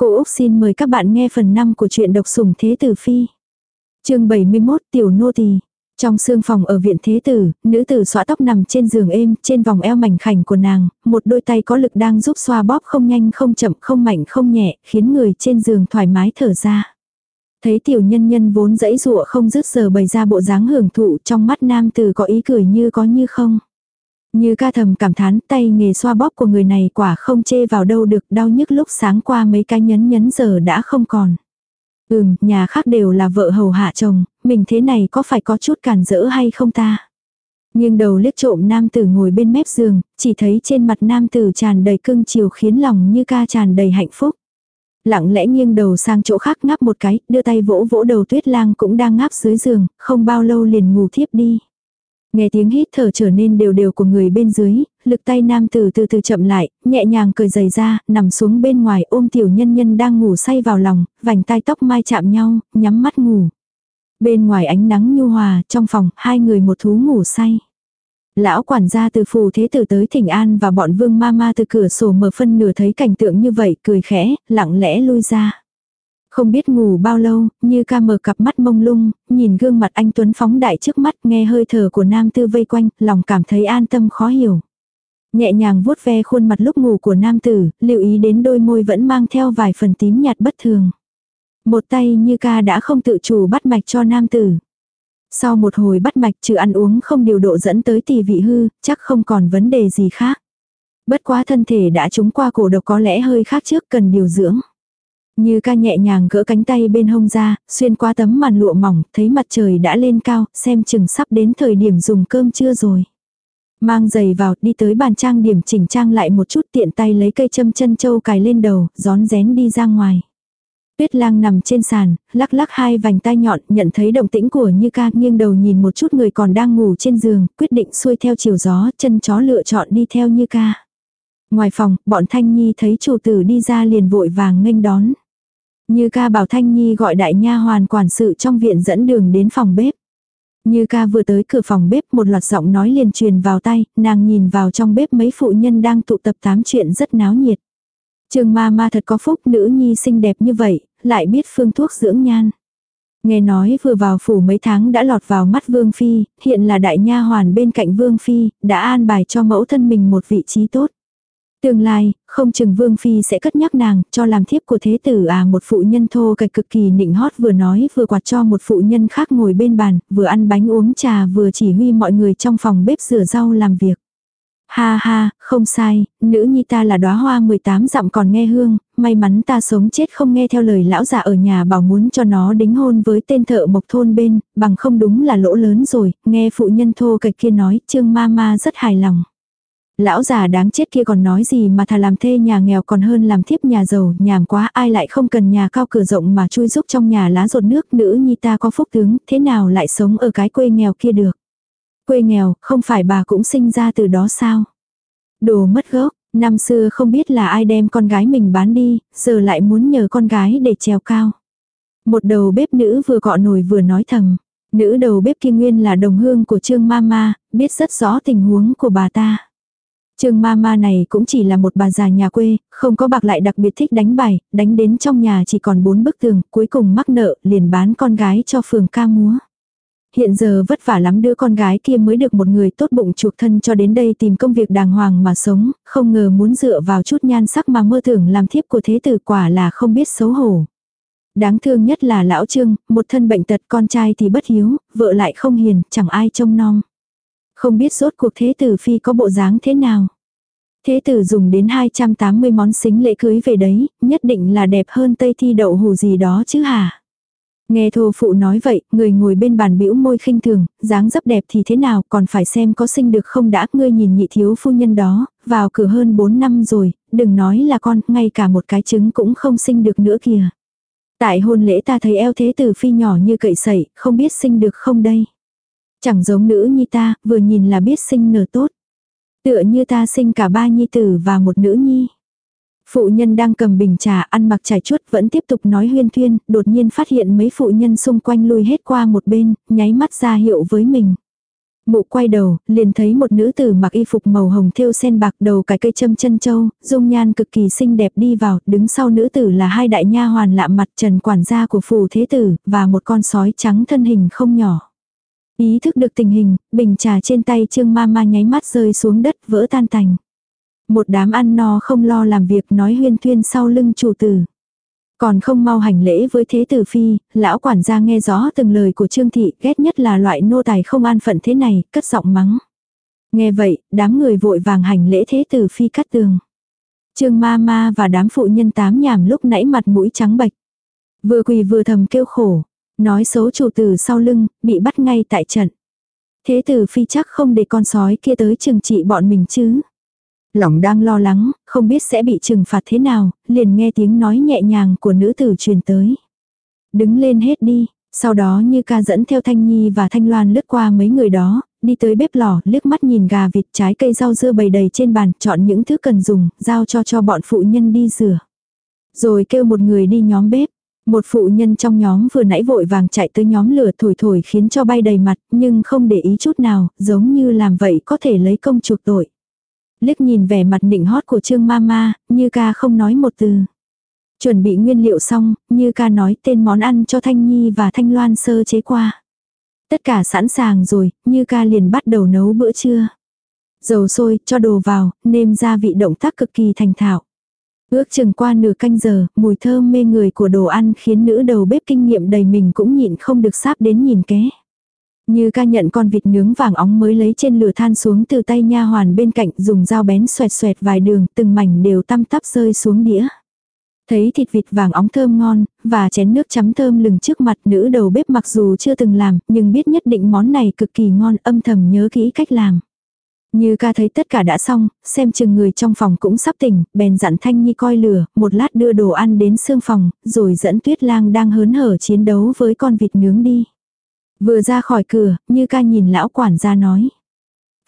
Cô Úc xin mời các bạn nghe phần 5 của truyện độc sủng thế tử phi. chương 71 Tiểu Nô Tỳ Trong xương phòng ở viện thế tử, nữ tử xõa tóc nằm trên giường êm, trên vòng eo mảnh khảnh của nàng, một đôi tay có lực đang giúp xoa bóp không nhanh không chậm không mạnh không nhẹ, khiến người trên giường thoải mái thở ra. Thấy tiểu nhân nhân vốn dãy dụa không dứt giờ bày ra bộ dáng hưởng thụ trong mắt nam tử có ý cười như có như không. Như ca thầm cảm thán tay nghề xoa bóp của người này quả không chê vào đâu được đau nhức lúc sáng qua mấy cái nhấn nhấn giờ đã không còn. Ừm, nhà khác đều là vợ hầu hạ chồng, mình thế này có phải có chút cản rỡ hay không ta? Nhưng đầu liếc trộm nam tử ngồi bên mép giường, chỉ thấy trên mặt nam tử tràn đầy cưng chiều khiến lòng như ca tràn đầy hạnh phúc. Lặng lẽ nghiêng đầu sang chỗ khác ngáp một cái, đưa tay vỗ vỗ đầu tuyết lang cũng đang ngáp dưới giường, không bao lâu liền ngủ thiếp đi. Nghe tiếng hít thở trở nên đều đều của người bên dưới, lực tay nam tử từ từ chậm lại, nhẹ nhàng cười giày ra, nằm xuống bên ngoài ôm tiểu nhân nhân đang ngủ say vào lòng, vành tai tóc mai chạm nhau, nhắm mắt ngủ. Bên ngoài ánh nắng nhu hòa, trong phòng, hai người một thú ngủ say. Lão quản gia từ phù thế tử tới thỉnh an và bọn vương ma ma từ cửa sổ mở phân nửa thấy cảnh tượng như vậy, cười khẽ, lặng lẽ lui ra. Không biết ngủ bao lâu, như ca mở cặp mắt mông lung, nhìn gương mặt anh Tuấn phóng đại trước mắt nghe hơi thở của nam tư vây quanh, lòng cảm thấy an tâm khó hiểu. Nhẹ nhàng vuốt ve khuôn mặt lúc ngủ của nam tử, lưu ý đến đôi môi vẫn mang theo vài phần tím nhạt bất thường. Một tay như ca đã không tự chủ bắt mạch cho nam tử. Sau một hồi bắt mạch trừ ăn uống không điều độ dẫn tới tỳ vị hư, chắc không còn vấn đề gì khác. Bất quá thân thể đã trúng qua cổ độc có lẽ hơi khác trước cần điều dưỡng. Như ca nhẹ nhàng gỡ cánh tay bên hông ra, xuyên qua tấm màn lụa mỏng, thấy mặt trời đã lên cao, xem chừng sắp đến thời điểm dùng cơm trưa rồi. Mang giày vào, đi tới bàn trang điểm chỉnh trang lại một chút tiện tay lấy cây châm chân châu cài lên đầu, gión rén đi ra ngoài. Tuyết lang nằm trên sàn, lắc lắc hai vành tai nhọn, nhận thấy động tĩnh của Như ca nghiêng đầu nhìn một chút người còn đang ngủ trên giường, quyết định xuôi theo chiều gió, chân chó lựa chọn đi theo Như ca. Ngoài phòng, bọn Thanh Nhi thấy chủ tử đi ra liền vội vàng nghênh đón. Như ca bảo Thanh Nhi gọi đại nha hoàn quản sự trong viện dẫn đường đến phòng bếp. Như ca vừa tới cửa phòng bếp một loạt giọng nói liền truyền vào tay, nàng nhìn vào trong bếp mấy phụ nhân đang tụ tập tám chuyện rất náo nhiệt. Trường ma ma thật có phúc nữ nhi xinh đẹp như vậy, lại biết phương thuốc dưỡng nhan. Nghe nói vừa vào phủ mấy tháng đã lọt vào mắt Vương Phi, hiện là đại nha hoàn bên cạnh Vương Phi, đã an bài cho mẫu thân mình một vị trí tốt. Tương lai, không chừng Vương Phi sẽ cất nhắc nàng, cho làm thiếp của thế tử à một phụ nhân thô cạch cực kỳ nịnh hót vừa nói vừa quạt cho một phụ nhân khác ngồi bên bàn, vừa ăn bánh uống trà vừa chỉ huy mọi người trong phòng bếp rửa rau làm việc. Ha ha, không sai, nữ nhi ta là đóa hoa 18 dặm còn nghe hương, may mắn ta sống chết không nghe theo lời lão già ở nhà bảo muốn cho nó đính hôn với tên thợ mộc thôn bên, bằng không đúng là lỗ lớn rồi, nghe phụ nhân thô cạch kia nói, trương ma ma rất hài lòng. Lão già đáng chết kia còn nói gì mà thà làm thê nhà nghèo còn hơn làm thiếp nhà giàu, nhàm quá ai lại không cần nhà cao cửa rộng mà chui giúp trong nhà lá rột nước, nữ nhi ta có phúc tướng, thế nào lại sống ở cái quê nghèo kia được. Quê nghèo, không phải bà cũng sinh ra từ đó sao? Đồ mất gốc, năm xưa không biết là ai đem con gái mình bán đi, giờ lại muốn nhờ con gái để trèo cao. Một đầu bếp nữ vừa gọ nồi vừa nói thầm. Nữ đầu bếp kia nguyên là đồng hương của Trương Mama, biết rất rõ tình huống của bà ta. Trương Mama này cũng chỉ là một bà già nhà quê, không có bạc lại đặc biệt thích đánh bài, đánh đến trong nhà chỉ còn bốn bức tường, cuối cùng mắc nợ, liền bán con gái cho phường ca múa. Hiện giờ vất vả lắm đứa con gái kia mới được một người tốt bụng chuộc thân cho đến đây tìm công việc đàng hoàng mà sống, không ngờ muốn dựa vào chút nhan sắc mà mơ tưởng làm thiếp của thế tử quả là không biết xấu hổ. Đáng thương nhất là lão trương, một thân bệnh tật con trai thì bất hiếu, vợ lại không hiền, chẳng ai trông nom. Không biết rốt cuộc thế tử phi có bộ dáng thế nào. Thế tử dùng đến 280 món xính lễ cưới về đấy, nhất định là đẹp hơn tây thi đậu hù gì đó chứ hả. Nghe thô phụ nói vậy, người ngồi bên bàn bĩu môi khinh thường, dáng dấp đẹp thì thế nào, còn phải xem có sinh được không đã, ngươi nhìn nhị thiếu phu nhân đó, vào cửa hơn 4 năm rồi, đừng nói là con, ngay cả một cái trứng cũng không sinh được nữa kìa. Tại hôn lễ ta thấy eo thế tử phi nhỏ như cậy sẩy, không biết sinh được không đây. Chẳng giống nữ nhi ta, vừa nhìn là biết sinh nở tốt. Tựa như ta sinh cả ba nhi tử và một nữ nhi. Phụ nhân đang cầm bình trà ăn mặc trải chuốt vẫn tiếp tục nói huyên thuyên, đột nhiên phát hiện mấy phụ nhân xung quanh lui hết qua một bên, nháy mắt ra hiệu với mình. Mụ quay đầu, liền thấy một nữ tử mặc y phục màu hồng thêu sen bạc đầu cái cây châm chân châu, dung nhan cực kỳ xinh đẹp đi vào, đứng sau nữ tử là hai đại nha hoàn lạ mặt trần quản gia của phù thế tử, và một con sói trắng thân hình không nhỏ. Ý thức được tình hình, bình trà trên tay trương ma ma nháy mắt rơi xuống đất vỡ tan tành. Một đám ăn no không lo làm việc nói huyên thuyên sau lưng chủ tử. Còn không mau hành lễ với thế tử phi, lão quản gia nghe rõ từng lời của Trương Thị, ghét nhất là loại nô tài không an phận thế này, cất giọng mắng. Nghe vậy, đám người vội vàng hành lễ thế tử phi cắt tường. Trương ma ma và đám phụ nhân tám nhảm lúc nãy mặt mũi trắng bệch. Vừa quỳ vừa thầm kêu khổ, nói xấu chủ tử sau lưng, bị bắt ngay tại trận. Thế tử phi chắc không để con sói kia tới trừng trị bọn mình chứ. Lòng đang lo lắng, không biết sẽ bị trừng phạt thế nào, liền nghe tiếng nói nhẹ nhàng của nữ tử truyền tới. Đứng lên hết đi, sau đó như ca dẫn theo Thanh Nhi và Thanh Loan lướt qua mấy người đó, đi tới bếp lò, liếc mắt nhìn gà vịt trái cây rau dưa bày đầy trên bàn, chọn những thứ cần dùng, giao cho cho bọn phụ nhân đi rửa. Rồi kêu một người đi nhóm bếp. Một phụ nhân trong nhóm vừa nãy vội vàng chạy tới nhóm lửa thổi thổi khiến cho bay đầy mặt, nhưng không để ý chút nào, giống như làm vậy có thể lấy công chuộc tội. Liếc nhìn vẻ mặt nịnh hót của Trương Mama, Như ca không nói một từ. Chuẩn bị nguyên liệu xong, Như ca nói tên món ăn cho Thanh Nhi và Thanh Loan sơ chế qua. Tất cả sẵn sàng rồi, Như ca liền bắt đầu nấu bữa trưa. Dầu sôi, cho đồ vào, nêm gia vị động tác cực kỳ thành thạo. Ước chừng qua nửa canh giờ, mùi thơm mê người của đồ ăn khiến nữ đầu bếp kinh nghiệm đầy mình cũng nhịn không được sáp đến nhìn ké. Như ca nhận con vịt nướng vàng óng mới lấy trên lửa than xuống từ tay nha hoàn bên cạnh dùng dao bén xoẹt xoẹt vài đường, từng mảnh đều tăm tắp rơi xuống đĩa. Thấy thịt vịt vàng óng thơm ngon, và chén nước chấm thơm lừng trước mặt nữ đầu bếp mặc dù chưa từng làm, nhưng biết nhất định món này cực kỳ ngon âm thầm nhớ kỹ cách làm. Như ca thấy tất cả đã xong, xem chừng người trong phòng cũng sắp tỉnh, bèn dặn Thanh Nhi coi lửa, một lát đưa đồ ăn đến xương phòng, rồi dẫn Tuyết Lang đang hớn hở chiến đấu với con vịt nướng đi. Vừa ra khỏi cửa, như ca nhìn lão quản gia nói.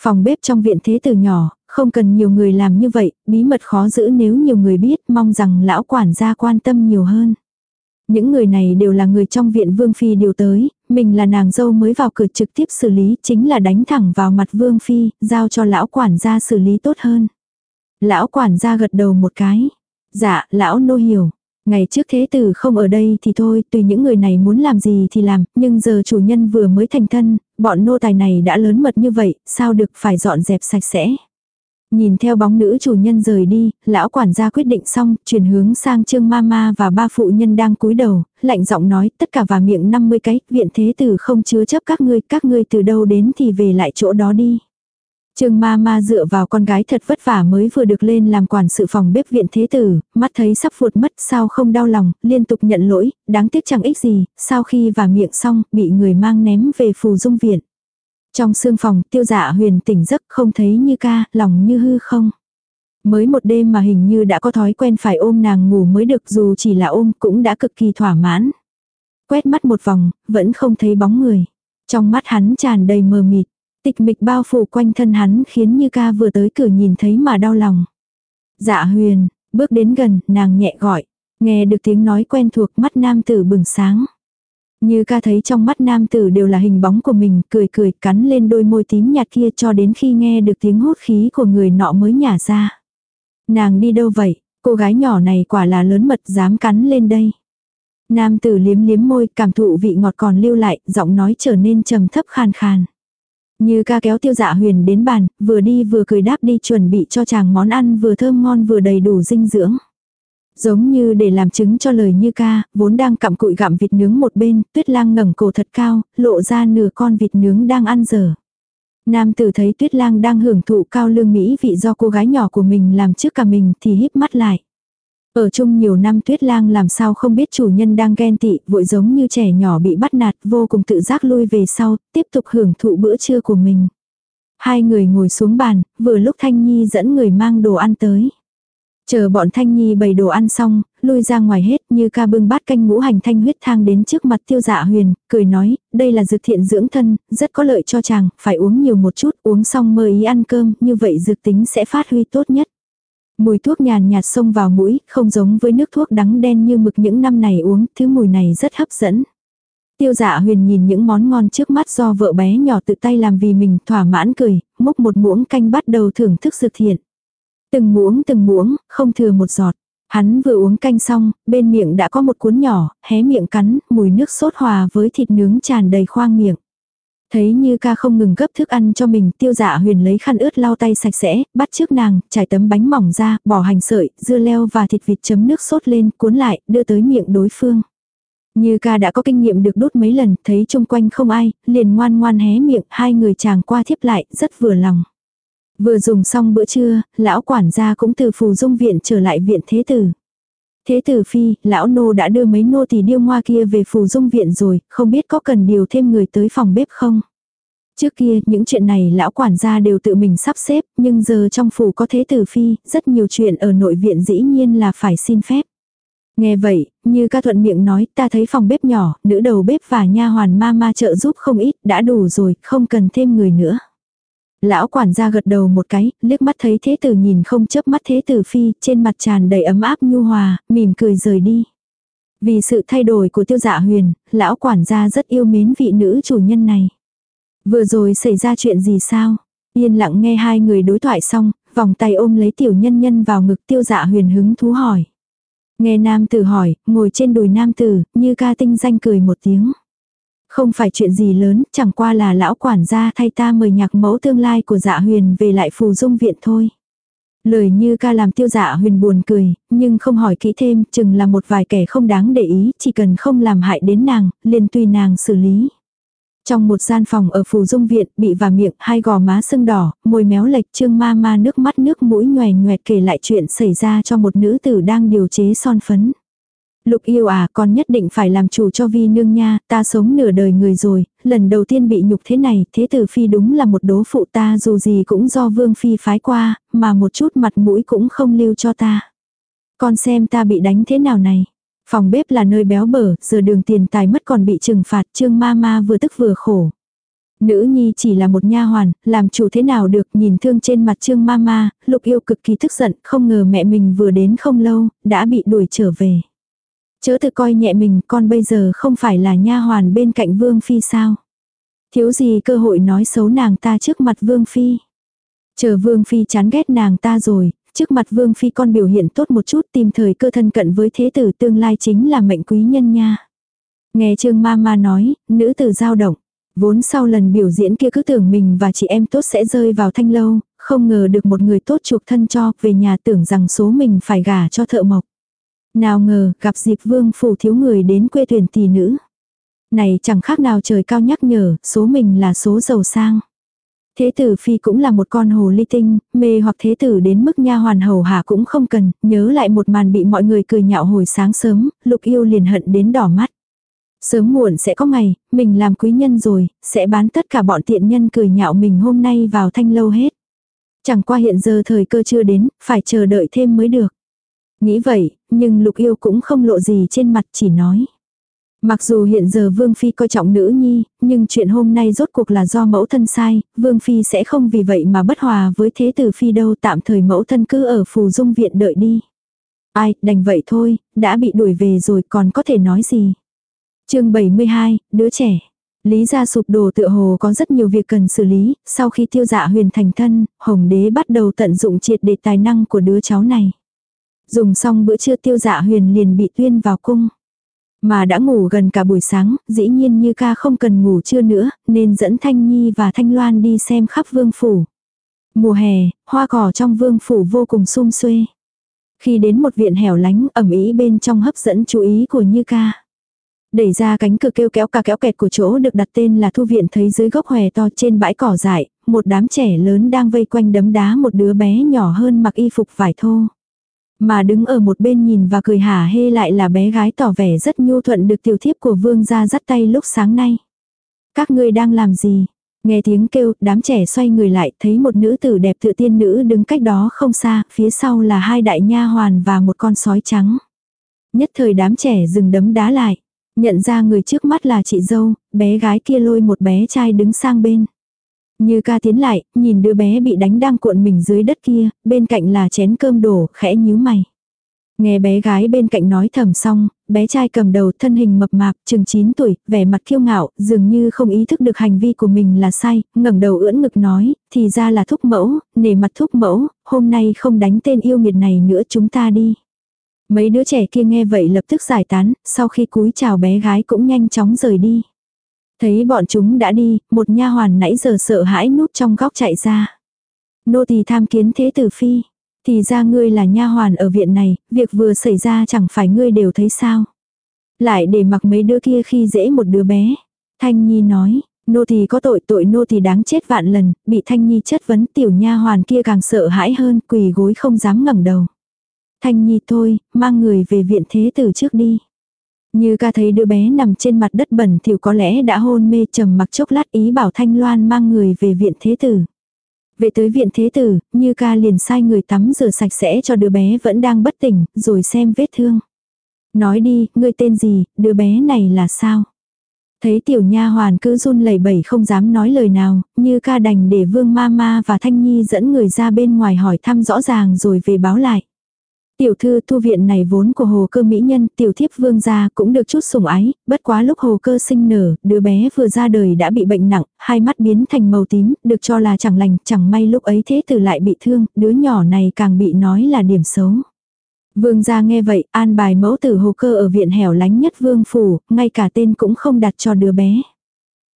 Phòng bếp trong viện thế từ nhỏ, không cần nhiều người làm như vậy, bí mật khó giữ nếu nhiều người biết, mong rằng lão quản gia quan tâm nhiều hơn. Những người này đều là người trong viện Vương Phi điều tới, mình là nàng dâu mới vào cửa trực tiếp xử lý, chính là đánh thẳng vào mặt Vương Phi, giao cho lão quản gia xử lý tốt hơn. Lão quản gia gật đầu một cái. Dạ, lão nô hiểu. Ngày trước thế tử không ở đây thì thôi, tùy những người này muốn làm gì thì làm, nhưng giờ chủ nhân vừa mới thành thân, bọn nô tài này đã lớn mật như vậy, sao được phải dọn dẹp sạch sẽ. Nhìn theo bóng nữ chủ nhân rời đi, lão quản gia quyết định xong, chuyển hướng sang trương mama và ba phụ nhân đang cúi đầu, lạnh giọng nói tất cả vào miệng 50 cái, viện thế tử không chứa chấp các ngươi, các ngươi từ đâu đến thì về lại chỗ đó đi. Trương ma ma dựa vào con gái thật vất vả mới vừa được lên làm quản sự phòng bếp viện thế tử, mắt thấy sắp vụt mất sao không đau lòng, liên tục nhận lỗi, đáng tiếc chẳng ích gì, sau khi vào miệng xong, bị người mang ném về phù dung viện. Trong sương phòng, tiêu dạ huyền tỉnh giấc không thấy như ca, lòng như hư không. Mới một đêm mà hình như đã có thói quen phải ôm nàng ngủ mới được dù chỉ là ôm cũng đã cực kỳ thỏa mãn. Quét mắt một vòng, vẫn không thấy bóng người. Trong mắt hắn tràn đầy mờ mịt. Tịch mịch bao phủ quanh thân hắn khiến như ca vừa tới cửa nhìn thấy mà đau lòng. Dạ huyền, bước đến gần, nàng nhẹ gọi. Nghe được tiếng nói quen thuộc mắt nam tử bừng sáng. Như ca thấy trong mắt nam tử đều là hình bóng của mình, cười cười cắn lên đôi môi tím nhạt kia cho đến khi nghe được tiếng hút khí của người nọ mới nhả ra. Nàng đi đâu vậy? Cô gái nhỏ này quả là lớn mật dám cắn lên đây. Nam tử liếm liếm môi, cảm thụ vị ngọt còn lưu lại, giọng nói trở nên trầm thấp khàn khàn. Như ca kéo tiêu dạ huyền đến bàn, vừa đi vừa cười đáp đi chuẩn bị cho chàng món ăn vừa thơm ngon vừa đầy đủ dinh dưỡng. Giống như để làm chứng cho lời như ca, vốn đang cặm cụi gặm vịt nướng một bên, tuyết lang ngẩng cổ thật cao, lộ ra nửa con vịt nướng đang ăn dở. Nam tử thấy tuyết lang đang hưởng thụ cao lương mỹ vị do cô gái nhỏ của mình làm trước cả mình thì híp mắt lại. Ở chung nhiều năm tuyết lang làm sao không biết chủ nhân đang ghen tị, vội giống như trẻ nhỏ bị bắt nạt, vô cùng tự giác lui về sau, tiếp tục hưởng thụ bữa trưa của mình. Hai người ngồi xuống bàn, vừa lúc Thanh Nhi dẫn người mang đồ ăn tới. Chờ bọn Thanh Nhi bày đồ ăn xong, lui ra ngoài hết như ca bưng bát canh ngũ hành thanh huyết thang đến trước mặt tiêu dạ huyền, cười nói, đây là dược thiện dưỡng thân, rất có lợi cho chàng, phải uống nhiều một chút, uống xong mơ ý ăn cơm, như vậy dược tính sẽ phát huy tốt nhất. Mùi thuốc nhàn nhạt xông vào mũi, không giống với nước thuốc đắng đen như mực những năm này uống, thứ mùi này rất hấp dẫn. Tiêu dạ huyền nhìn những món ngon trước mắt do vợ bé nhỏ tự tay làm vì mình thỏa mãn cười, múc một muỗng canh bắt đầu thưởng thức dược thiện. Từng muỗng từng muỗng, không thừa một giọt. Hắn vừa uống canh xong, bên miệng đã có một cuốn nhỏ, hé miệng cắn, mùi nước sốt hòa với thịt nướng tràn đầy khoang miệng. Thấy như ca không ngừng gấp thức ăn cho mình, tiêu dạ huyền lấy khăn ướt lau tay sạch sẽ, bắt trước nàng, trải tấm bánh mỏng ra, bỏ hành sợi, dưa leo và thịt vịt chấm nước sốt lên, cuốn lại, đưa tới miệng đối phương. Như ca đã có kinh nghiệm được đốt mấy lần, thấy chung quanh không ai, liền ngoan ngoan hé miệng, hai người chàng qua thiếp lại, rất vừa lòng. Vừa dùng xong bữa trưa, lão quản gia cũng từ phù dung viện trở lại viện thế tử. Thế tử phi, lão nô đã đưa mấy nô tỳ điêu ngoa kia về phù dung viện rồi, không biết có cần điều thêm người tới phòng bếp không? Trước kia, những chuyện này lão quản gia đều tự mình sắp xếp, nhưng giờ trong phủ có thế tử phi, rất nhiều chuyện ở nội viện dĩ nhiên là phải xin phép. Nghe vậy, như ca thuận miệng nói, ta thấy phòng bếp nhỏ, nữ đầu bếp và nha hoàn ma ma trợ giúp không ít, đã đủ rồi, không cần thêm người nữa. Lão quản gia gật đầu một cái, liếc mắt thấy thế tử nhìn không chớp mắt thế tử phi, trên mặt tràn đầy ấm áp nhu hòa, mỉm cười rời đi. Vì sự thay đổi của tiêu dạ huyền, lão quản gia rất yêu mến vị nữ chủ nhân này. Vừa rồi xảy ra chuyện gì sao? Yên lặng nghe hai người đối thoại xong, vòng tay ôm lấy tiểu nhân nhân vào ngực tiêu dạ huyền hứng thú hỏi. Nghe nam tử hỏi, ngồi trên đùi nam tử, như ca tinh danh cười một tiếng. Không phải chuyện gì lớn, chẳng qua là lão quản gia thay ta mời nhạc mẫu tương lai của dạ huyền về lại phù dung viện thôi. Lời như ca làm tiêu dạ huyền buồn cười, nhưng không hỏi kỹ thêm, chừng là một vài kẻ không đáng để ý, chỉ cần không làm hại đến nàng, liền tùy nàng xử lý. Trong một gian phòng ở phù dung viện, bị và miệng, hai gò má sưng đỏ, môi méo lệch trương ma ma nước mắt nước mũi nhòe nhoẹt kể lại chuyện xảy ra cho một nữ tử đang điều chế son phấn. Lục yêu à, con nhất định phải làm chủ cho vi nương nha, ta sống nửa đời người rồi, lần đầu tiên bị nhục thế này, thế tử phi đúng là một đố phụ ta dù gì cũng do vương phi phái qua, mà một chút mặt mũi cũng không lưu cho ta. Con xem ta bị đánh thế nào này. Phòng bếp là nơi béo bở, giờ đường tiền tài mất còn bị trừng phạt, trương ma ma vừa tức vừa khổ. Nữ nhi chỉ là một nha hoàn, làm chủ thế nào được, nhìn thương trên mặt trương ma ma, lục yêu cực kỳ tức giận, không ngờ mẹ mình vừa đến không lâu, đã bị đuổi trở về. Chớ tự coi nhẹ mình, con bây giờ không phải là nha hoàn bên cạnh vương phi sao. Thiếu gì cơ hội nói xấu nàng ta trước mặt vương phi. Chờ vương phi chán ghét nàng ta rồi, trước mặt vương phi con biểu hiện tốt một chút tìm thời cơ thân cận với thế tử tương lai chính là mệnh quý nhân nha. Nghe trương ma ma nói, nữ tử dao động. Vốn sau lần biểu diễn kia cứ tưởng mình và chị em tốt sẽ rơi vào thanh lâu, không ngờ được một người tốt chuộc thân cho, về nhà tưởng rằng số mình phải gả cho thợ mộc. Nào ngờ, gặp dịp vương phủ thiếu người đến quê tuyển tỷ nữ. Này chẳng khác nào trời cao nhắc nhở, số mình là số giàu sang. Thế tử phi cũng là một con hồ ly tinh, mê hoặc thế tử đến mức nha hoàn hầu hạ cũng không cần, nhớ lại một màn bị mọi người cười nhạo hồi sáng sớm, lục yêu liền hận đến đỏ mắt. Sớm muộn sẽ có ngày, mình làm quý nhân rồi, sẽ bán tất cả bọn tiện nhân cười nhạo mình hôm nay vào thanh lâu hết. Chẳng qua hiện giờ thời cơ chưa đến, phải chờ đợi thêm mới được. Nghĩ vậy, nhưng lục yêu cũng không lộ gì trên mặt chỉ nói. Mặc dù hiện giờ Vương Phi coi trọng nữ nhi, nhưng chuyện hôm nay rốt cuộc là do mẫu thân sai, Vương Phi sẽ không vì vậy mà bất hòa với thế tử Phi đâu tạm thời mẫu thân cứ ở phù dung viện đợi đi. Ai, đành vậy thôi, đã bị đuổi về rồi còn có thể nói gì. chương 72, đứa trẻ. Lý gia sụp đổ tựa hồ có rất nhiều việc cần xử lý, sau khi tiêu dạ huyền thành thân, Hồng đế bắt đầu tận dụng triệt để tài năng của đứa cháu này. Dùng xong bữa trưa tiêu dạ huyền liền bị tuyên vào cung. Mà đã ngủ gần cả buổi sáng, dĩ nhiên như ca không cần ngủ trưa nữa, nên dẫn Thanh Nhi và Thanh Loan đi xem khắp vương phủ. Mùa hè, hoa cỏ trong vương phủ vô cùng sum xuê. Khi đến một viện hẻo lánh ẩm ý bên trong hấp dẫn chú ý của Như ca. Đẩy ra cánh cửa kêu kéo cả kéo kẹt của chỗ được đặt tên là thu viện thấy dưới gốc hòe to trên bãi cỏ dại, một đám trẻ lớn đang vây quanh đấm đá một đứa bé nhỏ hơn mặc y phục vải thô. Mà đứng ở một bên nhìn và cười hả hê lại là bé gái tỏ vẻ rất nhu thuận được tiểu thiếp của vương gia dắt tay lúc sáng nay. Các ngươi đang làm gì? Nghe tiếng kêu, đám trẻ xoay người lại, thấy một nữ tử đẹp tự tiên nữ đứng cách đó không xa, phía sau là hai đại nha hoàn và một con sói trắng. Nhất thời đám trẻ dừng đấm đá lại. Nhận ra người trước mắt là chị dâu, bé gái kia lôi một bé trai đứng sang bên. Như ca tiến lại, nhìn đứa bé bị đánh đang cuộn mình dưới đất kia, bên cạnh là chén cơm đổ, khẽ nhíu mày. Nghe bé gái bên cạnh nói thầm xong, bé trai cầm đầu thân hình mập mạp, chừng 9 tuổi, vẻ mặt kiêu ngạo, dường như không ý thức được hành vi của mình là sai, ngẩng đầu ưỡn ngực nói, thì ra là thúc mẫu, nể mặt thúc mẫu, hôm nay không đánh tên yêu nghiệt này nữa chúng ta đi. Mấy đứa trẻ kia nghe vậy lập tức giải tán, sau khi cúi chào bé gái cũng nhanh chóng rời đi. Thấy bọn chúng đã đi, một nha hoàn nãy giờ sợ hãi núp trong góc chạy ra. Nô tỳ tham kiến thế tử phi. Thì ra ngươi là nha hoàn ở viện này, việc vừa xảy ra chẳng phải ngươi đều thấy sao. Lại để mặc mấy đứa kia khi dễ một đứa bé. Thanh Nhi nói, nô tỳ có tội tội nô tỳ đáng chết vạn lần, bị Thanh Nhi chất vấn tiểu nha hoàn kia càng sợ hãi hơn, quỳ gối không dám ngẩng đầu. Thanh Nhi thôi, mang người về viện thế tử trước đi. Như ca thấy đứa bé nằm trên mặt đất bẩn thỉu có lẽ đã hôn mê trầm mặc chốc lát ý bảo Thanh Loan mang người về viện thế tử. Về tới viện thế tử, Như ca liền sai người tắm rửa sạch sẽ cho đứa bé vẫn đang bất tỉnh, rồi xem vết thương. Nói đi, ngươi tên gì, đứa bé này là sao? Thấy tiểu nha hoàn cứ run lẩy bẩy không dám nói lời nào, như ca đành để vương ma ma và thanh nhi dẫn người ra bên ngoài hỏi thăm rõ ràng rồi về báo lại. Tiểu thư thu viện này vốn của hồ cơ mỹ nhân, tiểu thiếp vương gia cũng được chút sủng ái, bất quá lúc hồ cơ sinh nở, đứa bé vừa ra đời đã bị bệnh nặng, hai mắt biến thành màu tím, được cho là chẳng lành, chẳng may lúc ấy thế tử lại bị thương, đứa nhỏ này càng bị nói là điểm xấu. Vương gia nghe vậy, an bài mẫu tử hồ cơ ở viện hẻo lánh nhất vương phủ, ngay cả tên cũng không đặt cho đứa bé.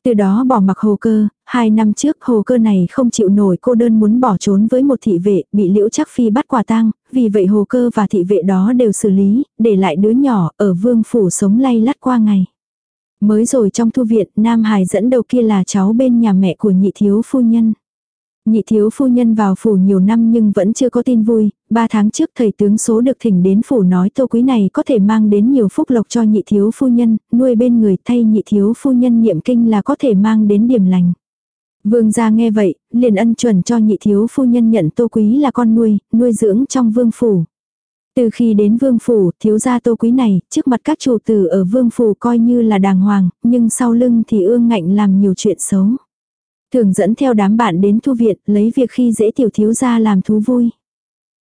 Từ đó bỏ mặc hồ cơ, hai năm trước hồ cơ này không chịu nổi cô đơn muốn bỏ trốn với một thị vệ, bị liễu chắc phi bắt quả tang, vì vậy hồ cơ và thị vệ đó đều xử lý, để lại đứa nhỏ ở vương phủ sống lay lắt qua ngày. Mới rồi trong thu viện, Nam Hải dẫn đầu kia là cháu bên nhà mẹ của nhị thiếu phu nhân. Nhị thiếu phu nhân vào phủ nhiều năm nhưng vẫn chưa có tin vui, ba tháng trước thầy tướng số được thỉnh đến phủ nói tô quý này có thể mang đến nhiều phúc lộc cho nhị thiếu phu nhân, nuôi bên người thay nhị thiếu phu nhân niệm kinh là có thể mang đến điểm lành. Vương gia nghe vậy, liền ân chuẩn cho nhị thiếu phu nhân nhận tô quý là con nuôi, nuôi dưỡng trong vương phủ. Từ khi đến vương phủ, thiếu gia tô quý này, trước mặt các chủ tử ở vương phủ coi như là đàng hoàng, nhưng sau lưng thì ương ngạnh làm nhiều chuyện xấu. Thường dẫn theo đám bạn đến thu viện, lấy việc khi dễ tiểu thiếu gia làm thú vui.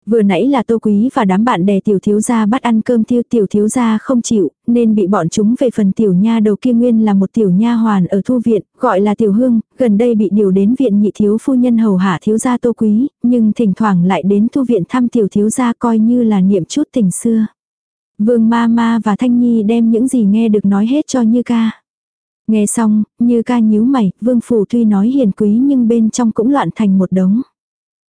Vừa nãy là tô quý và đám bạn đè tiểu thiếu gia bắt ăn cơm tiêu tiểu thiếu gia không chịu, nên bị bọn chúng về phần tiểu nha đầu kia nguyên là một tiểu nha hoàn ở thu viện, gọi là tiểu hương, gần đây bị điều đến viện nhị thiếu phu nhân hầu hạ thiếu gia tô quý, nhưng thỉnh thoảng lại đến thu viện thăm tiểu thiếu gia coi như là niệm chút tình xưa. Vương ma ma và thanh nhi đem những gì nghe được nói hết cho như ca. Nghe xong, như ca nhíu mày, vương phủ tuy nói hiền quý nhưng bên trong cũng loạn thành một đống.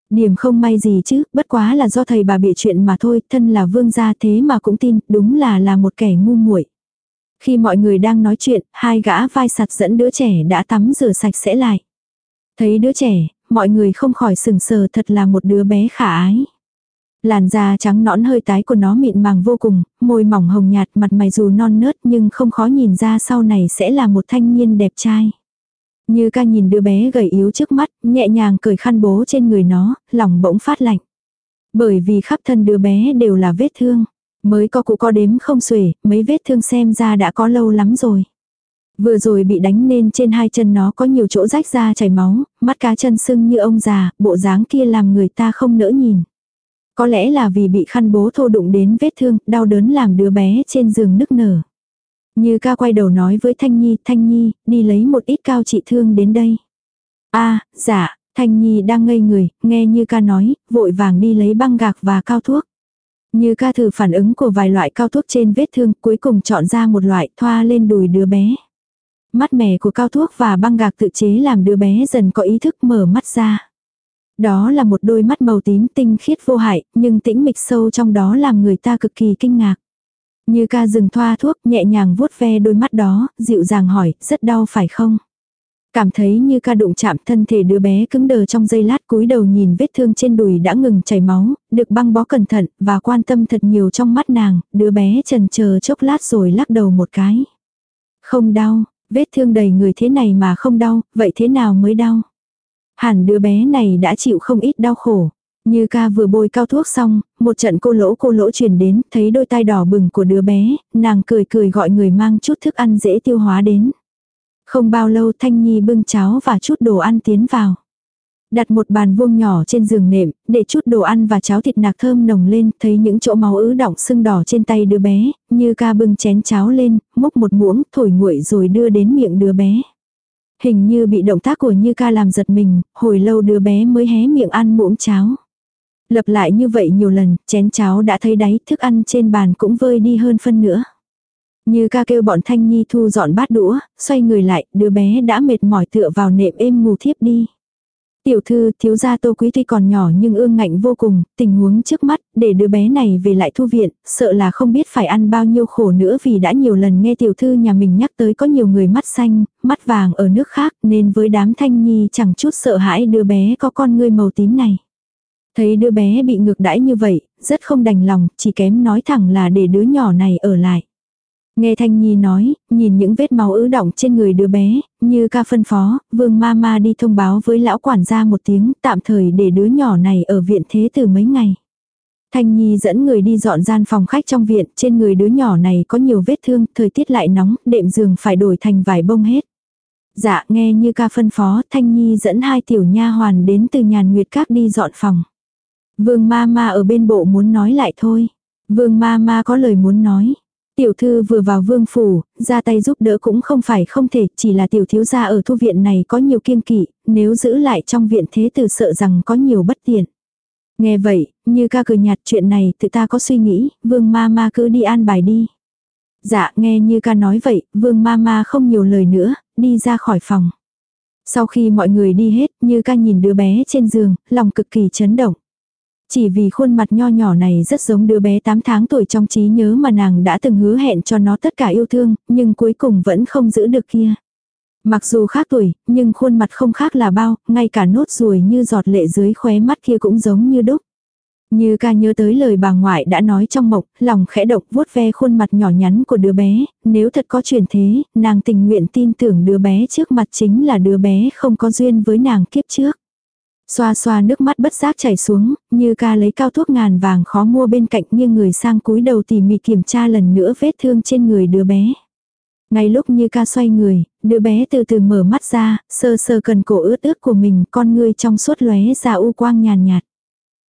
Điểm không may gì chứ, bất quá là do thầy bà bị chuyện mà thôi, thân là vương gia thế mà cũng tin, đúng là là một kẻ ngu muội. Khi mọi người đang nói chuyện, hai gã vai sặt dẫn đứa trẻ đã tắm rửa sạch sẽ lại. Thấy đứa trẻ, mọi người không khỏi sừng sờ thật là một đứa bé khả ái. Làn da trắng nõn hơi tái của nó mịn màng vô cùng, môi mỏng hồng nhạt mặt mày dù non nớt nhưng không khó nhìn ra sau này sẽ là một thanh niên đẹp trai. Như ca nhìn đứa bé gầy yếu trước mắt, nhẹ nhàng cởi khăn bố trên người nó, lòng bỗng phát lạnh. Bởi vì khắp thân đứa bé đều là vết thương. Mới có cụ có đếm không xuể, mấy vết thương xem ra đã có lâu lắm rồi. Vừa rồi bị đánh nên trên hai chân nó có nhiều chỗ rách ra chảy máu, mắt cá chân sưng như ông già, bộ dáng kia làm người ta không nỡ nhìn. Có lẽ là vì bị khăn bố thô đụng đến vết thương, đau đớn làm đứa bé trên giường nức nở. Như ca quay đầu nói với Thanh Nhi, Thanh Nhi, đi lấy một ít cao trị thương đến đây. a dạ, Thanh Nhi đang ngây người, nghe Như ca nói, vội vàng đi lấy băng gạc và cao thuốc. Như ca thử phản ứng của vài loại cao thuốc trên vết thương, cuối cùng chọn ra một loại thoa lên đùi đứa bé. Mắt mẻ của cao thuốc và băng gạc tự chế làm đứa bé dần có ý thức mở mắt ra. Đó là một đôi mắt màu tím tinh khiết vô hại, nhưng tĩnh mịch sâu trong đó làm người ta cực kỳ kinh ngạc. Như ca dừng thoa thuốc nhẹ nhàng vuốt ve đôi mắt đó, dịu dàng hỏi, rất đau phải không? Cảm thấy như ca đụng chạm thân thể đứa bé cứng đờ trong giây lát cúi đầu nhìn vết thương trên đùi đã ngừng chảy máu, được băng bó cẩn thận và quan tâm thật nhiều trong mắt nàng, đứa bé trần chờ chốc lát rồi lắc đầu một cái. Không đau, vết thương đầy người thế này mà không đau, vậy thế nào mới đau? Hẳn đứa bé này đã chịu không ít đau khổ. Như ca vừa bôi cao thuốc xong, một trận cô lỗ cô lỗ truyền đến, thấy đôi tai đỏ bừng của đứa bé, nàng cười cười gọi người mang chút thức ăn dễ tiêu hóa đến. Không bao lâu Thanh Nhi bưng cháo và chút đồ ăn tiến vào. Đặt một bàn vuông nhỏ trên giường nệm, để chút đồ ăn và cháo thịt nạc thơm nồng lên, thấy những chỗ máu ứ đọng sưng đỏ trên tay đứa bé, như ca bưng chén cháo lên, múc một muỗng, thổi nguội rồi đưa đến miệng đứa bé. Hình như bị động tác của Như ca làm giật mình, hồi lâu đứa bé mới hé miệng ăn muỗng cháo. Lập lại như vậy nhiều lần, chén cháo đã thấy đáy, thức ăn trên bàn cũng vơi đi hơn phân nữa. Như ca kêu bọn Thanh Nhi thu dọn bát đũa, xoay người lại, đứa bé đã mệt mỏi tựa vào nệm êm ngủ thiếp đi. Tiểu thư, thiếu gia tô quý tuy còn nhỏ nhưng ương ngạnh vô cùng, tình huống trước mắt, để đứa bé này về lại thu viện, sợ là không biết phải ăn bao nhiêu khổ nữa vì đã nhiều lần nghe tiểu thư nhà mình nhắc tới có nhiều người mắt xanh, mắt vàng ở nước khác nên với đám thanh nhi chẳng chút sợ hãi đứa bé có con ngươi màu tím này. Thấy đứa bé bị ngược đãi như vậy, rất không đành lòng, chỉ kém nói thẳng là để đứa nhỏ này ở lại. Nghe Thanh Nhi nói, nhìn những vết máu ứ động trên người đứa bé, như ca phân phó, vương ma ma đi thông báo với lão quản gia một tiếng, tạm thời để đứa nhỏ này ở viện thế từ mấy ngày. Thanh Nhi dẫn người đi dọn gian phòng khách trong viện, trên người đứa nhỏ này có nhiều vết thương, thời tiết lại nóng, đệm giường phải đổi thành vải bông hết. Dạ, nghe như ca phân phó, Thanh Nhi dẫn hai tiểu nha hoàn đến từ nhàn nguyệt các đi dọn phòng. Vương ma ma ở bên bộ muốn nói lại thôi. Vương ma ma có lời muốn nói. Tiểu thư vừa vào vương phủ, ra tay giúp đỡ cũng không phải không thể, chỉ là tiểu thiếu gia ở thu viện này có nhiều kiên kỵ, nếu giữ lại trong viện thế tử sợ rằng có nhiều bất tiện. Nghe vậy, như ca cười nhạt chuyện này tự ta có suy nghĩ, vương ma ma cứ đi an bài đi. Dạ nghe như ca nói vậy, vương ma ma không nhiều lời nữa, đi ra khỏi phòng. Sau khi mọi người đi hết, như ca nhìn đứa bé trên giường, lòng cực kỳ chấn động. Chỉ vì khuôn mặt nho nhỏ này rất giống đứa bé 8 tháng tuổi trong trí nhớ mà nàng đã từng hứa hẹn cho nó tất cả yêu thương, nhưng cuối cùng vẫn không giữ được kia. Mặc dù khác tuổi, nhưng khuôn mặt không khác là bao, ngay cả nốt ruồi như giọt lệ dưới khóe mắt kia cũng giống như đúc. Như ca nhớ tới lời bà ngoại đã nói trong mộng, lòng khẽ động vuốt ve khuôn mặt nhỏ nhắn của đứa bé, nếu thật có truyền thế, nàng tình nguyện tin tưởng đứa bé trước mặt chính là đứa bé không có duyên với nàng kiếp trước. Xoa xoa nước mắt bất giác chảy xuống, như ca lấy cao thuốc ngàn vàng khó mua bên cạnh nghiêng người sang cúi đầu tỉ mỉ kiểm tra lần nữa vết thương trên người đứa bé. Ngay lúc như ca xoay người, đứa bé từ từ mở mắt ra, sơ sơ cần cổ ướt ướt của mình, con ngươi trong suốt lóe ra u quang nhàn nhạt.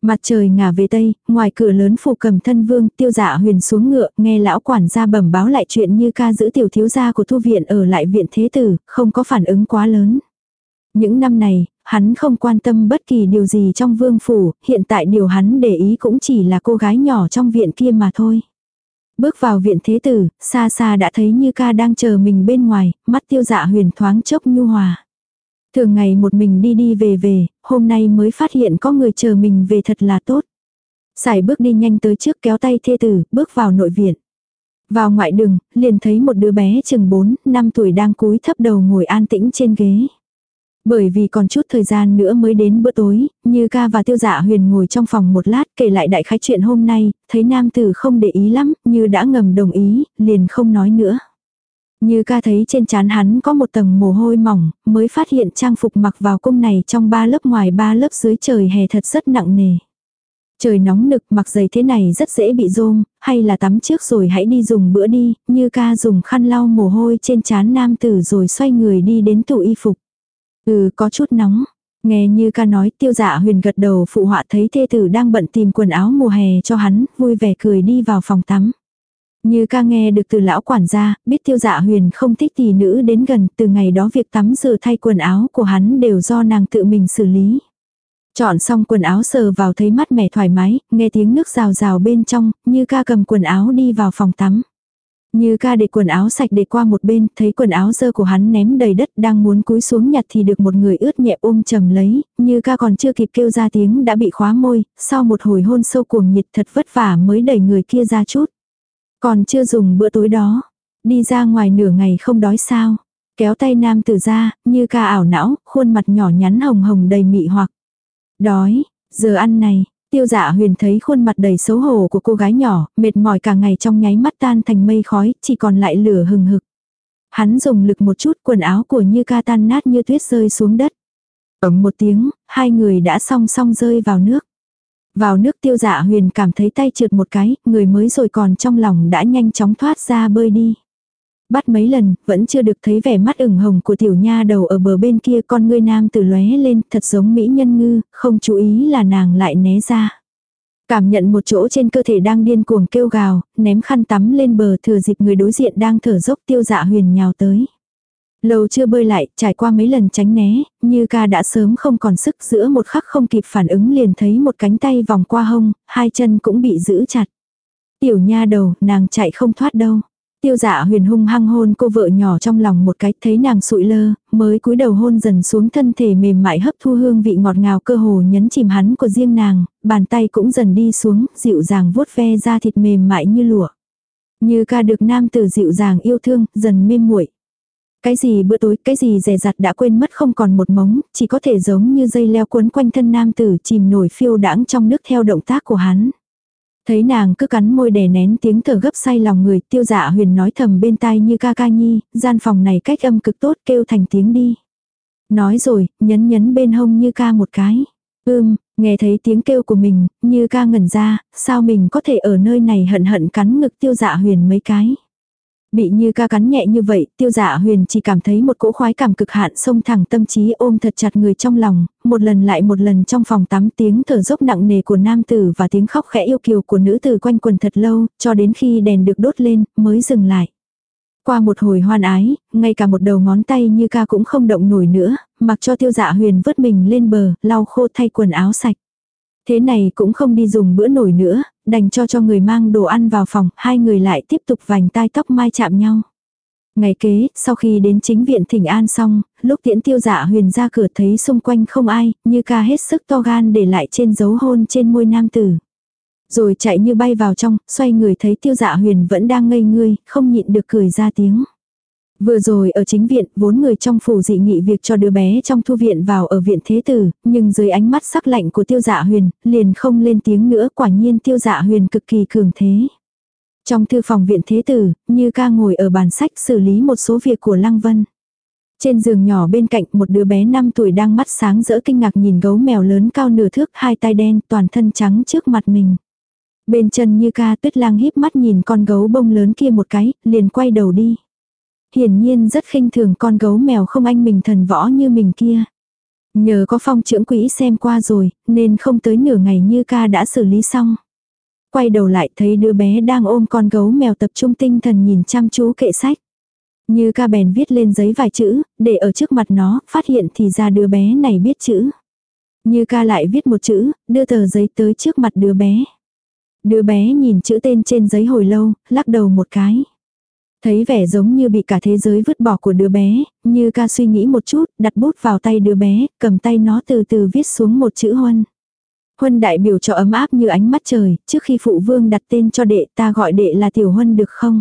Mặt trời ngả về tây, ngoài cửa lớn phủ cầm thân vương, tiêu dạ huyền xuống ngựa, nghe lão quản gia bẩm báo lại chuyện như ca giữ tiểu thiếu gia của thu viện ở lại viện thế tử, không có phản ứng quá lớn. Những năm này, hắn không quan tâm bất kỳ điều gì trong vương phủ, hiện tại điều hắn để ý cũng chỉ là cô gái nhỏ trong viện kia mà thôi. Bước vào viện thế tử, xa xa đã thấy như ca đang chờ mình bên ngoài, mắt tiêu dạ huyền thoáng chốc nhu hòa. Thường ngày một mình đi đi về về, hôm nay mới phát hiện có người chờ mình về thật là tốt. Xài bước đi nhanh tới trước kéo tay thê tử, bước vào nội viện. Vào ngoại đường, liền thấy một đứa bé chừng 4, 5 tuổi đang cúi thấp đầu ngồi an tĩnh trên ghế. Bởi vì còn chút thời gian nữa mới đến bữa tối, như ca và tiêu dạ huyền ngồi trong phòng một lát kể lại đại khái chuyện hôm nay, thấy nam tử không để ý lắm, như đã ngầm đồng ý, liền không nói nữa. Như ca thấy trên trán hắn có một tầng mồ hôi mỏng, mới phát hiện trang phục mặc vào cung này trong ba lớp ngoài ba lớp dưới trời hè thật rất nặng nề. Trời nóng nực mặc giày thế này rất dễ bị rôm, hay là tắm trước rồi hãy đi dùng bữa đi, như ca dùng khăn lau mồ hôi trên trán nam tử rồi xoay người đi đến tủ y phục. Ừ có chút nóng. Nghe như ca nói tiêu dạ huyền gật đầu phụ họa thấy thê tử đang bận tìm quần áo mùa hè cho hắn, vui vẻ cười đi vào phòng tắm. Như ca nghe được từ lão quản gia, biết tiêu dạ huyền không thích tỷ nữ đến gần, từ ngày đó việc tắm rửa thay quần áo của hắn đều do nàng tự mình xử lý. Chọn xong quần áo sờ vào thấy mắt mẻ thoải mái, nghe tiếng nước rào rào bên trong, như ca cầm quần áo đi vào phòng tắm. Như ca để quần áo sạch để qua một bên, thấy quần áo dơ của hắn ném đầy đất đang muốn cúi xuống nhặt thì được một người ướt nhẹ ôm chầm lấy, như ca còn chưa kịp kêu ra tiếng đã bị khóa môi, sau một hồi hôn sâu cuồng nhiệt thật vất vả mới đẩy người kia ra chút. Còn chưa dùng bữa tối đó, đi ra ngoài nửa ngày không đói sao, kéo tay nam tử ra, như ca ảo não, khuôn mặt nhỏ nhắn hồng hồng đầy mị hoặc. Đói, giờ ăn này, Tiêu dạ huyền thấy khuôn mặt đầy xấu hổ của cô gái nhỏ, mệt mỏi cả ngày trong nháy mắt tan thành mây khói, chỉ còn lại lửa hừng hực. Hắn dùng lực một chút quần áo của Như ca tan nát như tuyết rơi xuống đất. Ấm một tiếng, hai người đã song song rơi vào nước. Vào nước tiêu dạ huyền cảm thấy tay trượt một cái, người mới rồi còn trong lòng đã nhanh chóng thoát ra bơi đi. Bắt mấy lần, vẫn chưa được thấy vẻ mắt ửng hồng của tiểu nha đầu ở bờ bên kia con ngươi nam từ lóe lên thật giống mỹ nhân ngư, không chú ý là nàng lại né ra. Cảm nhận một chỗ trên cơ thể đang điên cuồng kêu gào, ném khăn tắm lên bờ thừa dịp người đối diện đang thở dốc tiêu dạ huyền nhào tới. Lâu chưa bơi lại, trải qua mấy lần tránh né, như ca đã sớm không còn sức giữa một khắc không kịp phản ứng liền thấy một cánh tay vòng qua hông, hai chân cũng bị giữ chặt. Tiểu nha đầu, nàng chạy không thoát đâu. Tiêu dạ huyền hung hăng hôn cô vợ nhỏ trong lòng một cái thấy nàng sụi lơ, mới cúi đầu hôn dần xuống thân thể mềm mại hấp thu hương vị ngọt ngào cơ hồ nhấn chìm hắn của riêng nàng, bàn tay cũng dần đi xuống, dịu dàng vuốt ve da thịt mềm mại như lụa. Như ca được nam tử dịu dàng yêu thương, dần mê muội. Cái gì bữa tối, cái gì rẻ rặt đã quên mất không còn một mống, chỉ có thể giống như dây leo cuốn quanh thân nam tử chìm nổi phiêu đãng trong nước theo động tác của hắn. Thấy nàng cứ cắn môi đè nén tiếng thở gấp say lòng người tiêu dạ huyền nói thầm bên tai như ca ca nhi, gian phòng này cách âm cực tốt kêu thành tiếng đi. Nói rồi, nhấn nhấn bên hông như ca một cái. Ưm, nghe thấy tiếng kêu của mình, như ca ngẩn ra, sao mình có thể ở nơi này hận hận cắn ngực tiêu dạ huyền mấy cái. Bị như ca cắn nhẹ như vậy, tiêu dạ huyền chỉ cảm thấy một cỗ khoái cảm cực hạn xông thẳng tâm trí ôm thật chặt người trong lòng, một lần lại một lần trong phòng tắm tiếng thở dốc nặng nề của nam tử và tiếng khóc khẽ yêu kiều của nữ tử quanh quần thật lâu, cho đến khi đèn được đốt lên, mới dừng lại. Qua một hồi hoan ái, ngay cả một đầu ngón tay như ca cũng không động nổi nữa, mặc cho tiêu dạ huyền vứt mình lên bờ, lau khô thay quần áo sạch. Thế này cũng không đi dùng bữa nổi nữa, đành cho cho người mang đồ ăn vào phòng, hai người lại tiếp tục vành tai tóc mai chạm nhau. Ngày kế, sau khi đến chính viện thỉnh an xong, lúc tiễn tiêu dạ huyền ra cửa thấy xung quanh không ai, như ca hết sức to gan để lại trên dấu hôn trên môi nam tử. Rồi chạy như bay vào trong, xoay người thấy tiêu dạ huyền vẫn đang ngây ngươi, không nhịn được cười ra tiếng. Vừa rồi ở chính viện, vốn người trong phủ dị nghị việc cho đứa bé trong thu viện vào ở viện thế tử, nhưng dưới ánh mắt sắc lạnh của tiêu dạ huyền, liền không lên tiếng nữa quả nhiên tiêu dạ huyền cực kỳ cường thế. Trong thư phòng viện thế tử, như ca ngồi ở bàn sách xử lý một số việc của Lăng Vân. Trên giường nhỏ bên cạnh một đứa bé 5 tuổi đang mắt sáng rỡ kinh ngạc nhìn gấu mèo lớn cao nửa thước hai tai đen toàn thân trắng trước mặt mình. Bên chân như ca tuyết lang híp mắt nhìn con gấu bông lớn kia một cái, liền quay đầu đi hiển nhiên rất khinh thường con gấu mèo không anh mình thần võ như mình kia. Nhờ có phong trưởng quỹ xem qua rồi, nên không tới nửa ngày như ca đã xử lý xong. Quay đầu lại thấy đứa bé đang ôm con gấu mèo tập trung tinh thần nhìn chăm chú kệ sách. Như ca bèn viết lên giấy vài chữ, để ở trước mặt nó, phát hiện thì ra đứa bé này biết chữ. Như ca lại viết một chữ, đưa tờ giấy tới trước mặt đứa bé. Đứa bé nhìn chữ tên trên giấy hồi lâu, lắc đầu một cái. Thấy vẻ giống như bị cả thế giới vứt bỏ của đứa bé, như ca suy nghĩ một chút, đặt bút vào tay đứa bé, cầm tay nó từ từ viết xuống một chữ huân. Huân đại biểu cho ấm áp như ánh mắt trời, trước khi phụ vương đặt tên cho đệ ta gọi đệ là tiểu huân được không?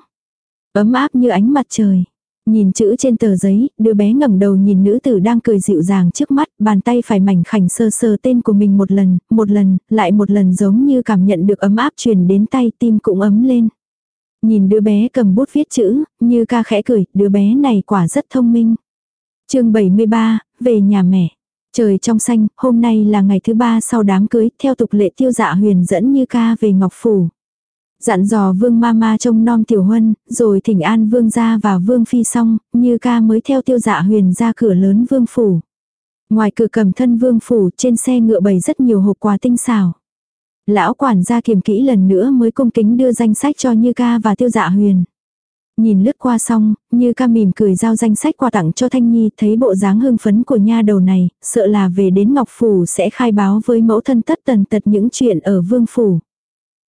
Ấm áp như ánh mặt trời. Nhìn chữ trên tờ giấy, đứa bé ngẩng đầu nhìn nữ tử đang cười dịu dàng trước mắt, bàn tay phải mảnh khảnh sơ sơ tên của mình một lần, một lần, lại một lần giống như cảm nhận được ấm áp truyền đến tay tim cũng ấm lên. Nhìn đứa bé cầm bút viết chữ, như ca khẽ cười, đứa bé này quả rất thông minh. chương 73, về nhà mẹ. Trời trong xanh, hôm nay là ngày thứ ba sau đám cưới, theo tục lệ tiêu dạ huyền dẫn như ca về Ngọc Phủ. Dặn dò vương ma ma trông non tiểu huân, rồi thỉnh an vương gia và vương phi xong, như ca mới theo tiêu dạ huyền ra cửa lớn vương phủ. Ngoài cửa cầm thân vương phủ trên xe ngựa bày rất nhiều hộp quà tinh xảo. Lão quản gia kiểm kỹ lần nữa mới cung kính đưa danh sách cho Như ca và tiêu dạ huyền. Nhìn lướt qua xong, Như ca mỉm cười giao danh sách quà tặng cho Thanh Nhi thấy bộ dáng hưng phấn của nha đầu này, sợ là về đến Ngọc Phủ sẽ khai báo với mẫu thân tất tần tật những chuyện ở Vương Phủ.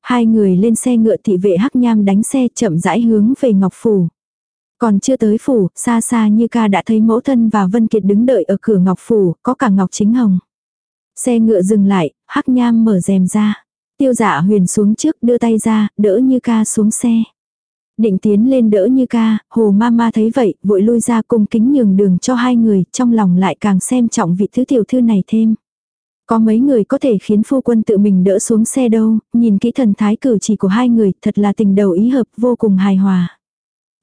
Hai người lên xe ngựa thị vệ hắc nham đánh xe chậm rãi hướng về Ngọc Phủ. Còn chưa tới phủ, xa xa như ca đã thấy mẫu thân và Vân Kiệt đứng đợi ở cửa Ngọc Phủ, có cả Ngọc Chính Hồng. Xe ngựa dừng lại, hắc nham mở rèm ra. Tiêu dạ huyền xuống trước đưa tay ra, đỡ như ca xuống xe. Định tiến lên đỡ như ca, hồ ma ma thấy vậy, vội lui ra cung kính nhường đường cho hai người, trong lòng lại càng xem trọng vị thứ tiểu thư này thêm. Có mấy người có thể khiến phu quân tự mình đỡ xuống xe đâu, nhìn kỹ thần thái cử chỉ của hai người, thật là tình đầu ý hợp vô cùng hài hòa.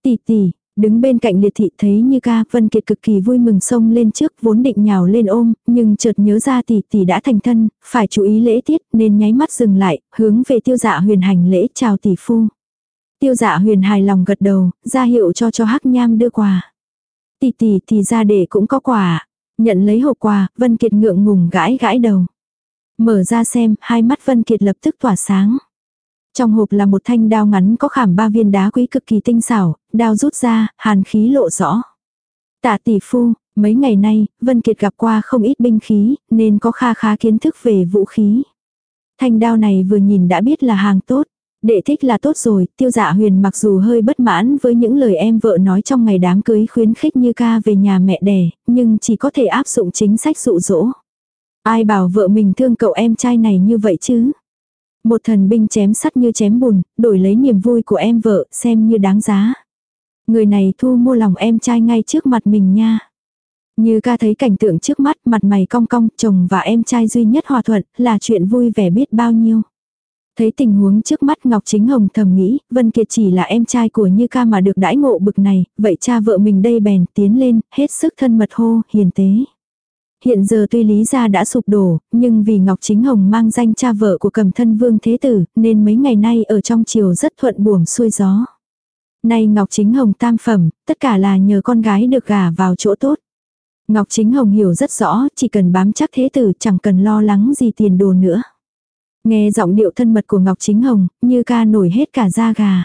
Tỷ tỷ, Đứng bên cạnh liệt thị thấy như ca, Vân Kiệt cực kỳ vui mừng xông lên trước vốn định nhào lên ôm, nhưng chợt nhớ ra tỷ tỷ đã thành thân, phải chú ý lễ tiết nên nháy mắt dừng lại, hướng về tiêu dạ huyền hành lễ chào tỷ phu. Tiêu dạ huyền hài lòng gật đầu, ra hiệu cho cho hắc nham đưa quà. Tỷ tỷ thì ra để cũng có quà. Nhận lấy hộp quà, Vân Kiệt ngượng ngùng gãi gãi đầu. Mở ra xem, hai mắt Vân Kiệt lập tức tỏa sáng. Trong hộp là một thanh đao ngắn có khảm ba viên đá quý cực kỳ tinh xảo, đao rút ra, hàn khí lộ rõ. Tạ tỷ phu, mấy ngày nay, Vân Kiệt gặp qua không ít binh khí, nên có kha khá kiến thức về vũ khí. Thanh đao này vừa nhìn đã biết là hàng tốt. Đệ thích là tốt rồi, tiêu dạ huyền mặc dù hơi bất mãn với những lời em vợ nói trong ngày đám cưới khuyến khích như ca về nhà mẹ đẻ, nhưng chỉ có thể áp dụng chính sách dụ dỗ. Ai bảo vợ mình thương cậu em trai này như vậy chứ? Một thần binh chém sắt như chém bùn, đổi lấy niềm vui của em vợ, xem như đáng giá. Người này thu mua lòng em trai ngay trước mặt mình nha. Như ca thấy cảnh tượng trước mắt, mặt mày cong cong, chồng và em trai duy nhất hòa thuận, là chuyện vui vẻ biết bao nhiêu. Thấy tình huống trước mắt Ngọc Chính Hồng thầm nghĩ, Vân Kiệt chỉ là em trai của Như ca mà được đãi ngộ bực này, vậy cha vợ mình đây bèn tiến lên, hết sức thân mật hô, hiền tế. Hiện giờ tuy Lý gia đã sụp đổ, nhưng vì Ngọc Chính Hồng mang danh cha vợ của cầm thân vương thế tử, nên mấy ngày nay ở trong triều rất thuận buồm xuôi gió. Nay Ngọc Chính Hồng tam phẩm, tất cả là nhờ con gái được gả vào chỗ tốt. Ngọc Chính Hồng hiểu rất rõ, chỉ cần bám chắc thế tử chẳng cần lo lắng gì tiền đồ nữa. Nghe giọng điệu thân mật của Ngọc Chính Hồng, như ca nổi hết cả da gà.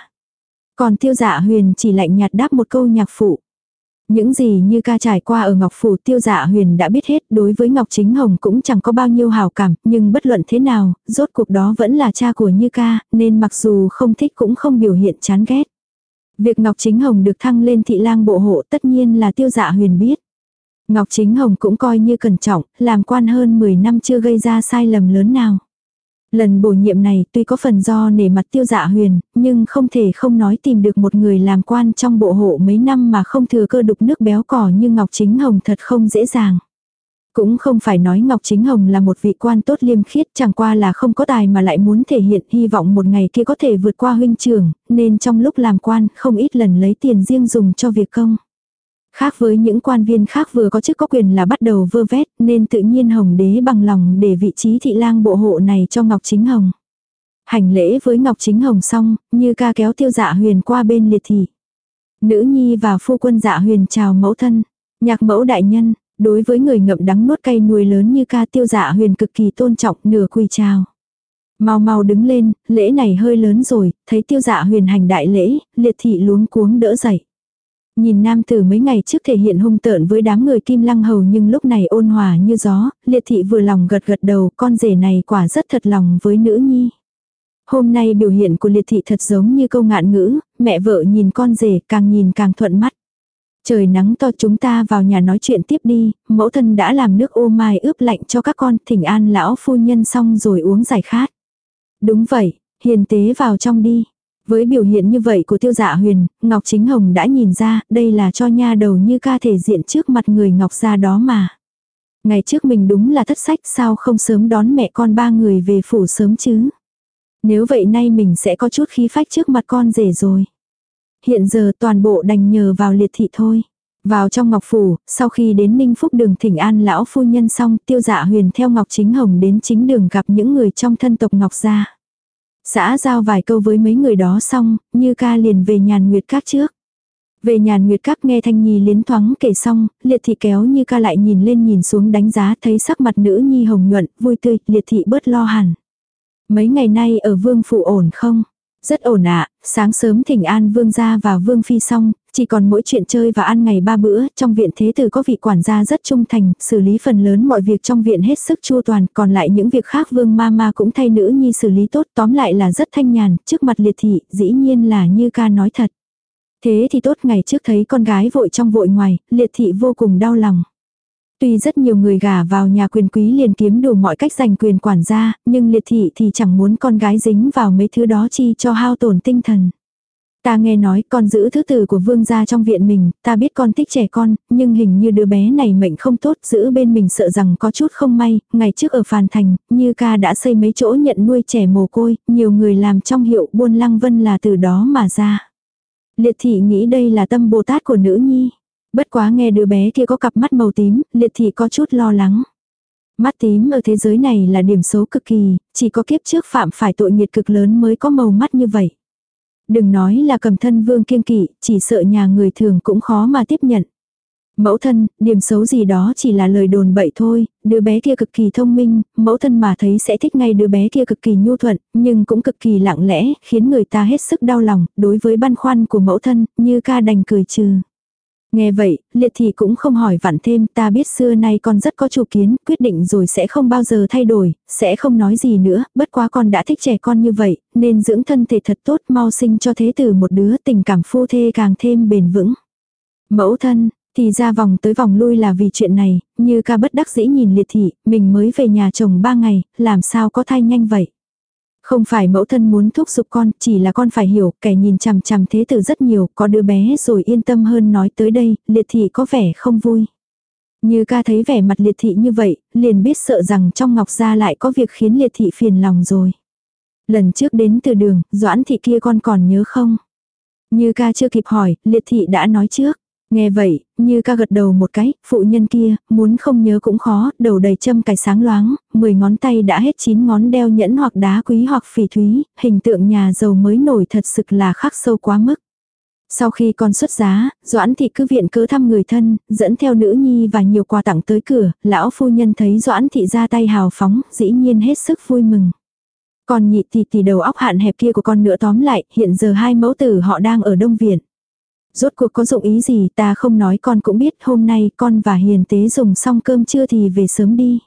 Còn tiêu dạ huyền chỉ lạnh nhạt đáp một câu nhạc phụ. Những gì như ca trải qua ở Ngọc Phủ tiêu dạ huyền đã biết hết đối với Ngọc Chính Hồng cũng chẳng có bao nhiêu hào cảm, nhưng bất luận thế nào, rốt cuộc đó vẫn là cha của Như ca, nên mặc dù không thích cũng không biểu hiện chán ghét. Việc Ngọc Chính Hồng được thăng lên thị lang bộ hộ tất nhiên là tiêu dạ huyền biết. Ngọc Chính Hồng cũng coi như cẩn trọng, làm quan hơn 10 năm chưa gây ra sai lầm lớn nào. Lần bổ nhiệm này tuy có phần do nể mặt tiêu dạ huyền, nhưng không thể không nói tìm được một người làm quan trong bộ hộ mấy năm mà không thừa cơ đục nước béo cỏ như Ngọc Chính Hồng thật không dễ dàng. Cũng không phải nói Ngọc Chính Hồng là một vị quan tốt liêm khiết chẳng qua là không có tài mà lại muốn thể hiện hy vọng một ngày kia có thể vượt qua huynh trưởng, nên trong lúc làm quan không ít lần lấy tiền riêng dùng cho việc công. Khác với những quan viên khác vừa có chức có quyền là bắt đầu vơ vét, nên tự nhiên Hồng đế bằng lòng để vị trí thị lang bộ hộ này cho Ngọc Chính Hồng. Hành lễ với Ngọc Chính Hồng xong, như ca kéo tiêu dạ huyền qua bên liệt thị. Nữ nhi và phu quân dạ huyền chào mẫu thân. Nhạc mẫu đại nhân, đối với người ngậm đắng nuốt cay nuôi lớn như ca tiêu dạ huyền cực kỳ tôn trọng nửa quỳ chào. Mau mau đứng lên, lễ này hơi lớn rồi, thấy tiêu dạ huyền hành đại lễ, liệt thị luống cuống đỡ dậy. Nhìn nam tử mấy ngày trước thể hiện hung tợn với đám người kim lăng hầu nhưng lúc này ôn hòa như gió, liệt thị vừa lòng gật gật đầu con rể này quả rất thật lòng với nữ nhi. Hôm nay biểu hiện của liệt thị thật giống như câu ngạn ngữ, mẹ vợ nhìn con rể càng nhìn càng thuận mắt. Trời nắng to chúng ta vào nhà nói chuyện tiếp đi, mẫu thân đã làm nước ô mai ướp lạnh cho các con, thỉnh an lão phu nhân xong rồi uống giải khát. Đúng vậy, hiền tế vào trong đi. Với biểu hiện như vậy của tiêu dạ huyền, Ngọc Chính Hồng đã nhìn ra đây là cho nha đầu như ca thể diện trước mặt người Ngọc gia đó mà. Ngày trước mình đúng là thất sách sao không sớm đón mẹ con ba người về phủ sớm chứ. Nếu vậy nay mình sẽ có chút khí phách trước mặt con rể rồi. Hiện giờ toàn bộ đành nhờ vào liệt thị thôi. Vào trong ngọc phủ, sau khi đến Ninh Phúc đường thỉnh an lão phu nhân xong, tiêu dạ huyền theo Ngọc Chính Hồng đến chính đường gặp những người trong thân tộc Ngọc gia. Xã giao vài câu với mấy người đó xong, như ca liền về nhàn nguyệt các trước. Về nhàn nguyệt các nghe thanh nhi liến thoáng kể xong, liệt thị kéo như ca lại nhìn lên nhìn xuống đánh giá thấy sắc mặt nữ nhi hồng nhuận, vui tươi, liệt thị bớt lo hẳn. Mấy ngày nay ở vương phụ ổn không? Rất ổn ạ, sáng sớm thỉnh an vương gia và vương phi xong, chỉ còn mỗi chuyện chơi và ăn ngày ba bữa, trong viện thế tử có vị quản gia rất trung thành, xử lý phần lớn mọi việc trong viện hết sức chu toàn, còn lại những việc khác vương ma ma cũng thay nữ nhi xử lý tốt, tóm lại là rất thanh nhàn, trước mặt liệt thị, dĩ nhiên là như ca nói thật. Thế thì tốt ngày trước thấy con gái vội trong vội ngoài, liệt thị vô cùng đau lòng. Tuy rất nhiều người gả vào nhà quyền quý liền kiếm đủ mọi cách giành quyền quản gia, nhưng liệt thị thì chẳng muốn con gái dính vào mấy thứ đó chi cho hao tổn tinh thần. Ta nghe nói con giữ thứ tử của vương gia trong viện mình, ta biết con thích trẻ con, nhưng hình như đứa bé này mệnh không tốt, giữ bên mình sợ rằng có chút không may, ngày trước ở Phàn Thành, như ca đã xây mấy chỗ nhận nuôi trẻ mồ côi, nhiều người làm trong hiệu buôn lăng vân là từ đó mà ra. Liệt thị nghĩ đây là tâm Bồ Tát của nữ nhi. Bất quá nghe đứa bé kia có cặp mắt màu tím, liệt thị có chút lo lắng. Mắt tím ở thế giới này là điểm xấu cực kỳ, chỉ có kiếp trước phạm phải tội nghiệt cực lớn mới có màu mắt như vậy. Đừng nói là cầm thân vương kiên kỵ, chỉ sợ nhà người thường cũng khó mà tiếp nhận. Mẫu thân, điểm xấu gì đó chỉ là lời đồn bậy thôi, đứa bé kia cực kỳ thông minh, mẫu thân mà thấy sẽ thích ngay đứa bé kia cực kỳ nhu thuận, nhưng cũng cực kỳ lặng lẽ, khiến người ta hết sức đau lòng, đối với băn khoăn của mẫu thân, như ca đành cười trừ. Nghe vậy, liệt thị cũng không hỏi vặn thêm, ta biết xưa nay con rất có chủ kiến, quyết định rồi sẽ không bao giờ thay đổi, sẽ không nói gì nữa, bất quá con đã thích trẻ con như vậy, nên dưỡng thân thể thật tốt, mau sinh cho thế tử một đứa tình cảm phu thê càng thêm bền vững. Mẫu thân, thì ra vòng tới vòng lui là vì chuyện này, như ca bất đắc dĩ nhìn liệt thị, mình mới về nhà chồng ba ngày, làm sao có thai nhanh vậy. Không phải mẫu thân muốn thúc giục con, chỉ là con phải hiểu, kẻ nhìn chằm chằm thế tử rất nhiều, có đứa bé rồi yên tâm hơn nói tới đây, liệt thị có vẻ không vui. Như ca thấy vẻ mặt liệt thị như vậy, liền biết sợ rằng trong ngọc gia lại có việc khiến liệt thị phiền lòng rồi. Lần trước đến từ đường, doãn thị kia con còn nhớ không? Như ca chưa kịp hỏi, liệt thị đã nói trước. Nghe vậy, như ca gật đầu một cái, phụ nhân kia, muốn không nhớ cũng khó, đầu đầy châm cài sáng loáng, 10 ngón tay đã hết 9 ngón đeo nhẫn hoặc đá quý hoặc phỉ thúy, hình tượng nhà giàu mới nổi thật sự là khắc sâu quá mức. Sau khi con xuất giá, Doãn thị cứ viện cớ thăm người thân, dẫn theo nữ nhi và nhiều quà tặng tới cửa, lão phu nhân thấy Doãn thị ra tay hào phóng, dĩ nhiên hết sức vui mừng. Còn nhị tỷ tỷ đầu óc hạn hẹp kia của con nữa tóm lại, hiện giờ hai mẫu tử họ đang ở Đông Viện. Rốt cuộc có dụng ý gì ta không nói con cũng biết hôm nay con và hiền tế dùng xong cơm trưa thì về sớm đi.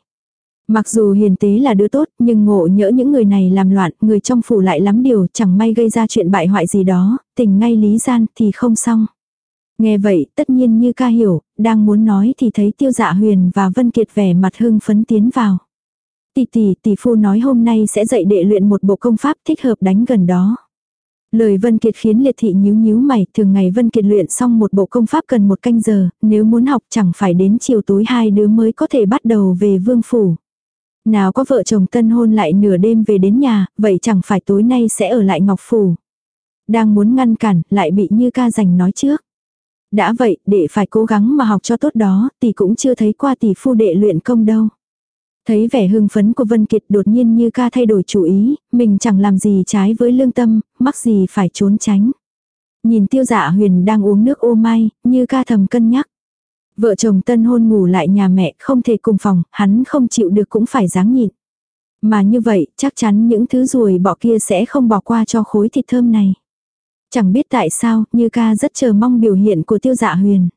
Mặc dù hiền tế là đứa tốt nhưng ngộ nhỡ những người này làm loạn, người trong phủ lại lắm điều chẳng may gây ra chuyện bại hoại gì đó, tình ngay lý gian thì không xong. Nghe vậy tất nhiên như ca hiểu, đang muốn nói thì thấy tiêu dạ huyền và Vân Kiệt vẻ mặt hưng phấn tiến vào. Tỷ tỷ tỷ phu nói hôm nay sẽ dạy đệ luyện một bộ công pháp thích hợp đánh gần đó. Lời Vân Kiệt khiến liệt thị nhíu nhíu mày, thường ngày Vân Kiệt luyện xong một bộ công pháp cần một canh giờ, nếu muốn học chẳng phải đến chiều tối hai đứa mới có thể bắt đầu về vương phủ. Nào có vợ chồng tân hôn lại nửa đêm về đến nhà, vậy chẳng phải tối nay sẽ ở lại Ngọc Phủ. Đang muốn ngăn cản, lại bị như ca giành nói trước. Đã vậy, để phải cố gắng mà học cho tốt đó, tỷ cũng chưa thấy qua tỷ phu đệ luyện công đâu. Thấy vẻ hưng phấn của Vân Kiệt đột nhiên như ca thay đổi chủ ý, mình chẳng làm gì trái với lương tâm, mắc gì phải trốn tránh. Nhìn tiêu dạ huyền đang uống nước ô mai, như ca thầm cân nhắc. Vợ chồng tân hôn ngủ lại nhà mẹ không thể cùng phòng, hắn không chịu được cũng phải dáng nhịn. Mà như vậy, chắc chắn những thứ ruồi bỏ kia sẽ không bỏ qua cho khối thịt thơm này. Chẳng biết tại sao, như ca rất chờ mong biểu hiện của tiêu dạ huyền.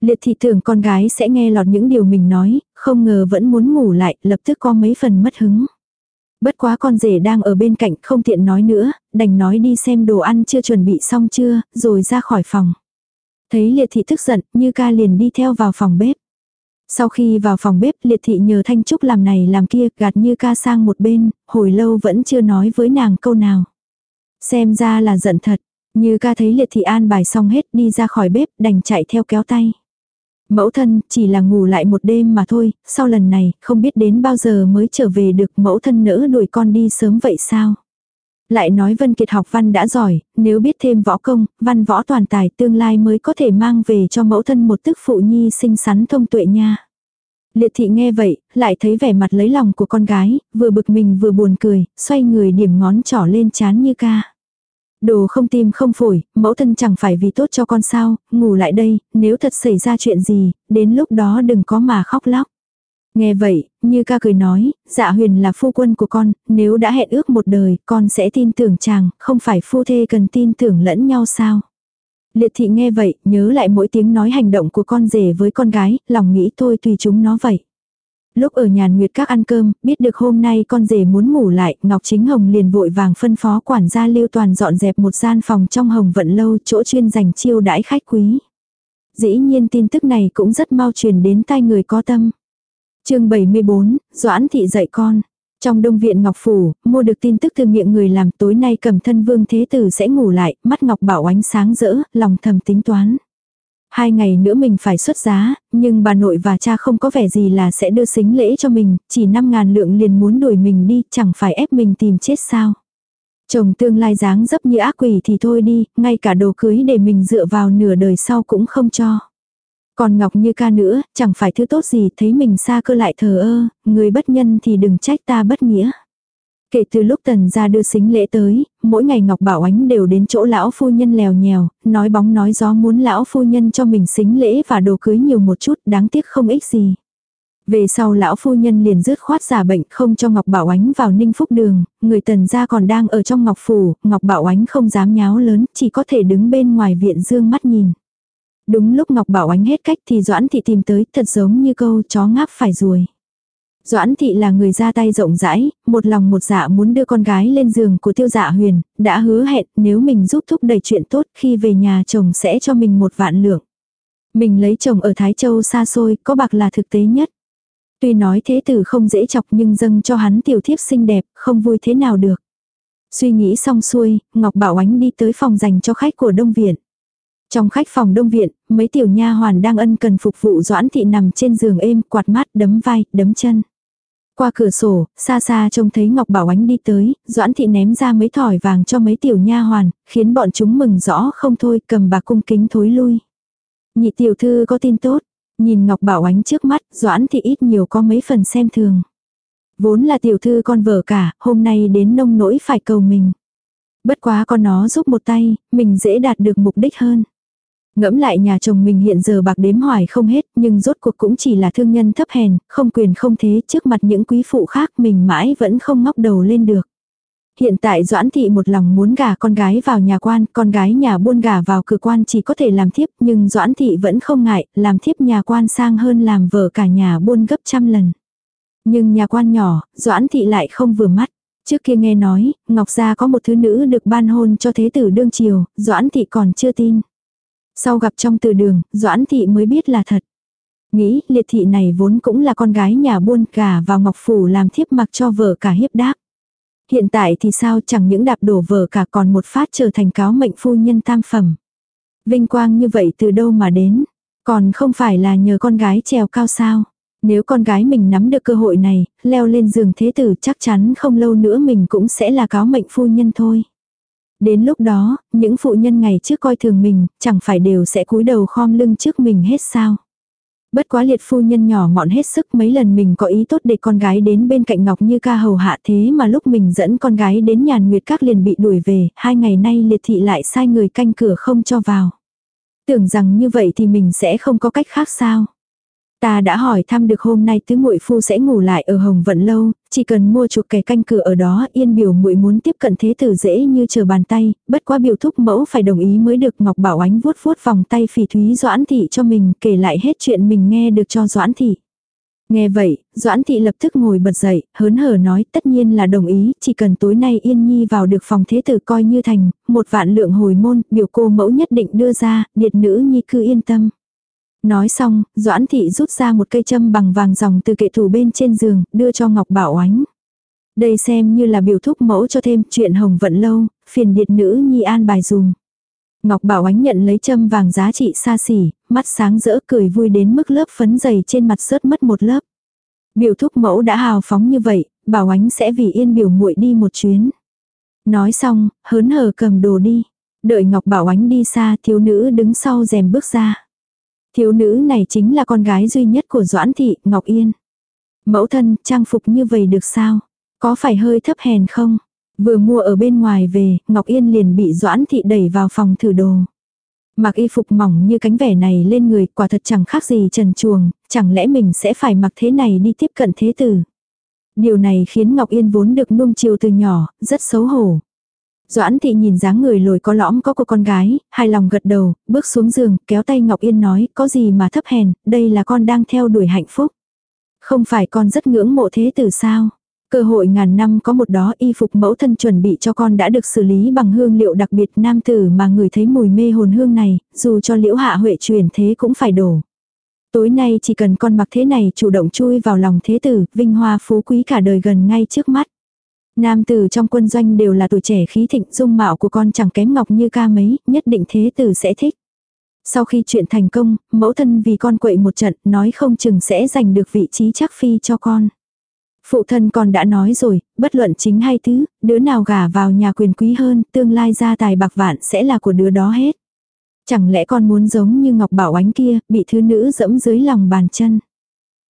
Liệt thị tưởng con gái sẽ nghe lọt những điều mình nói, không ngờ vẫn muốn ngủ lại, lập tức có mấy phần mất hứng. Bất quá con rể đang ở bên cạnh không tiện nói nữa, đành nói đi xem đồ ăn chưa chuẩn bị xong chưa, rồi ra khỏi phòng. Thấy liệt thị tức giận, như ca liền đi theo vào phòng bếp. Sau khi vào phòng bếp liệt thị nhờ Thanh Trúc làm này làm kia gạt như ca sang một bên, hồi lâu vẫn chưa nói với nàng câu nào. Xem ra là giận thật, như ca thấy liệt thị an bài xong hết đi ra khỏi bếp đành chạy theo kéo tay. Mẫu thân chỉ là ngủ lại một đêm mà thôi, sau lần này không biết đến bao giờ mới trở về được mẫu thân nỡ đuổi con đi sớm vậy sao. Lại nói Vân Kiệt học văn đã giỏi, nếu biết thêm võ công, văn võ toàn tài tương lai mới có thể mang về cho mẫu thân một tức phụ nhi xinh xắn thông tuệ nha. Liệt thị nghe vậy, lại thấy vẻ mặt lấy lòng của con gái, vừa bực mình vừa buồn cười, xoay người điểm ngón trỏ lên chán như ca. Đồ không tim không phổi, mẫu thân chẳng phải vì tốt cho con sao, ngủ lại đây, nếu thật xảy ra chuyện gì, đến lúc đó đừng có mà khóc lóc. Nghe vậy, như ca cười nói, dạ huyền là phu quân của con, nếu đã hẹn ước một đời, con sẽ tin tưởng chàng, không phải phu thê cần tin tưởng lẫn nhau sao. Liệt thị nghe vậy, nhớ lại mỗi tiếng nói hành động của con rể với con gái, lòng nghĩ thôi tùy chúng nó vậy. Lúc ở nhàn nguyệt các ăn cơm, biết được hôm nay con rể muốn ngủ lại, Ngọc Chính Hồng liền vội vàng phân phó quản gia Lưu Toàn dọn dẹp một gian phòng trong Hồng Vận Lâu chỗ chuyên dành chiêu đãi khách quý. Dĩ nhiên tin tức này cũng rất mau truyền đến tai người có tâm. chương 74, Doãn Thị dạy con. Trong đông viện Ngọc Phủ, mua được tin tức từ miệng người làm tối nay cầm thân vương thế tử sẽ ngủ lại, mắt Ngọc bảo ánh sáng rỡ, lòng thầm tính toán. Hai ngày nữa mình phải xuất giá, nhưng bà nội và cha không có vẻ gì là sẽ đưa xính lễ cho mình, chỉ 5 ngàn lượng liền muốn đuổi mình đi, chẳng phải ép mình tìm chết sao. Chồng tương lai dáng dấp như ác quỷ thì thôi đi, ngay cả đồ cưới để mình dựa vào nửa đời sau cũng không cho. Còn Ngọc như ca nữa, chẳng phải thứ tốt gì, thấy mình xa cơ lại thờ ơ, người bất nhân thì đừng trách ta bất nghĩa. Kể từ lúc tần gia đưa xính lễ tới, mỗi ngày Ngọc Bảo Ánh đều đến chỗ lão phu nhân lèo nhèo, nói bóng nói gió muốn lão phu nhân cho mình xính lễ và đồ cưới nhiều một chút, đáng tiếc không ích gì. Về sau lão phu nhân liền dứt khoát giả bệnh không cho Ngọc Bảo Ánh vào ninh phúc đường, người tần gia còn đang ở trong Ngọc Phủ, Ngọc Bảo Ánh không dám nháo lớn, chỉ có thể đứng bên ngoài viện dương mắt nhìn. Đúng lúc Ngọc Bảo Ánh hết cách thì Doãn Thị tìm tới, thật giống như câu chó ngáp phải ruồi. Doãn thị là người ra tay rộng rãi, một lòng một dạ muốn đưa con gái lên giường của tiêu dạ huyền, đã hứa hẹn nếu mình giúp thúc đẩy chuyện tốt khi về nhà chồng sẽ cho mình một vạn lượng. Mình lấy chồng ở Thái Châu xa xôi, có bạc là thực tế nhất. Tuy nói thế tử không dễ chọc nhưng dâng cho hắn tiểu thiếp xinh đẹp, không vui thế nào được. Suy nghĩ xong xuôi, Ngọc Bảo Ánh đi tới phòng dành cho khách của Đông Viện. Trong khách phòng Đông Viện, mấy tiểu nha hoàn đang ân cần phục vụ Doãn Thị nằm trên giường êm, quạt mát, đấm vai, đấm chân. Qua cửa sổ, xa xa trông thấy Ngọc Bảo Ánh đi tới, Doãn Thị ném ra mấy thỏi vàng cho mấy tiểu nha hoàn, khiến bọn chúng mừng rõ không thôi, cầm bạc cung kính thối lui. Nhị tiểu thư có tin tốt, nhìn Ngọc Bảo Ánh trước mắt, Doãn Thị ít nhiều có mấy phần xem thường. Vốn là tiểu thư con vợ cả, hôm nay đến nông nỗi phải cầu mình. Bất quá con nó giúp một tay, mình dễ đạt được mục đích hơn. Ngẫm lại nhà chồng mình hiện giờ bạc đếm hoài không hết, nhưng rốt cuộc cũng chỉ là thương nhân thấp hèn, không quyền không thế trước mặt những quý phụ khác mình mãi vẫn không ngóc đầu lên được. Hiện tại Doãn Thị một lòng muốn gả con gái vào nhà quan, con gái nhà buôn gả vào cửa quan chỉ có thể làm thiếp, nhưng Doãn Thị vẫn không ngại, làm thiếp nhà quan sang hơn làm vợ cả nhà buôn gấp trăm lần. Nhưng nhà quan nhỏ, Doãn Thị lại không vừa mắt. Trước kia nghe nói, Ngọc Gia có một thứ nữ được ban hôn cho thế tử đương triều, Doãn Thị còn chưa tin. Sau gặp trong từ đường, Doãn Thị mới biết là thật. Nghĩ liệt thị này vốn cũng là con gái nhà buôn gà vào ngọc phủ làm thiếp mặc cho vợ cả hiếp đáp. Hiện tại thì sao chẳng những đạp đổ vợ cả còn một phát trở thành cáo mệnh phu nhân tam phẩm. Vinh quang như vậy từ đâu mà đến. Còn không phải là nhờ con gái trèo cao sao. Nếu con gái mình nắm được cơ hội này, leo lên giường thế tử chắc chắn không lâu nữa mình cũng sẽ là cáo mệnh phu nhân thôi. Đến lúc đó, những phụ nhân ngày trước coi thường mình, chẳng phải đều sẽ cúi đầu khom lưng trước mình hết sao. Bất quá liệt phu nhân nhỏ mọn hết sức mấy lần mình có ý tốt để con gái đến bên cạnh Ngọc Như ca hầu hạ thế mà lúc mình dẫn con gái đến nhàn nguyệt các liền bị đuổi về, hai ngày nay liệt thị lại sai người canh cửa không cho vào. Tưởng rằng như vậy thì mình sẽ không có cách khác sao. Ta đã hỏi thăm được hôm nay tứ muội phu sẽ ngủ lại ở Hồng Vận lâu, chỉ cần mua chuộc kẻ canh cửa ở đó, yên biểu muội muốn tiếp cận thế tử dễ như chờ bàn tay, bất quá biểu thúc mẫu phải đồng ý mới được Ngọc Bảo Ánh vuốt vuốt vòng tay phỉ thúy Doãn thị cho mình, kể lại hết chuyện mình nghe được cho Doãn thị. Nghe vậy, Doãn thị lập tức ngồi bật dậy, hớn hở nói tất nhiên là đồng ý, chỉ cần tối nay Yên Nhi vào được phòng thế tử coi như thành, một vạn lượng hồi môn, biểu cô mẫu nhất định đưa ra, điệt nữ Nhi cứ yên tâm. Nói xong, Doãn Thị rút ra một cây châm bằng vàng dòng từ kệ thủ bên trên giường, đưa cho Ngọc Bảo Oánh. Đây xem như là biểu thúc mẫu cho thêm chuyện hồng vận lâu, phiền điệt nữ nhi an bài dùm. Ngọc Bảo Ánh nhận lấy châm vàng giá trị xa xỉ, mắt sáng rỡ cười vui đến mức lớp phấn dày trên mặt rớt mất một lớp. Biểu thúc mẫu đã hào phóng như vậy, Bảo Ánh sẽ vì yên biểu muội đi một chuyến. Nói xong, hớn hở cầm đồ đi. Đợi Ngọc Bảo Ánh đi xa thiếu nữ đứng sau rèm bước ra. Thiếu nữ này chính là con gái duy nhất của Doãn Thị, Ngọc Yên. Mẫu thân, trang phục như vậy được sao? Có phải hơi thấp hèn không? Vừa mua ở bên ngoài về, Ngọc Yên liền bị Doãn Thị đẩy vào phòng thử đồ. Mặc y phục mỏng như cánh vẻ này lên người quả thật chẳng khác gì trần chuồng, chẳng lẽ mình sẽ phải mặc thế này đi tiếp cận thế tử. Điều này khiến Ngọc Yên vốn được nuông chiều từ nhỏ, rất xấu hổ. Doãn thị nhìn dáng người lồi có lõm có của con gái, hài lòng gật đầu, bước xuống giường, kéo tay Ngọc Yên nói, có gì mà thấp hèn, đây là con đang theo đuổi hạnh phúc. Không phải con rất ngưỡng mộ thế tử sao? Cơ hội ngàn năm có một đó y phục mẫu thân chuẩn bị cho con đã được xử lý bằng hương liệu đặc biệt nam tử mà người thấy mùi mê hồn hương này, dù cho liễu hạ huệ truyền thế cũng phải đổ. Tối nay chỉ cần con mặc thế này chủ động chui vào lòng thế tử, vinh hoa phú quý cả đời gần ngay trước mắt. Nam tử trong quân doanh đều là tuổi trẻ khí thịnh dung mạo của con chẳng kém ngọc như ca mấy, nhất định thế tử sẽ thích. Sau khi chuyện thành công, mẫu thân vì con quậy một trận, nói không chừng sẽ giành được vị trí chắc phi cho con. Phụ thân con đã nói rồi, bất luận chính hay thứ, đứa nào gả vào nhà quyền quý hơn, tương lai gia tài bạc vạn sẽ là của đứa đó hết. Chẳng lẽ con muốn giống như Ngọc Bảo Ánh kia, bị thứ nữ dẫm dưới lòng bàn chân.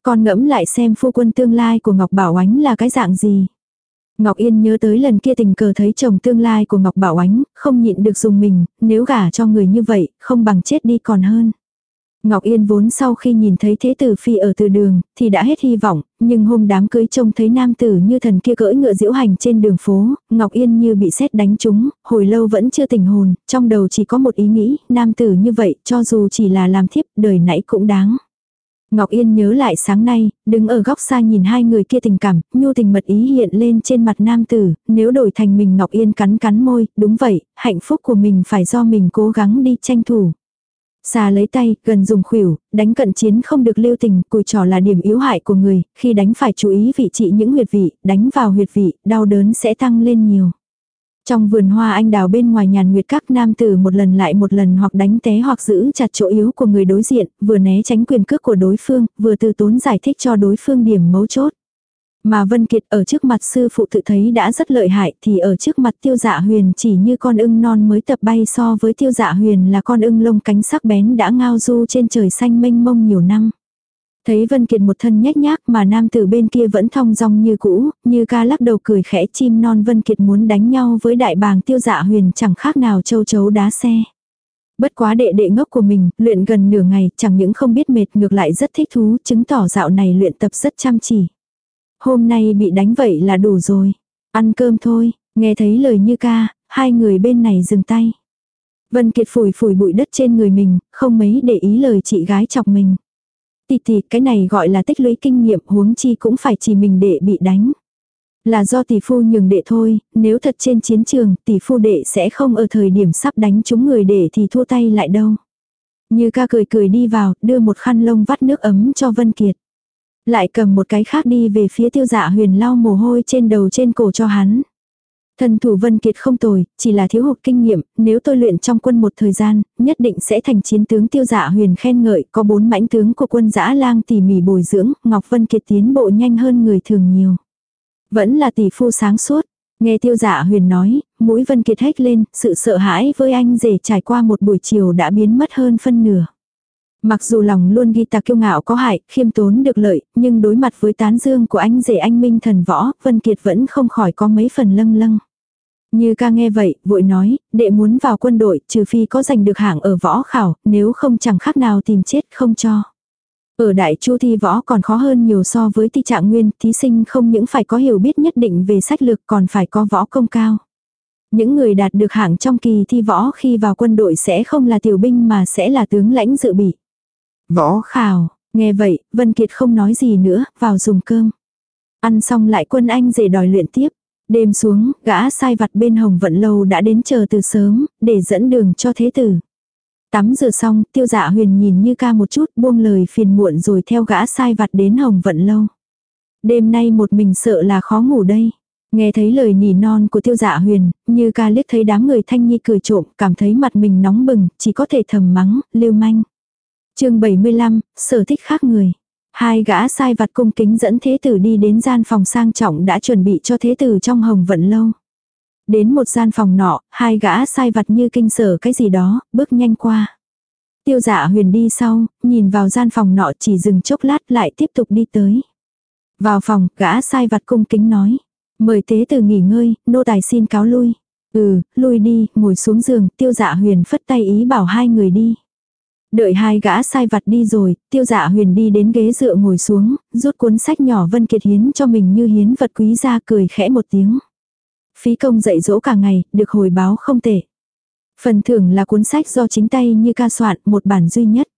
Con ngẫm lại xem phu quân tương lai của Ngọc Bảo Ánh là cái dạng gì. Ngọc Yên nhớ tới lần kia tình cờ thấy chồng tương lai của Ngọc Bảo Ánh, không nhịn được dùng mình, nếu gả cho người như vậy, không bằng chết đi còn hơn. Ngọc Yên vốn sau khi nhìn thấy thế tử phi ở từ đường, thì đã hết hy vọng, nhưng hôm đám cưới trông thấy nam tử như thần kia cưỡi ngựa diễu hành trên đường phố, Ngọc Yên như bị sét đánh trúng, hồi lâu vẫn chưa tỉnh hồn, trong đầu chỉ có một ý nghĩ, nam tử như vậy, cho dù chỉ là làm thiếp, đời nãy cũng đáng. Ngọc Yên nhớ lại sáng nay, đứng ở góc xa nhìn hai người kia tình cảm, nhu tình mật ý hiện lên trên mặt nam tử, nếu đổi thành mình Ngọc Yên cắn cắn môi, đúng vậy, hạnh phúc của mình phải do mình cố gắng đi tranh thủ. Xà lấy tay, gần dùng khuỷu, đánh cận chiến không được lưu tình, cùi trò là điểm yếu hại của người, khi đánh phải chú ý vị trị những huyệt vị, đánh vào huyệt vị, đau đớn sẽ tăng lên nhiều. Trong vườn hoa anh đào bên ngoài nhàn nguyệt các nam tử một lần lại một lần hoặc đánh té hoặc giữ chặt chỗ yếu của người đối diện, vừa né tránh quyền cước của đối phương, vừa từ tốn giải thích cho đối phương điểm mấu chốt. Mà Vân Kiệt ở trước mặt sư phụ tự thấy đã rất lợi hại thì ở trước mặt tiêu dạ huyền chỉ như con ưng non mới tập bay so với tiêu dạ huyền là con ưng lông cánh sắc bén đã ngao du trên trời xanh mênh mông nhiều năm. Thấy Vân Kiệt một thân nhách nhác mà nam tử bên kia vẫn thong dong như cũ, như ca lắc đầu cười khẽ chim non Vân Kiệt muốn đánh nhau với đại bàng tiêu dạ huyền chẳng khác nào châu chấu đá xe. Bất quá đệ đệ ngốc của mình, luyện gần nửa ngày, chẳng những không biết mệt ngược lại rất thích thú, chứng tỏ dạo này luyện tập rất chăm chỉ. Hôm nay bị đánh vậy là đủ rồi. Ăn cơm thôi, nghe thấy lời như ca, hai người bên này dừng tay. Vân Kiệt phủi phủi bụi đất trên người mình, không mấy để ý lời chị gái chọc mình. Tì tì, cái này gọi là tích lũy kinh nghiệm huống chi cũng phải chỉ mình đệ bị đánh. Là do tỷ phu nhường đệ thôi, nếu thật trên chiến trường, tỷ phu đệ sẽ không ở thời điểm sắp đánh chúng người đệ thì thua tay lại đâu. Như ca cười cười đi vào, đưa một khăn lông vắt nước ấm cho Vân Kiệt. Lại cầm một cái khác đi về phía tiêu dạ huyền lau mồ hôi trên đầu trên cổ cho hắn. Thần thủ Vân Kiệt không tồi, chỉ là thiếu hụt kinh nghiệm, nếu tôi luyện trong quân một thời gian, nhất định sẽ thành chiến tướng tiêu dạ huyền khen ngợi, có bốn mãnh tướng của quân dã lang tỉ mỉ bồi dưỡng, Ngọc Vân Kiệt tiến bộ nhanh hơn người thường nhiều. Vẫn là tỷ phu sáng suốt, nghe tiêu dạ huyền nói, mũi Vân Kiệt hét lên, sự sợ hãi với anh rể trải qua một buổi chiều đã biến mất hơn phân nửa. Mặc dù lòng luôn ghi tạc kiêu ngạo có hại, khiêm tốn được lợi, nhưng đối mặt với tán dương của anh rể anh Minh thần võ, Vân Kiệt vẫn không khỏi có mấy phần lâng lâng. Như ca nghe vậy, vội nói, đệ muốn vào quân đội, trừ phi có giành được hạng ở võ khảo, nếu không chẳng khác nào tìm chết không cho. Ở đại chu thi võ còn khó hơn nhiều so với thi trạng nguyên, thí sinh không những phải có hiểu biết nhất định về sách lược còn phải có võ công cao. Những người đạt được hạng trong kỳ thi võ khi vào quân đội sẽ không là tiểu binh mà sẽ là tướng lãnh dự bị. Võ khảo, nghe vậy, Vân Kiệt không nói gì nữa, vào dùng cơm. Ăn xong lại quân anh rể đòi luyện tiếp. Đêm xuống, gã sai vặt bên hồng vận lâu đã đến chờ từ sớm, để dẫn đường cho thế tử. Tắm rửa xong, tiêu dạ huyền nhìn như ca một chút buông lời phiền muộn rồi theo gã sai vặt đến hồng vận lâu. Đêm nay một mình sợ là khó ngủ đây. Nghe thấy lời nỉ non của tiêu dạ huyền, như ca liếc thấy đám người thanh nhi cười trộm, cảm thấy mặt mình nóng bừng, chỉ có thể thầm mắng, lưu manh. chương 75, sở thích khác người. Hai gã sai vặt cung kính dẫn thế tử đi đến gian phòng sang trọng đã chuẩn bị cho thế tử trong hồng vận lâu. Đến một gian phòng nọ, hai gã sai vặt như kinh sở cái gì đó, bước nhanh qua. Tiêu dạ huyền đi sau, nhìn vào gian phòng nọ chỉ dừng chốc lát lại tiếp tục đi tới. Vào phòng, gã sai vặt cung kính nói. Mời thế tử nghỉ ngơi, nô tài xin cáo lui. Ừ, lui đi, ngồi xuống giường, tiêu dạ huyền phất tay ý bảo hai người đi. Đợi hai gã sai vặt đi rồi, tiêu dạ huyền đi đến ghế dựa ngồi xuống, rút cuốn sách nhỏ Vân Kiệt hiến cho mình như hiến vật quý ra cười khẽ một tiếng. Phí công dạy dỗ cả ngày, được hồi báo không tệ. Phần thưởng là cuốn sách do chính tay như ca soạn, một bản duy nhất.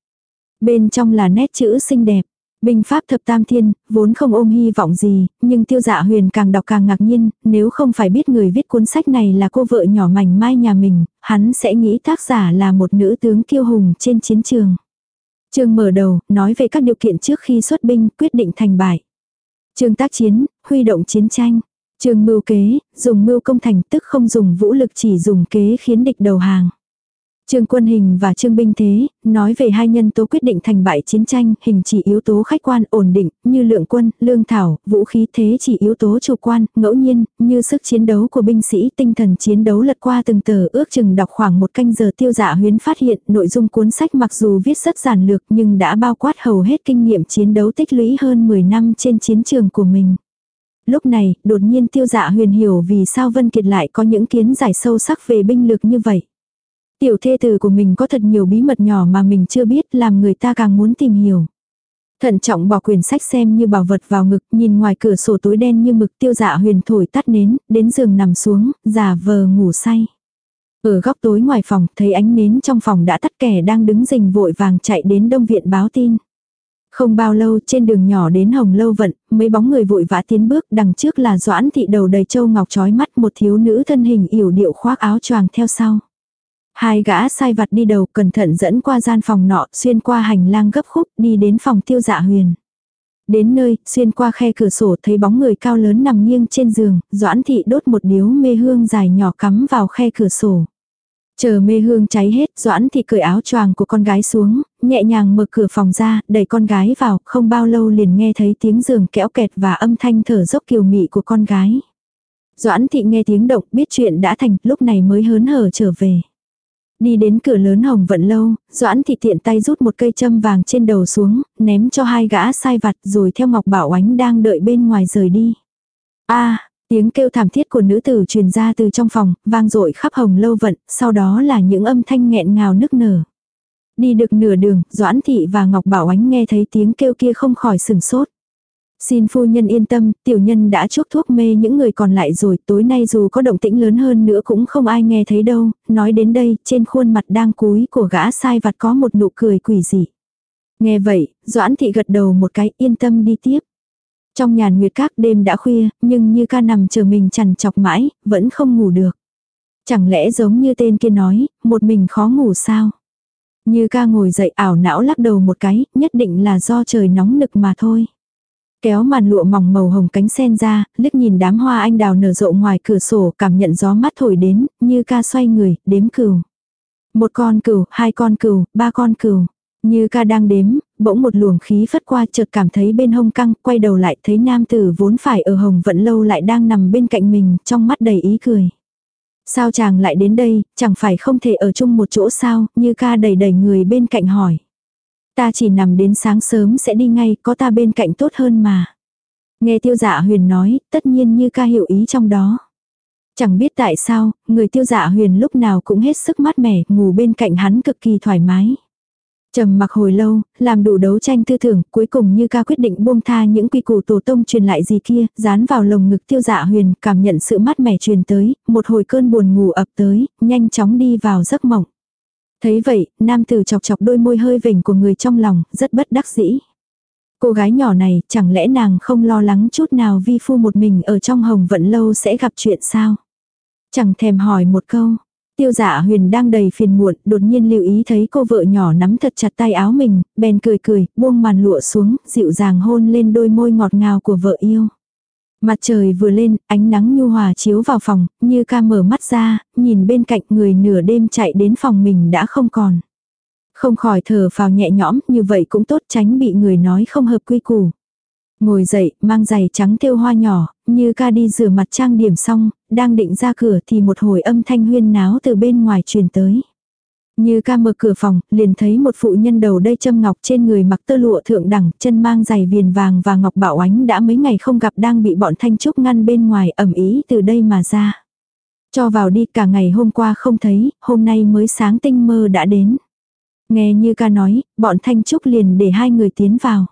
Bên trong là nét chữ xinh đẹp. Binh pháp thập tam thiên, vốn không ôm hy vọng gì, nhưng tiêu dạ huyền càng đọc càng ngạc nhiên, nếu không phải biết người viết cuốn sách này là cô vợ nhỏ mảnh mai nhà mình, hắn sẽ nghĩ tác giả là một nữ tướng kiêu hùng trên chiến trường. Trường mở đầu, nói về các điều kiện trước khi xuất binh, quyết định thành bại. Trường tác chiến, huy động chiến tranh. Trường mưu kế, dùng mưu công thành tức không dùng vũ lực chỉ dùng kế khiến địch đầu hàng. Trương quân hình và trương binh thế, nói về hai nhân tố quyết định thành bại chiến tranh, hình chỉ yếu tố khách quan ổn định, như lượng quân, lương thảo, vũ khí thế chỉ yếu tố chủ quan, ngẫu nhiên, như sức chiến đấu của binh sĩ, tinh thần chiến đấu lật qua từng tờ ước chừng đọc khoảng một canh giờ tiêu dạ huyến phát hiện nội dung cuốn sách mặc dù viết rất giản lược nhưng đã bao quát hầu hết kinh nghiệm chiến đấu tích lũy hơn 10 năm trên chiến trường của mình. lúc này, đột nhiên tiêu dạ huyền hiểu vì sao Vân Kiệt lại có những kiến giải sâu sắc về binh lực như vậy. Tiểu thê tử của mình có thật nhiều bí mật nhỏ mà mình chưa biết làm người ta càng muốn tìm hiểu. Thận trọng bỏ quyển sách xem như bảo vật vào ngực, nhìn ngoài cửa sổ tối đen như mực tiêu dạ huyền thổi tắt nến, đến giường nằm xuống, giả vờ ngủ say. Ở góc tối ngoài phòng, thấy ánh nến trong phòng đã tắt kẻ đang đứng rình vội vàng chạy đến đông viện báo tin. Không bao lâu trên đường nhỏ đến hồng lâu vận, mấy bóng người vội vã tiến bước đằng trước là doãn thị đầu đầy châu ngọc trói mắt một thiếu nữ thân hình yểu điệu khoác áo choàng theo sau. Hai gã sai vặt đi đầu cẩn thận dẫn qua gian phòng nọ xuyên qua hành lang gấp khúc đi đến phòng tiêu dạ huyền. Đến nơi, xuyên qua khe cửa sổ thấy bóng người cao lớn nằm nghiêng trên giường, doãn thị đốt một điếu mê hương dài nhỏ cắm vào khe cửa sổ. Chờ mê hương cháy hết, Doãn thì cởi áo choàng của con gái xuống, nhẹ nhàng mở cửa phòng ra, đẩy con gái vào, không bao lâu liền nghe thấy tiếng giường kéo kẹt và âm thanh thở dốc kiều mị của con gái. Doãn thị nghe tiếng động, biết chuyện đã thành, lúc này mới hớn hở trở về. Đi đến cửa lớn hồng vận lâu, Doãn thị tiện tay rút một cây châm vàng trên đầu xuống, ném cho hai gã sai vặt rồi theo Ngọc Bảo Ánh đang đợi bên ngoài rời đi. a Tiếng kêu thảm thiết của nữ tử truyền ra từ trong phòng, vang dội khắp hồng lâu vận, sau đó là những âm thanh nghẹn ngào nức nở. Đi được nửa đường, Doãn Thị và Ngọc Bảo Ánh nghe thấy tiếng kêu kia không khỏi sừng sốt. Xin phu nhân yên tâm, tiểu nhân đã chuốc thuốc mê những người còn lại rồi, tối nay dù có động tĩnh lớn hơn nữa cũng không ai nghe thấy đâu, nói đến đây, trên khuôn mặt đang cúi của gã sai vặt có một nụ cười quỷ dị. Nghe vậy, Doãn Thị gật đầu một cái yên tâm đi tiếp. Trong nhàn nguyệt các đêm đã khuya, nhưng như ca nằm chờ mình chằn chọc mãi, vẫn không ngủ được. Chẳng lẽ giống như tên kia nói, một mình khó ngủ sao? Như ca ngồi dậy ảo não lắc đầu một cái, nhất định là do trời nóng nực mà thôi. Kéo màn lụa mỏng màu hồng cánh sen ra, liếc nhìn đám hoa anh đào nở rộ ngoài cửa sổ cảm nhận gió mát thổi đến, như ca xoay người, đếm cừu. Một con cừu, hai con cừu, ba con cừu. Như ca đang đếm, bỗng một luồng khí phất qua chợt cảm thấy bên hông căng, quay đầu lại thấy nam tử vốn phải ở hồng vận lâu lại đang nằm bên cạnh mình, trong mắt đầy ý cười. Sao chàng lại đến đây, chẳng phải không thể ở chung một chỗ sao, như ca đầy đầy người bên cạnh hỏi. Ta chỉ nằm đến sáng sớm sẽ đi ngay, có ta bên cạnh tốt hơn mà. Nghe tiêu dạ huyền nói, tất nhiên như ca hiểu ý trong đó. Chẳng biết tại sao, người tiêu dạ huyền lúc nào cũng hết sức mát mẻ, ngủ bên cạnh hắn cực kỳ thoải mái. Trầm mặc hồi lâu, làm đủ đấu tranh tư tưởng, cuối cùng như ca quyết định buông tha những quy củ tổ tông truyền lại gì kia, dán vào lồng ngực tiêu dạ huyền, cảm nhận sự mát mẻ truyền tới, một hồi cơn buồn ngủ ập tới, nhanh chóng đi vào giấc mộng. Thấy vậy, nam tử chọc chọc đôi môi hơi vểnh của người trong lòng, rất bất đắc dĩ. Cô gái nhỏ này, chẳng lẽ nàng không lo lắng chút nào vi phu một mình ở trong hồng vận lâu sẽ gặp chuyện sao? Chẳng thèm hỏi một câu, Tiêu giả huyền đang đầy phiền muộn, đột nhiên lưu ý thấy cô vợ nhỏ nắm thật chặt tay áo mình, bèn cười cười, buông màn lụa xuống, dịu dàng hôn lên đôi môi ngọt ngào của vợ yêu. Mặt trời vừa lên, ánh nắng nhu hòa chiếu vào phòng, như ca mở mắt ra, nhìn bên cạnh người nửa đêm chạy đến phòng mình đã không còn. Không khỏi thở phào nhẹ nhõm, như vậy cũng tốt tránh bị người nói không hợp quy củ. Ngồi dậy, mang giày trắng thêu hoa nhỏ, như ca đi rửa mặt trang điểm xong, đang định ra cửa thì một hồi âm thanh huyên náo từ bên ngoài truyền tới. Như ca mở cửa phòng, liền thấy một phụ nhân đầu đây châm ngọc trên người mặc tơ lụa thượng đẳng, chân mang giày viền vàng và ngọc bảo ánh đã mấy ngày không gặp đang bị bọn thanh trúc ngăn bên ngoài ẩm ý từ đây mà ra. Cho vào đi cả ngày hôm qua không thấy, hôm nay mới sáng tinh mơ đã đến. Nghe như ca nói, bọn thanh trúc liền để hai người tiến vào.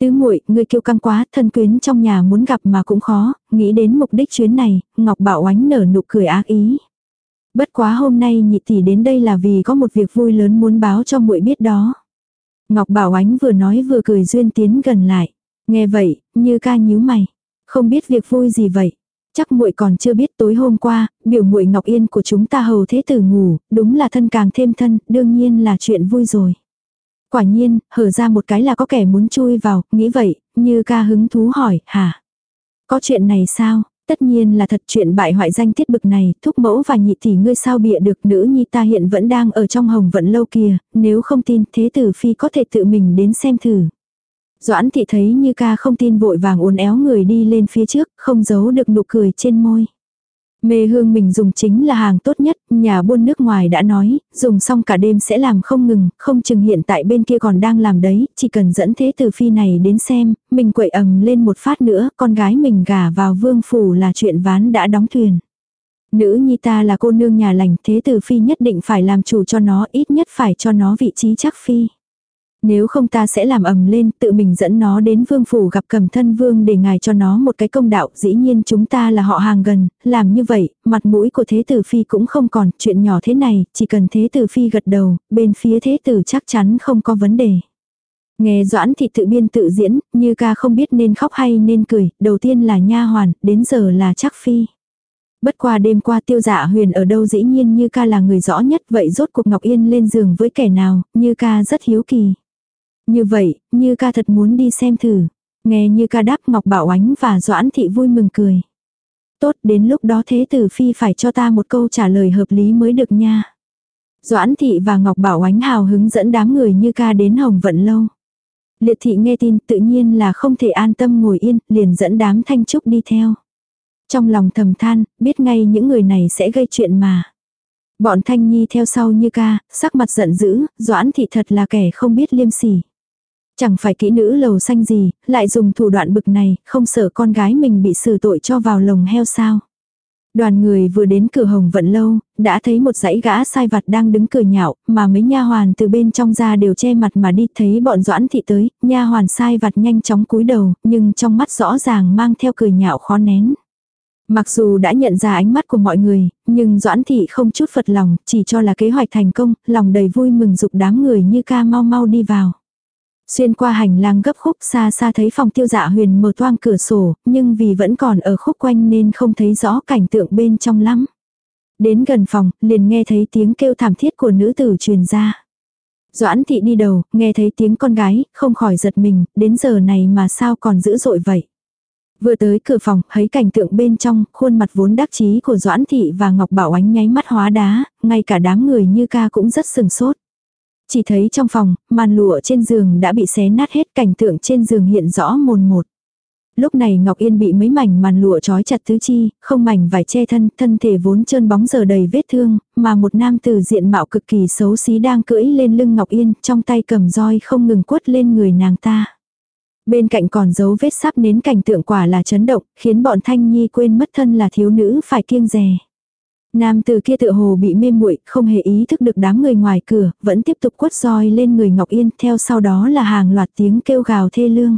Tứ muội, người kiêu căng quá, thân quyến trong nhà muốn gặp mà cũng khó, nghĩ đến mục đích chuyến này, Ngọc Bảo Oánh nở nụ cười ác ý. Bất quá hôm nay nhị tỷ đến đây là vì có một việc vui lớn muốn báo cho muội biết đó. Ngọc Bảo ánh vừa nói vừa cười duyên tiến gần lại. Nghe vậy, như ca nhíu mày. Không biết việc vui gì vậy. Chắc muội còn chưa biết tối hôm qua, biểu muội Ngọc Yên của chúng ta hầu thế tử ngủ, đúng là thân càng thêm thân, đương nhiên là chuyện vui rồi. Quả nhiên, hở ra một cái là có kẻ muốn chui vào, nghĩ vậy, như ca hứng thú hỏi, hả? Có chuyện này sao? Tất nhiên là thật chuyện bại hoại danh tiết bực này, thúc mẫu và nhị tỷ ngươi sao bịa được nữ nhi ta hiện vẫn đang ở trong hồng vận lâu kia nếu không tin thế tử phi có thể tự mình đến xem thử. Doãn thị thấy như ca không tin vội vàng uốn éo người đi lên phía trước, không giấu được nụ cười trên môi. Mê hương mình dùng chính là hàng tốt nhất, nhà buôn nước ngoài đã nói, dùng xong cả đêm sẽ làm không ngừng, không chừng hiện tại bên kia còn đang làm đấy, chỉ cần dẫn thế tử phi này đến xem, mình quậy ầm lên một phát nữa, con gái mình gả vào vương phủ là chuyện ván đã đóng thuyền. Nữ nhi ta là cô nương nhà lành, thế tử phi nhất định phải làm chủ cho nó, ít nhất phải cho nó vị trí chắc phi. Nếu không ta sẽ làm ầm lên, tự mình dẫn nó đến vương phủ gặp cầm thân vương để ngài cho nó một cái công đạo. Dĩ nhiên chúng ta là họ hàng gần, làm như vậy, mặt mũi của thế tử phi cũng không còn, chuyện nhỏ thế này, chỉ cần thế tử phi gật đầu, bên phía thế tử chắc chắn không có vấn đề. Nghe Doãn thị tự biên tự diễn, như ca không biết nên khóc hay nên cười, đầu tiên là nha hoàn, đến giờ là chắc phi. Bất qua đêm qua tiêu dạ huyền ở đâu dĩ nhiên như ca là người rõ nhất vậy rốt cuộc Ngọc Yên lên giường với kẻ nào, như ca rất hiếu kỳ. Như vậy, như ca thật muốn đi xem thử. Nghe như ca đáp Ngọc Bảo Ánh và Doãn Thị vui mừng cười. Tốt đến lúc đó thế tử phi phải cho ta một câu trả lời hợp lý mới được nha. Doãn Thị và Ngọc Bảo Ánh hào hứng dẫn đám người như ca đến Hồng Vận Lâu. Liệt Thị nghe tin tự nhiên là không thể an tâm ngồi yên, liền dẫn đám thanh trúc đi theo. Trong lòng thầm than, biết ngay những người này sẽ gây chuyện mà. Bọn Thanh Nhi theo sau như ca, sắc mặt giận dữ, Doãn Thị thật là kẻ không biết liêm sỉ. Chẳng phải kỹ nữ lầu xanh gì, lại dùng thủ đoạn bực này, không sợ con gái mình bị xử tội cho vào lồng heo sao. Đoàn người vừa đến cửa hồng vận lâu, đã thấy một dãy gã sai vặt đang đứng cười nhạo, mà mấy nha hoàn từ bên trong ra đều che mặt mà đi thấy bọn doãn thị tới, nha hoàn sai vặt nhanh chóng cúi đầu, nhưng trong mắt rõ ràng mang theo cười nhạo khó nén. Mặc dù đã nhận ra ánh mắt của mọi người, nhưng Doãn Thị không chút phật lòng, chỉ cho là kế hoạch thành công, lòng đầy vui mừng dục đám người như ca mau mau đi vào. Xuyên qua hành lang gấp khúc xa xa thấy phòng tiêu dạ huyền mở toang cửa sổ, nhưng vì vẫn còn ở khúc quanh nên không thấy rõ cảnh tượng bên trong lắm. Đến gần phòng, liền nghe thấy tiếng kêu thảm thiết của nữ tử truyền ra. Doãn thị đi đầu, nghe thấy tiếng con gái, không khỏi giật mình, đến giờ này mà sao còn dữ dội vậy. Vừa tới cửa phòng, thấy cảnh tượng bên trong, khuôn mặt vốn đắc chí của Doãn thị và Ngọc Bảo ánh nháy mắt hóa đá, ngay cả đám người như ca cũng rất sừng sốt. Chỉ thấy trong phòng, màn lụa trên giường đã bị xé nát hết cảnh tượng trên giường hiện rõ mồn một. Lúc này Ngọc Yên bị mấy mảnh màn lụa trói chặt tứ chi, không mảnh vải che thân, thân thể vốn trơn bóng giờ đầy vết thương, mà một nam tử diện mạo cực kỳ xấu xí đang cưỡi lên lưng Ngọc Yên, trong tay cầm roi không ngừng quất lên người nàng ta. Bên cạnh còn dấu vết sắp nến cảnh tượng quả là chấn động, khiến bọn Thanh Nhi quên mất thân là thiếu nữ phải kiêng rè. Nam từ kia tự hồ bị mê muội, không hề ý thức được đám người ngoài cửa, vẫn tiếp tục quất roi lên người Ngọc Yên, theo sau đó là hàng loạt tiếng kêu gào thê lương.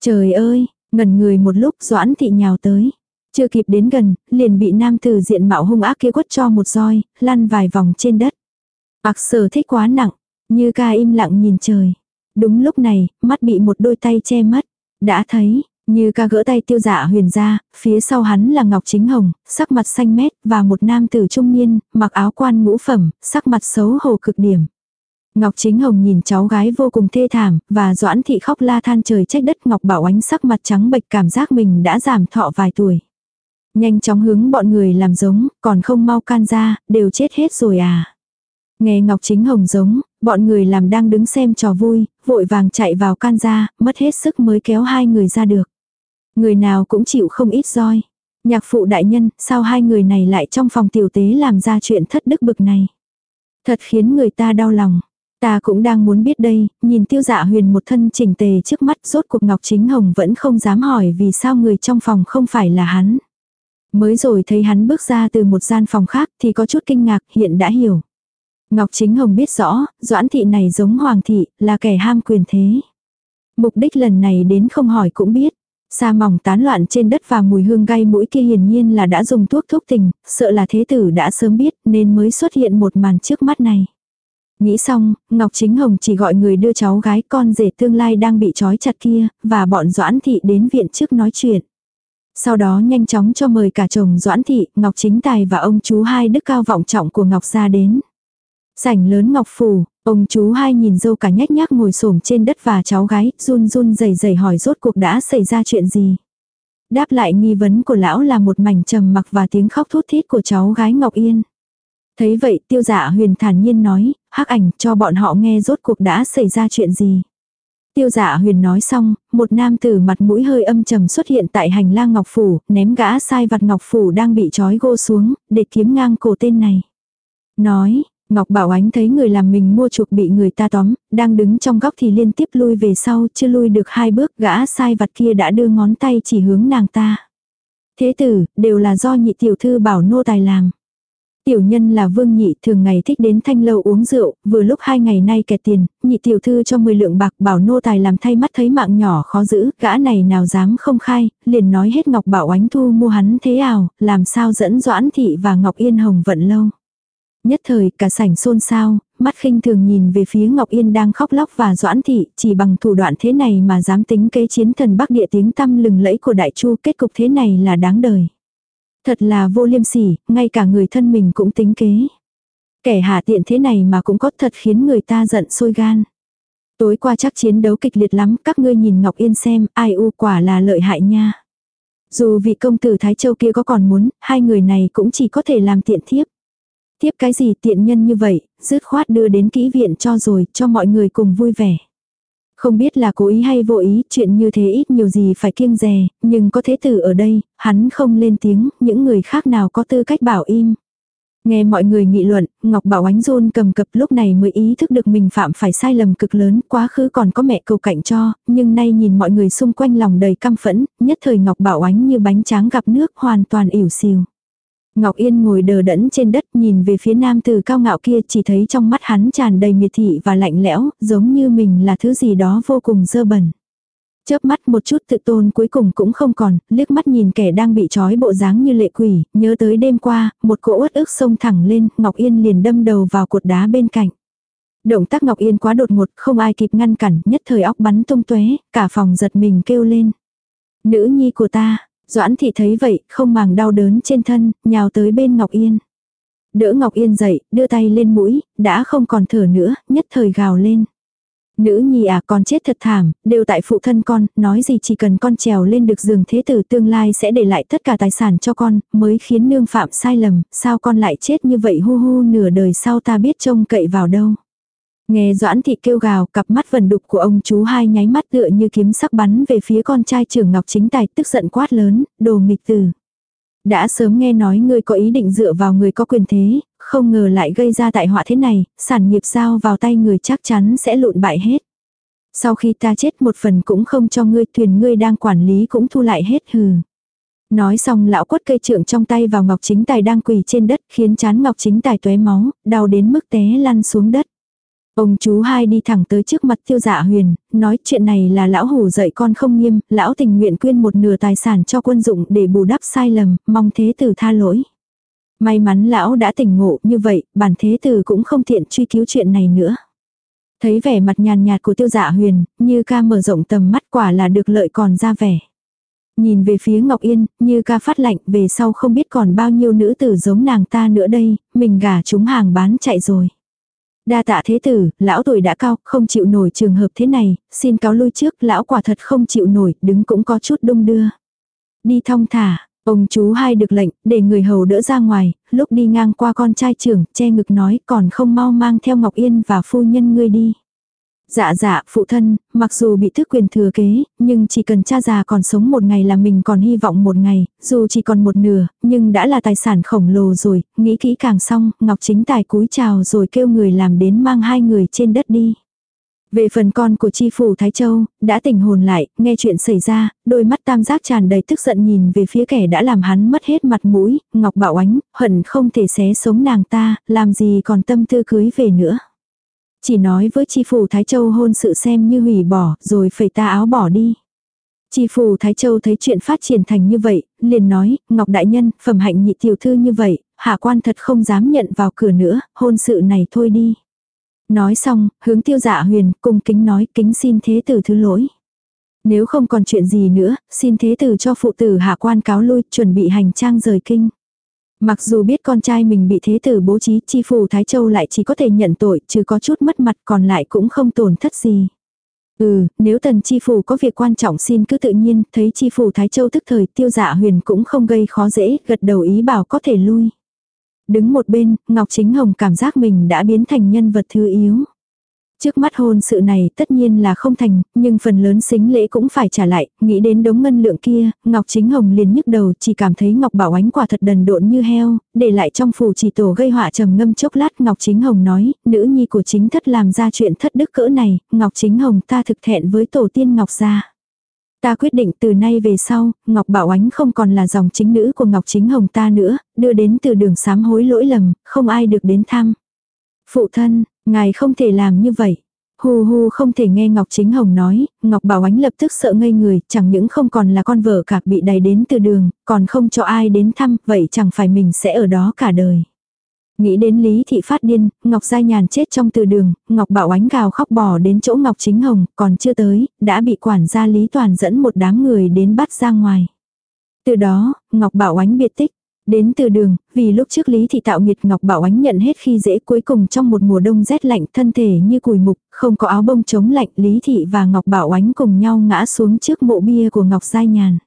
Trời ơi, ngẩn người một lúc Doãn thị nhào tới. Chưa kịp đến gần, liền bị nam tử diện mạo hung ác kia quất cho một roi, lăn vài vòng trên đất. Bạc sở thích quá nặng, như ca im lặng nhìn trời. Đúng lúc này, mắt bị một đôi tay che mất. Đã thấy, như ca gỡ tay tiêu dạ huyền ra, phía sau hắn là Ngọc Chính Hồng, sắc mặt xanh mét, và một nam tử trung niên, mặc áo quan ngũ phẩm, sắc mặt xấu hổ cực điểm. Ngọc Chính Hồng nhìn cháu gái vô cùng thê thảm, và Doãn Thị khóc la than trời trách đất Ngọc Bảo Ánh sắc mặt trắng bệch cảm giác mình đã giảm thọ vài tuổi. Nhanh chóng hướng bọn người làm giống, còn không mau can ra, đều chết hết rồi à. Nghe Ngọc Chính Hồng giống, bọn người làm đang đứng xem trò vui, vội vàng chạy vào can ra, mất hết sức mới kéo hai người ra được. Người nào cũng chịu không ít roi. Nhạc phụ đại nhân, sao hai người này lại trong phòng tiểu tế làm ra chuyện thất đức bực này. Thật khiến người ta đau lòng. Ta cũng đang muốn biết đây, nhìn tiêu dạ huyền một thân chỉnh tề trước mắt rốt cuộc Ngọc Chính Hồng vẫn không dám hỏi vì sao người trong phòng không phải là hắn. Mới rồi thấy hắn bước ra từ một gian phòng khác thì có chút kinh ngạc hiện đã hiểu. Ngọc Chính Hồng biết rõ, Doãn thị này giống Hoàng thị, là kẻ ham quyền thế. Mục đích lần này đến không hỏi cũng biết. Sa mỏng tán loạn trên đất và mùi hương gay mũi kia hiển nhiên là đã dùng thuốc thuốc tình, sợ là thế tử đã sớm biết nên mới xuất hiện một màn trước mắt này. Nghĩ xong, Ngọc Chính Hồng chỉ gọi người đưa cháu gái con rể tương lai đang bị trói chặt kia, và bọn Doãn Thị đến viện trước nói chuyện. Sau đó nhanh chóng cho mời cả chồng Doãn Thị, Ngọc Chính Tài và ông chú hai đức cao vọng trọng của Ngọc gia đến. Sảnh lớn Ngọc Phủ, Ông chú hai nhìn dâu cả nhách nhác ngồi xổm trên đất và cháu gái, run run rẩy rẩy hỏi rốt cuộc đã xảy ra chuyện gì. Đáp lại nghi vấn của lão là một mảnh trầm mặc và tiếng khóc thút thít của cháu gái Ngọc Yên. Thấy vậy tiêu giả huyền thản nhiên nói, hắc ảnh cho bọn họ nghe rốt cuộc đã xảy ra chuyện gì. Tiêu giả huyền nói xong, một nam tử mặt mũi hơi âm trầm xuất hiện tại hành lang ngọc phủ, ném gã sai vặt ngọc phủ đang bị trói gô xuống, để kiếm ngang cổ tên này. Nói, Ngọc Bảo Ánh thấy người làm mình mua chuộc bị người ta tóm, đang đứng trong góc thì liên tiếp lui về sau, chưa lui được hai bước, gã sai vặt kia đã đưa ngón tay chỉ hướng nàng ta. Thế tử, đều là do nhị tiểu thư bảo nô tài làm. Tiểu nhân là vương nhị thường ngày thích đến thanh lâu uống rượu, vừa lúc hai ngày nay kẹt tiền, nhị tiểu thư cho 10 lượng bạc bảo nô tài làm thay mắt thấy mạng nhỏ khó giữ, gã này nào dám không khai, liền nói hết Ngọc Bảo Ánh Thu mua hắn thế ảo, làm sao dẫn Doãn Thị và Ngọc Yên Hồng vận lâu. Nhất thời cả sảnh xôn xao, mắt khinh thường nhìn về phía Ngọc Yên đang khóc lóc và Doãn Thị, chỉ bằng thủ đoạn thế này mà dám tính kế chiến thần Bắc địa tiếng tăm lừng lẫy của Đại Chu kết cục thế này là đáng đời. Thật là vô liêm sỉ, ngay cả người thân mình cũng tính kế. Kẻ hạ tiện thế này mà cũng có thật khiến người ta giận sôi gan. Tối qua chắc chiến đấu kịch liệt lắm, các ngươi nhìn Ngọc Yên xem, ai u quả là lợi hại nha. Dù vị công tử Thái Châu kia có còn muốn, hai người này cũng chỉ có thể làm tiện thiếp. Tiếp cái gì tiện nhân như vậy, dứt khoát đưa đến kỹ viện cho rồi, cho mọi người cùng vui vẻ. Không biết là cố ý hay vô ý, chuyện như thế ít nhiều gì phải kiêng dè, nhưng có thế tử ở đây, hắn không lên tiếng, những người khác nào có tư cách bảo im. Nghe mọi người nghị luận, Ngọc Bảo Ánh rôn cầm cập lúc này mới ý thức được mình phạm phải sai lầm cực lớn, quá khứ còn có mẹ cầu cạnh cho, nhưng nay nhìn mọi người xung quanh lòng đầy căm phẫn, nhất thời Ngọc Bảo Ánh như bánh tráng gặp nước hoàn toàn ỉu xìu. Ngọc Yên ngồi đờ đẫn trên đất nhìn về phía nam từ cao ngạo kia chỉ thấy trong mắt hắn tràn đầy miệt thị và lạnh lẽo, giống như mình là thứ gì đó vô cùng dơ bẩn. Chớp mắt một chút tự tôn cuối cùng cũng không còn, liếc mắt nhìn kẻ đang bị trói bộ dáng như lệ quỷ, nhớ tới đêm qua, một cỗ uất ức xông thẳng lên, Ngọc Yên liền đâm đầu vào cột đá bên cạnh. Động tác Ngọc Yên quá đột ngột, không ai kịp ngăn cản, nhất thời óc bắn tung tóe, cả phòng giật mình kêu lên. Nữ nhi của ta, Doãn thị thấy vậy, không màng đau đớn trên thân, nhào tới bên Ngọc Yên. Đỡ Ngọc Yên dậy, đưa tay lên mũi, đã không còn thở nữa, nhất thời gào lên. Nữ nhi à con chết thật thảm, đều tại phụ thân con, nói gì chỉ cần con trèo lên được giường thế tử tương lai sẽ để lại tất cả tài sản cho con, mới khiến nương phạm sai lầm, sao con lại chết như vậy hu hu nửa đời sau ta biết trông cậy vào đâu. Nghe Doãn Thị kêu gào, cặp mắt vần đục của ông chú hai nháy mắt tựa như kiếm sắc bắn về phía con trai trưởng Ngọc Chính Tài tức giận quát lớn, đồ nghịch tử. Đã sớm nghe nói ngươi có ý định dựa vào người có quyền thế, không ngờ lại gây ra tại họa thế này, sản nghiệp giao vào tay người chắc chắn sẽ lụn bại hết. Sau khi ta chết một phần cũng không cho ngươi thuyền ngươi đang quản lý cũng thu lại hết hừ. Nói xong lão quất cây trượng trong tay vào Ngọc Chính Tài đang quỳ trên đất khiến chán Ngọc Chính Tài tuế máu, đau đến mức té lăn xuống đất. Ông chú hai đi thẳng tới trước mặt tiêu dạ huyền, nói chuyện này là lão hủ dạy con không nghiêm, lão tình nguyện quyên một nửa tài sản cho quân dụng để bù đắp sai lầm, mong thế tử tha lỗi. May mắn lão đã tỉnh ngộ như vậy, bản thế tử cũng không tiện truy cứu chuyện này nữa. Thấy vẻ mặt nhàn nhạt của tiêu dạ huyền, như ca mở rộng tầm mắt quả là được lợi còn ra vẻ. Nhìn về phía Ngọc Yên, như ca phát lạnh về sau không biết còn bao nhiêu nữ tử giống nàng ta nữa đây, mình gả chúng hàng bán chạy rồi. Đa tạ thế tử, lão tuổi đã cao, không chịu nổi trường hợp thế này, xin cáo lui trước, lão quả thật không chịu nổi, đứng cũng có chút đông đưa. Đi thong thả, ông chú hai được lệnh, để người hầu đỡ ra ngoài, lúc đi ngang qua con trai trưởng, che ngực nói còn không mau mang theo Ngọc Yên và phu nhân ngươi đi. Dạ dạ, phụ thân, mặc dù bị thức quyền thừa kế, nhưng chỉ cần cha già còn sống một ngày là mình còn hy vọng một ngày, dù chỉ còn một nửa, nhưng đã là tài sản khổng lồ rồi, nghĩ kỹ càng xong, Ngọc Chính Tài cúi chào rồi kêu người làm đến mang hai người trên đất đi. Về phần con của chi phủ Thái Châu, đã tỉnh hồn lại, nghe chuyện xảy ra, đôi mắt tam giác tràn đầy tức giận nhìn về phía kẻ đã làm hắn mất hết mặt mũi, Ngọc Bảo Ánh, hận không thể xé sống nàng ta, làm gì còn tâm tư cưới về nữa. Chỉ nói với chi phủ Thái Châu hôn sự xem như hủy bỏ, rồi phải ta áo bỏ đi. Chi phủ Thái Châu thấy chuyện phát triển thành như vậy, liền nói, Ngọc Đại Nhân, phẩm hạnh nhị tiểu thư như vậy, hạ quan thật không dám nhận vào cửa nữa, hôn sự này thôi đi. Nói xong, hướng tiêu dạ huyền, cung kính nói, kính xin thế tử thứ lỗi. Nếu không còn chuyện gì nữa, xin thế tử cho phụ tử hạ quan cáo lui, chuẩn bị hành trang rời kinh. Mặc dù biết con trai mình bị thế tử bố trí, chi phủ Thái Châu lại chỉ có thể nhận tội, chứ có chút mất mặt còn lại cũng không tổn thất gì. Ừ, nếu tần chi phủ có việc quan trọng xin cứ tự nhiên, thấy chi phủ Thái Châu tức thời tiêu dạ huyền cũng không gây khó dễ, gật đầu ý bảo có thể lui. Đứng một bên, Ngọc Chính Hồng cảm giác mình đã biến thành nhân vật thứ yếu. Trước mắt hôn sự này tất nhiên là không thành, nhưng phần lớn xính lễ cũng phải trả lại, nghĩ đến đống ngân lượng kia, Ngọc Chính Hồng liền nhức đầu chỉ cảm thấy Ngọc Bảo Ánh quả thật đần độn như heo, để lại trong phủ chỉ tổ gây họa trầm ngâm chốc lát Ngọc Chính Hồng nói, nữ nhi của chính thất làm ra chuyện thất đức cỡ này, Ngọc Chính Hồng ta thực thẹn với tổ tiên Ngọc gia. Ta quyết định từ nay về sau, Ngọc Bảo Ánh không còn là dòng chính nữ của Ngọc Chính Hồng ta nữa, đưa đến từ đường sám hối lỗi lầm, không ai được đến thăm. Phụ thân, ngài không thể làm như vậy. Hu hu không thể nghe Ngọc Chính Hồng nói, Ngọc Bảo Ánh lập tức sợ ngây người, chẳng những không còn là con vợ cả bị đầy đến từ đường, còn không cho ai đến thăm, vậy chẳng phải mình sẽ ở đó cả đời. Nghĩ đến Lý Thị phát điên, Ngọc Giai Nhàn chết trong từ đường, Ngọc Bảo Ánh gào khóc bò đến chỗ Ngọc Chính Hồng, còn chưa tới, đã bị quản gia Lý Toàn dẫn một đám người đến bắt ra ngoài. Từ đó, Ngọc Bảo Ánh biệt tích. Đến từ đường, vì lúc trước Lý Thị tạo nghiệt Ngọc Bảo Ánh nhận hết khi dễ cuối cùng trong một mùa đông rét lạnh thân thể như cùi mục, không có áo bông chống lạnh Lý Thị và Ngọc Bảo Ánh cùng nhau ngã xuống trước mộ bia của Ngọc Giai Nhàn.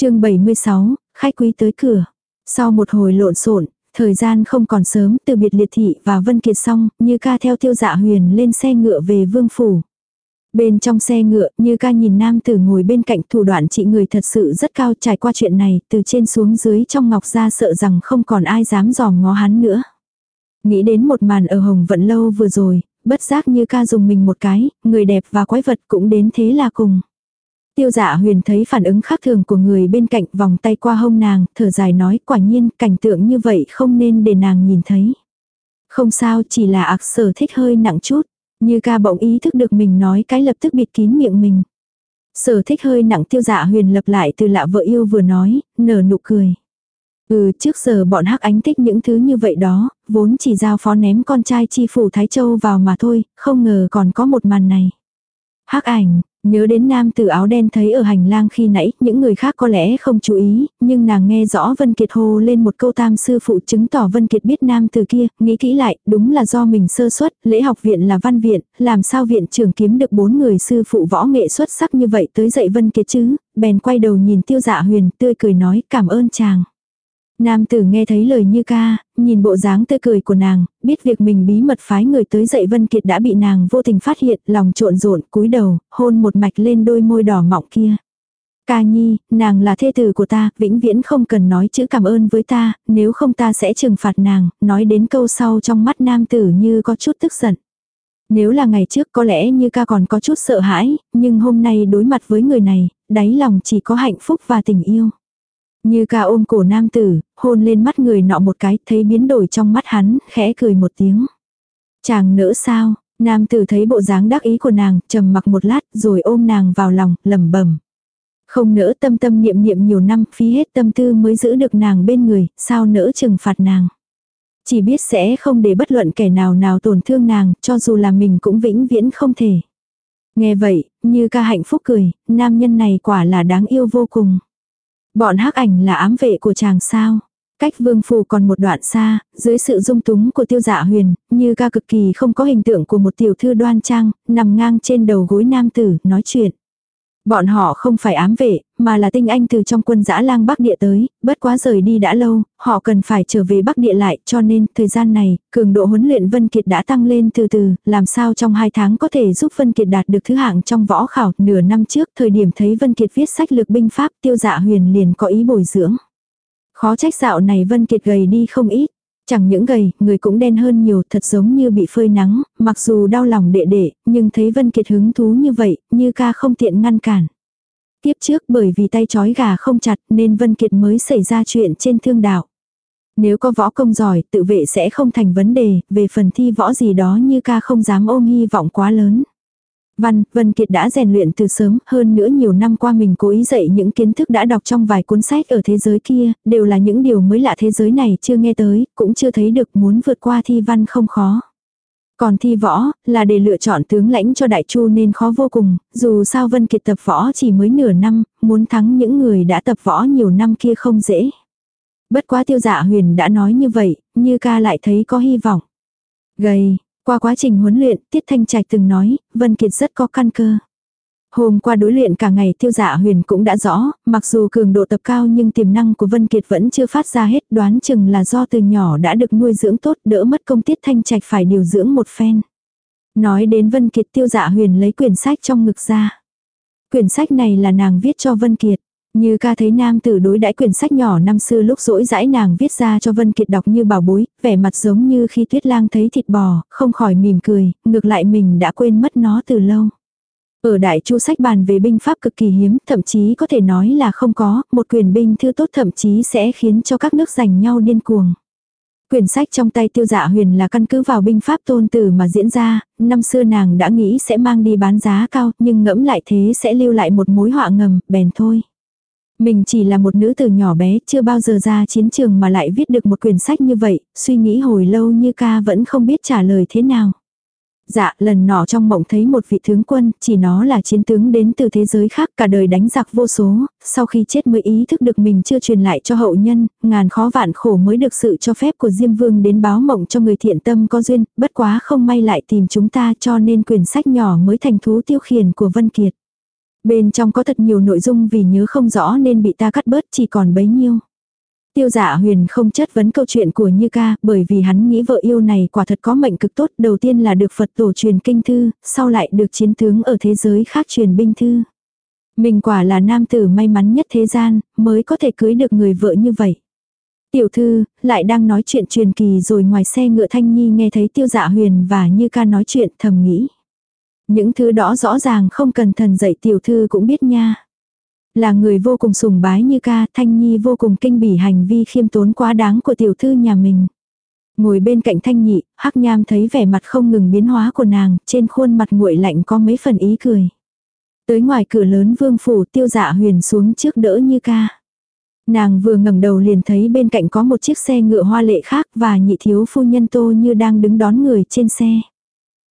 chương 76, khách quý tới cửa. Sau một hồi lộn xộn Thời gian không còn sớm, từ biệt liệt thị và Vân Kiệt xong, như ca theo tiêu dạ huyền lên xe ngựa về vương phủ. Bên trong xe ngựa, như ca nhìn nam tử ngồi bên cạnh thủ đoạn trị người thật sự rất cao trải qua chuyện này, từ trên xuống dưới trong ngọc ra sợ rằng không còn ai dám dòm ngó hắn nữa. Nghĩ đến một màn ở Hồng Vận Lâu vừa rồi, bất giác như ca dùng mình một cái, người đẹp và quái vật cũng đến thế là cùng. Tiêu dạ huyền thấy phản ứng khác thường của người bên cạnh vòng tay qua hông nàng, thở dài nói quả nhiên cảnh tượng như vậy không nên để nàng nhìn thấy. Không sao chỉ là ạc sở thích hơi nặng chút. Như ca bỗng ý thức được mình nói cái lập tức bịt kín miệng mình. Sở thích hơi nặng tiêu dạ huyền lập lại từ lạ vợ yêu vừa nói, nở nụ cười. Ừ trước giờ bọn hắc ánh thích những thứ như vậy đó, vốn chỉ giao phó ném con trai chi phủ Thái Châu vào mà thôi, không ngờ còn có một màn này. hắc ảnh, Nhớ đến nam tử áo đen thấy ở hành lang khi nãy, những người khác có lẽ không chú ý, nhưng nàng nghe rõ Vân Kiệt hô lên một câu tam sư phụ chứng tỏ Vân Kiệt biết nam tử kia, nghĩ kỹ lại, đúng là do mình sơ suất, lễ học viện là văn viện, làm sao viện trưởng kiếm được bốn người sư phụ võ nghệ xuất sắc như vậy tới dạy Vân Kiệt chứ, bèn quay đầu nhìn tiêu dạ huyền tươi cười nói cảm ơn chàng. Nam tử nghe thấy lời như ca, nhìn bộ dáng tươi cười của nàng, biết việc mình bí mật phái người tới dậy Vân Kiệt đã bị nàng vô tình phát hiện, lòng trộn rộn, cúi đầu, hôn một mạch lên đôi môi đỏ mọng kia. Ca nhi, nàng là thê tử của ta, vĩnh viễn không cần nói chữ cảm ơn với ta, nếu không ta sẽ trừng phạt nàng, nói đến câu sau trong mắt nam tử như có chút tức giận. Nếu là ngày trước có lẽ như ca còn có chút sợ hãi, nhưng hôm nay đối mặt với người này, đáy lòng chỉ có hạnh phúc và tình yêu. Như ca ôm cổ nam tử, hôn lên mắt người nọ một cái, thấy biến đổi trong mắt hắn, khẽ cười một tiếng. Chàng nỡ sao, nam tử thấy bộ dáng đắc ý của nàng, trầm mặc một lát, rồi ôm nàng vào lòng, lẩm bẩm. Không nỡ tâm tâm niệm niệm nhiều năm, phí hết tâm tư mới giữ được nàng bên người, sao nỡ trừng phạt nàng. Chỉ biết sẽ không để bất luận kẻ nào nào tổn thương nàng, cho dù là mình cũng vĩnh viễn không thể. Nghe vậy, như ca hạnh phúc cười, nam nhân này quả là đáng yêu vô cùng. Bọn hắc ảnh là ám vệ của chàng sao. Cách vương phủ còn một đoạn xa, dưới sự dung túng của tiêu dạ huyền, như ca cực kỳ không có hình tượng của một tiểu thư đoan trang, nằm ngang trên đầu gối nam tử, nói chuyện. Bọn họ không phải ám vệ, mà là tinh anh từ trong quân giã lang Bắc Địa tới, bất quá rời đi đã lâu, họ cần phải trở về Bắc Địa lại, cho nên, thời gian này, cường độ huấn luyện Vân Kiệt đã tăng lên từ từ, làm sao trong hai tháng có thể giúp Vân Kiệt đạt được thứ hạng trong võ khảo, nửa năm trước, thời điểm thấy Vân Kiệt viết sách lược binh pháp, tiêu dạ huyền liền có ý bồi dưỡng. Khó trách dạo này Vân Kiệt gầy đi không ít. Chẳng những gầy, người cũng đen hơn nhiều, thật giống như bị phơi nắng, mặc dù đau lòng đệ đệ, nhưng thấy Vân Kiệt hứng thú như vậy, như ca không tiện ngăn cản. Tiếp trước bởi vì tay chói gà không chặt nên Vân Kiệt mới xảy ra chuyện trên thương đạo. Nếu có võ công giỏi, tự vệ sẽ không thành vấn đề, về phần thi võ gì đó như ca không dám ôm hy vọng quá lớn. Văn, Vân Kiệt đã rèn luyện từ sớm, hơn nữa nhiều năm qua mình cố ý dạy những kiến thức đã đọc trong vài cuốn sách ở thế giới kia, đều là những điều mới lạ thế giới này chưa nghe tới, cũng chưa thấy được muốn vượt qua thi văn không khó. Còn thi võ, là để lựa chọn tướng lãnh cho đại chu nên khó vô cùng, dù sao Vân Kiệt tập võ chỉ mới nửa năm, muốn thắng những người đã tập võ nhiều năm kia không dễ. Bất quá tiêu dạ huyền đã nói như vậy, như ca lại thấy có hy vọng. Gầy, qua quá trình huấn luyện, Tiết Thanh Trạch từng nói, Vân Kiệt rất có căn cơ. Hôm qua đối luyện cả ngày tiêu dạ huyền cũng đã rõ, mặc dù cường độ tập cao nhưng tiềm năng của Vân Kiệt vẫn chưa phát ra hết đoán chừng là do từ nhỏ đã được nuôi dưỡng tốt đỡ mất công tiết thanh trạch phải điều dưỡng một phen. Nói đến Vân Kiệt tiêu dạ huyền lấy quyển sách trong ngực ra. Quyển sách này là nàng viết cho Vân Kiệt. Như ca thấy nam tử đối đãi quyển sách nhỏ năm xưa lúc rỗi rãi nàng viết ra cho Vân Kiệt đọc như bảo bối, vẻ mặt giống như khi tuyết lang thấy thịt bò, không khỏi mỉm cười, ngược lại mình đã quên mất nó từ lâu. Ở đại chu sách bàn về binh pháp cực kỳ hiếm, thậm chí có thể nói là không có, một quyền binh thư tốt thậm chí sẽ khiến cho các nước giành nhau điên cuồng. Quyển sách trong tay tiêu dạ huyền là căn cứ vào binh pháp tôn tử mà diễn ra, năm xưa nàng đã nghĩ sẽ mang đi bán giá cao, nhưng ngẫm lại thế sẽ lưu lại một mối họa ngầm, bèn thôi. Mình chỉ là một nữ tử nhỏ bé, chưa bao giờ ra chiến trường mà lại viết được một quyển sách như vậy, suy nghĩ hồi lâu như ca vẫn không biết trả lời thế nào. Dạ, lần nọ trong mộng thấy một vị tướng quân, chỉ nó là chiến tướng đến từ thế giới khác cả đời đánh giặc vô số, sau khi chết mới ý thức được mình chưa truyền lại cho hậu nhân, ngàn khó vạn khổ mới được sự cho phép của Diêm Vương đến báo mộng cho người thiện tâm có duyên, bất quá không may lại tìm chúng ta cho nên quyển sách nhỏ mới thành thú tiêu khiển của Vân Kiệt. Bên trong có thật nhiều nội dung vì nhớ không rõ nên bị ta cắt bớt chỉ còn bấy nhiêu. Tiêu giả huyền không chất vấn câu chuyện của Như ca, bởi vì hắn nghĩ vợ yêu này quả thật có mệnh cực tốt, đầu tiên là được Phật tổ truyền kinh thư, sau lại được chiến tướng ở thế giới khác truyền binh thư. Mình quả là nam tử may mắn nhất thế gian, mới có thể cưới được người vợ như vậy. Tiểu thư, lại đang nói chuyện truyền kỳ rồi ngoài xe ngựa thanh nhi nghe thấy tiêu dạ huyền và như ca nói chuyện thầm nghĩ. Những thứ đó rõ ràng không cần thần dạy tiểu thư cũng biết nha. Là người vô cùng sùng bái như ca, Thanh Nhi vô cùng kinh bỉ hành vi khiêm tốn quá đáng của tiểu thư nhà mình. Ngồi bên cạnh Thanh Nhị, Hắc Nham thấy vẻ mặt không ngừng biến hóa của nàng, trên khuôn mặt nguội lạnh có mấy phần ý cười. Tới ngoài cửa lớn vương phủ tiêu dạ huyền xuống trước đỡ như ca. Nàng vừa ngẩng đầu liền thấy bên cạnh có một chiếc xe ngựa hoa lệ khác và nhị thiếu phu nhân tô như đang đứng đón người trên xe.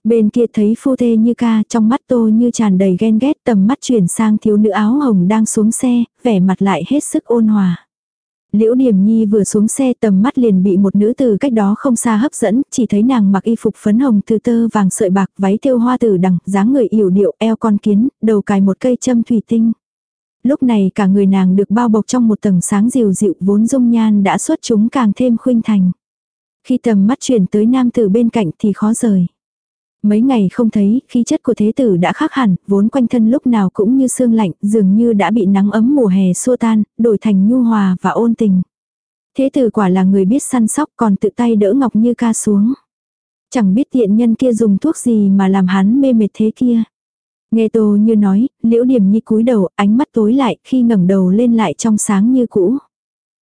Bên kia thấy phu thê như ca trong mắt tô như tràn đầy ghen ghét tầm mắt chuyển sang thiếu nữ áo hồng đang xuống xe, vẻ mặt lại hết sức ôn hòa. Liễu Điềm Nhi vừa xuống xe tầm mắt liền bị một nữ từ cách đó không xa hấp dẫn, chỉ thấy nàng mặc y phục phấn hồng từ tơ vàng sợi bạc váy thêu hoa tử đằng, dáng người yểu điệu, eo con kiến, đầu cài một cây châm thủy tinh. Lúc này cả người nàng được bao bọc trong một tầng sáng dịu dịu vốn dung nhan đã xuất chúng càng thêm khuynh thành. Khi tầm mắt chuyển tới nam tử bên cạnh thì khó rời. Mấy ngày không thấy, khí chất của thế tử đã khác hẳn, vốn quanh thân lúc nào cũng như sương lạnh, dường như đã bị nắng ấm mùa hè xua tan, đổi thành nhu hòa và ôn tình. Thế tử quả là người biết săn sóc còn tự tay đỡ Ngọc Như ca xuống. Chẳng biết tiện nhân kia dùng thuốc gì mà làm hắn mê mệt thế kia. Nghe tô như nói, liễu điểm nhi cúi đầu, ánh mắt tối lại, khi ngẩng đầu lên lại trong sáng như cũ.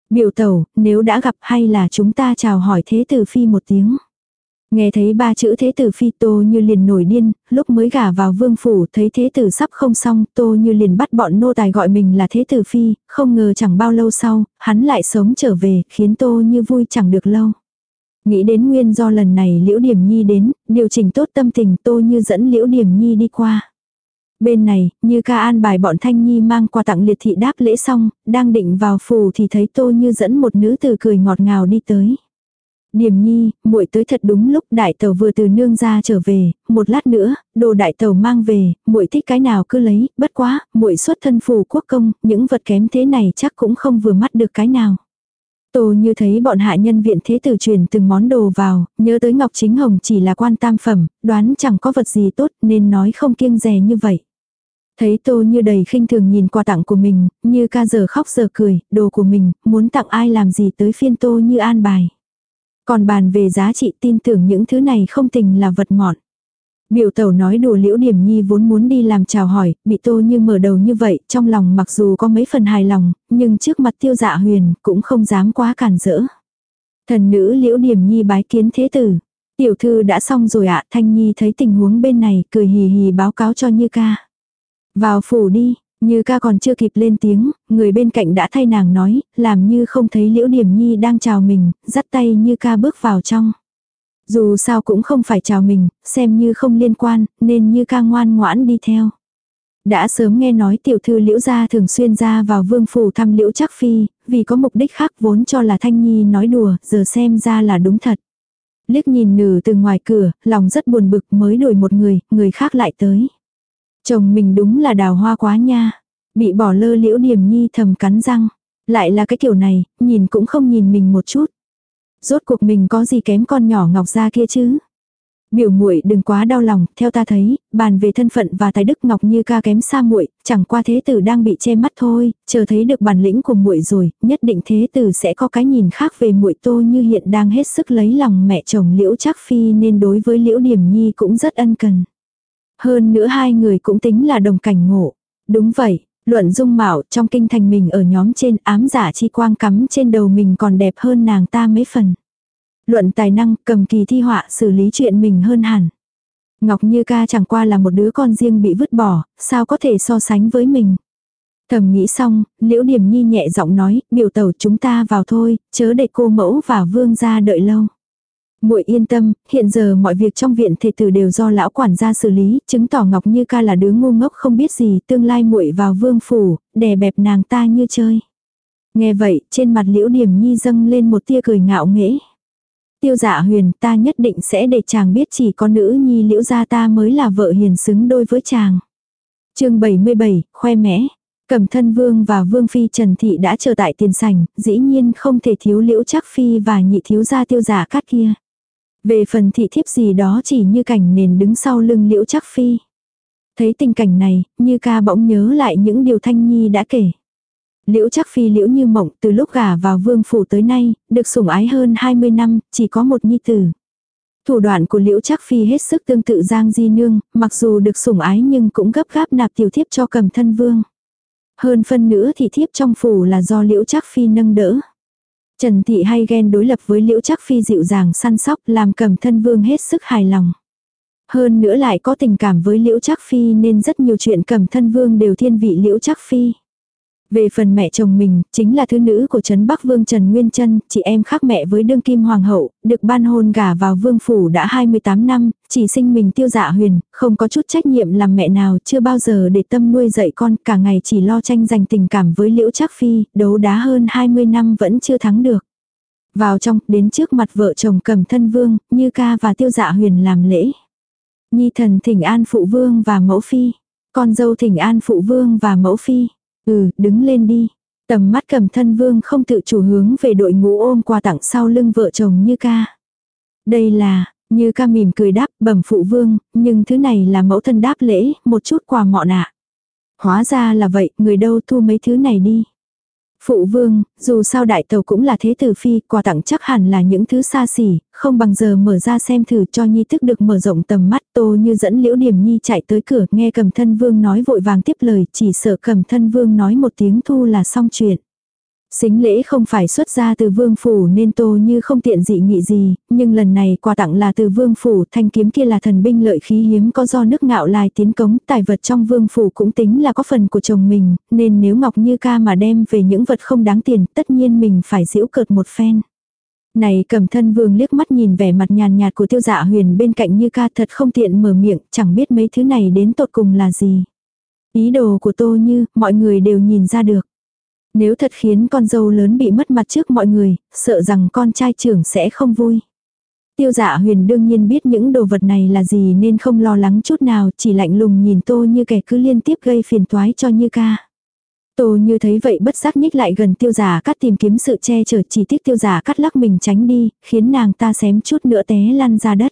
Biểu tẩu, nếu đã gặp hay là chúng ta chào hỏi thế tử phi một tiếng. Nghe thấy ba chữ thế tử phi tô như liền nổi điên, lúc mới gả vào vương phủ thấy thế tử sắp không xong, tô như liền bắt bọn nô tài gọi mình là thế tử phi, không ngờ chẳng bao lâu sau, hắn lại sống trở về, khiến tô như vui chẳng được lâu. Nghĩ đến nguyên do lần này liễu điểm nhi đến, điều chỉnh tốt tâm tình tô như dẫn liễu điểm nhi đi qua. Bên này, như ca an bài bọn thanh nhi mang quà tặng liệt thị đáp lễ xong, đang định vào phủ thì thấy tô như dẫn một nữ tử cười ngọt ngào đi tới. Điềm nhi, muội tới thật đúng lúc đại tàu vừa từ nương ra trở về, một lát nữa, đồ đại tàu mang về, muội thích cái nào cứ lấy, bất quá, muội xuất thân phù quốc công, những vật kém thế này chắc cũng không vừa mắt được cái nào. Tô như thấy bọn hạ nhân viện thế tử truyền từng món đồ vào, nhớ tới Ngọc Chính Hồng chỉ là quan tam phẩm, đoán chẳng có vật gì tốt nên nói không kiêng rè như vậy. Thấy tô như đầy khinh thường nhìn quà tặng của mình, như ca giờ khóc giờ cười, đồ của mình, muốn tặng ai làm gì tới phiên tô như an bài. Còn bàn về giá trị tin tưởng những thứ này không tình là vật mọn. Biểu tẩu nói đùa liễu điểm nhi vốn muốn đi làm chào hỏi, bị tô như mở đầu như vậy, trong lòng mặc dù có mấy phần hài lòng, nhưng trước mặt tiêu dạ huyền cũng không dám quá cản rỡ. Thần nữ liễu điểm nhi bái kiến thế tử. Tiểu thư đã xong rồi ạ, Thanh Nhi thấy tình huống bên này, cười hì hì báo cáo cho Như ca. Vào phủ đi, như ca còn chưa kịp lên tiếng, người bên cạnh đã thay nàng nói, làm như không thấy liễu điểm nhi đang chào mình, dắt tay như ca bước vào trong. Dù sao cũng không phải chào mình, xem như không liên quan, nên như ca ngoan ngoãn đi theo. Đã sớm nghe nói tiểu thư liễu gia thường xuyên ra vào vương phủ thăm liễu chắc phi, vì có mục đích khác vốn cho là thanh nhi nói đùa, giờ xem ra là đúng thật. Liếc nhìn nử từ ngoài cửa, lòng rất buồn bực mới đuổi một người, người khác lại tới. Chồng mình đúng là đào hoa quá nha. Bị bỏ lơ liễu điểm nhi thầm cắn răng. Lại là cái kiểu này, nhìn cũng không nhìn mình một chút. Rốt cuộc mình có gì kém con nhỏ ngọc ra kia chứ. Biểu muội đừng quá đau lòng, theo ta thấy, bàn về thân phận và tài đức Ngọc Như ca kém xa muội, chẳng qua thế tử đang bị che mắt thôi, chờ thấy được bản lĩnh của muội rồi, nhất định thế tử sẽ có cái nhìn khác về muội Tô Như hiện đang hết sức lấy lòng mẹ chồng Liễu Trác Phi nên đối với Liễu Điểm Nhi cũng rất ân cần. Hơn nữa hai người cũng tính là đồng cảnh ngộ. Đúng vậy, luận dung mạo trong kinh thành mình ở nhóm trên ám giả chi quang cắm trên đầu mình còn đẹp hơn nàng ta mấy phần. Luận tài năng cầm kỳ thi họa xử lý chuyện mình hơn hẳn. Ngọc Như ca chẳng qua là một đứa con riêng bị vứt bỏ, sao có thể so sánh với mình. Thầm nghĩ xong, Liễu Điểm Nhi nhẹ giọng nói, biểu tẩu chúng ta vào thôi, chớ để cô mẫu và vương gia đợi lâu. Muội yên tâm, hiện giờ mọi việc trong viện thể tử đều do lão quản gia xử lý, chứng tỏ Ngọc Như ca là đứa ngu ngốc không biết gì, tương lai muội vào vương phủ, đè bẹp nàng ta như chơi. Nghe vậy, trên mặt Liễu Điểm Nhi dâng lên một tia cười ngạo nghễ. Tiêu dạ huyền ta nhất định sẽ để chàng biết chỉ có nữ nhi liễu gia ta mới là vợ hiền xứng đôi với chàng. chương 77, khoe mẽ. Cẩm thân vương và vương phi Trần Thị đã chờ tại tiền sảnh, dĩ nhiên không thể thiếu liễu chắc phi và nhị thiếu gia tiêu giả cát kia. Về phần thị thiếp gì đó chỉ như cảnh nền đứng sau lưng liễu chắc phi. Thấy tình cảnh này, như ca bỗng nhớ lại những điều Thanh Nhi đã kể. Liễu chắc phi liễu như mộng từ lúc gả vào vương phủ tới nay, được sủng ái hơn 20 năm, chỉ có một nhi tử. Thủ đoạn của liễu chắc phi hết sức tương tự Giang Di Nương, mặc dù được sủng ái nhưng cũng gấp gáp nạp tiểu thiếp cho cầm thân vương. Hơn phân nữa thì thiếp trong phủ là do liễu chắc phi nâng đỡ. Trần Thị hay ghen đối lập với liễu Trác phi dịu dàng, săn sóc, làm cầm thân vương hết sức hài lòng. Hơn nữa lại có tình cảm với liễu Trác phi nên rất nhiều chuyện cầm thân vương đều thiên vị liễu Trác phi. Về phần mẹ chồng mình, chính là thứ nữ của Trấn Bắc Vương Trần Nguyên Trân, chị em khác mẹ với đương kim hoàng hậu, được ban hôn gả vào vương phủ đã 28 năm, chỉ sinh mình tiêu dạ huyền, không có chút trách nhiệm làm mẹ nào, chưa bao giờ để tâm nuôi dạy con, cả ngày chỉ lo tranh giành tình cảm với liễu trác phi, đấu đá hơn 20 năm vẫn chưa thắng được. Vào trong, đến trước mặt vợ chồng cầm thân vương, như ca và tiêu dạ huyền làm lễ. Nhi thần thỉnh an phụ vương và mẫu phi, con dâu thỉnh an phụ vương và mẫu phi. Ừ, đứng lên đi. Tầm mắt cầm thân vương không tự chủ hướng về đội ngũ ôm quà tặng sau lưng vợ chồng như ca. Đây là, như ca mỉm cười đáp bẩm phụ vương, nhưng thứ này là mẫu thân đáp lễ, một chút quà mọ nạ. Hóa ra là vậy, người đâu thu mấy thứ này đi. Phụ vương, dù sao đại tàu cũng là thế tử phi, quà tặng chắc hẳn là những thứ xa xỉ, không bằng giờ mở ra xem thử cho nhi thức được mở rộng tầm mắt tô như dẫn liễu điểm nhi chạy tới cửa nghe cầm thân vương nói vội vàng tiếp lời chỉ sợ cầm thân vương nói một tiếng thu là xong chuyện. Xính lễ không phải xuất ra từ vương phủ nên tô như không tiện dị nghị gì, nhưng lần này quà tặng là từ vương phủ, thanh kiếm kia là thần binh lợi khí hiếm có do nước ngạo lai tiến cống, tài vật trong vương phủ cũng tính là có phần của chồng mình, nên nếu Ngọc Như ca mà đem về những vật không đáng tiền, tất nhiên mình phải giễu cợt một phen. Này cầm thân vương liếc mắt nhìn vẻ mặt nhàn nhạt của tiêu dạ huyền bên cạnh như ca thật không tiện mở miệng, chẳng biết mấy thứ này đến tột cùng là gì. Ý đồ của tô như, mọi người đều nhìn ra được. Nếu thật khiến con dâu lớn bị mất mặt trước mọi người, sợ rằng con trai trưởng sẽ không vui. Tiêu dạ huyền đương nhiên biết những đồ vật này là gì nên không lo lắng chút nào, chỉ lạnh lùng nhìn tô như kẻ cứ liên tiếp gây phiền toái cho như ca. Tô như thấy vậy bất giác nhích lại gần tiêu giả cắt tìm kiếm sự che chở chỉ tiếc tiêu giả cắt lắc mình tránh đi, khiến nàng ta xém chút nữa té lăn ra đất.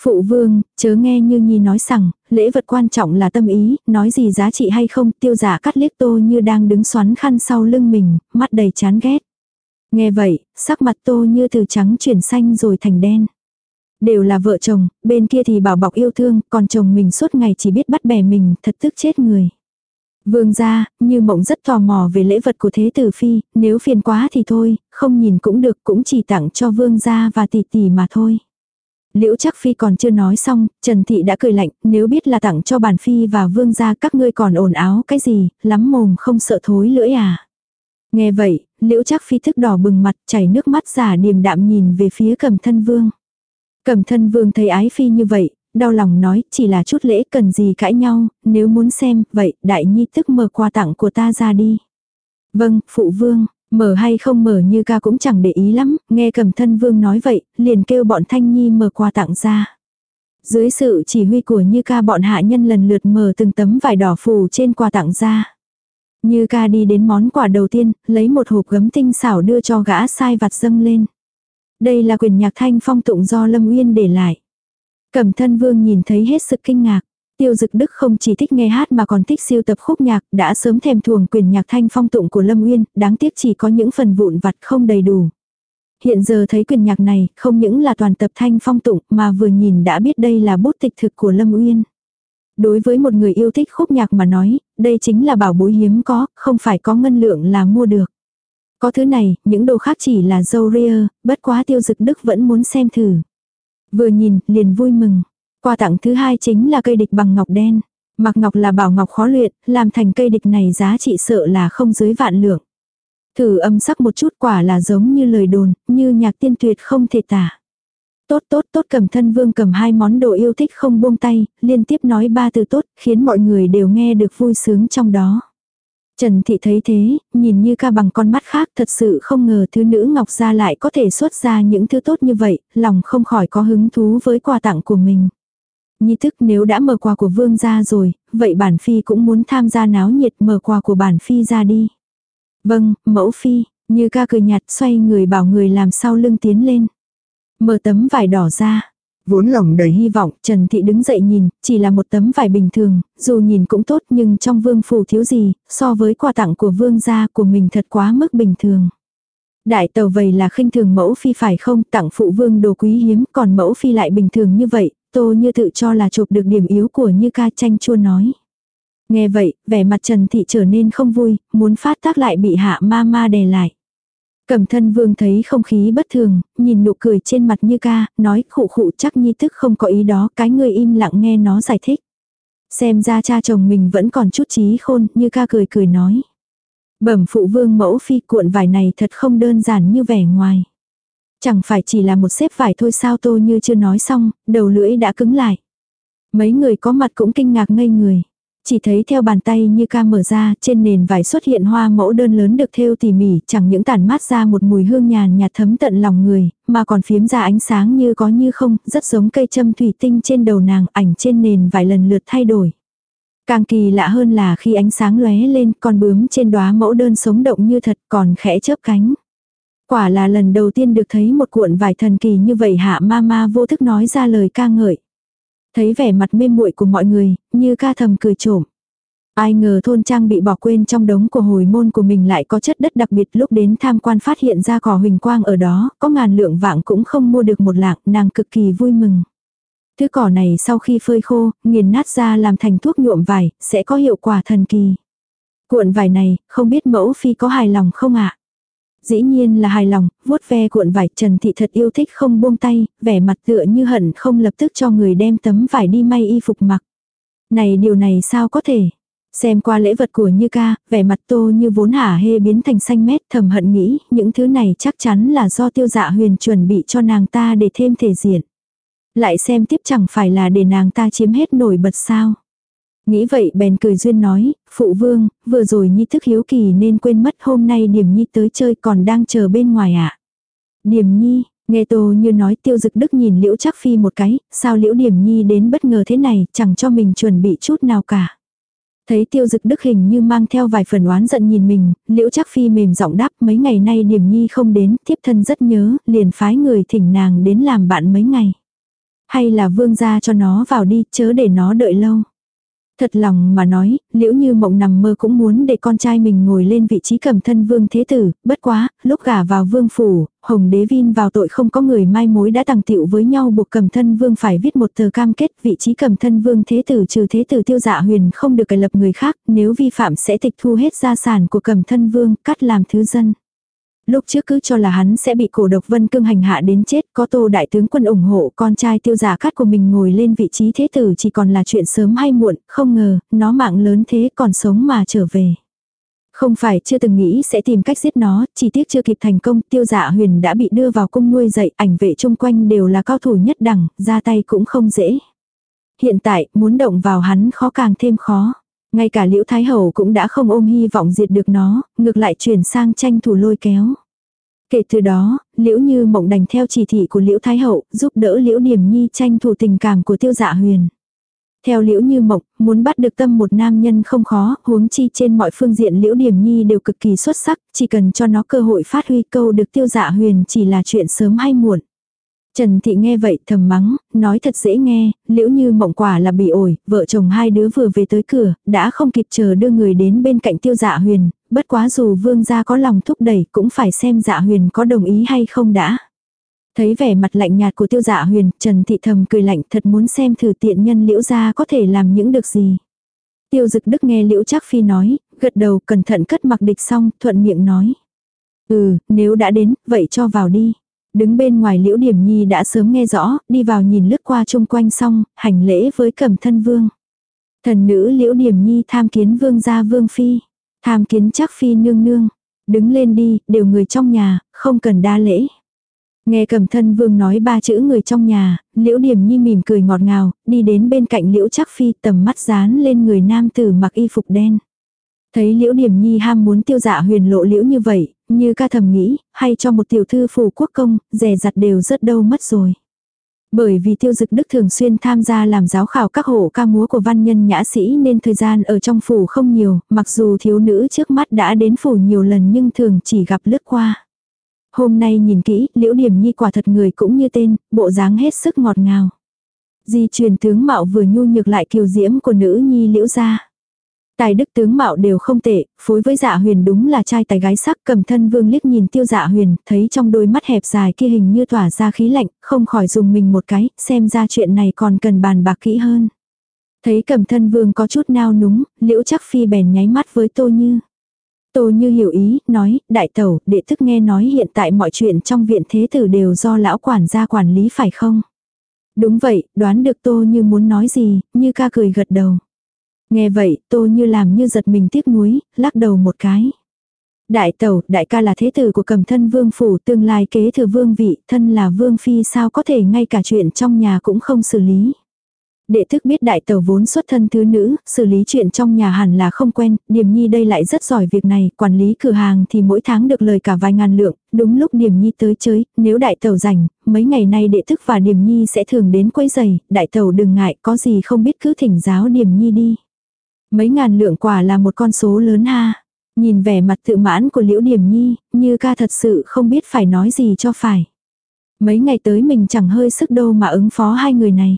Phụ vương, chớ nghe như nhi nói rằng, lễ vật quan trọng là tâm ý, nói gì giá trị hay không, tiêu giả cắt liếc tô như đang đứng xoắn khăn sau lưng mình, mắt đầy chán ghét. Nghe vậy, sắc mặt tô như từ trắng chuyển xanh rồi thành đen. Đều là vợ chồng, bên kia thì bảo bọc yêu thương, còn chồng mình suốt ngày chỉ biết bắt bẻ mình, thật tức chết người. Vương gia, như mộng rất tò mò về lễ vật của thế tử phi, nếu phiền quá thì thôi, không nhìn cũng được cũng chỉ tặng cho vương gia và tỷ tỷ mà thôi. Liễu chắc phi còn chưa nói xong, Trần Thị đã cười lạnh, nếu biết là tặng cho bản phi và vương gia các ngươi còn ồn áo cái gì, lắm mồm không sợ thối lưỡi à. Nghe vậy, liễu chắc phi thức đỏ bừng mặt chảy nước mắt giả điềm đạm nhìn về phía cầm thân vương. Cầm thân vương thấy ái phi như vậy, đau lòng nói chỉ là chút lễ cần gì cãi nhau, nếu muốn xem, vậy đại nhi tức mở quà tặng của ta ra đi. Vâng, phụ vương, Mở hay không mở như ca cũng chẳng để ý lắm, nghe cầm thân vương nói vậy, liền kêu bọn thanh nhi mở quà tặng ra. Dưới sự chỉ huy của như ca bọn hạ nhân lần lượt mở từng tấm vải đỏ phủ trên quà tặng ra. Như ca đi đến món quà đầu tiên, lấy một hộp gấm tinh xảo đưa cho gã sai vặt dâng lên. Đây là quyền nhạc thanh phong tụng do Lâm Uyên để lại. Cẩm thân vương nhìn thấy hết sức kinh ngạc. Tiêu dực đức không chỉ thích nghe hát mà còn thích siêu tập khúc nhạc, đã sớm thèm thuồng quyền nhạc thanh phong tụng của Lâm Uyên, đáng tiếc chỉ có những phần vụn vặt không đầy đủ. Hiện giờ thấy quyền nhạc này, không những là toàn tập thanh phong tụng mà vừa nhìn đã biết đây là bút tịch thực của Lâm Uyên. Đối với một người yêu thích khúc nhạc mà nói, đây chính là bảo bối hiếm có, không phải có ngân lượng là mua được. Có thứ này, những đồ khác chỉ là dâu ria, bất quá tiêu dực đức vẫn muốn xem thử. Vừa nhìn, liền vui mừng. Quà tặng thứ hai chính là cây địch bằng ngọc đen. Mặc ngọc là bảo ngọc khó luyện, làm thành cây địch này giá trị sợ là không dưới vạn lượng. Thử âm sắc một chút quả là giống như lời đồn, như nhạc tiên tuyệt không thể tả. Tốt tốt tốt cầm thân vương cầm hai món đồ yêu thích không buông tay, liên tiếp nói ba từ tốt, khiến mọi người đều nghe được vui sướng trong đó. Trần Thị thấy thế, nhìn như ca bằng con mắt khác thật sự không ngờ thứ nữ Ngọc Gia lại có thể xuất ra những thứ tốt như vậy, lòng không khỏi có hứng thú với quà tặng của mình. Nhi thức nếu đã mở quà của vương gia rồi, vậy bản phi cũng muốn tham gia náo nhiệt mở quà của bản phi ra đi. Vâng, mẫu phi, như ca cười nhạt xoay người bảo người làm sau lưng tiến lên. Mở tấm vải đỏ ra. Vốn lòng đầy hy vọng, Trần Thị đứng dậy nhìn, chỉ là một tấm vải bình thường, dù nhìn cũng tốt nhưng trong vương phủ thiếu gì, so với quà tặng của vương gia của mình thật quá mức bình thường. Đại tàu vầy là khinh thường mẫu phi phải không, tặng phụ vương đồ quý hiếm, còn mẫu phi lại bình thường như vậy, tô như tự cho là chụp được điểm yếu của như ca tranh chua nói. Nghe vậy, vẻ mặt Trần Thị trở nên không vui, muốn phát tác lại bị hạ ma ma đè lại. Cẩm thân vương thấy không khí bất thường, nhìn nụ cười trên mặt như ca, nói khụ khụ chắc nhi tức không có ý đó, cái người im lặng nghe nó giải thích. Xem ra cha chồng mình vẫn còn chút trí khôn, như ca cười cười nói. Bẩm phụ vương mẫu phi cuộn vải này thật không đơn giản như vẻ ngoài. Chẳng phải chỉ là một xếp vải thôi sao tô như chưa nói xong, đầu lưỡi đã cứng lại. Mấy người có mặt cũng kinh ngạc ngây người. Chỉ thấy theo bàn tay như ca mở ra, trên nền vải xuất hiện hoa mẫu đơn lớn được thêu tỉ mỉ, chẳng những tản mát ra một mùi hương nhàn nhạt thấm tận lòng người, mà còn phiếm ra ánh sáng như có như không, rất giống cây châm thủy tinh trên đầu nàng, ảnh trên nền vải lần lượt thay đổi. Càng kỳ lạ hơn là khi ánh sáng lóe lên, con bướm trên đóa mẫu đơn sống động như thật, còn khẽ chớp cánh. Quả là lần đầu tiên được thấy một cuộn vải thần kỳ như vậy hạ ma ma vô thức nói ra lời ca ngợi. Thấy vẻ mặt mê muội của mọi người, như ca thầm cười trộm. Ai ngờ thôn trang bị bỏ quên trong đống của hồi môn của mình lại có chất đất đặc biệt lúc đến tham quan phát hiện ra cỏ huỳnh quang ở đó, có ngàn lượng vạng cũng không mua được một lạng, nàng cực kỳ vui mừng. Thứ cỏ này sau khi phơi khô, nghiền nát ra làm thành thuốc nhuộm vải, sẽ có hiệu quả thần kỳ. Cuộn vải này, không biết mẫu phi có hài lòng không ạ? Dĩ nhiên là hài lòng, vuốt ve cuộn vải Trần Thị thật yêu thích không buông tay, vẻ mặt tựa như hận không lập tức cho người đem tấm vải đi may y phục mặc. Này điều này sao có thể? Xem qua lễ vật của Như ca, vẻ mặt tô như vốn hả hê biến thành xanh mét thầm hận nghĩ, những thứ này chắc chắn là do tiêu dạ huyền chuẩn bị cho nàng ta để thêm thể diện. Lại xem tiếp chẳng phải là để nàng ta chiếm hết nổi bật sao. Nghĩ vậy bèn cười duyên nói, phụ vương, vừa rồi nhi thức hiếu kỳ nên quên mất hôm nay điểm nhi tới chơi còn đang chờ bên ngoài ạ. À? Điểm nhi, nghe tô như nói tiêu dực đức nhìn liễu chắc phi một cái, sao liễu điểm nhi đến bất ngờ thế này, chẳng cho mình chuẩn bị chút nào cả. Thấy tiêu dực đức hình như mang theo vài phần oán giận nhìn mình, liễu chắc phi mềm giọng đáp mấy ngày nay điểm nhi không đến, thiếp thân rất nhớ, liền phái người thỉnh nàng đến làm bạn mấy ngày. Hay là vương gia cho nó vào đi, chớ để nó đợi lâu. Thật lòng mà nói, liễu như mộng nằm mơ cũng muốn để con trai mình ngồi lên vị trí cầm thân vương thế tử, bất quá, lúc gả vào vương phủ, hồng đế vin vào tội không có người mai mối đã tàng tiệu với nhau buộc cầm thân vương phải viết một tờ cam kết vị trí cầm thân vương thế tử trừ thế tử tiêu dạ huyền không được cải lập người khác, nếu vi phạm sẽ tịch thu hết gia sản của cầm thân vương, cắt làm thứ dân. Lúc trước cứ cho là hắn sẽ bị cổ độc vân cương hành hạ đến chết, có tô đại tướng quân ủng hộ con trai tiêu giả cát của mình ngồi lên vị trí thế tử chỉ còn là chuyện sớm hay muộn, không ngờ, nó mạng lớn thế còn sống mà trở về. Không phải chưa từng nghĩ sẽ tìm cách giết nó, chỉ tiếc chưa kịp thành công, tiêu giả huyền đã bị đưa vào cung nuôi dạy, ảnh vệ chung quanh đều là cao thủ nhất đẳng, ra tay cũng không dễ. Hiện tại, muốn động vào hắn khó càng thêm khó. Ngay cả Liễu Thái Hậu cũng đã không ôm hy vọng diệt được nó, ngược lại chuyển sang tranh thủ lôi kéo. Kể từ đó, Liễu Như Mộng đành theo chỉ thị của Liễu Thái Hậu, giúp đỡ Liễu Điềm Nhi tranh thủ tình cảm của Tiêu Dạ Huyền. Theo Liễu Như Mộng, muốn bắt được tâm một nam nhân không khó, huống chi trên mọi phương diện Liễu Điềm Nhi đều cực kỳ xuất sắc, chỉ cần cho nó cơ hội phát huy câu được Tiêu Dạ Huyền chỉ là chuyện sớm hay muộn. Trần Thị nghe vậy thầm mắng, nói thật dễ nghe, liễu như mộng quả là bị ổi, vợ chồng hai đứa vừa về tới cửa, đã không kịp chờ đưa người đến bên cạnh tiêu dạ huyền, bất quá dù vương gia có lòng thúc đẩy cũng phải xem dạ huyền có đồng ý hay không đã. Thấy vẻ mặt lạnh nhạt của tiêu dạ huyền, Trần Thị thầm cười lạnh thật muốn xem thử tiện nhân liễu gia có thể làm những được gì. Tiêu dực đức nghe liễu chắc phi nói, gật đầu cẩn thận cất mặc địch xong, thuận miệng nói. Ừ, nếu đã đến, vậy cho vào đi. Đứng bên ngoài liễu điểm nhi đã sớm nghe rõ, đi vào nhìn lướt qua chung quanh xong, hành lễ với cẩm thân vương. Thần nữ liễu điểm nhi tham kiến vương gia vương phi. Tham kiến chắc phi nương nương. Đứng lên đi, đều người trong nhà, không cần đa lễ. Nghe cẩm thân vương nói ba chữ người trong nhà, liễu điểm nhi mỉm cười ngọt ngào, đi đến bên cạnh liễu chắc phi tầm mắt dán lên người nam tử mặc y phục đen. Thấy liễu điểm nhi ham muốn tiêu dạ huyền lộ liễu như vậy, như ca thầm nghĩ, hay cho một tiểu thư phủ quốc công, rẻ giặt đều rất đâu mất rồi. Bởi vì tiêu dực đức thường xuyên tham gia làm giáo khảo các hộ ca múa của văn nhân nhã sĩ nên thời gian ở trong phủ không nhiều, mặc dù thiếu nữ trước mắt đã đến phủ nhiều lần nhưng thường chỉ gặp lướt qua. Hôm nay nhìn kỹ, liễu điểm nhi quả thật người cũng như tên, bộ dáng hết sức ngọt ngào. Di truyền tướng mạo vừa nhu nhược lại kiều diễm của nữ nhi liễu gia. Tài đức tướng mạo đều không tệ, phối với dạ huyền đúng là trai tài gái sắc cầm thân vương liếc nhìn tiêu dạ huyền, thấy trong đôi mắt hẹp dài kia hình như tỏa ra khí lạnh, không khỏi dùng mình một cái, xem ra chuyện này còn cần bàn bạc kỹ hơn. Thấy cầm thân vương có chút nao núng, liễu chắc phi bèn nháy mắt với tô như. Tô như hiểu ý, nói, đại tẩu, đệ thức nghe nói hiện tại mọi chuyện trong viện thế tử đều do lão quản gia quản lý phải không? Đúng vậy, đoán được tô như muốn nói gì, như ca cười gật đầu. Nghe vậy, tô như làm như giật mình tiếc nuối, lắc đầu một cái. Đại tẩu, đại ca là thế tử của cầm thân vương phủ tương lai kế thừa vương vị, thân là vương phi sao có thể ngay cả chuyện trong nhà cũng không xử lý. Đệ thức biết đại tẩu vốn xuất thân thứ nữ, xử lý chuyện trong nhà hẳn là không quen, Điềm Nhi đây lại rất giỏi việc này, quản lý cửa hàng thì mỗi tháng được lời cả vài ngàn lượng, đúng lúc Điềm Nhi tới chơi, nếu đại tẩu rảnh, mấy ngày nay đệ thức và Điềm Nhi sẽ thường đến quấy giày, đại tẩu đừng ngại, có gì không biết cứ thỉnh giáo Điềm Nhi đi. Mấy ngàn lượng quả là một con số lớn ha. Nhìn vẻ mặt tự mãn của Liễu Điểm Nhi, như ca thật sự không biết phải nói gì cho phải. Mấy ngày tới mình chẳng hơi sức đâu mà ứng phó hai người này.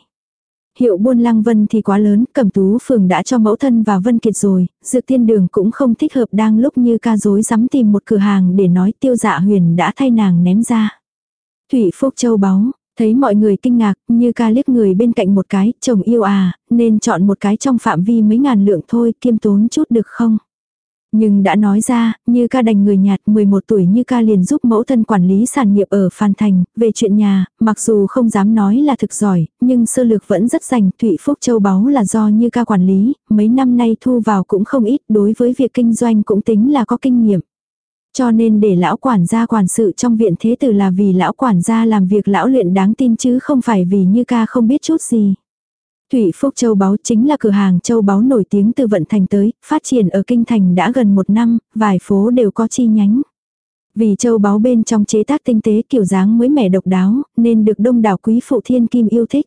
Hiệu buôn lăng vân thì quá lớn, cẩm tú phường đã cho mẫu thân và vân kiệt rồi, dược tiên đường cũng không thích hợp đang lúc như ca dối dám tìm một cửa hàng để nói tiêu dạ huyền đã thay nàng ném ra. Thủy Phúc Châu báu, Thấy mọi người kinh ngạc, như ca liếc người bên cạnh một cái, chồng yêu à, nên chọn một cái trong phạm vi mấy ngàn lượng thôi, kiêm tốn chút được không? Nhưng đã nói ra, như ca đành người nhạt 11 tuổi như ca liền giúp mẫu thân quản lý sản nghiệp ở Phan Thành, về chuyện nhà, mặc dù không dám nói là thực giỏi, nhưng sơ lược vẫn rất rành, Thụy Phúc Châu Báu là do như ca quản lý, mấy năm nay thu vào cũng không ít, đối với việc kinh doanh cũng tính là có kinh nghiệm. Cho nên để lão quản gia quản sự trong viện thế tử là vì lão quản gia làm việc lão luyện đáng tin chứ không phải vì như ca không biết chút gì. Thủy Phúc Châu Báu chính là cửa hàng châu báu nổi tiếng từ vận thành tới, phát triển ở Kinh Thành đã gần một năm, vài phố đều có chi nhánh. Vì châu báu bên trong chế tác tinh tế kiểu dáng mới mẻ độc đáo, nên được đông đảo quý phụ thiên kim yêu thích.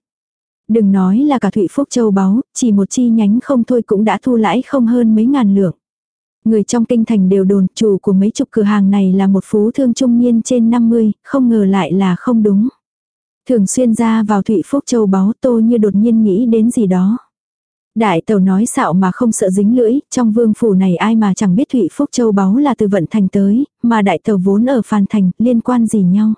Đừng nói là cả Thụy Phúc Châu báu, chỉ một chi nhánh không thôi cũng đã thu lãi không hơn mấy ngàn lượng. Người trong kinh thành đều đồn chủ của mấy chục cửa hàng này là một phú thương trung niên trên 50, không ngờ lại là không đúng. Thường xuyên ra vào Thụy Phúc Châu báo tô như đột nhiên nghĩ đến gì đó. Đại tàu nói xạo mà không sợ dính lưỡi, trong vương phủ này ai mà chẳng biết Thụy Phúc Châu báu là từ vận thành tới, mà đại tàu vốn ở Phan Thành, liên quan gì nhau.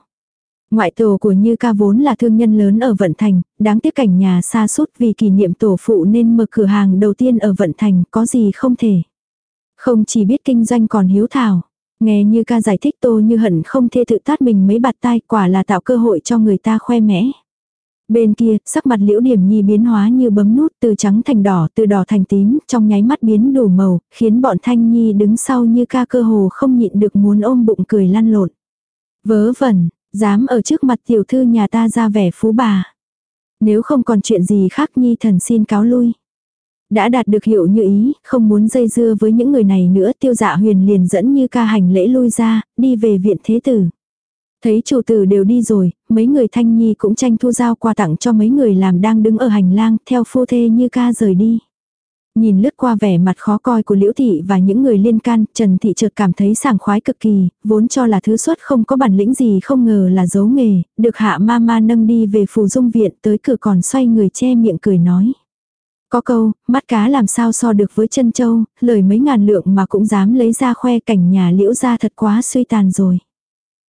Ngoại tổ của Như ca vốn là thương nhân lớn ở Vận Thành, đáng tiếc cảnh nhà xa suốt vì kỷ niệm tổ phụ nên mở cửa hàng đầu tiên ở Vận Thành, có gì không thể. Không chỉ biết kinh doanh còn hiếu thảo. Nghe như ca giải thích tô như hận không thê tự tát mình mấy bạt tai quả là tạo cơ hội cho người ta khoe mẽ. Bên kia, sắc mặt liễu điểm nhi biến hóa như bấm nút từ trắng thành đỏ, từ đỏ thành tím, trong nháy mắt biến đủ màu, khiến bọn thanh nhi đứng sau như ca cơ hồ không nhịn được muốn ôm bụng cười lăn lộn. Vớ vẩn, dám ở trước mặt tiểu thư nhà ta ra vẻ phú bà. Nếu không còn chuyện gì khác nhi thần xin cáo lui. Đã đạt được hiệu như ý, không muốn dây dưa với những người này nữa tiêu dạ huyền liền dẫn như ca hành lễ lui ra, đi về viện thế tử. Thấy chủ tử đều đi rồi, mấy người thanh nhi cũng tranh thu giao quà tặng cho mấy người làm đang đứng ở hành lang theo phu thê như ca rời đi. Nhìn lướt qua vẻ mặt khó coi của Liễu Thị và những người liên can, Trần Thị chợt cảm thấy sảng khoái cực kỳ, vốn cho là thứ xuất không có bản lĩnh gì không ngờ là giấu nghề, được hạ ma ma nâng đi về phù dung viện tới cửa còn xoay người che miệng cười nói. Có câu, mắt cá làm sao so được với chân châu, lời mấy ngàn lượng mà cũng dám lấy ra khoe cảnh nhà liễu ra thật quá suy tàn rồi.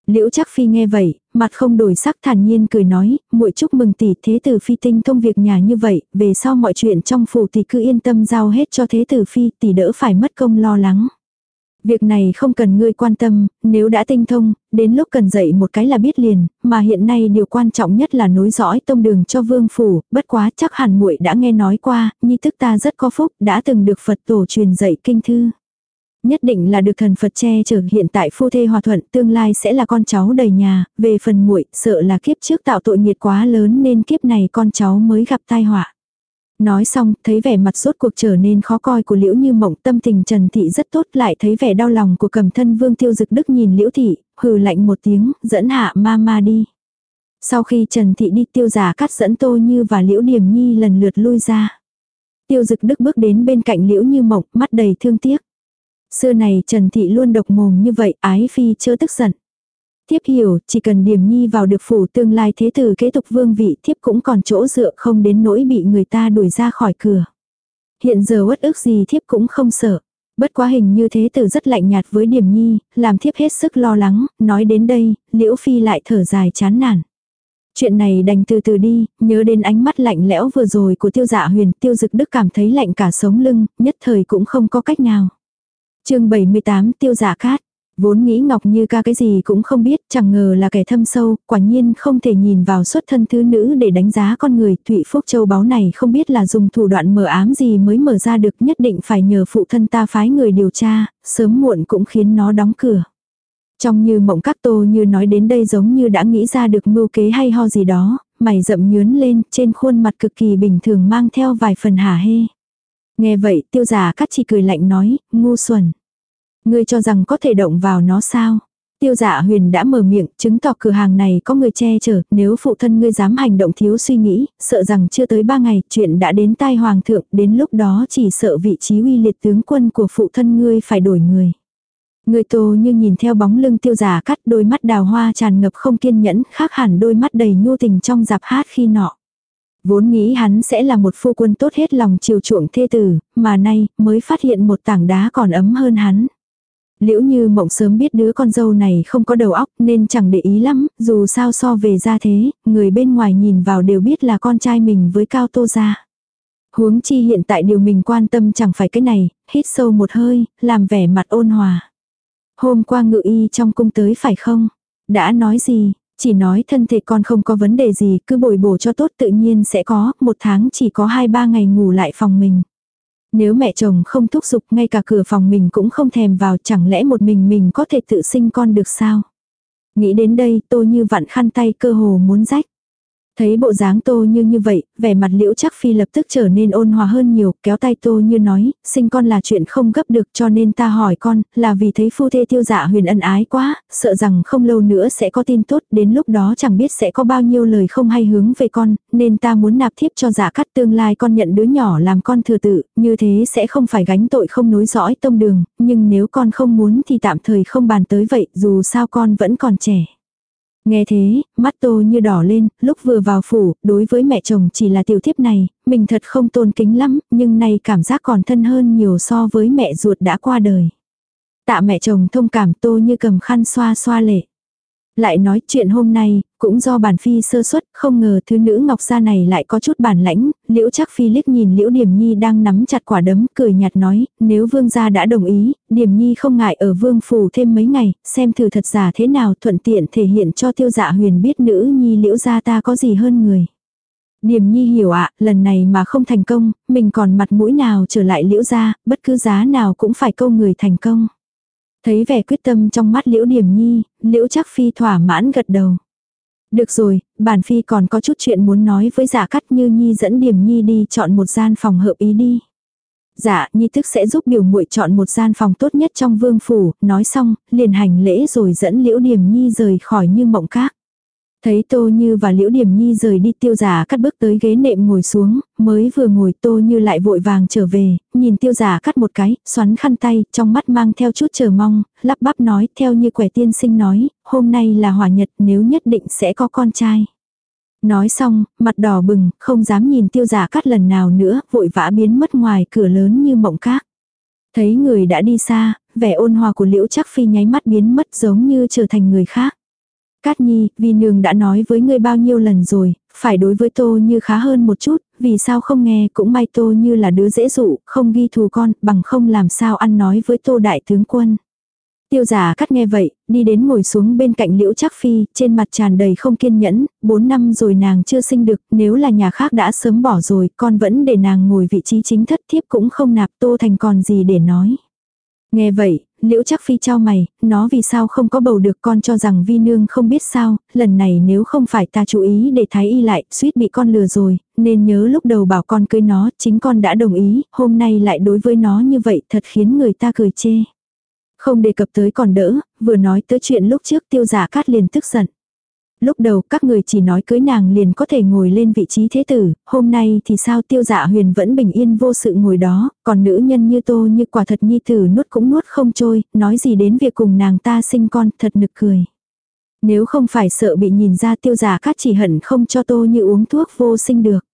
Liễu chắc phi nghe vậy, mặt không đổi sắc thản nhiên cười nói, muội chúc mừng tỷ thế tử phi tinh thông việc nhà như vậy, về sau mọi chuyện trong phủ tỷ cứ yên tâm giao hết cho thế tử phi, tỷ đỡ phải mất công lo lắng. Việc này không cần ngươi quan tâm, nếu đã tinh thông, đến lúc cần dạy một cái là biết liền, mà hiện nay điều quan trọng nhất là nối dõi tông đường cho vương phủ, bất quá chắc hẳn muội đã nghe nói qua, nhi thức ta rất có phúc, đã từng được Phật tổ truyền dạy kinh thư. Nhất định là được thần Phật che chở hiện tại phu thê hòa thuận tương lai sẽ là con cháu đầy nhà, về phần muội sợ là kiếp trước tạo tội nghiệt quá lớn nên kiếp này con cháu mới gặp tai họa. Nói xong, thấy vẻ mặt rốt cuộc trở nên khó coi của Liễu Như Mộng, tâm tình Trần Thị rất tốt, lại thấy vẻ đau lòng của cầm thân Vương Tiêu Dực Đức nhìn Liễu Thị, hừ lạnh một tiếng, dẫn hạ ma ma đi. Sau khi Trần Thị đi tiêu giả cắt dẫn Tô Như và Liễu Điềm Nhi lần lượt lui ra. Tiêu Dực Đức bước đến bên cạnh Liễu Như Mộng, mắt đầy thương tiếc. Xưa này Trần Thị luôn độc mồm như vậy, ái phi chưa tức giận. Thiếp hiểu, chỉ cần điểm nhi vào được phủ tương lai thế tử kế tục vương vị thiếp cũng còn chỗ dựa không đến nỗi bị người ta đuổi ra khỏi cửa. Hiện giờ uất ức gì thiếp cũng không sợ. Bất quá hình như thế tử rất lạnh nhạt với điểm nhi, làm thiếp hết sức lo lắng, nói đến đây, liễu phi lại thở dài chán nản. Chuyện này đành từ từ đi, nhớ đến ánh mắt lạnh lẽo vừa rồi của tiêu dạ huyền, tiêu dực đức cảm thấy lạnh cả sống lưng, nhất thời cũng không có cách nào. chương 78 tiêu dạ cát, Vốn nghĩ Ngọc Như ca cái gì cũng không biết, chẳng ngờ là kẻ thâm sâu, quả nhiên không thể nhìn vào xuất thân thứ nữ để đánh giá con người. Thụy Phúc Châu báo này không biết là dùng thủ đoạn mở ám gì mới mở ra được nhất định phải nhờ phụ thân ta phái người điều tra, sớm muộn cũng khiến nó đóng cửa. Trong như mộng các tô như nói đến đây giống như đã nghĩ ra được mưu kế hay ho gì đó, mày rậm nhướn lên, trên khuôn mặt cực kỳ bình thường mang theo vài phần hả hê. Nghe vậy tiêu giả cắt chỉ cười lạnh nói, ngu xuẩn. Ngươi cho rằng có thể động vào nó sao? Tiêu dạ huyền đã mở miệng, chứng tỏ cửa hàng này có người che chở, nếu phụ thân ngươi dám hành động thiếu suy nghĩ, sợ rằng chưa tới ba ngày, chuyện đã đến tai hoàng thượng, đến lúc đó chỉ sợ vị trí uy liệt tướng quân của phụ thân ngươi phải đổi người. Người tô như nhìn theo bóng lưng tiêu giả cắt đôi mắt đào hoa tràn ngập không kiên nhẫn, khác hẳn đôi mắt đầy nhu tình trong dạp hát khi nọ. Vốn nghĩ hắn sẽ là một phu quân tốt hết lòng chiều chuộng thê tử, mà nay mới phát hiện một tảng đá còn ấm hơn hắn. Liễu như mộng sớm biết đứa con dâu này không có đầu óc nên chẳng để ý lắm, dù sao so về ra thế, người bên ngoài nhìn vào đều biết là con trai mình với cao tô gia. Huống chi hiện tại điều mình quan tâm chẳng phải cái này, hít sâu một hơi, làm vẻ mặt ôn hòa. Hôm qua ngự y trong cung tới phải không? Đã nói gì? Chỉ nói thân thể con không có vấn đề gì, cứ bồi bổ cho tốt tự nhiên sẽ có, một tháng chỉ có 2-3 ngày ngủ lại phòng mình. Nếu mẹ chồng không thúc giục, ngay cả cửa phòng mình cũng không thèm vào, chẳng lẽ một mình mình có thể tự sinh con được sao? Nghĩ đến đây tôi như vặn khăn tay, cơ hồ muốn rách. Thấy bộ dáng tô như như vậy, vẻ mặt liễu chắc phi lập tức trở nên ôn hòa hơn nhiều, kéo tay tô như nói, sinh con là chuyện không gấp được cho nên ta hỏi con, là vì thấy phu thê tiêu dạ huyền ân ái quá, sợ rằng không lâu nữa sẽ có tin tốt, đến lúc đó chẳng biết sẽ có bao nhiêu lời không hay hướng về con, nên ta muốn nạp thiếp cho dạ cắt tương lai con nhận đứa nhỏ làm con thừa tự, như thế sẽ không phải gánh tội không nối dõi tông đường, nhưng nếu con không muốn thì tạm thời không bàn tới vậy, dù sao con vẫn còn trẻ. Nghe thế, mắt tô như đỏ lên, lúc vừa vào phủ, đối với mẹ chồng chỉ là tiểu thiếp này, mình thật không tôn kính lắm, nhưng nay cảm giác còn thân hơn nhiều so với mẹ ruột đã qua đời. Tạ mẹ chồng thông cảm tô như cầm khăn xoa xoa lệ. Lại nói chuyện hôm nay, cũng do bản phi sơ suất, không ngờ thứ nữ ngọc gia này lại có chút bản lãnh, liễu chắc phi liếc nhìn liễu điểm nhi đang nắm chặt quả đấm, cười nhạt nói, nếu vương gia đã đồng ý, điểm nhi không ngại ở vương phủ thêm mấy ngày, xem thử thật giả thế nào thuận tiện thể hiện cho tiêu dạ huyền biết nữ nhi liễu gia ta có gì hơn người. Điềm nhi hiểu ạ, lần này mà không thành công, mình còn mặt mũi nào trở lại liễu gia, bất cứ giá nào cũng phải câu người thành công. Thấy vẻ quyết tâm trong mắt liễu điểm nhi, liễu Trác phi thỏa mãn gật đầu. Được rồi, bản phi còn có chút chuyện muốn nói với dạ giả cắt như nhi dẫn điểm nhi đi chọn một gian phòng hợp ý đi. Dạ, nhi thức sẽ giúp biểu muội chọn một gian phòng tốt nhất trong vương phủ, nói xong, liền hành lễ rồi dẫn liễu điểm nhi rời khỏi như mộng các. Thấy Tô Như và Liễu Điểm Nhi rời đi tiêu giả cắt bước tới ghế nệm ngồi xuống, mới vừa ngồi Tô Như lại vội vàng trở về, nhìn tiêu giả cắt một cái, xoắn khăn tay, trong mắt mang theo chút chờ mong, lắp bắp nói theo như quẻ tiên sinh nói, hôm nay là hỏa nhật nếu nhất định sẽ có con trai. Nói xong, mặt đỏ bừng, không dám nhìn tiêu giả cắt lần nào nữa, vội vã biến mất ngoài cửa lớn như mộng cát. Thấy người đã đi xa, vẻ ôn hòa của liễu chắc phi nháy mắt biến mất giống như trở thành người khác. Cát Nhi, vì nương đã nói với ngươi bao nhiêu lần rồi, phải đối với Tô Như khá hơn một chút, vì sao không nghe cũng may Tô Như là đứa dễ dụ, không ghi thù con, bằng không làm sao ăn nói với Tô Đại Tướng Quân. Tiêu giả cắt nghe vậy, đi đến ngồi xuống bên cạnh liễu chắc phi, trên mặt tràn đầy không kiên nhẫn, bốn năm rồi nàng chưa sinh được, nếu là nhà khác đã sớm bỏ rồi, con vẫn để nàng ngồi vị trí chính thất thiếp cũng không nạp tô thành còn gì để nói. Nghe vậy, liễu chắc phi trao mày, nó vì sao không có bầu được con cho rằng vi nương không biết sao, lần này nếu không phải ta chú ý để thái y lại, suýt bị con lừa rồi, nên nhớ lúc đầu bảo con cưới nó, chính con đã đồng ý, hôm nay lại đối với nó như vậy thật khiến người ta cười chê. Không đề cập tới còn đỡ, vừa nói tới chuyện lúc trước tiêu giả cát liền tức giận. Lúc đầu các người chỉ nói cưới nàng liền có thể ngồi lên vị trí thế tử, hôm nay thì sao tiêu dạ huyền vẫn bình yên vô sự ngồi đó, còn nữ nhân như tô như quả thật nhi tử nuốt cũng nuốt không trôi, nói gì đến việc cùng nàng ta sinh con thật nực cười. Nếu không phải sợ bị nhìn ra tiêu dạ giả cát chỉ hận không cho tô như uống thuốc vô sinh được.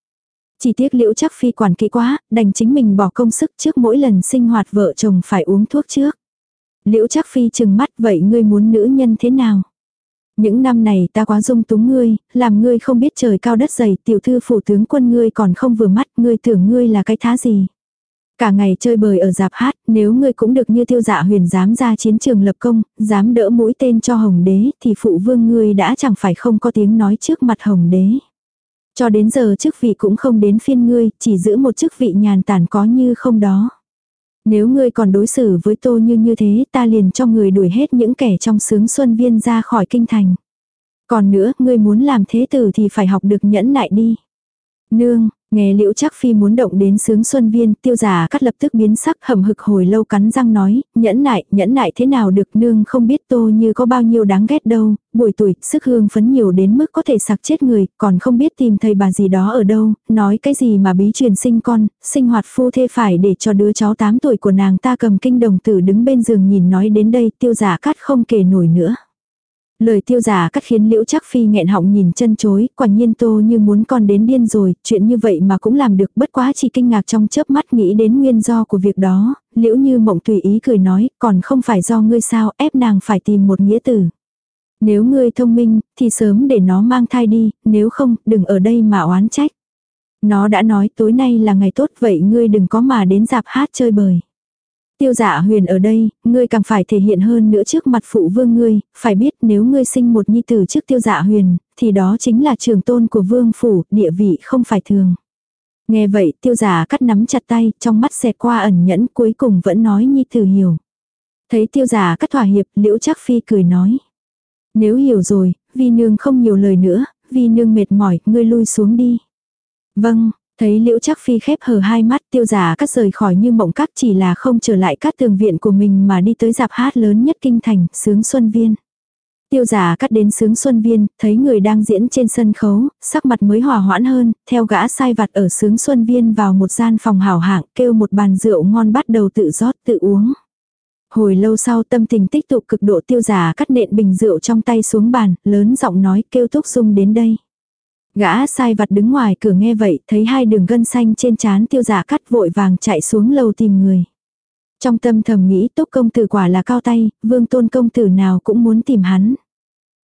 Chỉ tiếc liễu chắc phi quản kỹ quá, đành chính mình bỏ công sức trước mỗi lần sinh hoạt vợ chồng phải uống thuốc trước. Liễu chắc phi chừng mắt vậy ngươi muốn nữ nhân thế nào? Những năm này ta quá dung túng ngươi, làm ngươi không biết trời cao đất dày, tiểu thư phủ tướng quân ngươi còn không vừa mắt, ngươi tưởng ngươi là cái thá gì. Cả ngày chơi bời ở dạp hát, nếu ngươi cũng được như tiêu dạ huyền dám ra chiến trường lập công, dám đỡ mũi tên cho hồng đế, thì phụ vương ngươi đã chẳng phải không có tiếng nói trước mặt hồng đế. Cho đến giờ chức vị cũng không đến phiên ngươi, chỉ giữ một chức vị nhàn tản có như không đó. Nếu ngươi còn đối xử với tô như như thế ta liền cho người đuổi hết những kẻ trong sướng xuân viên ra khỏi kinh thành. Còn nữa, ngươi muốn làm thế tử thì phải học được nhẫn nại đi. Nương, nghe liễu chắc phi muốn động đến sướng xuân viên, tiêu giả cắt lập tức biến sắc hầm hực hồi lâu cắn răng nói, nhẫn nại, nhẫn nại thế nào được nương không biết tô như có bao nhiêu đáng ghét đâu, buổi tuổi, sức hương phấn nhiều đến mức có thể sặc chết người, còn không biết tìm thầy bà gì đó ở đâu, nói cái gì mà bí truyền sinh con, sinh hoạt phu thê phải để cho đứa cháu 8 tuổi của nàng ta cầm kinh đồng tử đứng bên giường nhìn nói đến đây tiêu giả cắt không kể nổi nữa. Lời tiêu giả cắt khiến liễu chắc phi nghẹn họng nhìn chân chối, quả nhiên tô như muốn con đến điên rồi, chuyện như vậy mà cũng làm được bất quá chỉ kinh ngạc trong chớp mắt nghĩ đến nguyên do của việc đó, liễu như mộng tùy ý cười nói, còn không phải do ngươi sao ép nàng phải tìm một nghĩa tử. Nếu ngươi thông minh, thì sớm để nó mang thai đi, nếu không, đừng ở đây mà oán trách. Nó đã nói tối nay là ngày tốt vậy ngươi đừng có mà đến dạp hát chơi bời. Tiêu giả huyền ở đây, ngươi càng phải thể hiện hơn nữa trước mặt phụ vương ngươi, phải biết nếu ngươi sinh một nhi tử trước tiêu giả huyền, thì đó chính là trường tôn của vương phủ, địa vị không phải thường. Nghe vậy tiêu giả cắt nắm chặt tay, trong mắt xẹt qua ẩn nhẫn cuối cùng vẫn nói nhi tử hiểu. Thấy tiêu giả cắt thỏa hiệp, liễu chắc phi cười nói. Nếu hiểu rồi, vi nương không nhiều lời nữa, vi nương mệt mỏi, ngươi lui xuống đi. Vâng, Thấy liễu chắc phi khép hờ hai mắt tiêu giả cắt rời khỏi như mộng cắt chỉ là không trở lại các tường viện của mình mà đi tới dạp hát lớn nhất kinh thành, sướng xuân viên. Tiêu giả cắt đến sướng xuân viên, thấy người đang diễn trên sân khấu, sắc mặt mới hòa hoãn hơn, theo gã sai vặt ở sướng xuân viên vào một gian phòng hảo hạng, kêu một bàn rượu ngon bắt đầu tự rót tự uống. Hồi lâu sau tâm tình tích tụ cực độ tiêu giả cắt nện bình rượu trong tay xuống bàn, lớn giọng nói kêu thúc dung đến đây. Gã sai vặt đứng ngoài cửa nghe vậy, thấy hai đường gân xanh trên trán tiêu giả cắt vội vàng chạy xuống lầu tìm người. Trong tâm thầm nghĩ túc công tử quả là cao tay, vương tôn công tử nào cũng muốn tìm hắn.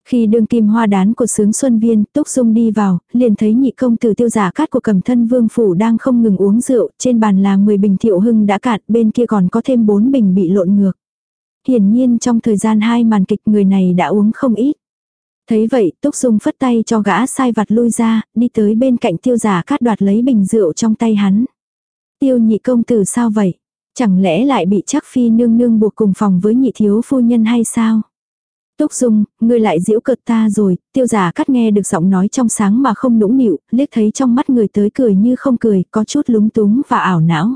Khi đường kim hoa đán của sướng xuân viên, Túc Dung đi vào, liền thấy nhị công tử tiêu giả cát của cầm thân vương phủ đang không ngừng uống rượu, trên bàn là 10 bình thiệu hưng đã cạn, bên kia còn có thêm 4 bình bị lộn ngược. Hiển nhiên trong thời gian hai màn kịch người này đã uống không ít. Thấy vậy, Túc Dung phất tay cho gã sai vặt lui ra, đi tới bên cạnh tiêu giả cát đoạt lấy bình rượu trong tay hắn. Tiêu nhị công tử sao vậy? Chẳng lẽ lại bị chắc phi nương nương buộc cùng phòng với nhị thiếu phu nhân hay sao? Túc Dung, ngươi lại giễu cợt ta rồi, tiêu giả cắt nghe được giọng nói trong sáng mà không nũng nịu, liếc thấy trong mắt người tới cười như không cười, có chút lúng túng và ảo não.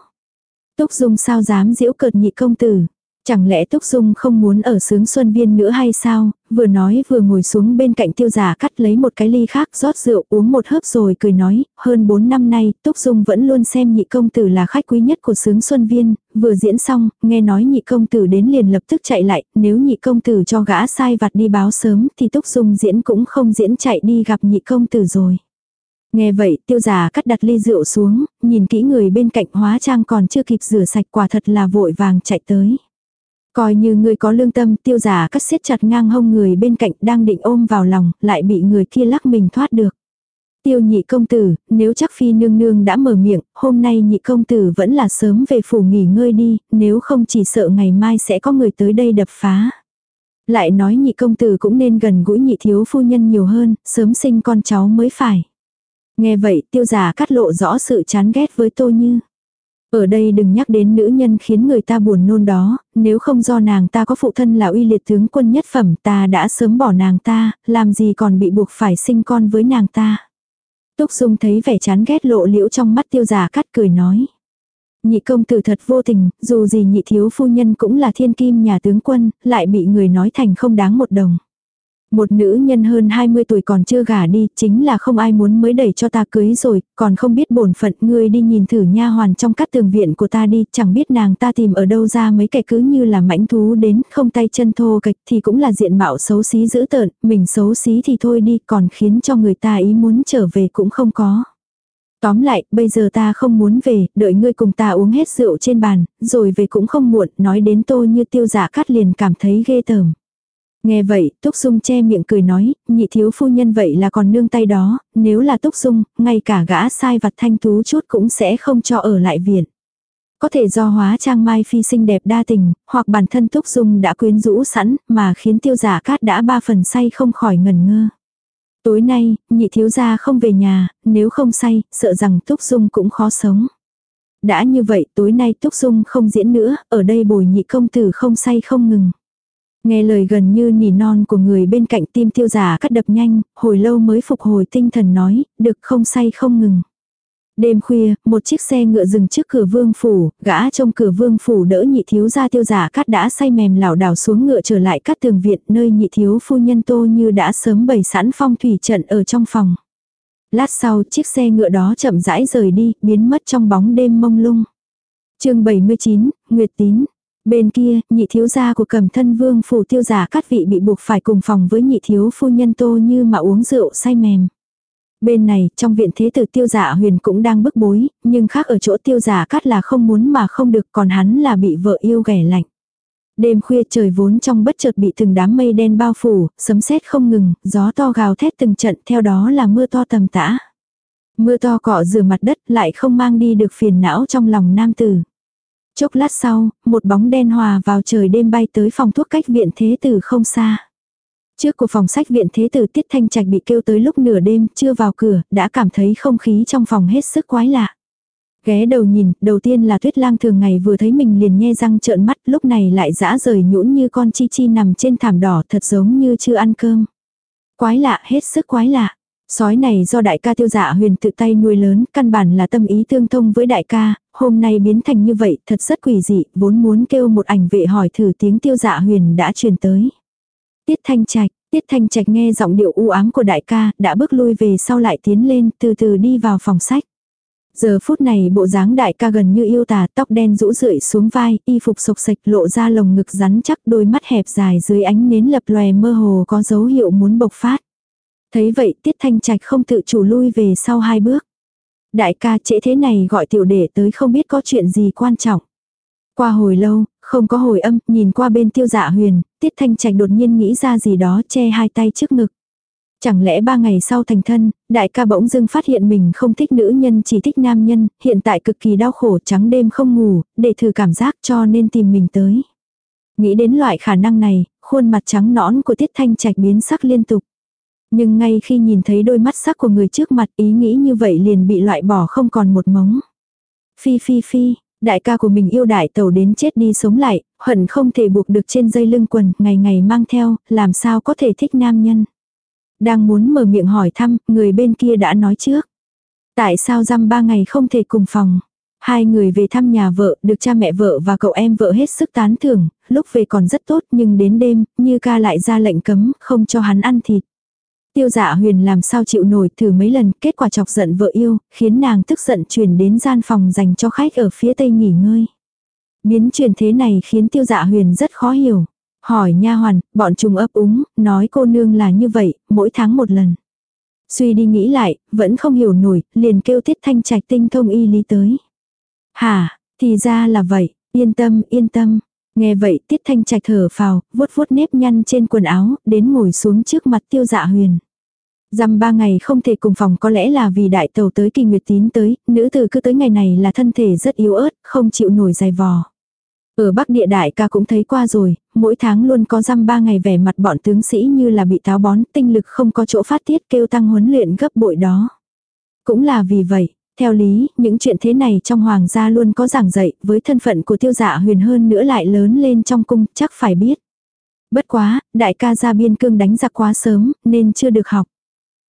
Túc Dung sao dám giễu cợt nhị công tử, Chẳng lẽ Túc Dung không muốn ở sướng xuân viên nữa hay sao, vừa nói vừa ngồi xuống bên cạnh tiêu giả cắt lấy một cái ly khác rót rượu uống một hớp rồi cười nói, hơn 4 năm nay Túc Dung vẫn luôn xem nhị công tử là khách quý nhất của sướng xuân viên, vừa diễn xong, nghe nói nhị công tử đến liền lập tức chạy lại, nếu nhị công tử cho gã sai vặt đi báo sớm thì Túc Dung diễn cũng không diễn chạy đi gặp nhị công tử rồi. Nghe vậy tiêu giả cắt đặt ly rượu xuống, nhìn kỹ người bên cạnh hóa trang còn chưa kịp rửa sạch quả thật là vội vàng chạy tới. Coi như người có lương tâm tiêu giả cắt siết chặt ngang hông người bên cạnh đang định ôm vào lòng, lại bị người kia lắc mình thoát được. Tiêu nhị công tử, nếu chắc phi nương nương đã mở miệng, hôm nay nhị công tử vẫn là sớm về phủ nghỉ ngơi đi, nếu không chỉ sợ ngày mai sẽ có người tới đây đập phá. Lại nói nhị công tử cũng nên gần gũi nhị thiếu phu nhân nhiều hơn, sớm sinh con cháu mới phải. Nghe vậy tiêu giả cắt lộ rõ sự chán ghét với tô như. Ở đây đừng nhắc đến nữ nhân khiến người ta buồn nôn đó, nếu không do nàng ta có phụ thân là uy liệt tướng quân nhất phẩm ta đã sớm bỏ nàng ta, làm gì còn bị buộc phải sinh con với nàng ta. Túc Dung thấy vẻ chán ghét lộ liễu trong mắt tiêu giả cắt cười nói. Nhị công tử thật vô tình, dù gì nhị thiếu phu nhân cũng là thiên kim nhà tướng quân, lại bị người nói thành không đáng một đồng. Một nữ nhân hơn 20 tuổi còn chưa gả đi, chính là không ai muốn mới đẩy cho ta cưới rồi, còn không biết bổn phận ngươi đi nhìn thử nha hoàn trong các tường viện của ta đi, chẳng biết nàng ta tìm ở đâu ra mấy kẻ cứ như là mãnh thú đến, không tay chân thô kịch thì cũng là diện mạo xấu xí dữ tợn, mình xấu xí thì thôi đi, còn khiến cho người ta ý muốn trở về cũng không có. Tóm lại, bây giờ ta không muốn về, đợi ngươi cùng ta uống hết rượu trên bàn, rồi về cũng không muộn, nói đến tô như tiêu giả cắt liền cảm thấy ghê tởm. Nghe vậy, Túc Dung che miệng cười nói, nhị thiếu phu nhân vậy là còn nương tay đó, nếu là Túc Dung, ngay cả gã sai vặt thanh tú chút cũng sẽ không cho ở lại viện. Có thể do hóa trang mai phi xinh đẹp đa tình, hoặc bản thân Túc Dung đã quyến rũ sẵn, mà khiến tiêu giả cát đã ba phần say không khỏi ngần ngơ. Tối nay, nhị thiếu gia không về nhà, nếu không say, sợ rằng Túc Dung cũng khó sống. Đã như vậy, tối nay Túc Dung không diễn nữa, ở đây bồi nhị công tử không say không ngừng. Nghe lời gần như nỉ non của người bên cạnh tim tiêu giả cắt đập nhanh, hồi lâu mới phục hồi tinh thần nói, được không say không ngừng. Đêm khuya, một chiếc xe ngựa dừng trước cửa vương phủ, gã trong cửa vương phủ đỡ nhị thiếu ra tiêu giả cắt đã say mềm lảo đảo xuống ngựa trở lại cắt tường viện nơi nhị thiếu phu nhân tô như đã sớm bày sẵn phong thủy trận ở trong phòng. Lát sau chiếc xe ngựa đó chậm rãi rời đi, biến mất trong bóng đêm mông lung. chương 79, Nguyệt Tín, Bên kia, nhị thiếu gia của cầm thân vương phủ tiêu giả cát vị bị buộc phải cùng phòng với nhị thiếu phu nhân tô như mà uống rượu say mềm. Bên này, trong viện thế tử tiêu giả huyền cũng đang bức bối, nhưng khác ở chỗ tiêu giả cát là không muốn mà không được còn hắn là bị vợ yêu ghẻ lạnh. Đêm khuya trời vốn trong bất chợt bị từng đám mây đen bao phủ, sấm sét không ngừng, gió to gào thét từng trận theo đó là mưa to tầm tã. Mưa to cọ rửa mặt đất lại không mang đi được phiền não trong lòng nam tử. Chốc lát sau, một bóng đen hòa vào trời đêm bay tới phòng thuốc cách viện thế tử không xa. Trước của phòng sách viện thế tử Tiết Thanh Trạch bị kêu tới lúc nửa đêm, chưa vào cửa, đã cảm thấy không khí trong phòng hết sức quái lạ. Ghé đầu nhìn, đầu tiên là tuyết lang thường ngày vừa thấy mình liền nhe răng trợn mắt, lúc này lại dã rời nhũn như con chi chi nằm trên thảm đỏ thật giống như chưa ăn cơm. Quái lạ, hết sức quái lạ. Sói này do đại ca tiêu dạ huyền tự tay nuôi lớn, căn bản là tâm ý tương thông với đại ca, hôm nay biến thành như vậy thật rất quỷ dị, vốn muốn kêu một ảnh vệ hỏi thử tiếng tiêu dạ huyền đã truyền tới. Tiết thanh trạch, tiết thanh trạch nghe giọng điệu u ám của đại ca, đã bước lui về sau lại tiến lên, từ từ đi vào phòng sách. Giờ phút này bộ dáng đại ca gần như yêu tà, tóc đen rũ rượi xuống vai, y phục sộc sạch lộ ra lồng ngực rắn chắc đôi mắt hẹp dài dưới ánh nến lập lòe mơ hồ có dấu hiệu muốn bộc phát. Thấy vậy tiết thanh trạch không tự chủ lui về sau hai bước. Đại ca trễ thế này gọi tiểu đệ tới không biết có chuyện gì quan trọng. Qua hồi lâu, không có hồi âm, nhìn qua bên tiêu dạ huyền, tiết thanh trạch đột nhiên nghĩ ra gì đó che hai tay trước ngực. Chẳng lẽ ba ngày sau thành thân, đại ca bỗng dưng phát hiện mình không thích nữ nhân chỉ thích nam nhân, hiện tại cực kỳ đau khổ trắng đêm không ngủ, để thử cảm giác cho nên tìm mình tới. Nghĩ đến loại khả năng này, khuôn mặt trắng nõn của tiết thanh trạch biến sắc liên tục. Nhưng ngay khi nhìn thấy đôi mắt sắc của người trước mặt ý nghĩ như vậy liền bị loại bỏ không còn một mống. Phi phi phi, đại ca của mình yêu đại tàu đến chết đi sống lại, hận không thể buộc được trên dây lưng quần, ngày ngày mang theo, làm sao có thể thích nam nhân. Đang muốn mở miệng hỏi thăm, người bên kia đã nói trước. Tại sao dăm ba ngày không thể cùng phòng? Hai người về thăm nhà vợ, được cha mẹ vợ và cậu em vợ hết sức tán thưởng, lúc về còn rất tốt nhưng đến đêm, như ca lại ra lệnh cấm, không cho hắn ăn thịt. Tiêu dạ huyền làm sao chịu nổi thử mấy lần, kết quả chọc giận vợ yêu, khiến nàng tức giận chuyển đến gian phòng dành cho khách ở phía tây nghỉ ngơi. Biến chuyển thế này khiến tiêu dạ huyền rất khó hiểu. Hỏi nha hoàn, bọn chúng ấp úng, nói cô nương là như vậy, mỗi tháng một lần. Suy đi nghĩ lại, vẫn không hiểu nổi, liền kêu tiết thanh trạch tinh thông y lý tới. Hà, thì ra là vậy, yên tâm, yên tâm. Nghe vậy tiết thanh trạch thở phào, vuốt vuốt nếp nhăn trên quần áo, đến ngồi xuống trước mặt tiêu dạ huyền. Dăm ba ngày không thể cùng phòng có lẽ là vì đại tàu tới kỳ nguyệt tín tới, nữ tử cứ tới ngày này là thân thể rất yếu ớt, không chịu nổi dài vò. Ở Bắc địa đại ca cũng thấy qua rồi, mỗi tháng luôn có dăm ba ngày vẻ mặt bọn tướng sĩ như là bị táo bón, tinh lực không có chỗ phát tiết kêu tăng huấn luyện gấp bội đó. Cũng là vì vậy, theo lý, những chuyện thế này trong hoàng gia luôn có giảng dạy, với thân phận của tiêu dạ huyền hơn nữa lại lớn lên trong cung, chắc phải biết. Bất quá, đại ca ra biên cương đánh giặc quá sớm, nên chưa được học.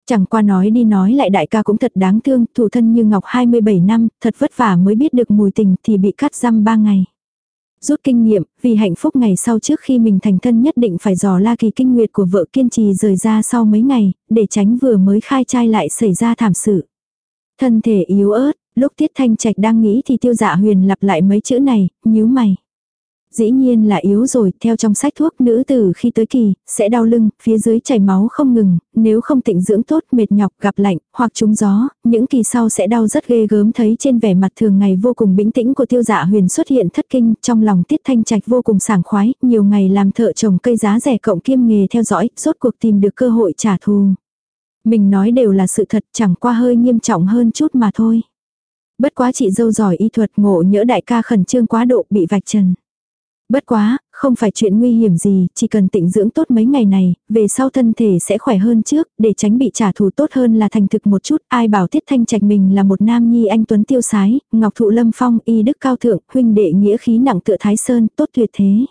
Chẳng qua nói đi nói lại đại ca cũng thật đáng thương, thủ thân như ngọc 27 năm, thật vất vả mới biết được mùi tình thì bị cắt răm 3 ngày. Rút kinh nghiệm, vì hạnh phúc ngày sau trước khi mình thành thân nhất định phải dò la kỳ kinh nguyệt của vợ kiên trì rời ra sau mấy ngày, để tránh vừa mới khai trai lại xảy ra thảm sự. Thân thể yếu ớt, lúc Tiết Thanh Trạch đang nghĩ thì tiêu dạ huyền lặp lại mấy chữ này, nhíu mày. Dĩ nhiên là yếu rồi, theo trong sách thuốc nữ tử khi tới kỳ, sẽ đau lưng, phía dưới chảy máu không ngừng, nếu không tịnh dưỡng tốt mệt nhọc gặp lạnh, hoặc trúng gió, những kỳ sau sẽ đau rất ghê gớm thấy trên vẻ mặt thường ngày vô cùng bình tĩnh của tiêu dạ huyền xuất hiện thất kinh, trong lòng tiết thanh trạch vô cùng sảng khoái, nhiều ngày làm thợ trồng cây giá rẻ cộng kiêm nghề theo dõi, rốt cuộc tìm được cơ hội trả thù. Mình nói đều là sự thật chẳng qua hơi nghiêm trọng hơn chút mà thôi. Bất quá chị dâu giỏi y thuật ngộ nhỡ đại ca khẩn trương quá độ bị vạch trần. Bất quá, không phải chuyện nguy hiểm gì, chỉ cần tịnh dưỡng tốt mấy ngày này, về sau thân thể sẽ khỏe hơn trước, để tránh bị trả thù tốt hơn là thành thực một chút, ai bảo tiết thanh trạch mình là một nam nhi anh tuấn tiêu sái, ngọc thụ lâm phong, y đức cao thượng, huynh đệ nghĩa khí nặng tựa thái sơn, tốt tuyệt thế.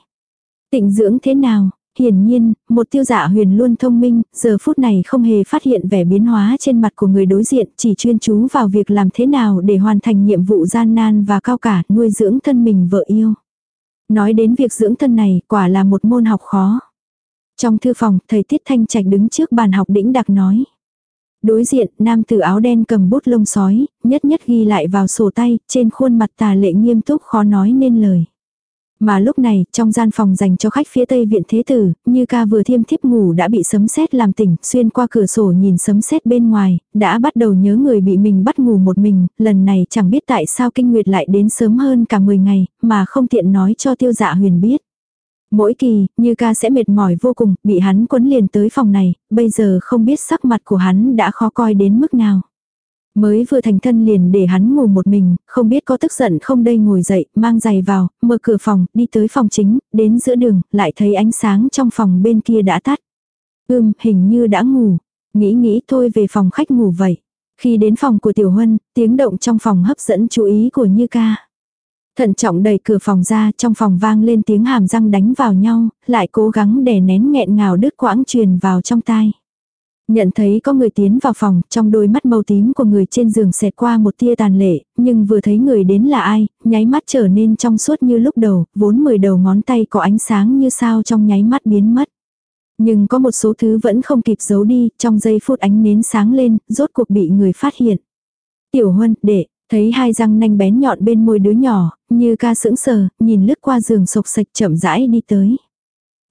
Tịnh dưỡng thế nào? Hiển nhiên, một tiêu giả huyền luôn thông minh, giờ phút này không hề phát hiện vẻ biến hóa trên mặt của người đối diện, chỉ chuyên chú vào việc làm thế nào để hoàn thành nhiệm vụ gian nan và cao cả, nuôi dưỡng thân mình vợ yêu. Nói đến việc dưỡng thân này, quả là một môn học khó. Trong thư phòng, thầy Tiết Thanh Trạch đứng trước bàn học đĩnh đặc nói. Đối diện, nam tử áo đen cầm bút lông sói, nhất nhất ghi lại vào sổ tay, trên khuôn mặt tà lệ nghiêm túc khó nói nên lời. Mà lúc này, trong gian phòng dành cho khách phía tây viện thế tử, như ca vừa thiêm thiếp ngủ đã bị sấm sét làm tỉnh, xuyên qua cửa sổ nhìn sấm sét bên ngoài, đã bắt đầu nhớ người bị mình bắt ngủ một mình, lần này chẳng biết tại sao kinh nguyệt lại đến sớm hơn cả 10 ngày, mà không tiện nói cho tiêu dạ huyền biết. Mỗi kỳ, như ca sẽ mệt mỏi vô cùng, bị hắn quấn liền tới phòng này, bây giờ không biết sắc mặt của hắn đã khó coi đến mức nào. Mới vừa thành thân liền để hắn ngủ một mình, không biết có tức giận không đây ngồi dậy, mang giày vào, mở cửa phòng, đi tới phòng chính, đến giữa đường, lại thấy ánh sáng trong phòng bên kia đã tắt. Ưm, hình như đã ngủ. Nghĩ nghĩ thôi về phòng khách ngủ vậy. Khi đến phòng của Tiểu Huân, tiếng động trong phòng hấp dẫn chú ý của Như ca. Thận trọng đẩy cửa phòng ra, trong phòng vang lên tiếng hàm răng đánh vào nhau, lại cố gắng đè nén nghẹn ngào đứt quãng truyền vào trong tai. Nhận thấy có người tiến vào phòng, trong đôi mắt màu tím của người trên giường xẹt qua một tia tàn lệ, nhưng vừa thấy người đến là ai, nháy mắt trở nên trong suốt như lúc đầu, vốn mười đầu ngón tay có ánh sáng như sao trong nháy mắt biến mất. Nhưng có một số thứ vẫn không kịp giấu đi, trong giây phút ánh nến sáng lên, rốt cuộc bị người phát hiện. Tiểu Huân, đệ, thấy hai răng nanh bén nhọn bên môi đứa nhỏ, như ca sững sờ, nhìn lướt qua giường sộc sạch chậm rãi đi tới.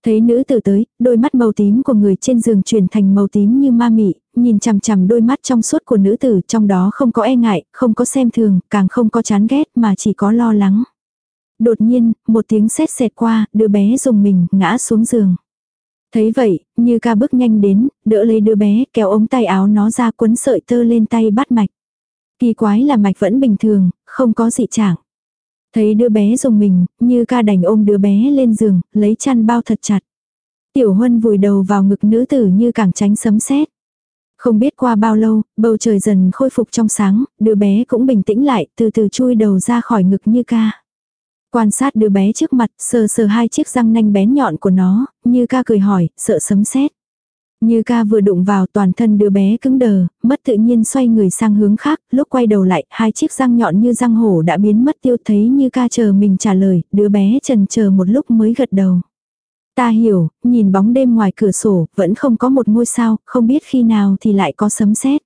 Thấy nữ tử tới, đôi mắt màu tím của người trên giường chuyển thành màu tím như ma mị, nhìn chằm chằm đôi mắt trong suốt của nữ tử, trong đó không có e ngại, không có xem thường, càng không có chán ghét mà chỉ có lo lắng. Đột nhiên, một tiếng sét xẹt qua, đứa bé dùng mình, ngã xuống giường. Thấy vậy, như ca bước nhanh đến, đỡ lấy đứa bé, kéo ống tay áo nó ra quấn sợi tơ lên tay bắt mạch. Kỳ quái là mạch vẫn bình thường, không có dị trạng. Thấy đứa bé dùng mình, như ca đành ôm đứa bé lên giường, lấy chăn bao thật chặt. Tiểu huân vùi đầu vào ngực nữ tử như càng tránh sấm sét. Không biết qua bao lâu, bầu trời dần khôi phục trong sáng, đứa bé cũng bình tĩnh lại, từ từ chui đầu ra khỏi ngực như ca. Quan sát đứa bé trước mặt, sờ sờ hai chiếc răng nanh bén nhọn của nó, như ca cười hỏi, sợ sấm sét. Như ca vừa đụng vào toàn thân đứa bé cứng đờ, mất tự nhiên xoay người sang hướng khác, lúc quay đầu lại, hai chiếc răng nhọn như răng hổ đã biến mất tiêu thấy như ca chờ mình trả lời, đứa bé trần chờ một lúc mới gật đầu. Ta hiểu, nhìn bóng đêm ngoài cửa sổ, vẫn không có một ngôi sao, không biết khi nào thì lại có sấm sét.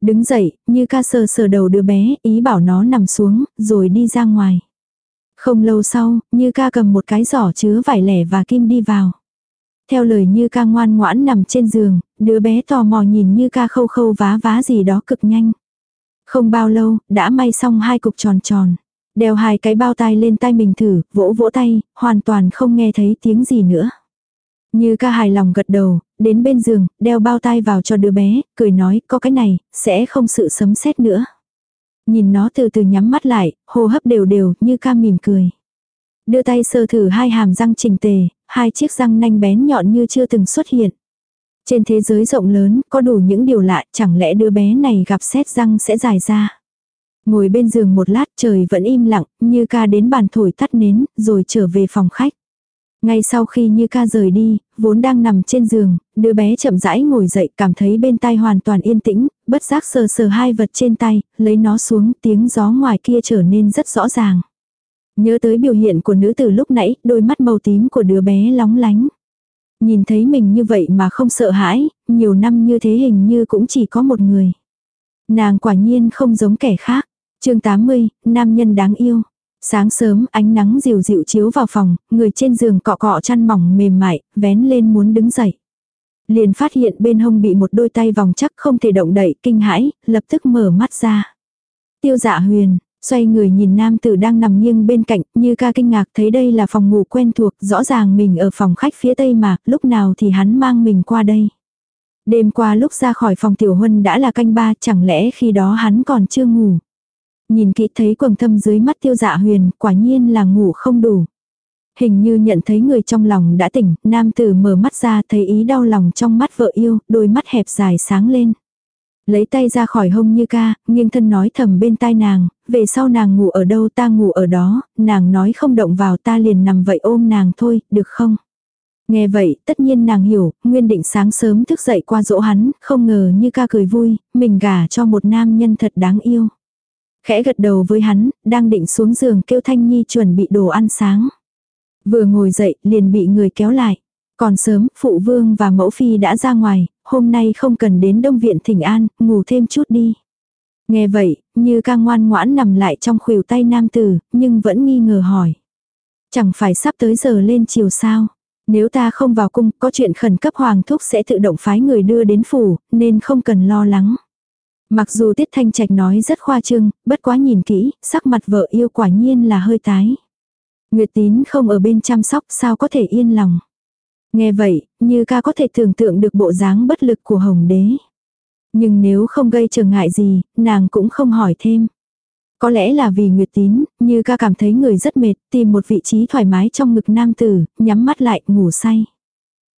Đứng dậy, như ca sờ sờ đầu đứa bé, ý bảo nó nằm xuống, rồi đi ra ngoài. Không lâu sau, như ca cầm một cái giỏ chứa vải lẻ và kim đi vào. Theo lời như ca ngoan ngoãn nằm trên giường, đứa bé tò mò nhìn như ca khâu khâu vá vá gì đó cực nhanh. Không bao lâu, đã may xong hai cục tròn tròn. Đeo hai cái bao tay lên tay mình thử, vỗ vỗ tay, hoàn toàn không nghe thấy tiếng gì nữa. Như ca hài lòng gật đầu, đến bên giường, đeo bao tay vào cho đứa bé, cười nói, có cái này, sẽ không sự sấm sét nữa. Nhìn nó từ từ nhắm mắt lại, hô hấp đều đều, như ca mỉm cười. Đưa tay sơ thử hai hàm răng chỉnh tề, hai chiếc răng nanh bén nhọn như chưa từng xuất hiện. Trên thế giới rộng lớn, có đủ những điều lạ, chẳng lẽ đứa bé này gặp xét răng sẽ dài ra. Ngồi bên giường một lát trời vẫn im lặng, như ca đến bàn thổi tắt nến, rồi trở về phòng khách. Ngay sau khi Như ca rời đi, vốn đang nằm trên giường, đứa bé chậm rãi ngồi dậy cảm thấy bên tay hoàn toàn yên tĩnh, bất giác sờ sờ hai vật trên tay, lấy nó xuống tiếng gió ngoài kia trở nên rất rõ ràng. Nhớ tới biểu hiện của nữ tử lúc nãy, đôi mắt màu tím của đứa bé lóng lánh. Nhìn thấy mình như vậy mà không sợ hãi, nhiều năm như thế hình như cũng chỉ có một người. Nàng quả nhiên không giống kẻ khác. chương 80, nam nhân đáng yêu. Sáng sớm ánh nắng dịu dịu chiếu vào phòng, người trên giường cọ cọ chăn mỏng mềm mại, vén lên muốn đứng dậy. Liền phát hiện bên hông bị một đôi tay vòng chắc không thể động đậy, kinh hãi, lập tức mở mắt ra. Tiêu dạ huyền, xoay người nhìn nam tử đang nằm nghiêng bên cạnh, như ca kinh ngạc thấy đây là phòng ngủ quen thuộc, rõ ràng mình ở phòng khách phía tây mà, lúc nào thì hắn mang mình qua đây. Đêm qua lúc ra khỏi phòng tiểu huân đã là canh ba, chẳng lẽ khi đó hắn còn chưa ngủ. Nhìn kỹ thấy quầng thâm dưới mắt tiêu dạ huyền, quả nhiên là ngủ không đủ. Hình như nhận thấy người trong lòng đã tỉnh, nam tử mở mắt ra thấy ý đau lòng trong mắt vợ yêu, đôi mắt hẹp dài sáng lên. Lấy tay ra khỏi hông như ca, nghiêng thân nói thầm bên tai nàng, về sau nàng ngủ ở đâu ta ngủ ở đó, nàng nói không động vào ta liền nằm vậy ôm nàng thôi, được không? Nghe vậy, tất nhiên nàng hiểu, nguyên định sáng sớm thức dậy qua dỗ hắn, không ngờ như ca cười vui, mình gả cho một nam nhân thật đáng yêu. Khẽ gật đầu với hắn, đang định xuống giường kêu Thanh Nhi chuẩn bị đồ ăn sáng. Vừa ngồi dậy, liền bị người kéo lại. Còn sớm, phụ vương và mẫu phi đã ra ngoài, hôm nay không cần đến đông viện thỉnh an, ngủ thêm chút đi. Nghe vậy, như ca ngoan ngoãn nằm lại trong khuỷu tay nam tử, nhưng vẫn nghi ngờ hỏi. Chẳng phải sắp tới giờ lên chiều sao? Nếu ta không vào cung, có chuyện khẩn cấp hoàng thúc sẽ tự động phái người đưa đến phủ, nên không cần lo lắng. Mặc dù Tiết Thanh Trạch nói rất khoa trương, bất quá nhìn kỹ, sắc mặt vợ yêu quả nhiên là hơi tái. Nguyệt tín không ở bên chăm sóc sao có thể yên lòng. Nghe vậy, như ca có thể tưởng tượng được bộ dáng bất lực của Hồng Đế. Nhưng nếu không gây trở ngại gì, nàng cũng không hỏi thêm. Có lẽ là vì Nguyệt Tín, như ca cảm thấy người rất mệt, tìm một vị trí thoải mái trong ngực nam tử, nhắm mắt lại, ngủ say.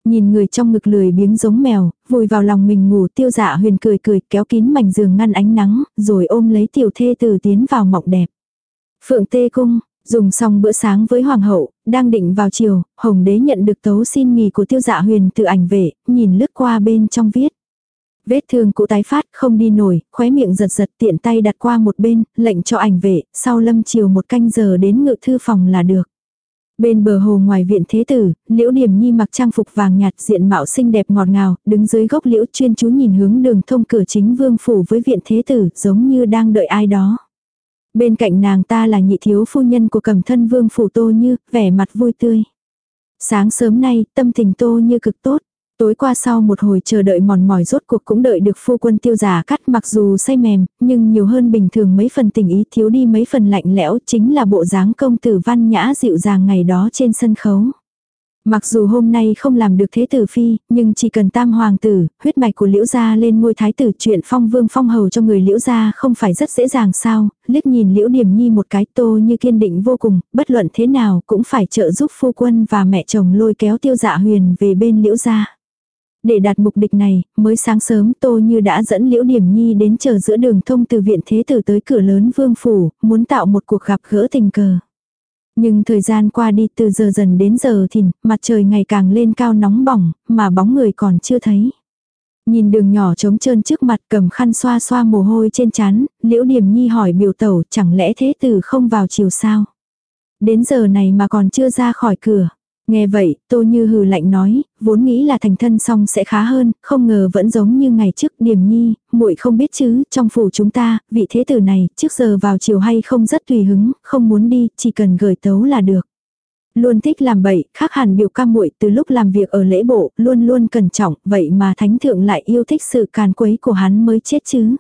Nhìn người trong ngực lười biếng giống mèo, vùi vào lòng mình ngủ tiêu dạ huyền cười cười kéo kín mảnh giường ngăn ánh nắng, rồi ôm lấy tiểu thê tử tiến vào mộng đẹp. Phượng tê cung, dùng xong bữa sáng với hoàng hậu, đang định vào chiều, hồng đế nhận được tấu xin nghỉ của tiêu dạ huyền từ ảnh vệ, nhìn lướt qua bên trong viết. Vết thương cũ tái phát không đi nổi, khóe miệng giật giật tiện tay đặt qua một bên, lệnh cho ảnh vệ, sau lâm chiều một canh giờ đến ngự thư phòng là được. Bên bờ hồ ngoài viện thế tử, liễu điểm nhi mặc trang phục vàng nhạt diện mạo xinh đẹp ngọt ngào, đứng dưới gốc liễu chuyên chú nhìn hướng đường thông cửa chính vương phủ với viện thế tử, giống như đang đợi ai đó. Bên cạnh nàng ta là nhị thiếu phu nhân của cầm thân vương phủ tô như, vẻ mặt vui tươi. Sáng sớm nay, tâm tình tô như cực tốt. Tối qua sau một hồi chờ đợi mòn mỏi rốt cuộc cũng đợi được phu quân tiêu giả cắt mặc dù say mềm, nhưng nhiều hơn bình thường mấy phần tình ý thiếu đi mấy phần lạnh lẽo chính là bộ dáng công tử văn nhã dịu dàng ngày đó trên sân khấu. Mặc dù hôm nay không làm được thế tử phi, nhưng chỉ cần tam hoàng tử, huyết mạch của liễu gia lên ngôi thái tử chuyện phong vương phong hầu cho người liễu gia không phải rất dễ dàng sao, liếc nhìn liễu điểm nhi một cái tô như kiên định vô cùng, bất luận thế nào cũng phải trợ giúp phu quân và mẹ chồng lôi kéo tiêu dạ huyền về bên liễu gia. Để đạt mục đích này, mới sáng sớm Tô Như đã dẫn Liễu Điểm Nhi đến chờ giữa đường thông từ viện thế tử tới cửa lớn vương phủ, muốn tạo một cuộc gặp gỡ tình cờ. Nhưng thời gian qua đi từ giờ dần đến giờ thìn, mặt trời ngày càng lên cao nóng bỏng, mà bóng người còn chưa thấy. Nhìn đường nhỏ trống trơn trước mặt cầm khăn xoa xoa mồ hôi trên trán, liễu điểm nhi hỏi biểu tẩu chẳng lẽ thế tử không vào chiều sao. Đến giờ này mà còn chưa ra khỏi cửa. Nghe vậy, Tô Như hừ lạnh nói, vốn nghĩ là thành thân xong sẽ khá hơn, không ngờ vẫn giống như ngày trước Điềm Nhi, muội không biết chứ, trong phủ chúng ta, vị thế tử này, trước giờ vào chiều hay không rất tùy hứng, không muốn đi, chỉ cần gửi tấu là được. Luôn thích làm bậy, khác hẳn biểu ca muội từ lúc làm việc ở lễ bộ, luôn luôn cẩn trọng, vậy mà thánh thượng lại yêu thích sự càn quấy của hắn mới chết chứ.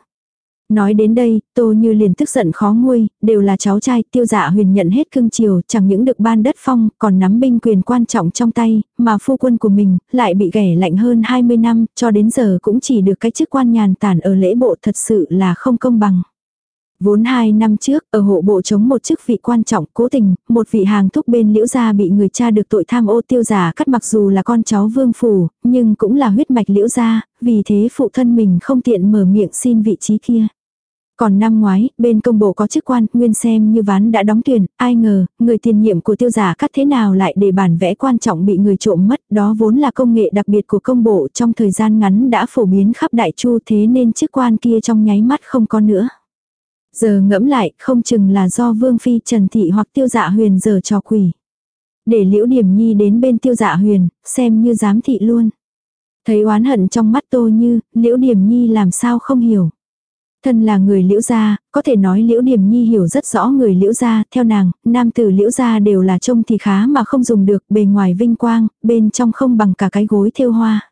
Nói đến đây, Tô Như liền tức giận khó nguôi, đều là cháu trai, tiêu dạ huyền nhận hết cưng chiều, chẳng những được ban đất phong, còn nắm binh quyền quan trọng trong tay, mà phu quân của mình, lại bị ghẻ lạnh hơn 20 năm, cho đến giờ cũng chỉ được cái chức quan nhàn tản ở lễ bộ thật sự là không công bằng. Vốn hai năm trước, ở hộ bộ chống một chức vị quan trọng, cố tình, một vị hàng thúc bên liễu gia bị người cha được tội tham ô tiêu giả cắt mặc dù là con cháu vương phủ, nhưng cũng là huyết mạch liễu gia, vì thế phụ thân mình không tiện mở miệng xin vị trí kia. Còn năm ngoái, bên công bộ có chức quan, nguyên xem như ván đã đóng tuyển, ai ngờ, người tiền nhiệm của tiêu giả cắt thế nào lại để bản vẽ quan trọng bị người trộm mất, đó vốn là công nghệ đặc biệt của công bộ trong thời gian ngắn đã phổ biến khắp đại chu thế nên chức quan kia trong nháy mắt không có nữa. Giờ ngẫm lại, không chừng là do Vương Phi Trần Thị hoặc tiêu dạ huyền giờ cho quỷ. Để liễu điểm nhi đến bên tiêu dạ huyền, xem như giám thị luôn. Thấy oán hận trong mắt tô như, liễu điểm nhi làm sao không hiểu. Thân là người liễu gia, có thể nói liễu điểm nhi hiểu rất rõ người liễu gia, theo nàng, nam tử liễu gia đều là trông thì khá mà không dùng được, bề ngoài vinh quang, bên trong không bằng cả cái gối thêu hoa.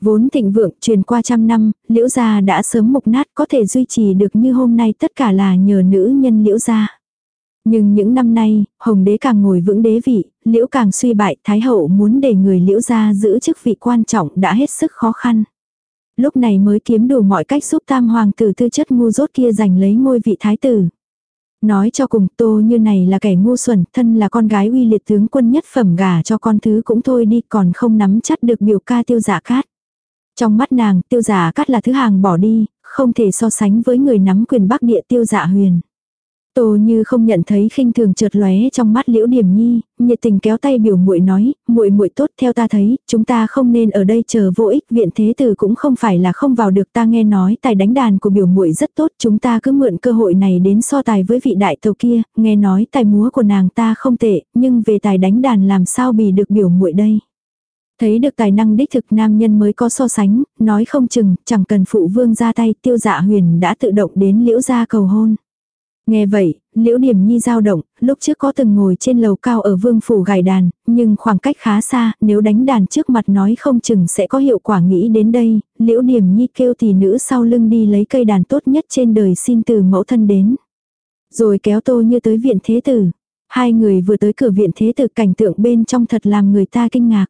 Vốn thịnh vượng truyền qua trăm năm, liễu gia đã sớm mục nát có thể duy trì được như hôm nay tất cả là nhờ nữ nhân liễu gia. Nhưng những năm nay, hồng đế càng ngồi vững đế vị, liễu càng suy bại, thái hậu muốn để người liễu gia giữ chức vị quan trọng đã hết sức khó khăn. Lúc này mới kiếm đủ mọi cách giúp tam hoàng tử tư chất ngu dốt kia giành lấy ngôi vị thái tử. Nói cho cùng tô như này là kẻ ngu xuẩn, thân là con gái uy liệt tướng quân nhất phẩm gả cho con thứ cũng thôi đi còn không nắm chắc được biểu ca tiêu giả dạ cát. Trong mắt nàng, tiêu giả cát là thứ hàng bỏ đi, không thể so sánh với người nắm quyền bắc địa tiêu dạ huyền. Tô như không nhận thấy khinh thường chợt lóe trong mắt liễu điểm nhi, nhiệt tình kéo tay biểu muội nói, muội muội tốt theo ta thấy, chúng ta không nên ở đây chờ vô ích, viện thế tử cũng không phải là không vào được ta nghe nói tài đánh đàn của biểu muội rất tốt, chúng ta cứ mượn cơ hội này đến so tài với vị đại tàu kia, nghe nói tài múa của nàng ta không tệ, nhưng về tài đánh đàn làm sao bì được biểu muội đây. Thấy được tài năng đích thực nam nhân mới có so sánh, nói không chừng, chẳng cần phụ vương ra tay, tiêu dạ huyền đã tự động đến liễu gia cầu hôn. Nghe vậy, liễu điểm nhi dao động, lúc trước có từng ngồi trên lầu cao ở vương phủ gài đàn, nhưng khoảng cách khá xa, nếu đánh đàn trước mặt nói không chừng sẽ có hiệu quả nghĩ đến đây, liễu điểm nhi kêu tỷ nữ sau lưng đi lấy cây đàn tốt nhất trên đời xin từ mẫu thân đến. Rồi kéo tô như tới viện thế tử. Hai người vừa tới cửa viện thế tử cảnh tượng bên trong thật làm người ta kinh ngạc.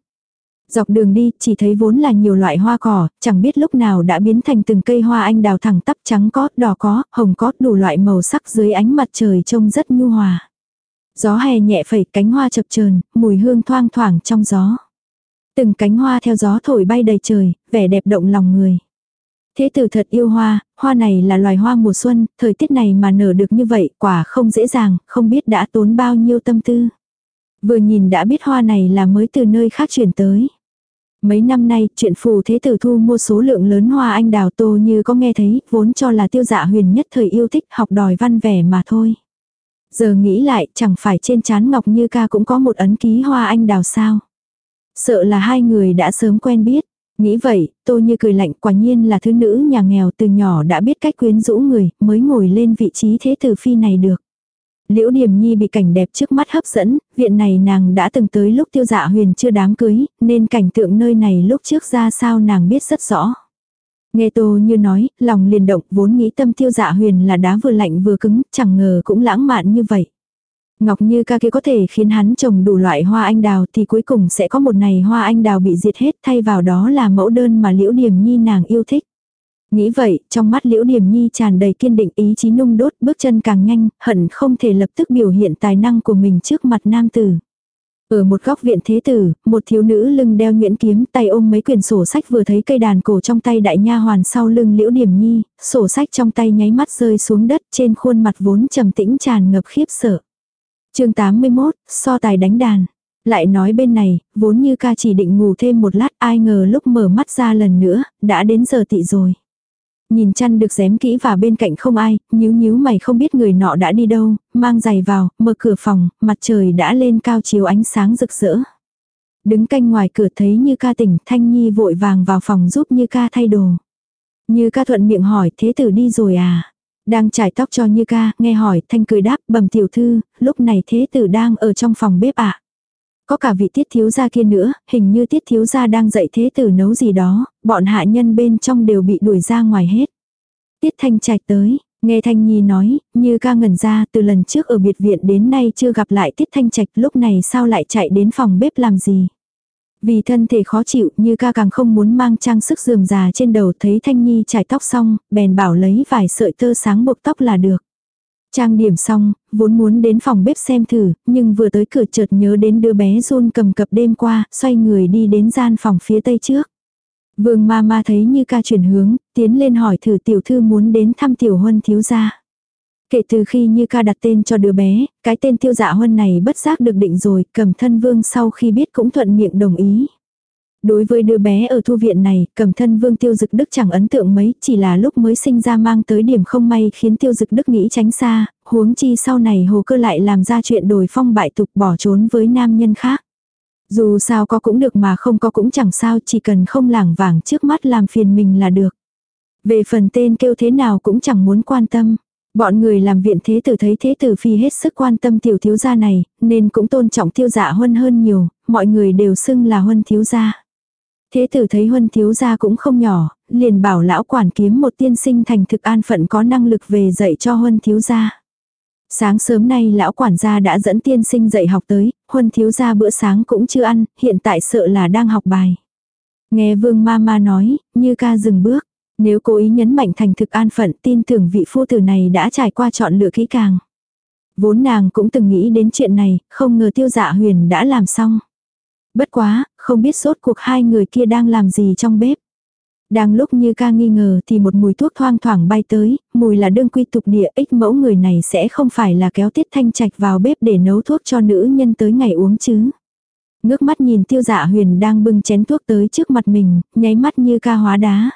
Dọc đường đi, chỉ thấy vốn là nhiều loại hoa cỏ, chẳng biết lúc nào đã biến thành từng cây hoa anh đào thẳng tắp trắng có, đỏ có, hồng có, đủ loại màu sắc dưới ánh mặt trời trông rất nhu hòa. Gió hè nhẹ phẩy cánh hoa chập chờn, mùi hương thoang thoảng trong gió. Từng cánh hoa theo gió thổi bay đầy trời, vẻ đẹp động lòng người. Thế tử thật yêu hoa, hoa này là loài hoa mùa xuân, thời tiết này mà nở được như vậy, quả không dễ dàng, không biết đã tốn bao nhiêu tâm tư. Vừa nhìn đã biết hoa này là mới từ nơi khác chuyển tới. Mấy năm nay, chuyện phù thế tử thu mua số lượng lớn hoa anh đào tô như có nghe thấy, vốn cho là tiêu dạ huyền nhất thời yêu thích học đòi văn vẻ mà thôi. Giờ nghĩ lại, chẳng phải trên chán ngọc như ca cũng có một ấn ký hoa anh đào sao. Sợ là hai người đã sớm quen biết. Nghĩ vậy, tô như cười lạnh quả nhiên là thứ nữ nhà nghèo từ nhỏ đã biết cách quyến rũ người, mới ngồi lên vị trí thế tử phi này được. Liễu Điềm Nhi bị cảnh đẹp trước mắt hấp dẫn, viện này nàng đã từng tới lúc tiêu dạ huyền chưa đám cưới, nên cảnh tượng nơi này lúc trước ra sao nàng biết rất rõ. Nghe Tô như nói, lòng liền động vốn nghĩ tâm tiêu dạ huyền là đá vừa lạnh vừa cứng, chẳng ngờ cũng lãng mạn như vậy. Ngọc như ca kia có thể khiến hắn trồng đủ loại hoa anh đào thì cuối cùng sẽ có một ngày hoa anh đào bị diệt hết thay vào đó là mẫu đơn mà liễu Điềm nhi nàng yêu thích. Nghĩ vậy, trong mắt liễu điềm nhi tràn đầy kiên định ý chí nung đốt bước chân càng nhanh, hận không thể lập tức biểu hiện tài năng của mình trước mặt nam tử. Ở một góc viện thế tử, một thiếu nữ lưng đeo nhuyễn kiếm tay ôm mấy quyển sổ sách vừa thấy cây đàn cổ trong tay đại nha hoàn sau lưng liễu điềm nhi, sổ sách trong tay nháy mắt rơi xuống đất trên khuôn mặt vốn trầm tĩnh tràn ngập khiếp sợ. chương 81, so tài đánh đàn. Lại nói bên này, vốn như ca chỉ định ngủ thêm một lát ai ngờ lúc mở mắt ra lần nữa, đã đến giờ tị rồi. Nhìn chăn được dém kỹ và bên cạnh không ai, nhíu nhíu mày không biết người nọ đã đi đâu, mang giày vào, mở cửa phòng, mặt trời đã lên cao chiếu ánh sáng rực rỡ. Đứng canh ngoài cửa thấy như ca tỉnh, Thanh Nhi vội vàng vào phòng giúp như ca thay đồ. Như ca thuận miệng hỏi, thế tử đi rồi à? Đang trải tóc cho Như ca, nghe hỏi, Thanh cười đáp, bẩm tiểu thư, lúc này thế tử đang ở trong phòng bếp ạ. Có cả vị tiết thiếu gia kia nữa, hình như tiết thiếu gia đang dạy thế tử nấu gì đó, bọn hạ nhân bên trong đều bị đuổi ra ngoài hết. Tiết thanh trạch tới, nghe thanh nhi nói, như ca ngẩn ra từ lần trước ở biệt viện đến nay chưa gặp lại tiết thanh trạch lúc này sao lại chạy đến phòng bếp làm gì. Vì thân thể khó chịu như ca càng không muốn mang trang sức dườm già trên đầu thấy Thanh Nhi trải tóc xong, bèn bảo lấy vài sợi tơ sáng buộc tóc là được. Trang điểm xong, vốn muốn đến phòng bếp xem thử, nhưng vừa tới cửa chợt nhớ đến đứa bé run cầm cập đêm qua, xoay người đi đến gian phòng phía tây trước. Vương ma ma thấy như ca chuyển hướng, tiến lên hỏi thử tiểu thư muốn đến thăm tiểu huân thiếu gia. Kể từ khi như ca đặt tên cho đứa bé, cái tên tiêu dạ huân này bất giác được định rồi, cầm thân vương sau khi biết cũng thuận miệng đồng ý. Đối với đứa bé ở thu viện này, cầm thân vương tiêu dực đức chẳng ấn tượng mấy, chỉ là lúc mới sinh ra mang tới điểm không may khiến tiêu dực đức nghĩ tránh xa, huống chi sau này hồ cơ lại làm ra chuyện đổi phong bại tục bỏ trốn với nam nhân khác. Dù sao có cũng được mà không có cũng chẳng sao, chỉ cần không lảng vảng trước mắt làm phiền mình là được. Về phần tên kêu thế nào cũng chẳng muốn quan tâm. Bọn người làm viện thế tử thấy thế tử phi hết sức quan tâm tiểu thiếu gia này, nên cũng tôn trọng tiêu dạ huân hơn nhiều, mọi người đều xưng là huân thiếu gia. Thế tử thấy huân thiếu gia cũng không nhỏ, liền bảo lão quản kiếm một tiên sinh thành thực an phận có năng lực về dạy cho huân thiếu gia. Sáng sớm nay lão quản gia đã dẫn tiên sinh dạy học tới, huân thiếu gia bữa sáng cũng chưa ăn, hiện tại sợ là đang học bài. Nghe vương ma ma nói, như ca dừng bước. Nếu cố ý nhấn mạnh thành thực an phận tin tưởng vị phu tử này đã trải qua chọn lựa kỹ càng. Vốn nàng cũng từng nghĩ đến chuyện này, không ngờ tiêu dạ huyền đã làm xong. Bất quá, không biết sốt cuộc hai người kia đang làm gì trong bếp. Đang lúc như ca nghi ngờ thì một mùi thuốc thoang thoảng bay tới, mùi là đương quy tục địa ích mẫu người này sẽ không phải là kéo tiết thanh trạch vào bếp để nấu thuốc cho nữ nhân tới ngày uống chứ. Ngước mắt nhìn tiêu dạ huyền đang bưng chén thuốc tới trước mặt mình, nháy mắt như ca hóa đá.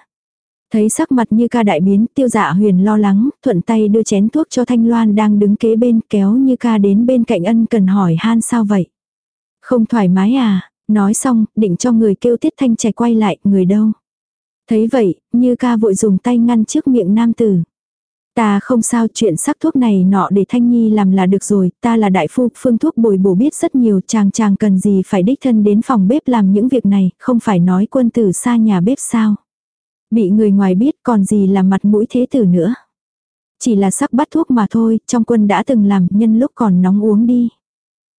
Thấy sắc mặt như ca đại biến, tiêu dạ huyền lo lắng, thuận tay đưa chén thuốc cho Thanh Loan đang đứng kế bên kéo như ca đến bên cạnh ân cần hỏi han sao vậy. Không thoải mái à, nói xong, định cho người kêu tiết thanh trẻ quay lại, người đâu. Thấy vậy, như ca vội dùng tay ngăn trước miệng nam tử. Ta không sao chuyện sắc thuốc này nọ để Thanh Nhi làm là được rồi, ta là đại phu, phương thuốc bồi bổ biết rất nhiều, chàng chàng cần gì phải đích thân đến phòng bếp làm những việc này, không phải nói quân tử xa nhà bếp sao. Bị người ngoài biết còn gì là mặt mũi thế tử nữa. Chỉ là sắc bắt thuốc mà thôi, trong quân đã từng làm nhân lúc còn nóng uống đi.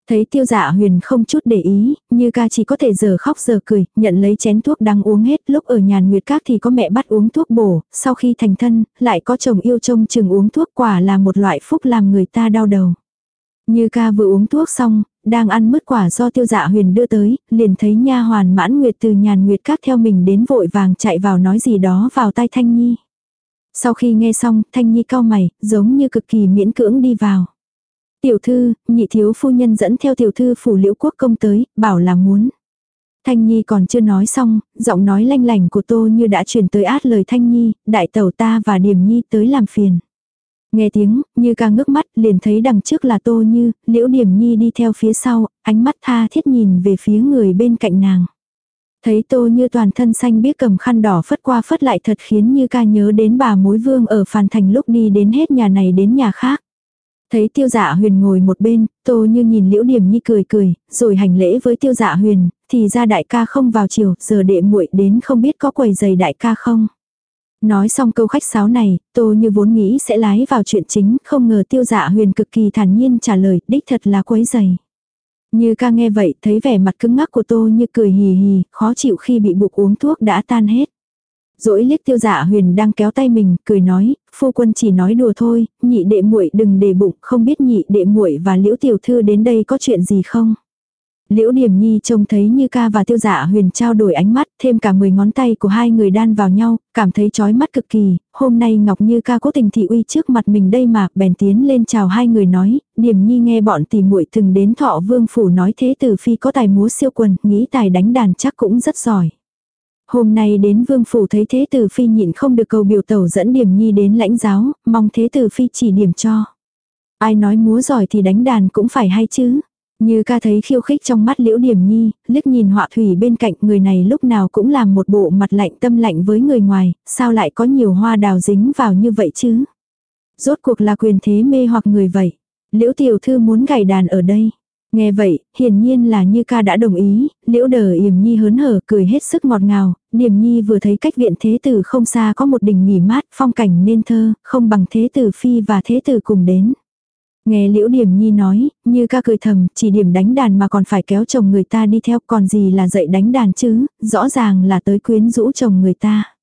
Thấy tiêu dạ huyền không chút để ý, như ca chỉ có thể giờ khóc giờ cười, nhận lấy chén thuốc đang uống hết lúc ở nhàn nguyệt các thì có mẹ bắt uống thuốc bổ, sau khi thành thân, lại có chồng yêu trông chừng uống thuốc quả là một loại phúc làm người ta đau đầu. Như ca vừa uống thuốc xong, đang ăn mứt quả do tiêu dạ huyền đưa tới, liền thấy nha hoàn mãn nguyệt từ nhàn nguyệt các theo mình đến vội vàng chạy vào nói gì đó vào tai Thanh Nhi. Sau khi nghe xong, Thanh Nhi cau mày, giống như cực kỳ miễn cưỡng đi vào. Tiểu thư, nhị thiếu phu nhân dẫn theo tiểu thư phủ liễu quốc công tới, bảo là muốn. Thanh Nhi còn chưa nói xong, giọng nói lanh lành của Tô như đã truyền tới át lời Thanh Nhi, đại tẩu ta và điểm Nhi tới làm phiền. Nghe tiếng, như ca ngước mắt, liền thấy đằng trước là Tô Như, Liễu Điểm Nhi đi theo phía sau, ánh mắt tha thiết nhìn về phía người bên cạnh nàng. Thấy Tô Như toàn thân xanh biết cầm khăn đỏ phất qua phất lại thật khiến Như ca nhớ đến bà mối vương ở Phàn Thành lúc đi đến hết nhà này đến nhà khác. Thấy tiêu dạ huyền ngồi một bên, tô như nhìn liễu điểm nhi cười cười, rồi hành lễ với tiêu dạ huyền, thì ra đại ca không vào chiều, giờ đệ muội đến không biết có quầy giày đại ca không. Nói xong câu khách sáo này, tô như vốn nghĩ sẽ lái vào chuyện chính, không ngờ tiêu dạ huyền cực kỳ thản nhiên trả lời, đích thật là quấy giày. Như ca nghe vậy, thấy vẻ mặt cứng ngắc của tô như cười hì hì, khó chịu khi bị buộc uống thuốc đã tan hết. Dỗi liếc tiêu dạ huyền đang kéo tay mình, cười nói, phu quân chỉ nói đùa thôi, nhị đệ muội đừng để bụng, không biết nhị đệ muội và liễu tiểu thư đến đây có chuyện gì không. Liễu Điểm Nhi trông thấy như ca và tiêu dạ huyền trao đổi ánh mắt, thêm cả 10 ngón tay của hai người đan vào nhau, cảm thấy chói mắt cực kỳ, hôm nay Ngọc Như ca cố tình thị uy trước mặt mình đây mà, bèn tiến lên chào hai người nói, Điểm Nhi nghe bọn tỷ muội từng đến thọ vương phủ nói thế tử phi có tài múa siêu quần, nghĩ tài đánh đàn chắc cũng rất giỏi. Hôm nay đến vương phủ thấy thế tử phi nhịn không được cầu biểu tẩu dẫn Điểm Nhi đến lãnh giáo, mong thế tử phi chỉ điểm cho. Ai nói múa giỏi thì đánh đàn cũng phải hay chứ. Như ca thấy khiêu khích trong mắt liễu điểm nhi, liếc nhìn họa thủy bên cạnh người này lúc nào cũng làm một bộ mặt lạnh tâm lạnh với người ngoài, sao lại có nhiều hoa đào dính vào như vậy chứ? Rốt cuộc là quyền thế mê hoặc người vậy. Liễu tiểu thư muốn gảy đàn ở đây. Nghe vậy, hiển nhiên là như ca đã đồng ý, liễu đờ yểm nhi hớn hở cười hết sức ngọt ngào, điểm nhi vừa thấy cách viện thế tử không xa có một đỉnh nghỉ mát, phong cảnh nên thơ, không bằng thế tử phi và thế tử cùng đến. Nghe Liễu Điểm Nhi nói, như ca cười thầm, chỉ điểm đánh đàn mà còn phải kéo chồng người ta đi theo còn gì là dạy đánh đàn chứ, rõ ràng là tới quyến rũ chồng người ta.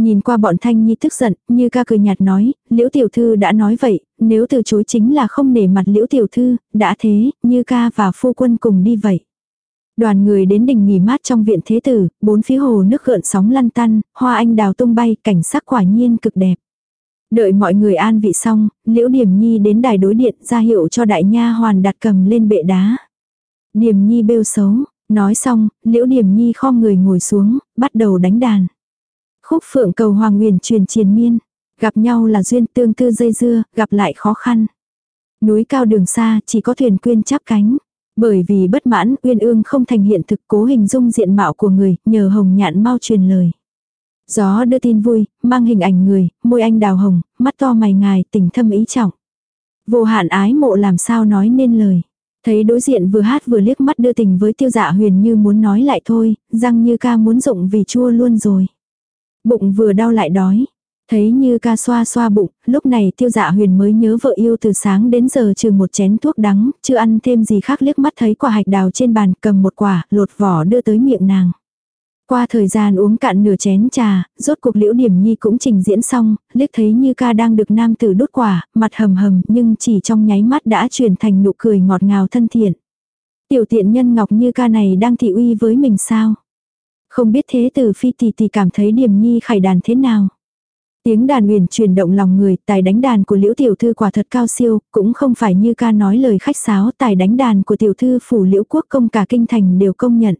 Nhìn qua bọn Thanh Nhi tức giận, như ca cười nhạt nói, Liễu Tiểu Thư đã nói vậy, nếu từ chối chính là không nể mặt Liễu Tiểu Thư, đã thế, như ca và phu quân cùng đi vậy. Đoàn người đến đỉnh nghỉ mát trong viện thế tử, bốn phía hồ nước gợn sóng lăn tăn, hoa anh đào tung bay, cảnh sắc quả nhiên cực đẹp. Đợi mọi người an vị xong, Liễu Điềm Nhi đến đài đối điện ra hiệu cho đại nha hoàn đặt cầm lên bệ đá. Điềm Nhi bêu xấu, nói xong, Liễu Điềm Nhi khom người ngồi xuống, bắt đầu đánh đàn. Khúc phượng cầu hoàng nguyền truyền triền miên, gặp nhau là duyên tương tư dây dưa, gặp lại khó khăn. Núi cao đường xa, chỉ có thuyền quyên chắp cánh. Bởi vì bất mãn, Uyên Ương không thành hiện thực cố hình dung diện mạo của người, nhờ hồng nhạn mau truyền lời. Gió đưa tin vui, mang hình ảnh người, môi anh đào hồng, mắt to mày ngài, tình thâm ý trọng. Vô hạn ái mộ làm sao nói nên lời. Thấy đối diện vừa hát vừa liếc mắt đưa tình với tiêu dạ huyền như muốn nói lại thôi, răng như ca muốn rụng vì chua luôn rồi. Bụng vừa đau lại đói. Thấy như ca xoa xoa bụng, lúc này tiêu dạ huyền mới nhớ vợ yêu từ sáng đến giờ trừ một chén thuốc đắng, chưa ăn thêm gì khác liếc mắt thấy quả hạch đào trên bàn cầm một quả, lột vỏ đưa tới miệng nàng. Qua thời gian uống cạn nửa chén trà, rốt cuộc liễu điểm nhi cũng trình diễn xong, liếc thấy như ca đang được nam tử đốt quả, mặt hầm hầm nhưng chỉ trong nháy mắt đã chuyển thành nụ cười ngọt ngào thân thiện. Tiểu tiện nhân ngọc như ca này đang thị uy với mình sao? Không biết thế từ phi tỷ tỷ cảm thấy điểm nhi khải đàn thế nào? Tiếng đàn huyền truyền động lòng người, tài đánh đàn của liễu tiểu thư quả thật cao siêu, cũng không phải như ca nói lời khách sáo, tài đánh đàn của tiểu thư phủ liễu quốc công cả kinh thành đều công nhận.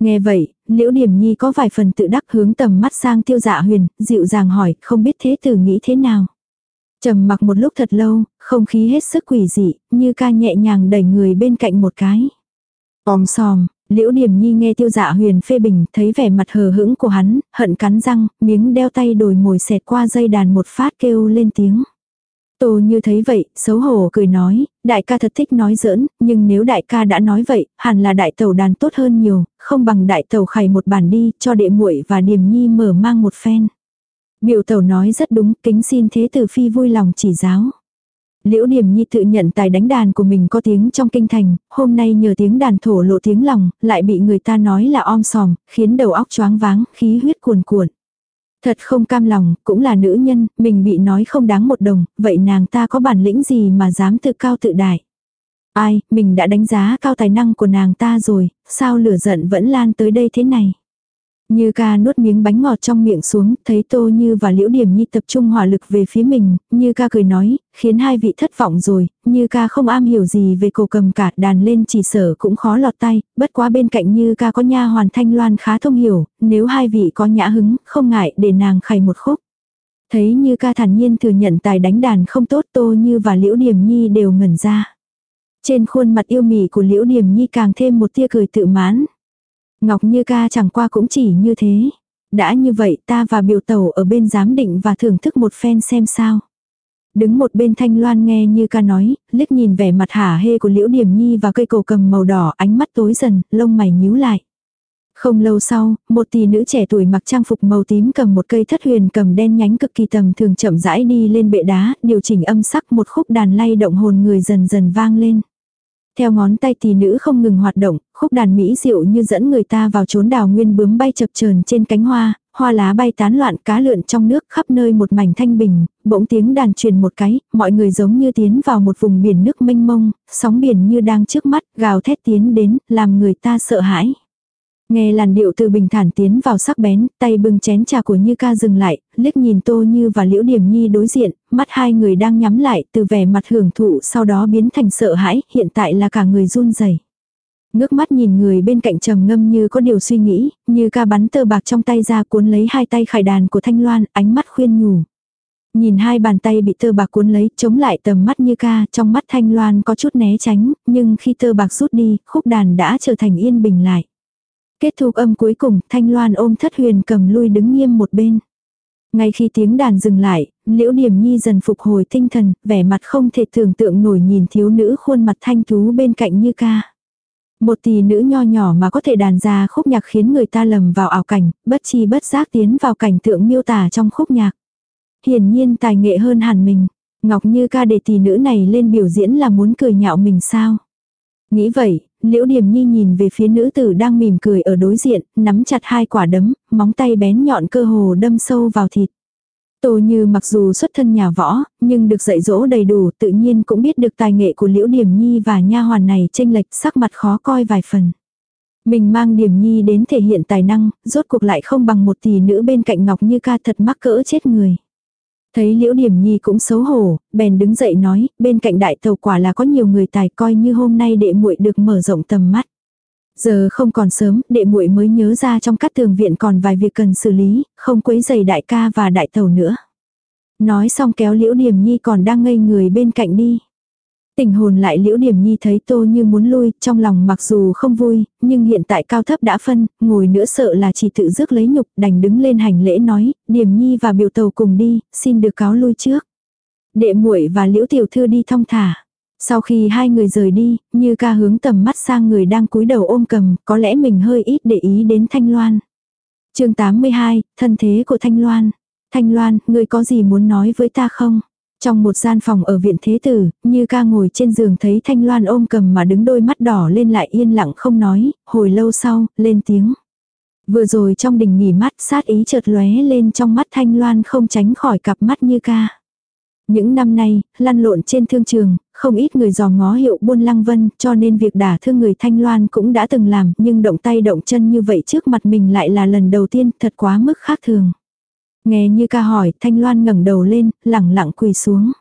Nghe vậy, liễu điểm nhi có vài phần tự đắc hướng tầm mắt sang tiêu dạ huyền, dịu dàng hỏi, không biết thế tử nghĩ thế nào. trầm mặc một lúc thật lâu, không khí hết sức quỷ dị, như ca nhẹ nhàng đẩy người bên cạnh một cái. Om sòm, liễu điểm nhi nghe tiêu dạ huyền phê bình, thấy vẻ mặt hờ hững của hắn, hận cắn răng, miếng đeo tay đồi mồi xẹt qua dây đàn một phát kêu lên tiếng. Tô như thấy vậy, xấu hổ cười nói, đại ca thật thích nói giỡn, nhưng nếu đại ca đã nói vậy, hẳn là đại tàu đàn tốt hơn nhiều, không bằng đại tàu khải một bản đi, cho đệ muội và điềm nhi mở mang một phen. Biểu tàu nói rất đúng, kính xin thế tử phi vui lòng chỉ giáo. Liễu Điềm Nhi tự nhận tài đánh đàn của mình có tiếng trong kinh thành, hôm nay nhờ tiếng đàn thổ lộ tiếng lòng, lại bị người ta nói là om sòm, khiến đầu óc choáng váng, khí huyết cuồn cuộn. Thật không cam lòng, cũng là nữ nhân, mình bị nói không đáng một đồng, vậy nàng ta có bản lĩnh gì mà dám tự cao tự đại. Ai, mình đã đánh giá cao tài năng của nàng ta rồi, sao lửa giận vẫn lan tới đây thế này. Như ca nuốt miếng bánh ngọt trong miệng xuống, thấy Tô Như và Liễu Điểm Nhi tập trung hỏa lực về phía mình, Như ca cười nói, khiến hai vị thất vọng rồi, Như ca không am hiểu gì về cổ cầm cả, đàn lên chỉ sở cũng khó lọt tay, bất quá bên cạnh Như ca có nha hoàn thanh loan khá thông hiểu, nếu hai vị có nhã hứng, không ngại để nàng khày một khúc. Thấy Như ca thản nhiên thừa nhận tài đánh đàn không tốt Tô Như và Liễu Điểm Nhi đều ngẩn ra. Trên khuôn mặt yêu mị của Liễu Điểm Nhi càng thêm một tia cười tự mãn. Ngọc Như ca chẳng qua cũng chỉ như thế. Đã như vậy ta và biểu tẩu ở bên giám định và thưởng thức một phen xem sao. Đứng một bên thanh loan nghe như ca nói, liếc nhìn vẻ mặt hả hê của liễu điểm nhi và cây cổ cầm màu đỏ ánh mắt tối dần, lông mày nhíu lại. Không lâu sau, một tỷ nữ trẻ tuổi mặc trang phục màu tím cầm một cây thất huyền cầm đen nhánh cực kỳ tầm thường chậm rãi đi lên bệ đá, điều chỉnh âm sắc một khúc đàn lay động hồn người dần dần vang lên. Theo ngón tay thì nữ không ngừng hoạt động, khúc đàn mỹ diệu như dẫn người ta vào chốn đào nguyên bướm bay chập chờn trên cánh hoa, hoa lá bay tán loạn cá lượn trong nước khắp nơi một mảnh thanh bình, bỗng tiếng đàn truyền một cái, mọi người giống như tiến vào một vùng biển nước mênh mông, sóng biển như đang trước mắt, gào thét tiến đến, làm người ta sợ hãi. Nghe làn điệu từ bình thản tiến vào sắc bén, tay bưng chén trà của Như ca dừng lại, liếc nhìn Tô Như và Liễu Điểm Nhi đối diện, mắt hai người đang nhắm lại từ vẻ mặt hưởng thụ sau đó biến thành sợ hãi, hiện tại là cả người run rẩy. Ngước mắt nhìn người bên cạnh trầm ngâm như có điều suy nghĩ, như ca bắn tơ bạc trong tay ra cuốn lấy hai tay khải đàn của Thanh Loan, ánh mắt khuyên nhủ. Nhìn hai bàn tay bị tơ bạc cuốn lấy, chống lại tầm mắt như ca, trong mắt Thanh Loan có chút né tránh, nhưng khi tơ bạc rút đi, khúc đàn đã trở thành yên bình lại. Kết thúc âm cuối cùng, Thanh Loan ôm thất huyền cầm lui đứng nghiêm một bên. Ngay khi tiếng đàn dừng lại, Liễu Điểm Nhi dần phục hồi tinh thần, vẻ mặt không thể tưởng tượng nổi nhìn thiếu nữ khuôn mặt thanh tú bên cạnh như ca. Một tỷ nữ nho nhỏ mà có thể đàn ra khúc nhạc khiến người ta lầm vào ảo cảnh, bất chi bất giác tiến vào cảnh tượng miêu tả trong khúc nhạc. Hiển nhiên tài nghệ hơn hẳn mình. Ngọc Như ca để tỷ nữ này lên biểu diễn là muốn cười nhạo mình sao? Nghĩ vậy, Liễu Điềm Nhi nhìn về phía nữ tử đang mỉm cười ở đối diện, nắm chặt hai quả đấm, móng tay bén nhọn cơ hồ đâm sâu vào thịt. Tô Như mặc dù xuất thân nhà võ, nhưng được dạy dỗ đầy đủ tự nhiên cũng biết được tài nghệ của Liễu Điềm Nhi và nha hoàn này tranh lệch sắc mặt khó coi vài phần. Mình mang Điềm Nhi đến thể hiện tài năng, rốt cuộc lại không bằng một tỷ nữ bên cạnh Ngọc Như ca thật mắc cỡ chết người. Thấy Liễu Điểm Nhi cũng xấu hổ, bèn đứng dậy nói, bên cạnh đại tàu quả là có nhiều người tài coi như hôm nay đệ muội được mở rộng tầm mắt. Giờ không còn sớm, đệ muội mới nhớ ra trong các tường viện còn vài việc cần xử lý, không quấy giày đại ca và đại tàu nữa. Nói xong kéo Liễu Điểm Nhi còn đang ngây người bên cạnh đi. Tình hồn lại liễu điểm nhi thấy tô như muốn lui, trong lòng mặc dù không vui, nhưng hiện tại cao thấp đã phân, ngồi nữa sợ là chỉ tự rước lấy nhục, đành đứng lên hành lễ nói, điểm nhi và biểu tàu cùng đi, xin được cáo lui trước. Đệ muội và liễu tiểu thư đi thong thả. Sau khi hai người rời đi, như ca hướng tầm mắt sang người đang cúi đầu ôm cầm, có lẽ mình hơi ít để ý đến Thanh Loan. chương 82, thân thế của Thanh Loan. Thanh Loan, người có gì muốn nói với ta không? Trong một gian phòng ở viện thế tử, như ca ngồi trên giường thấy Thanh Loan ôm cầm mà đứng đôi mắt đỏ lên lại yên lặng không nói, hồi lâu sau, lên tiếng. Vừa rồi trong đình nghỉ mắt sát ý chợt lóe lên trong mắt Thanh Loan không tránh khỏi cặp mắt như ca. Những năm nay, lăn lộn trên thương trường, không ít người dò ngó hiệu buôn lăng vân, cho nên việc đả thương người Thanh Loan cũng đã từng làm, nhưng động tay động chân như vậy trước mặt mình lại là lần đầu tiên, thật quá mức khác thường. Nghe như ca hỏi, Thanh Loan ngẩng đầu lên, lẳng lặng quỳ xuống.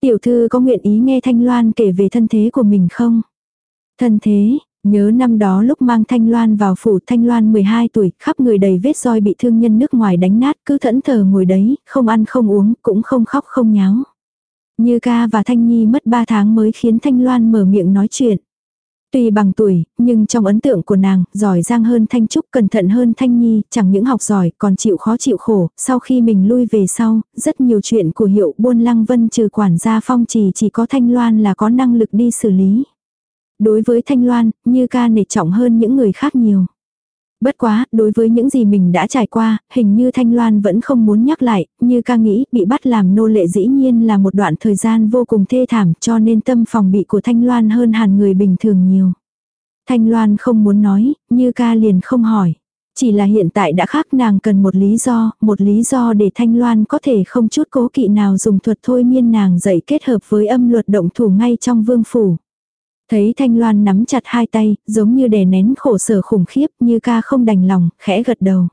Tiểu thư có nguyện ý nghe Thanh Loan kể về thân thế của mình không? Thân thế, nhớ năm đó lúc mang Thanh Loan vào phủ Thanh Loan 12 tuổi, khắp người đầy vết roi bị thương nhân nước ngoài đánh nát, cứ thẫn thờ ngồi đấy, không ăn không uống, cũng không khóc không nháo. Như ca và Thanh Nhi mất 3 tháng mới khiến Thanh Loan mở miệng nói chuyện. Tuy bằng tuổi, nhưng trong ấn tượng của nàng, giỏi giang hơn Thanh Trúc, cẩn thận hơn Thanh Nhi, chẳng những học giỏi, còn chịu khó chịu khổ, sau khi mình lui về sau, rất nhiều chuyện của hiệu buôn lăng vân trừ quản gia phong trì chỉ có Thanh Loan là có năng lực đi xử lý. Đối với Thanh Loan, như ca nể trọng hơn những người khác nhiều. Bất quá, đối với những gì mình đã trải qua, hình như Thanh Loan vẫn không muốn nhắc lại, như ca nghĩ bị bắt làm nô lệ dĩ nhiên là một đoạn thời gian vô cùng thê thảm cho nên tâm phòng bị của Thanh Loan hơn hẳn người bình thường nhiều. Thanh Loan không muốn nói, như ca liền không hỏi. Chỉ là hiện tại đã khác nàng cần một lý do, một lý do để Thanh Loan có thể không chút cố kỵ nào dùng thuật thôi miên nàng dậy kết hợp với âm luật động thủ ngay trong vương phủ. Thấy Thanh Loan nắm chặt hai tay, giống như đè nén khổ sở khủng khiếp, như ca không đành lòng, khẽ gật đầu.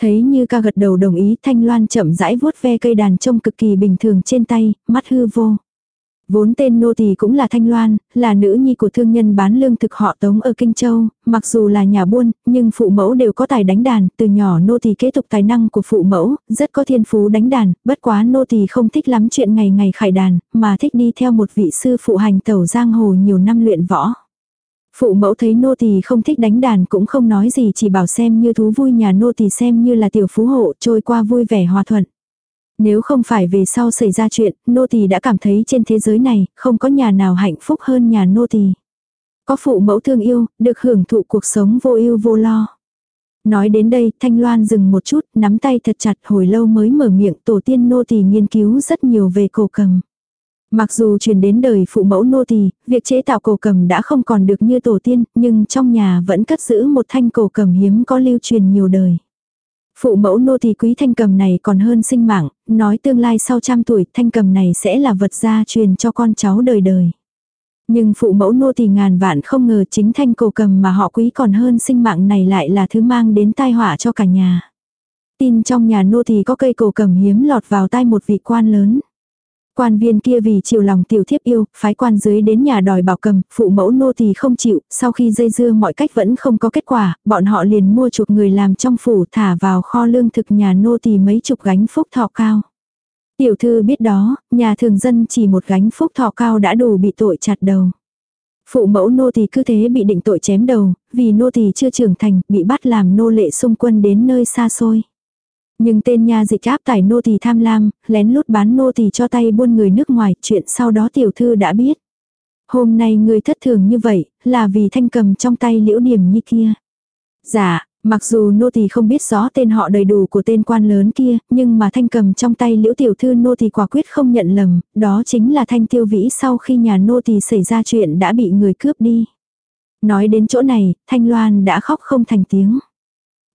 Thấy như ca gật đầu đồng ý, Thanh Loan chậm rãi vuốt ve cây đàn trông cực kỳ bình thường trên tay, mắt hư vô. Vốn tên nô tỳ cũng là Thanh Loan, là nữ nhi của thương nhân bán lương thực họ Tống ở Kinh Châu, mặc dù là nhà buôn, nhưng phụ mẫu đều có tài đánh đàn, từ nhỏ nô tỳ kế tục tài năng của phụ mẫu, rất có thiên phú đánh đàn, bất quá nô tỳ không thích lắm chuyện ngày ngày khải đàn, mà thích đi theo một vị sư phụ hành tẩu giang hồ nhiều năm luyện võ. Phụ mẫu thấy nô tỳ không thích đánh đàn cũng không nói gì chỉ bảo xem như thú vui nhà nô tỳ xem như là tiểu phú hộ trôi qua vui vẻ hòa thuận. Nếu không phải về sau xảy ra chuyện, nô tỳ đã cảm thấy trên thế giới này, không có nhà nào hạnh phúc hơn nhà nô tỳ. Có phụ mẫu thương yêu, được hưởng thụ cuộc sống vô ưu vô lo. Nói đến đây, Thanh Loan dừng một chút, nắm tay thật chặt hồi lâu mới mở miệng tổ tiên nô tỳ nghiên cứu rất nhiều về cổ cầm. Mặc dù truyền đến đời phụ mẫu nô tỳ, việc chế tạo cổ cầm đã không còn được như tổ tiên, nhưng trong nhà vẫn cất giữ một thanh cổ cầm hiếm có lưu truyền nhiều đời. Phụ mẫu nô thì quý thanh cầm này còn hơn sinh mạng, nói tương lai sau trăm tuổi thanh cầm này sẽ là vật gia truyền cho con cháu đời đời. Nhưng phụ mẫu nô thì ngàn vạn không ngờ chính thanh cổ cầm mà họ quý còn hơn sinh mạng này lại là thứ mang đến tai họa cho cả nhà. Tin trong nhà nô thì có cây cổ cầm hiếm lọt vào tai một vị quan lớn. Quan viên kia vì chiều lòng tiểu thiếp yêu, phái quan dưới đến nhà đòi bảo cầm, phụ mẫu nô tỳ không chịu, sau khi dây dưa mọi cách vẫn không có kết quả, bọn họ liền mua chuộc người làm trong phủ thả vào kho lương thực nhà nô tỳ mấy chục gánh phúc thọ cao. Tiểu thư biết đó, nhà thường dân chỉ một gánh phúc thọ cao đã đủ bị tội chặt đầu. Phụ mẫu nô tỳ cứ thế bị định tội chém đầu, vì nô tỳ chưa trưởng thành, bị bắt làm nô lệ xung quân đến nơi xa xôi. Nhưng tên nha dịch áp tải nô tỳ tham lam, lén lút bán nô tỳ cho tay buôn người nước ngoài, chuyện sau đó tiểu thư đã biết. Hôm nay người thất thường như vậy, là vì thanh cầm trong tay liễu điểm như kia. Dạ, mặc dù nô tỳ không biết rõ tên họ đầy đủ của tên quan lớn kia, nhưng mà thanh cầm trong tay liễu tiểu thư nô tỳ quả quyết không nhận lầm, đó chính là thanh tiêu vĩ sau khi nhà nô tỳ xảy ra chuyện đã bị người cướp đi. Nói đến chỗ này, thanh loan đã khóc không thành tiếng.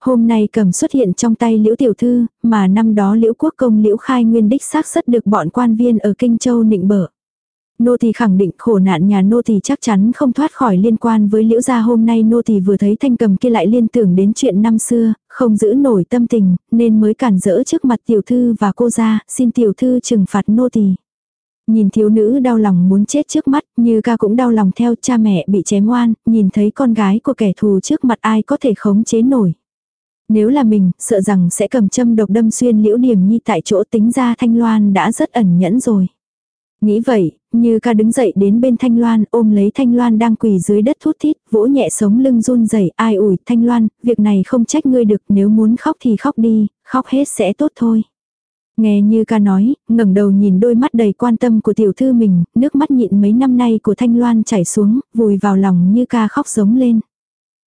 Hôm nay cầm xuất hiện trong tay liễu tiểu thư, mà năm đó liễu quốc công liễu khai nguyên đích xác rất được bọn quan viên ở Kinh Châu nịnh bở. Nô tỳ khẳng định khổ nạn nhà nô tỳ chắc chắn không thoát khỏi liên quan với liễu gia hôm nay nô tỳ vừa thấy thanh cầm kia lại liên tưởng đến chuyện năm xưa, không giữ nổi tâm tình, nên mới cản rỡ trước mặt tiểu thư và cô gia, xin tiểu thư trừng phạt nô tỳ. Nhìn thiếu nữ đau lòng muốn chết trước mắt, như ca cũng đau lòng theo cha mẹ bị chém oan, nhìn thấy con gái của kẻ thù trước mặt ai có thể khống chế nổi. Nếu là mình, sợ rằng sẽ cầm châm độc đâm xuyên liễu điểm nhi tại chỗ tính ra Thanh Loan đã rất ẩn nhẫn rồi. Nghĩ vậy, như ca đứng dậy đến bên Thanh Loan ôm lấy Thanh Loan đang quỳ dưới đất thút thít, vỗ nhẹ sống lưng run rẩy ai ủi Thanh Loan, việc này không trách ngươi được nếu muốn khóc thì khóc đi, khóc hết sẽ tốt thôi. Nghe như ca nói, ngẩng đầu nhìn đôi mắt đầy quan tâm của tiểu thư mình, nước mắt nhịn mấy năm nay của Thanh Loan chảy xuống, vùi vào lòng như ca khóc giống lên.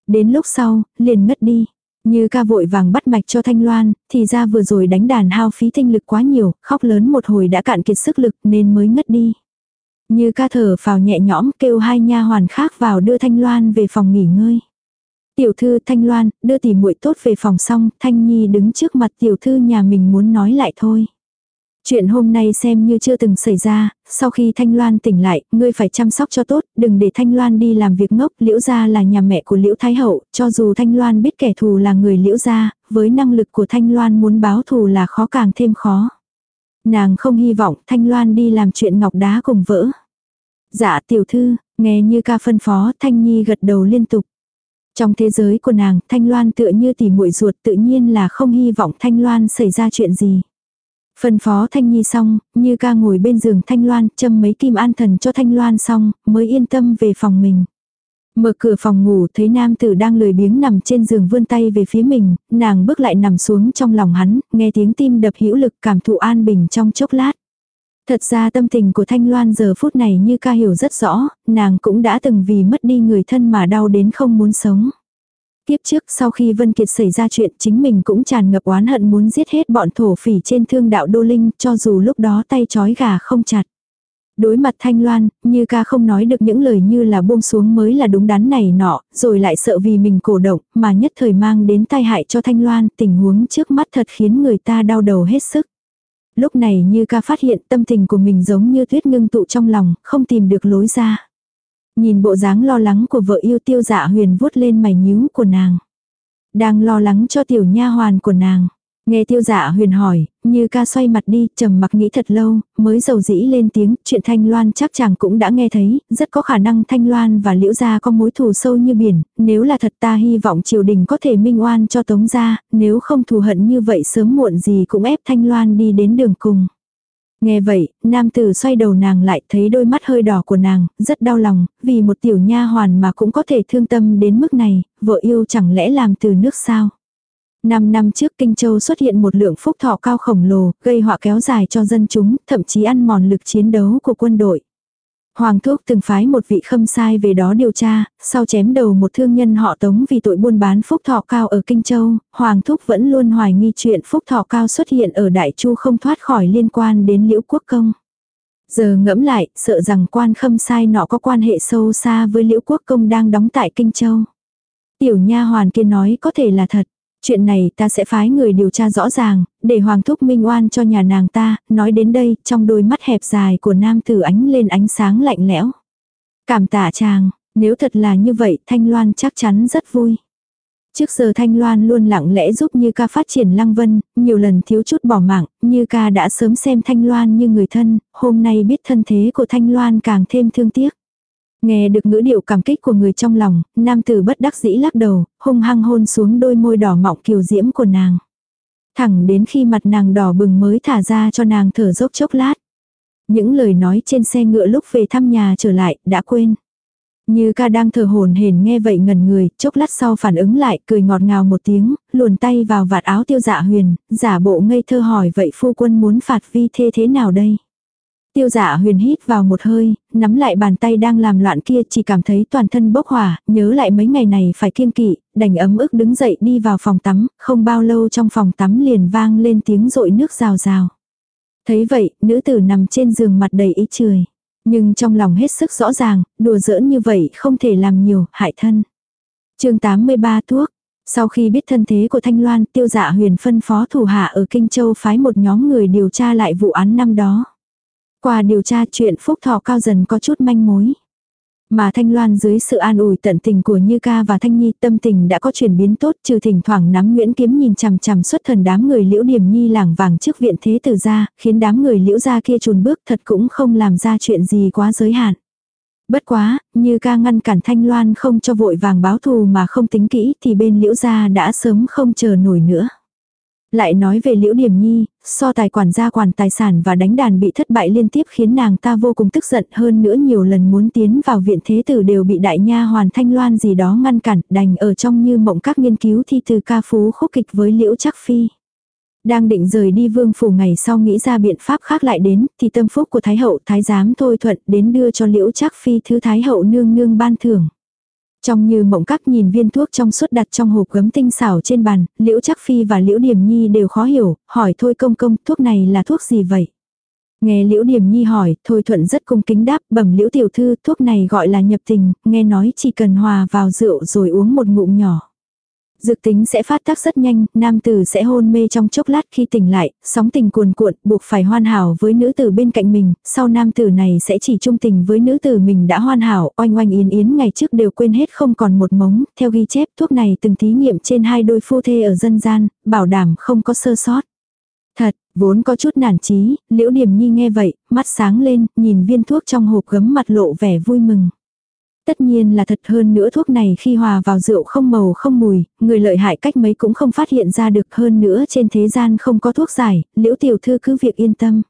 Đến lúc sau, liền ngất đi. Như ca vội vàng bắt mạch cho Thanh Loan, thì ra vừa rồi đánh đàn hao phí tinh lực quá nhiều, khóc lớn một hồi đã cạn kiệt sức lực nên mới ngất đi. Như ca thở vào nhẹ nhõm kêu hai nha hoàn khác vào đưa Thanh Loan về phòng nghỉ ngơi. Tiểu thư Thanh Loan, đưa tỷ muội tốt về phòng xong, Thanh Nhi đứng trước mặt tiểu thư nhà mình muốn nói lại thôi. Chuyện hôm nay xem như chưa từng xảy ra, sau khi Thanh Loan tỉnh lại, ngươi phải chăm sóc cho tốt, đừng để Thanh Loan đi làm việc ngốc, Liễu gia là nhà mẹ của Liễu Thái Hậu, cho dù Thanh Loan biết kẻ thù là người Liễu gia, với năng lực của Thanh Loan muốn báo thù là khó càng thêm khó. Nàng không hy vọng Thanh Loan đi làm chuyện ngọc đá cùng vỡ. Dạ tiểu thư, nghe như ca phân phó Thanh Nhi gật đầu liên tục. Trong thế giới của nàng, Thanh Loan tựa như tỉ muội ruột tự nhiên là không hy vọng Thanh Loan xảy ra chuyện gì. Phân phó Thanh Nhi xong, như ca ngồi bên giường Thanh Loan, châm mấy kim an thần cho Thanh Loan xong, mới yên tâm về phòng mình. Mở cửa phòng ngủ thấy nam tử đang lười biếng nằm trên giường vươn tay về phía mình, nàng bước lại nằm xuống trong lòng hắn, nghe tiếng tim đập hữu lực cảm thụ an bình trong chốc lát. Thật ra tâm tình của Thanh Loan giờ phút này như ca hiểu rất rõ, nàng cũng đã từng vì mất đi người thân mà đau đến không muốn sống. Tiếp trước sau khi Vân Kiệt xảy ra chuyện chính mình cũng tràn ngập oán hận muốn giết hết bọn thổ phỉ trên thương đạo Đô Linh cho dù lúc đó tay chói gà không chặt. Đối mặt Thanh Loan, như ca không nói được những lời như là buông xuống mới là đúng đắn này nọ, rồi lại sợ vì mình cổ động, mà nhất thời mang đến tai hại cho Thanh Loan, tình huống trước mắt thật khiến người ta đau đầu hết sức. Lúc này như ca phát hiện tâm tình của mình giống như tuyết ngưng tụ trong lòng, không tìm được lối ra. Nhìn bộ dáng lo lắng của vợ yêu tiêu dạ huyền vuốt lên mày nhíu của nàng. Đang lo lắng cho tiểu nha hoàn của nàng. Nghe tiêu dạ huyền hỏi, như ca xoay mặt đi, trầm mặc nghĩ thật lâu, mới dầu dĩ lên tiếng, chuyện Thanh Loan chắc chàng cũng đã nghe thấy, rất có khả năng Thanh Loan và Liễu Gia có mối thù sâu như biển, nếu là thật ta hy vọng triều đình có thể minh oan cho Tống Gia, nếu không thù hận như vậy sớm muộn gì cũng ép Thanh Loan đi đến đường cùng. Nghe vậy, nam tử xoay đầu nàng lại thấy đôi mắt hơi đỏ của nàng, rất đau lòng, vì một tiểu nha hoàn mà cũng có thể thương tâm đến mức này, vợ yêu chẳng lẽ làm từ nước sao. Năm năm trước Kinh Châu xuất hiện một lượng phúc thọ cao khổng lồ, gây họa kéo dài cho dân chúng, thậm chí ăn mòn lực chiến đấu của quân đội. Hoàng thúc từng phái một vị khâm sai về đó điều tra, sau chém đầu một thương nhân họ tống vì tội buôn bán phúc thọ cao ở Kinh Châu, Hoàng thúc vẫn luôn hoài nghi chuyện phúc thọ cao xuất hiện ở Đại Chu không thoát khỏi liên quan đến liễu quốc công. Giờ ngẫm lại, sợ rằng quan khâm sai nọ có quan hệ sâu xa với liễu quốc công đang đóng tại Kinh Châu. Tiểu nha hoàn kia nói có thể là thật. Chuyện này ta sẽ phái người điều tra rõ ràng, để hoàng thúc minh oan cho nhà nàng ta, nói đến đây, trong đôi mắt hẹp dài của nam tử ánh lên ánh sáng lạnh lẽo. Cảm tạ chàng, nếu thật là như vậy, Thanh Loan chắc chắn rất vui. Trước giờ Thanh Loan luôn lặng lẽ giúp Như ca phát triển Lăng Vân, nhiều lần thiếu chút bỏ mạng, Như ca đã sớm xem Thanh Loan như người thân, hôm nay biết thân thế của Thanh Loan càng thêm thương tiếc. Nghe được ngữ điệu cảm kích của người trong lòng, nam tử bất đắc dĩ lắc đầu, hung hăng hôn xuống đôi môi đỏ mọng kiều diễm của nàng. Thẳng đến khi mặt nàng đỏ bừng mới thả ra cho nàng thở dốc chốc lát. Những lời nói trên xe ngựa lúc về thăm nhà trở lại, đã quên. Như ca đang thở hồn hển nghe vậy ngần người, chốc lát sau phản ứng lại, cười ngọt ngào một tiếng, luồn tay vào vạt áo tiêu dạ huyền, giả bộ ngây thơ hỏi vậy phu quân muốn phạt vi thế thế nào đây? Tiêu dạ huyền hít vào một hơi, nắm lại bàn tay đang làm loạn kia chỉ cảm thấy toàn thân bốc hỏa, nhớ lại mấy ngày này phải kiêng kỵ, đành ấm ức đứng dậy đi vào phòng tắm, không bao lâu trong phòng tắm liền vang lên tiếng rội nước rào rào. Thấy vậy, nữ tử nằm trên giường mặt đầy ý trời. Nhưng trong lòng hết sức rõ ràng, đùa giỡn như vậy không thể làm nhiều, hại thân. chương 83 thuốc. Sau khi biết thân thế của Thanh Loan, tiêu dạ huyền phân phó thủ hạ ở Kinh Châu phái một nhóm người điều tra lại vụ án năm đó. Qua điều tra chuyện phúc thọ cao dần có chút manh mối. Mà Thanh Loan dưới sự an ủi tận tình của Như Ca và Thanh Nhi tâm tình đã có chuyển biến tốt trừ thỉnh thoảng nắm Nguyễn Kiếm nhìn chằm chằm xuất thần đám người liễu điểm nhi làng vàng trước viện thế tử ra, khiến đám người liễu ra kia chùn bước thật cũng không làm ra chuyện gì quá giới hạn. Bất quá, Như Ca ngăn cản Thanh Loan không cho vội vàng báo thù mà không tính kỹ thì bên liễu gia đã sớm không chờ nổi nữa. Lại nói về Liễu Điểm Nhi, so tài quản gia quản tài sản và đánh đàn bị thất bại liên tiếp khiến nàng ta vô cùng tức giận hơn nữa nhiều lần muốn tiến vào viện thế tử đều bị đại nha hoàn thanh loan gì đó ngăn cản đành ở trong như mộng các nghiên cứu thi từ ca phú khúc kịch với Liễu trắc Phi. Đang định rời đi vương phủ ngày sau nghĩ ra biện pháp khác lại đến thì tâm phúc của Thái hậu Thái giám thôi thuận đến đưa cho Liễu trắc Phi thứ Thái hậu nương nương ban thưởng. Trong như mộng các nhìn viên thuốc trong suốt đặt trong hộp gấm tinh xảo trên bàn, liễu chắc phi và liễu điểm nhi đều khó hiểu, hỏi thôi công công thuốc này là thuốc gì vậy? Nghe liễu điểm nhi hỏi, thôi thuận rất cung kính đáp, bẩm liễu tiểu thư, thuốc này gọi là nhập tình, nghe nói chỉ cần hòa vào rượu rồi uống một ngụm nhỏ. Dược tính sẽ phát tác rất nhanh, nam tử sẽ hôn mê trong chốc lát khi tỉnh lại, sóng tình cuồn cuộn, buộc phải hoàn hảo với nữ tử bên cạnh mình, sau nam tử này sẽ chỉ trung tình với nữ tử mình đã hoàn hảo, oanh oanh yến yến ngày trước đều quên hết không còn một mống, theo ghi chép thuốc này từng thí nghiệm trên hai đôi phu thê ở dân gian, bảo đảm không có sơ sót. Thật, vốn có chút nản chí, liễu điểm nhi nghe vậy, mắt sáng lên, nhìn viên thuốc trong hộp gấm mặt lộ vẻ vui mừng. Tất nhiên là thật hơn nữa thuốc này khi hòa vào rượu không màu không mùi, người lợi hại cách mấy cũng không phát hiện ra được hơn nữa trên thế gian không có thuốc giải, liễu tiểu thư cứ việc yên tâm.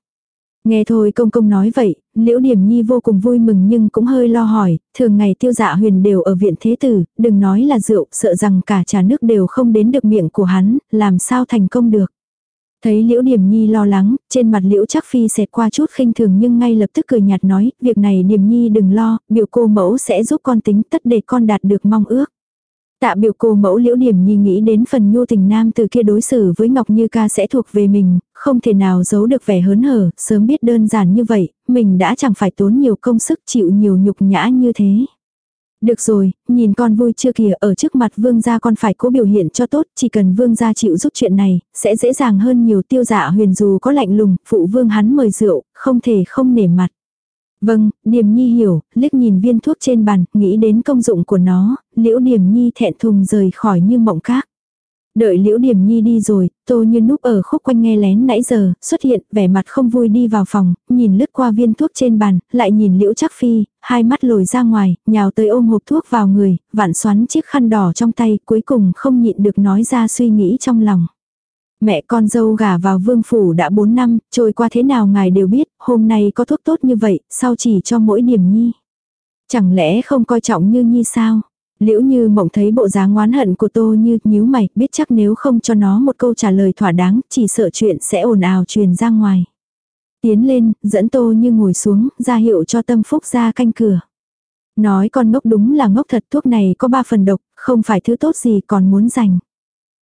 Nghe thôi công công nói vậy, liễu điểm nhi vô cùng vui mừng nhưng cũng hơi lo hỏi, thường ngày tiêu dạ huyền đều ở viện thế tử, đừng nói là rượu, sợ rằng cả trà nước đều không đến được miệng của hắn, làm sao thành công được. Thấy Liễu Điềm Nhi lo lắng, trên mặt Liễu Chắc Phi xẹt qua chút khinh thường nhưng ngay lập tức cười nhạt nói, việc này Điềm Nhi đừng lo, biểu cô mẫu sẽ giúp con tính tất để con đạt được mong ước. Tạ biểu cô mẫu Liễu Điềm Nhi nghĩ đến phần nhu tình nam từ kia đối xử với Ngọc Như ca sẽ thuộc về mình, không thể nào giấu được vẻ hớn hở, sớm biết đơn giản như vậy, mình đã chẳng phải tốn nhiều công sức chịu nhiều nhục nhã như thế. Được rồi, nhìn con vui chưa kìa, ở trước mặt vương gia con phải cố biểu hiện cho tốt, chỉ cần vương gia chịu giúp chuyện này, sẽ dễ dàng hơn nhiều tiêu giả huyền dù có lạnh lùng, phụ vương hắn mời rượu, không thể không nể mặt. Vâng, Điềm Nhi hiểu, liếc nhìn viên thuốc trên bàn, nghĩ đến công dụng của nó, liễu Điềm Nhi thẹn thùng rời khỏi như mộng các. Đợi liễu điểm nhi đi rồi, tô như núp ở khúc quanh nghe lén nãy giờ, xuất hiện, vẻ mặt không vui đi vào phòng, nhìn lướt qua viên thuốc trên bàn, lại nhìn liễu chắc phi, hai mắt lồi ra ngoài, nhào tới ôm hộp thuốc vào người, vặn xoắn chiếc khăn đỏ trong tay, cuối cùng không nhịn được nói ra suy nghĩ trong lòng. Mẹ con dâu gả vào vương phủ đã 4 năm, trôi qua thế nào ngài đều biết, hôm nay có thuốc tốt như vậy, sao chỉ cho mỗi điểm nhi. Chẳng lẽ không coi trọng như nhi sao? Liễu như mộng thấy bộ dáng oán hận của tô như nhíu mày, biết chắc nếu không cho nó một câu trả lời thỏa đáng, chỉ sợ chuyện sẽ ồn ào truyền ra ngoài. Tiến lên, dẫn tô như ngồi xuống, ra hiệu cho tâm phúc ra canh cửa. Nói con ngốc đúng là ngốc thật thuốc này có ba phần độc, không phải thứ tốt gì còn muốn dành.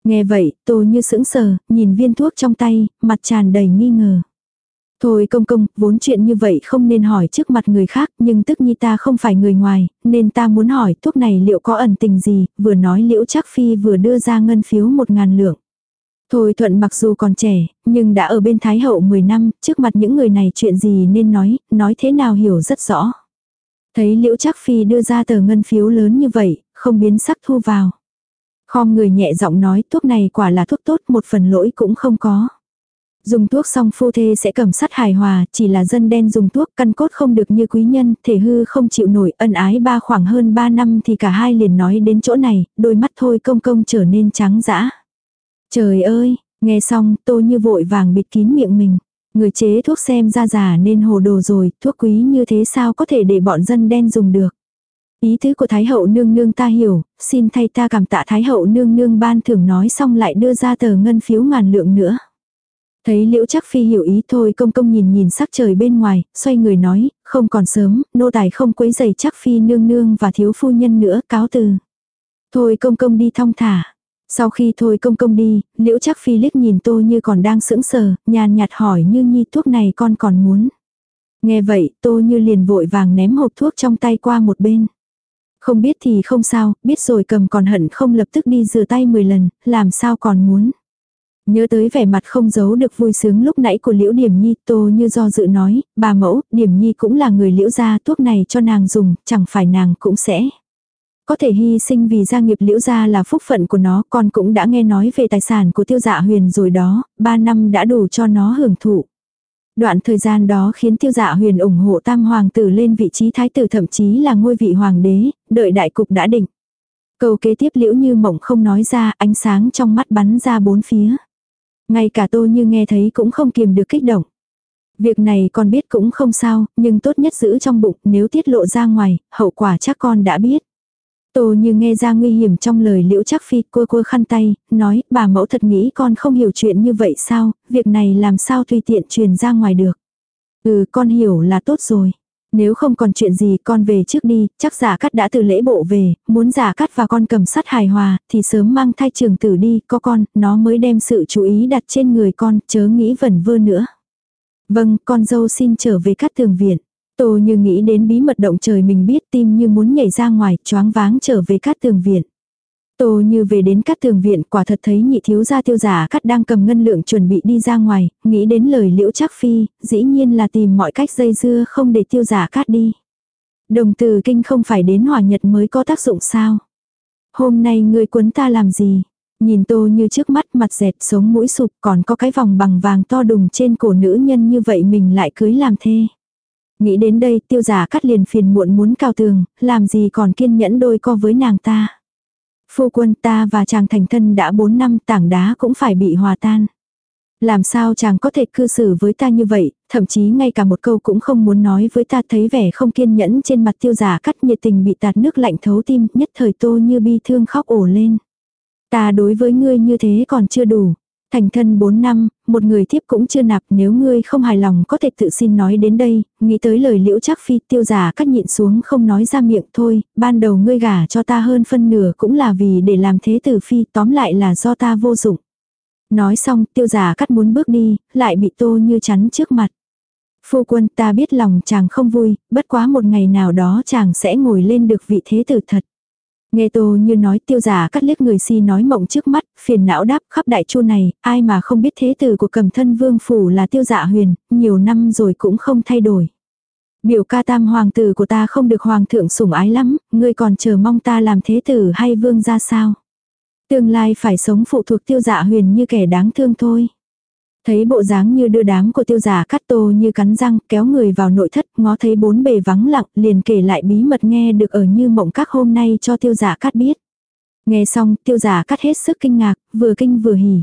Nghe vậy, tô như sững sờ, nhìn viên thuốc trong tay, mặt tràn đầy nghi ngờ. Thôi công công, vốn chuyện như vậy không nên hỏi trước mặt người khác, nhưng tức nhi ta không phải người ngoài, nên ta muốn hỏi thuốc này liệu có ẩn tình gì, vừa nói liễu chắc phi vừa đưa ra ngân phiếu một ngàn lượng. Thôi thuận mặc dù còn trẻ, nhưng đã ở bên Thái Hậu 10 năm, trước mặt những người này chuyện gì nên nói, nói thế nào hiểu rất rõ. Thấy liễu chắc phi đưa ra tờ ngân phiếu lớn như vậy, không biến sắc thu vào. Khom người nhẹ giọng nói thuốc này quả là thuốc tốt một phần lỗi cũng không có. Dùng thuốc xong phu thê sẽ cầm sắt hài hòa, chỉ là dân đen dùng thuốc căn cốt không được như quý nhân, thể hư không chịu nổi, ân ái ba khoảng hơn ba năm thì cả hai liền nói đến chỗ này, đôi mắt thôi công công trở nên trắng dã. Trời ơi, nghe xong tô như vội vàng bịt kín miệng mình. Người chế thuốc xem ra giả nên hồ đồ rồi, thuốc quý như thế sao có thể để bọn dân đen dùng được. Ý tứ của Thái hậu nương nương ta hiểu, xin thay ta cảm tạ Thái hậu nương nương ban thưởng nói xong lại đưa ra tờ ngân phiếu ngàn lượng nữa. Thấy liễu chắc phi hiểu ý thôi công công nhìn nhìn sắc trời bên ngoài, xoay người nói, không còn sớm, nô tài không quấy giày chắc phi nương nương và thiếu phu nhân nữa, cáo từ. Thôi công công đi thong thả. Sau khi thôi công công đi, liễu chắc phi liếc nhìn tô như còn đang sững sờ, nhàn nhạt hỏi như nhi thuốc này con còn muốn. Nghe vậy, tô như liền vội vàng ném hộp thuốc trong tay qua một bên. Không biết thì không sao, biết rồi cầm còn hận không lập tức đi rửa tay 10 lần, làm sao còn muốn. Nhớ tới vẻ mặt không giấu được vui sướng lúc nãy của Liễu Điểm Nhi, Tô như do dự nói, bà mẫu, Điểm Nhi cũng là người Liễu gia, thuốc này cho nàng dùng, chẳng phải nàng cũng sẽ. Có thể hy sinh vì gia nghiệp Liễu gia là phúc phận của nó, con cũng đã nghe nói về tài sản của tiêu dạ huyền rồi đó, ba năm đã đủ cho nó hưởng thụ. Đoạn thời gian đó khiến tiêu dạ huyền ủng hộ tam hoàng tử lên vị trí thái tử thậm chí là ngôi vị hoàng đế, đợi đại cục đã định. Câu kế tiếp liễu như mộng không nói ra, ánh sáng trong mắt bắn ra bốn phía. Ngay cả tô như nghe thấy cũng không kiềm được kích động. Việc này con biết cũng không sao, nhưng tốt nhất giữ trong bụng, nếu tiết lộ ra ngoài, hậu quả chắc con đã biết. Tô như nghe ra nguy hiểm trong lời liễu chắc phi cua cua khăn tay, nói bà mẫu thật nghĩ con không hiểu chuyện như vậy sao, việc này làm sao tùy tiện truyền ra ngoài được. Ừ con hiểu là tốt rồi. Nếu không còn chuyện gì con về trước đi, chắc giả cắt đã từ lễ bộ về, muốn giả cắt và con cầm sắt hài hòa, thì sớm mang thai trường tử đi, có con, nó mới đem sự chú ý đặt trên người con, chớ nghĩ vẩn vơ nữa. Vâng, con dâu xin trở về cắt tường viện. Tô như nghĩ đến bí mật động trời mình biết tim như muốn nhảy ra ngoài, choáng váng trở về cát tường viện. Tô như về đến các tường viện quả thật thấy nhị thiếu gia tiêu giả cắt đang cầm ngân lượng chuẩn bị đi ra ngoài, nghĩ đến lời liễu chắc phi, dĩ nhiên là tìm mọi cách dây dưa không để tiêu giả cắt đi. Đồng từ kinh không phải đến hòa nhật mới có tác dụng sao. Hôm nay ngươi quấn ta làm gì? Nhìn tô như trước mắt mặt dẹt sống mũi sụp còn có cái vòng bằng vàng to đùng trên cổ nữ nhân như vậy mình lại cưới làm thê. Nghĩ đến đây tiêu giả cắt liền phiền muộn muốn cao tường, làm gì còn kiên nhẫn đôi co với nàng ta. Phu quân ta và chàng thành thân đã 4 năm tảng đá cũng phải bị hòa tan. Làm sao chàng có thể cư xử với ta như vậy, thậm chí ngay cả một câu cũng không muốn nói với ta thấy vẻ không kiên nhẫn trên mặt tiêu giả cắt nhiệt tình bị tạt nước lạnh thấu tim, nhất thời tô như bi thương khóc ổ lên. Ta đối với ngươi như thế còn chưa đủ. Thành thân 4 năm, một người thiếp cũng chưa nạp nếu ngươi không hài lòng có thể tự xin nói đến đây, nghĩ tới lời liễu chắc phi tiêu giả cắt nhịn xuống không nói ra miệng thôi, ban đầu ngươi gả cho ta hơn phân nửa cũng là vì để làm thế tử phi tóm lại là do ta vô dụng. Nói xong tiêu giả cắt muốn bước đi, lại bị tô như chắn trước mặt. Phu quân ta biết lòng chàng không vui, bất quá một ngày nào đó chàng sẽ ngồi lên được vị thế tử thật. Nghe tô như nói tiêu giả cắt liếc người si nói mộng trước mắt, phiền não đáp khắp đại chu này, ai mà không biết thế tử của cầm thân vương phủ là tiêu dạ huyền, nhiều năm rồi cũng không thay đổi. Biểu ca tam hoàng tử của ta không được hoàng thượng sủng ái lắm, ngươi còn chờ mong ta làm thế tử hay vương ra sao. Tương lai phải sống phụ thuộc tiêu dạ huyền như kẻ đáng thương thôi. Thấy bộ dáng như đưa đám của tiêu giả cắt tô như cắn răng kéo người vào nội thất ngó thấy bốn bề vắng lặng liền kể lại bí mật nghe được ở như mộng các hôm nay cho tiêu giả cắt biết. Nghe xong tiêu giả cắt hết sức kinh ngạc, vừa kinh vừa hỉ.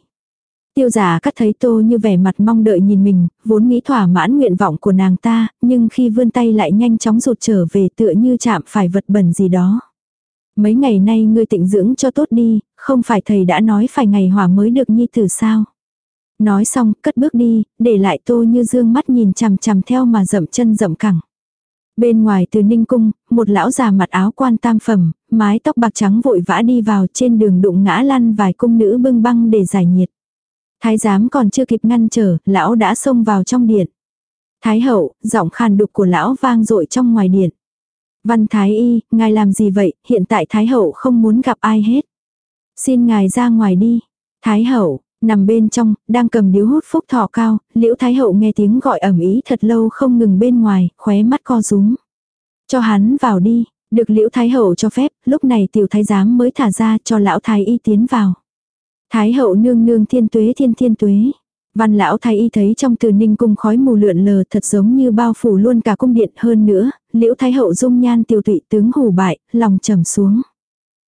Tiêu giả cắt thấy tô như vẻ mặt mong đợi nhìn mình, vốn nghĩ thỏa mãn nguyện vọng của nàng ta, nhưng khi vươn tay lại nhanh chóng rụt trở về tựa như chạm phải vật bẩn gì đó. Mấy ngày nay ngươi tịnh dưỡng cho tốt đi, không phải thầy đã nói phải ngày hỏa mới được nhi tử sao. Nói xong, cất bước đi, để lại tô như dương mắt nhìn chằm chằm theo mà dậm chân dậm cẳng. Bên ngoài từ ninh cung, một lão già mặt áo quan tam phẩm, mái tóc bạc trắng vội vã đi vào trên đường đụng ngã lăn vài cung nữ bưng băng để giải nhiệt. Thái giám còn chưa kịp ngăn trở, lão đã xông vào trong điện. Thái hậu, giọng khàn đục của lão vang dội trong ngoài điện. Văn Thái Y, ngài làm gì vậy, hiện tại Thái hậu không muốn gặp ai hết. Xin ngài ra ngoài đi. Thái hậu, nằm bên trong, đang cầm điếu hút phúc thọ cao, liễu Thái hậu nghe tiếng gọi ẩm ý thật lâu không ngừng bên ngoài, khóe mắt co rúm. Cho hắn vào đi, được liễu Thái hậu cho phép, lúc này tiểu thái giám mới thả ra cho lão Thái Y tiến vào. Thái hậu nương nương thiên tuế thiên thiên tuế. Văn lão thái y thấy trong từ ninh cung khói mù lượn lờ thật giống như bao phủ luôn cả cung điện hơn nữa, liễu thái hậu dung nhan tiêu tụy tướng hù bại, lòng trầm xuống.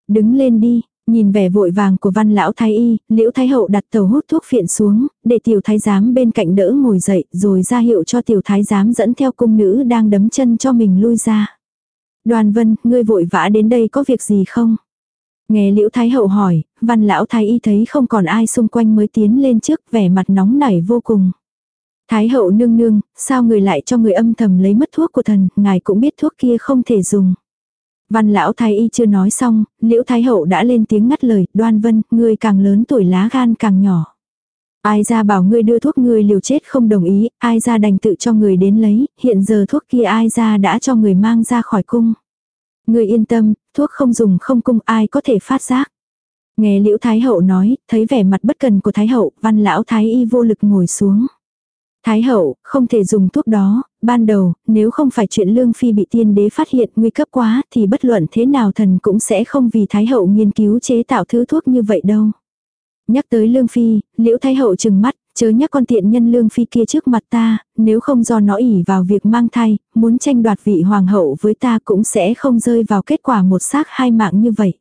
Đứng lên đi, nhìn vẻ vội vàng của văn lão thái y, liễu thái hậu đặt tàu hút thuốc phiện xuống, để tiểu thái giám bên cạnh đỡ ngồi dậy rồi ra hiệu cho tiểu thái giám dẫn theo cung nữ đang đấm chân cho mình lui ra. Đoàn vân, ngươi vội vã đến đây có việc gì không? Nghe Liễu Thái Hậu hỏi, văn lão Thái Y thấy không còn ai xung quanh mới tiến lên trước vẻ mặt nóng nảy vô cùng. Thái Hậu nương nương, sao người lại cho người âm thầm lấy mất thuốc của thần, ngài cũng biết thuốc kia không thể dùng. Văn lão Thái Y chưa nói xong, Liễu Thái Hậu đã lên tiếng ngắt lời, đoan vân, ngươi càng lớn tuổi lá gan càng nhỏ. Ai ra bảo ngươi đưa thuốc ngươi liều chết không đồng ý, ai ra đành tự cho người đến lấy, hiện giờ thuốc kia ai ra đã cho người mang ra khỏi cung. ngươi yên tâm, thuốc không dùng không cung ai có thể phát giác. Nghe Liễu Thái Hậu nói, thấy vẻ mặt bất cần của Thái Hậu, văn lão Thái Y vô lực ngồi xuống. Thái Hậu, không thể dùng thuốc đó, ban đầu, nếu không phải chuyện Lương Phi bị tiên đế phát hiện nguy cấp quá thì bất luận thế nào thần cũng sẽ không vì Thái Hậu nghiên cứu chế tạo thứ thuốc như vậy đâu. Nhắc tới Lương Phi, Liễu Thái Hậu chừng mắt, chớ nhắc con tiện nhân Lương Phi kia trước mặt ta, nếu không do nó ỉ vào việc mang thai, muốn tranh đoạt vị hoàng hậu với ta cũng sẽ không rơi vào kết quả một xác hai mạng như vậy.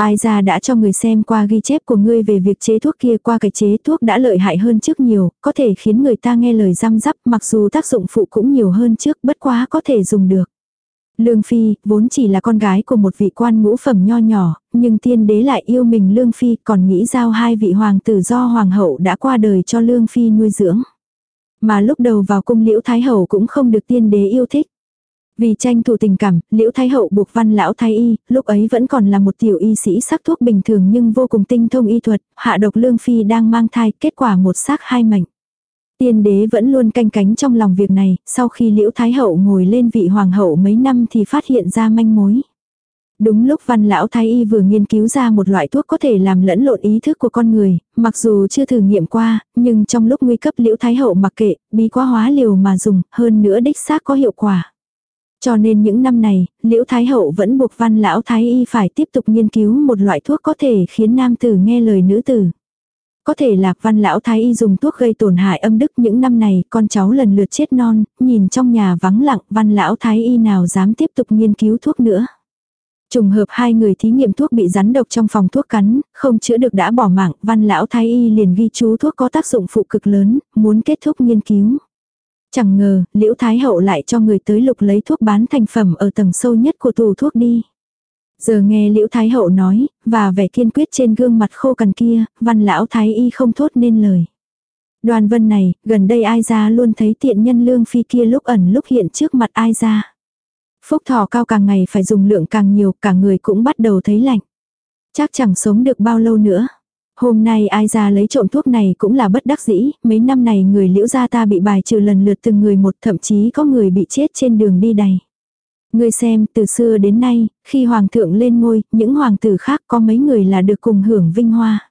Ai ra đã cho người xem qua ghi chép của ngươi về việc chế thuốc kia qua cái chế thuốc đã lợi hại hơn trước nhiều, có thể khiến người ta nghe lời răm rắp mặc dù tác dụng phụ cũng nhiều hơn trước bất quá có thể dùng được. Lương Phi, vốn chỉ là con gái của một vị quan ngũ phẩm nho nhỏ, nhưng tiên đế lại yêu mình Lương Phi còn nghĩ giao hai vị hoàng tử do hoàng hậu đã qua đời cho Lương Phi nuôi dưỡng. Mà lúc đầu vào cung liễu thái hậu cũng không được tiên đế yêu thích. Vì tranh thủ tình cảm, liễu thái hậu buộc văn lão thái y, lúc ấy vẫn còn là một tiểu y sĩ sắc thuốc bình thường nhưng vô cùng tinh thông y thuật, hạ độc Lương Phi đang mang thai, kết quả một xác hai mệnh. Tiên đế vẫn luôn canh cánh trong lòng việc này, sau khi liễu thái hậu ngồi lên vị hoàng hậu mấy năm thì phát hiện ra manh mối. Đúng lúc văn lão thái y vừa nghiên cứu ra một loại thuốc có thể làm lẫn lộn ý thức của con người, mặc dù chưa thử nghiệm qua, nhưng trong lúc nguy cấp liễu thái hậu mặc kệ, bí quá hóa liều mà dùng, hơn nữa đích xác có hiệu quả. Cho nên những năm này, liễu thái hậu vẫn buộc văn lão thái y phải tiếp tục nghiên cứu một loại thuốc có thể khiến nam tử nghe lời nữ tử. Có thể lạc văn lão thái y dùng thuốc gây tổn hại âm đức những năm này, con cháu lần lượt chết non, nhìn trong nhà vắng lặng văn lão thái y nào dám tiếp tục nghiên cứu thuốc nữa. Trùng hợp hai người thí nghiệm thuốc bị rắn độc trong phòng thuốc cắn, không chữa được đã bỏ mạng, văn lão thái y liền ghi chú thuốc có tác dụng phụ cực lớn, muốn kết thúc nghiên cứu. Chẳng ngờ, liễu thái hậu lại cho người tới lục lấy thuốc bán thành phẩm ở tầng sâu nhất của tủ thuốc đi. Giờ nghe liễu thái hậu nói, và vẻ kiên quyết trên gương mặt khô cằn kia, văn lão thái y không thốt nên lời. Đoàn vân này, gần đây ai ra luôn thấy tiện nhân lương phi kia lúc ẩn lúc hiện trước mặt ai ra. Phúc thọ cao càng ngày phải dùng lượng càng nhiều, cả người cũng bắt đầu thấy lạnh. Chắc chẳng sống được bao lâu nữa. Hôm nay ai ra lấy trộm thuốc này cũng là bất đắc dĩ, mấy năm này người liễu gia ta bị bài trừ lần lượt từng người một thậm chí có người bị chết trên đường đi đầy. Ngươi xem, từ xưa đến nay, khi hoàng thượng lên ngôi, những hoàng tử khác có mấy người là được cùng hưởng vinh hoa.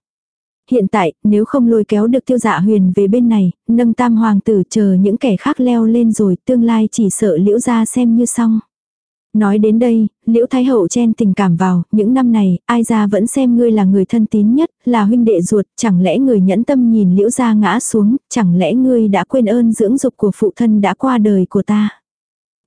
Hiện tại, nếu không lôi kéo được tiêu dạ huyền về bên này, nâng tam hoàng tử chờ những kẻ khác leo lên rồi, tương lai chỉ sợ liễu ra xem như xong. Nói đến đây, liễu thái hậu chen tình cảm vào, những năm này, ai ra vẫn xem ngươi là người thân tín nhất, là huynh đệ ruột, chẳng lẽ người nhẫn tâm nhìn liễu ra ngã xuống, chẳng lẽ ngươi đã quên ơn dưỡng dục của phụ thân đã qua đời của ta.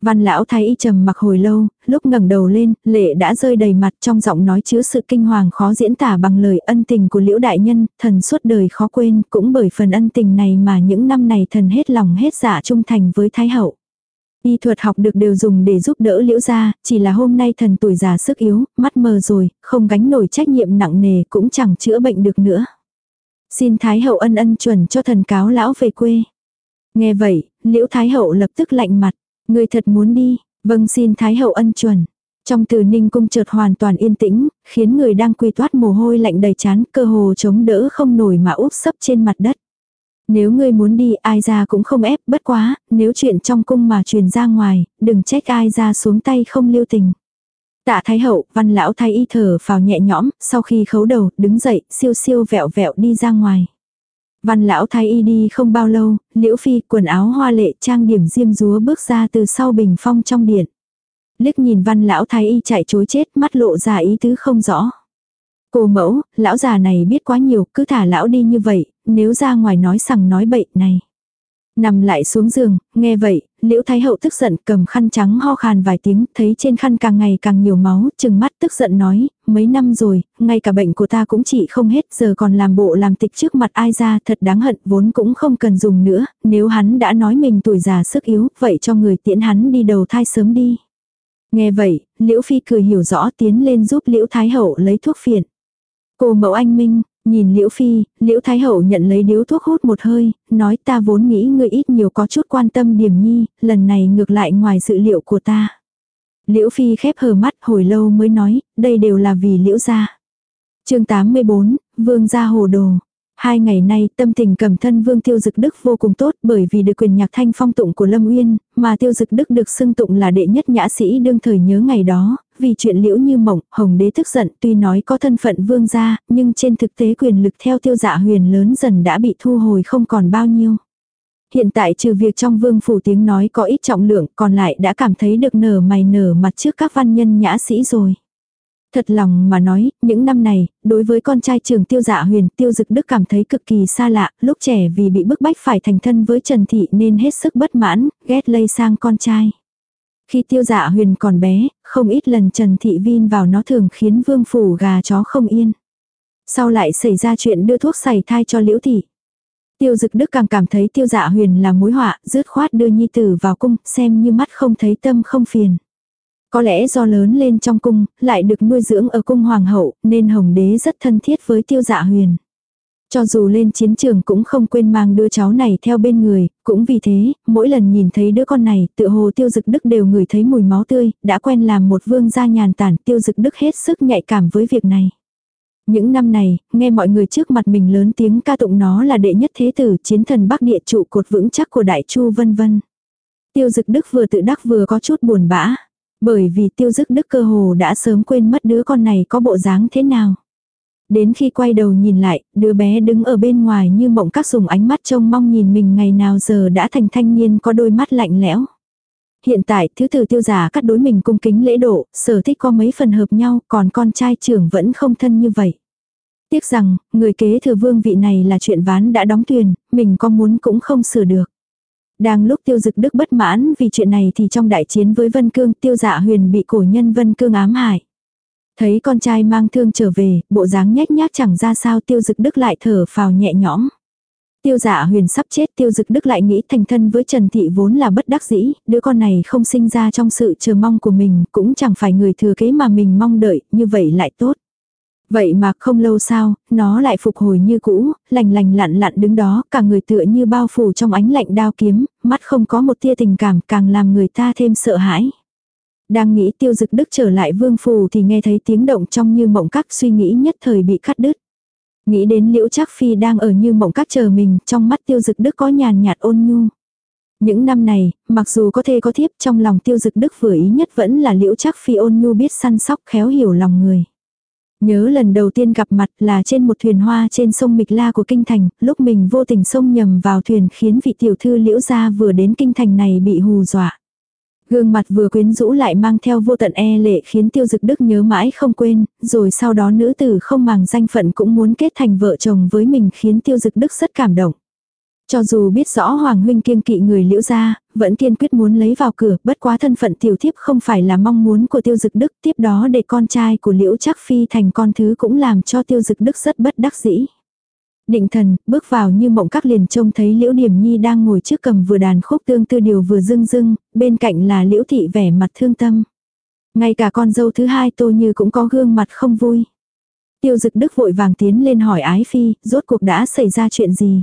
Văn lão thái y trầm mặc hồi lâu, lúc ngẩng đầu lên, lệ đã rơi đầy mặt trong giọng nói chứa sự kinh hoàng khó diễn tả bằng lời ân tình của liễu đại nhân, thần suốt đời khó quên, cũng bởi phần ân tình này mà những năm này thần hết lòng hết dạ trung thành với thái hậu. Y thuật học được đều dùng để giúp đỡ liễu gia, chỉ là hôm nay thần tuổi già sức yếu, mắt mờ rồi, không gánh nổi trách nhiệm nặng nề cũng chẳng chữa bệnh được nữa. Xin Thái hậu ân ân chuẩn cho thần cáo lão về quê. Nghe vậy, liễu Thái hậu lập tức lạnh mặt. Người thật muốn đi, vâng xin Thái hậu ân chuẩn. Trong từ ninh cung chợt hoàn toàn yên tĩnh, khiến người đang quy toát mồ hôi lạnh đầy chán cơ hồ chống đỡ không nổi mà úp sấp trên mặt đất. Nếu ngươi muốn đi ai ra cũng không ép bất quá, nếu chuyện trong cung mà truyền ra ngoài, đừng trách ai ra xuống tay không lưu tình. Tạ Thái Hậu, văn lão thái y thở vào nhẹ nhõm, sau khi khấu đầu, đứng dậy, siêu siêu vẹo vẹo đi ra ngoài. Văn lão thái y đi không bao lâu, liễu phi quần áo hoa lệ trang điểm diêm rúa bước ra từ sau bình phong trong điện. Liếc nhìn văn lão thái y chạy chối chết mắt lộ ra ý tứ không rõ. Cô mẫu, lão già này biết quá nhiều, cứ thả lão đi như vậy, nếu ra ngoài nói sằng nói bậy này. Nằm lại xuống giường, nghe vậy, liễu thái hậu tức giận cầm khăn trắng ho khan vài tiếng, thấy trên khăn càng ngày càng nhiều máu, chừng mắt tức giận nói, mấy năm rồi, ngay cả bệnh của ta cũng chỉ không hết, giờ còn làm bộ làm tịch trước mặt ai ra, thật đáng hận, vốn cũng không cần dùng nữa, nếu hắn đã nói mình tuổi già sức yếu, vậy cho người tiễn hắn đi đầu thai sớm đi. Nghe vậy, liễu phi cười hiểu rõ tiến lên giúp liễu thái hậu lấy thuốc phiện. Cô mẫu anh minh, Nhìn Liễu Phi, Liễu Thái Hậu nhận lấy điếu thuốc hút một hơi, nói ta vốn nghĩ người ít nhiều có chút quan tâm điểm nhi, lần này ngược lại ngoài dự liệu của ta. Liễu Phi khép hờ mắt hồi lâu mới nói, đây đều là vì Liễu gia. chương 84, Vương gia hồ đồ. Hai ngày nay tâm tình cầm thân Vương Tiêu Dực Đức vô cùng tốt bởi vì được quyền nhạc thanh phong tụng của Lâm Uyên, mà Tiêu Dực Đức được xưng tụng là đệ nhất nhã sĩ đương thời nhớ ngày đó, vì chuyện liễu như mộng, Hồng đế tức giận tuy nói có thân phận vương gia, nhưng trên thực tế quyền lực theo tiêu dạ huyền lớn dần đã bị thu hồi không còn bao nhiêu. Hiện tại trừ việc trong vương phủ tiếng nói có ít trọng lượng còn lại đã cảm thấy được nở mày nở mặt trước các văn nhân nhã sĩ rồi. Thật lòng mà nói, những năm này, đối với con trai trường tiêu dạ huyền, tiêu dực đức cảm thấy cực kỳ xa lạ, lúc trẻ vì bị bức bách phải thành thân với Trần Thị nên hết sức bất mãn, ghét lây sang con trai. Khi tiêu dạ huyền còn bé, không ít lần Trần Thị Vin vào nó thường khiến vương phủ gà chó không yên. Sau lại xảy ra chuyện đưa thuốc sảy thai cho liễu thị. Tiêu dực đức càng cảm thấy tiêu dạ huyền là mối họa, rứt khoát đưa nhi tử vào cung, xem như mắt không thấy tâm không phiền. Có lẽ do lớn lên trong cung, lại được nuôi dưỡng ở cung hoàng hậu, nên hồng đế rất thân thiết với tiêu dạ huyền. Cho dù lên chiến trường cũng không quên mang đứa cháu này theo bên người, cũng vì thế, mỗi lần nhìn thấy đứa con này, tự hồ tiêu dực đức đều ngửi thấy mùi máu tươi, đã quen làm một vương gia nhàn tản, tiêu dực đức hết sức nhạy cảm với việc này. Những năm này, nghe mọi người trước mặt mình lớn tiếng ca tụng nó là đệ nhất thế tử, chiến thần bắc địa trụ cột vững chắc của đại chu vân vân. Tiêu dực đức vừa tự đắc vừa có chút buồn bã. Bởi vì tiêu dực đức cơ hồ đã sớm quên mất đứa con này có bộ dáng thế nào. Đến khi quay đầu nhìn lại, đứa bé đứng ở bên ngoài như mộng các dùng ánh mắt trông mong nhìn mình ngày nào giờ đã thành thanh niên có đôi mắt lạnh lẽo. Hiện tại, thứ tử tiêu giả cắt đối mình cung kính lễ độ, sở thích có mấy phần hợp nhau, còn con trai trưởng vẫn không thân như vậy. Tiếc rằng, người kế thừa vương vị này là chuyện ván đã đóng thuyền, mình có muốn cũng không sửa được. Đang lúc tiêu dực đức bất mãn vì chuyện này thì trong đại chiến với Vân Cương tiêu dạ huyền bị cổ nhân Vân Cương ám hại. Thấy con trai mang thương trở về, bộ dáng nhếch nhác chẳng ra sao tiêu dực đức lại thở phào nhẹ nhõm. Tiêu giả huyền sắp chết tiêu dực đức lại nghĩ thành thân với Trần Thị vốn là bất đắc dĩ, đứa con này không sinh ra trong sự chờ mong của mình, cũng chẳng phải người thừa kế mà mình mong đợi, như vậy lại tốt. Vậy mà không lâu sau, nó lại phục hồi như cũ, lành lành lặn lặn đứng đó, cả người tựa như bao phủ trong ánh lạnh đao kiếm, mắt không có một tia tình cảm càng làm người ta thêm sợ hãi. Đang nghĩ tiêu dực đức trở lại vương phù thì nghe thấy tiếng động trong như mộng các suy nghĩ nhất thời bị cắt đứt. Nghĩ đến liễu chắc phi đang ở như mộng các chờ mình, trong mắt tiêu dực đức có nhàn nhạt ôn nhu. Những năm này, mặc dù có thê có thiếp trong lòng tiêu dực đức vừa ý nhất vẫn là liễu chắc phi ôn nhu biết săn sóc khéo hiểu lòng người. Nhớ lần đầu tiên gặp mặt là trên một thuyền hoa trên sông Mịch La của Kinh Thành, lúc mình vô tình xông nhầm vào thuyền khiến vị tiểu thư liễu gia vừa đến Kinh Thành này bị hù dọa. Gương mặt vừa quyến rũ lại mang theo vô tận e lệ khiến tiêu dực đức nhớ mãi không quên, rồi sau đó nữ tử không màng danh phận cũng muốn kết thành vợ chồng với mình khiến tiêu dực đức rất cảm động. Cho dù biết rõ Hoàng huynh kiên kỵ người liễu gia, vẫn kiên quyết muốn lấy vào cửa, bất quá thân phận tiểu thiếp không phải là mong muốn của tiêu dực đức, tiếp đó để con trai của liễu chắc phi thành con thứ cũng làm cho tiêu dực đức rất bất đắc dĩ. Định thần, bước vào như mộng các liền trông thấy Liễu Điểm Nhi đang ngồi trước cầm vừa đàn khúc tương tư điều vừa dưng dưng, bên cạnh là Liễu Thị vẻ mặt thương tâm. Ngay cả con dâu thứ hai Tô Như cũng có gương mặt không vui. Tiêu dực đức vội vàng tiến lên hỏi ái phi, rốt cuộc đã xảy ra chuyện gì.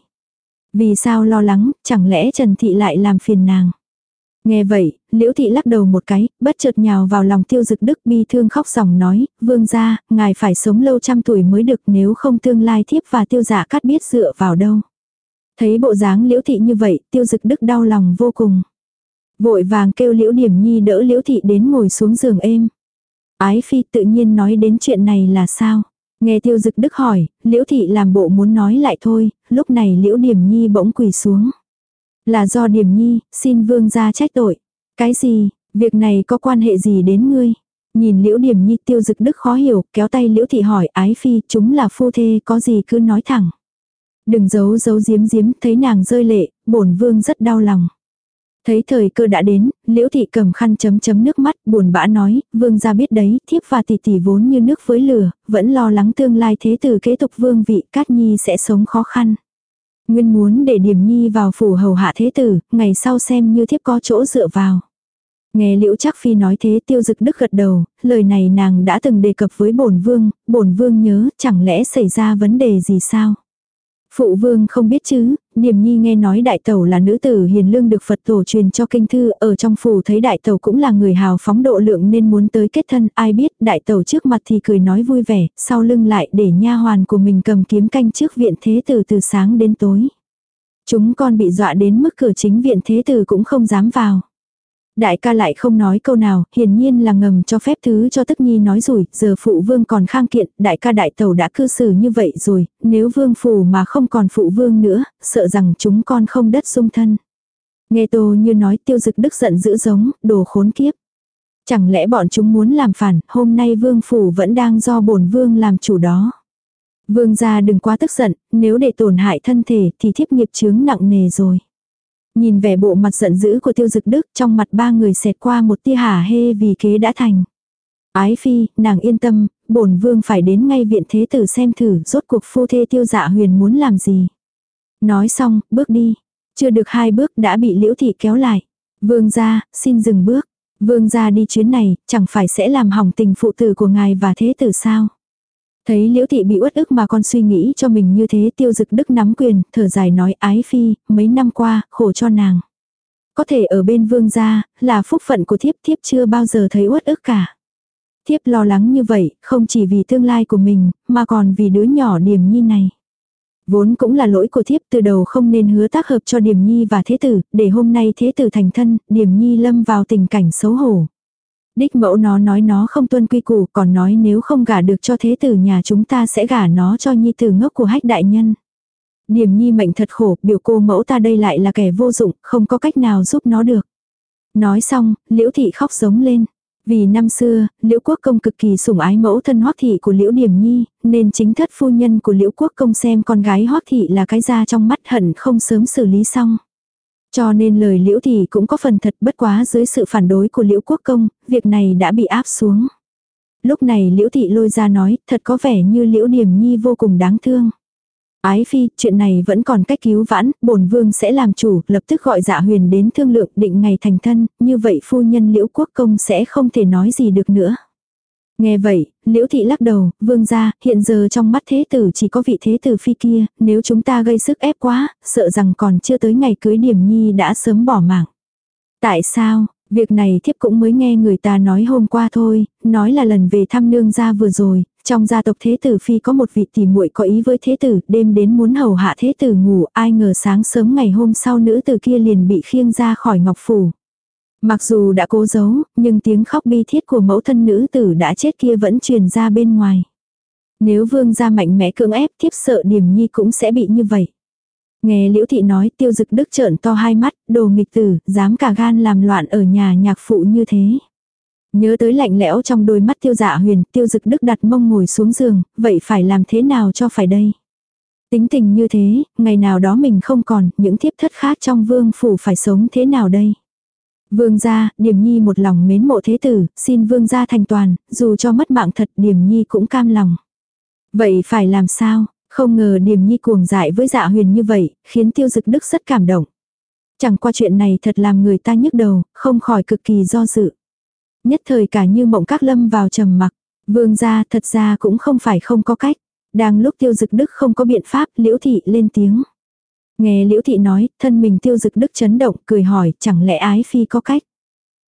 Vì sao lo lắng, chẳng lẽ Trần Thị lại làm phiền nàng. Nghe vậy, liễu thị lắc đầu một cái, bất chợt nhào vào lòng tiêu dực đức bi thương khóc ròng nói, vương gia, ngài phải sống lâu trăm tuổi mới được nếu không tương lai thiếp và tiêu dạ giả cắt biết dựa vào đâu. Thấy bộ dáng liễu thị như vậy, tiêu dực đức đau lòng vô cùng. Vội vàng kêu liễu điểm nhi đỡ liễu thị đến ngồi xuống giường êm. Ái phi tự nhiên nói đến chuyện này là sao? Nghe tiêu dực đức hỏi, liễu thị làm bộ muốn nói lại thôi, lúc này liễu điểm nhi bỗng quỳ xuống. Là do điểm nhi, xin vương ra trách tội. Cái gì, việc này có quan hệ gì đến ngươi? Nhìn liễu điểm nhi tiêu dực đức khó hiểu, kéo tay liễu thị hỏi ái phi, chúng là phu thê, có gì cứ nói thẳng. Đừng giấu giấu giếm giếm, thấy nàng rơi lệ, bổn vương rất đau lòng. Thấy thời cơ đã đến, liễu thị cầm khăn chấm chấm nước mắt, buồn bã nói, vương gia biết đấy, thiếp và tỷ tỷ vốn như nước với lửa, vẫn lo lắng tương lai thế tử kế tục vương vị, cát nhi sẽ sống khó khăn. Nguyên muốn để điểm nhi vào phủ hầu hạ thế tử, ngày sau xem như thiếp có chỗ dựa vào. Nghe liễu chắc phi nói thế tiêu dực đức gật đầu, lời này nàng đã từng đề cập với bổn vương, bổn vương nhớ, chẳng lẽ xảy ra vấn đề gì sao? Phụ vương không biết chứ, niềm Nhi nghe nói đại tẩu là nữ tử hiền lương được Phật tổ truyền cho kinh thư, ở trong phủ thấy đại tẩu cũng là người hào phóng độ lượng nên muốn tới kết thân, ai biết đại tẩu trước mặt thì cười nói vui vẻ, sau lưng lại để nha hoàn của mình cầm kiếm canh trước viện thế tử từ sáng đến tối. Chúng con bị dọa đến mức cửa chính viện thế tử cũng không dám vào. Đại ca lại không nói câu nào, hiển nhiên là ngầm cho phép thứ cho tức nhi nói rồi, giờ phụ vương còn khang kiện, đại ca đại tàu đã cư xử như vậy rồi, nếu vương phủ mà không còn phụ vương nữa, sợ rằng chúng con không đất dung thân. Nghe tô như nói tiêu dực đức giận dữ giống, đồ khốn kiếp. Chẳng lẽ bọn chúng muốn làm phản, hôm nay vương phủ vẫn đang do bổn vương làm chủ đó. Vương gia đừng quá tức giận, nếu để tổn hại thân thể thì thiếp nghiệp chướng nặng nề rồi. Nhìn vẻ bộ mặt giận dữ của tiêu dực đức trong mặt ba người xẹt qua một tia hả hê vì kế đã thành. Ái phi, nàng yên tâm, bổn vương phải đến ngay viện thế tử xem thử rốt cuộc phu thê tiêu dạ huyền muốn làm gì. Nói xong, bước đi. Chưa được hai bước đã bị liễu thị kéo lại. Vương gia, xin dừng bước. Vương gia đi chuyến này, chẳng phải sẽ làm hỏng tình phụ tử của ngài và thế tử sao. Thấy liễu thị bị uất ức mà con suy nghĩ cho mình như thế tiêu dực đức nắm quyền, thở dài nói ái phi, mấy năm qua, khổ cho nàng. Có thể ở bên vương gia, là phúc phận của thiếp thiếp chưa bao giờ thấy uất ức cả. Thiếp lo lắng như vậy, không chỉ vì tương lai của mình, mà còn vì đứa nhỏ điểm nhi này. Vốn cũng là lỗi của thiếp từ đầu không nên hứa tác hợp cho điểm nhi và thế tử, để hôm nay thế tử thành thân, điểm nhi lâm vào tình cảnh xấu hổ. Đích mẫu nó nói nó không tuân quy củ, còn nói nếu không gả được cho thế tử nhà chúng ta sẽ gả nó cho nhi tử ngốc của hách đại nhân. Điểm nhi mệnh thật khổ, biểu cô mẫu ta đây lại là kẻ vô dụng, không có cách nào giúp nó được. Nói xong, liễu thị khóc giống lên. Vì năm xưa, liễu quốc công cực kỳ sủng ái mẫu thân hoắc thị của liễu điểm nhi, nên chính thất phu nhân của liễu quốc công xem con gái hoắc thị là cái da trong mắt hận không sớm xử lý xong. Cho nên lời liễu thì cũng có phần thật bất quá dưới sự phản đối của liễu quốc công, việc này đã bị áp xuống. Lúc này liễu thị lôi ra nói, thật có vẻ như liễu điểm nhi vô cùng đáng thương. Ái phi, chuyện này vẫn còn cách cứu vãn, bổn vương sẽ làm chủ, lập tức gọi dạ huyền đến thương lượng định ngày thành thân, như vậy phu nhân liễu quốc công sẽ không thể nói gì được nữa. Nghe vậy, liễu thị lắc đầu, vương ra. hiện giờ trong mắt thế tử chỉ có vị thế tử phi kia, nếu chúng ta gây sức ép quá, sợ rằng còn chưa tới ngày cưới điểm nhi đã sớm bỏ mạng. Tại sao, việc này thiếp cũng mới nghe người ta nói hôm qua thôi, nói là lần về thăm nương gia vừa rồi, trong gia tộc thế tử phi có một vị tỷ muội có ý với thế tử, đêm đến muốn hầu hạ thế tử ngủ, ai ngờ sáng sớm ngày hôm sau nữ tử kia liền bị khiêng ra khỏi ngọc phủ. Mặc dù đã cố giấu, nhưng tiếng khóc bi thiết của mẫu thân nữ tử đã chết kia vẫn truyền ra bên ngoài. Nếu vương gia mạnh mẽ cưỡng ép thiếp sợ điểm nhi cũng sẽ bị như vậy. Nghe liễu thị nói tiêu dực đức trợn to hai mắt, đồ nghịch tử, dám cả gan làm loạn ở nhà nhạc phụ như thế. Nhớ tới lạnh lẽo trong đôi mắt tiêu dạ huyền, tiêu dực đức đặt mông ngồi xuống giường, vậy phải làm thế nào cho phải đây? Tính tình như thế, ngày nào đó mình không còn, những thiếp thất khác trong vương phủ phải sống thế nào đây? Vương gia, Điềm Nhi một lòng mến mộ thế tử, xin vương gia thành toàn, dù cho mất mạng thật Điềm Nhi cũng cam lòng. Vậy phải làm sao? Không ngờ Điềm Nhi cuồng dại với dạ huyền như vậy, khiến tiêu dực đức rất cảm động. Chẳng qua chuyện này thật làm người ta nhức đầu, không khỏi cực kỳ do dự. Nhất thời cả như mộng các lâm vào trầm mặc. Vương gia thật ra cũng không phải không có cách. Đang lúc tiêu dực đức không có biện pháp, liễu thị lên tiếng. Nghe Liễu Thị nói, thân mình tiêu dực đức chấn động, cười hỏi, chẳng lẽ ái phi có cách.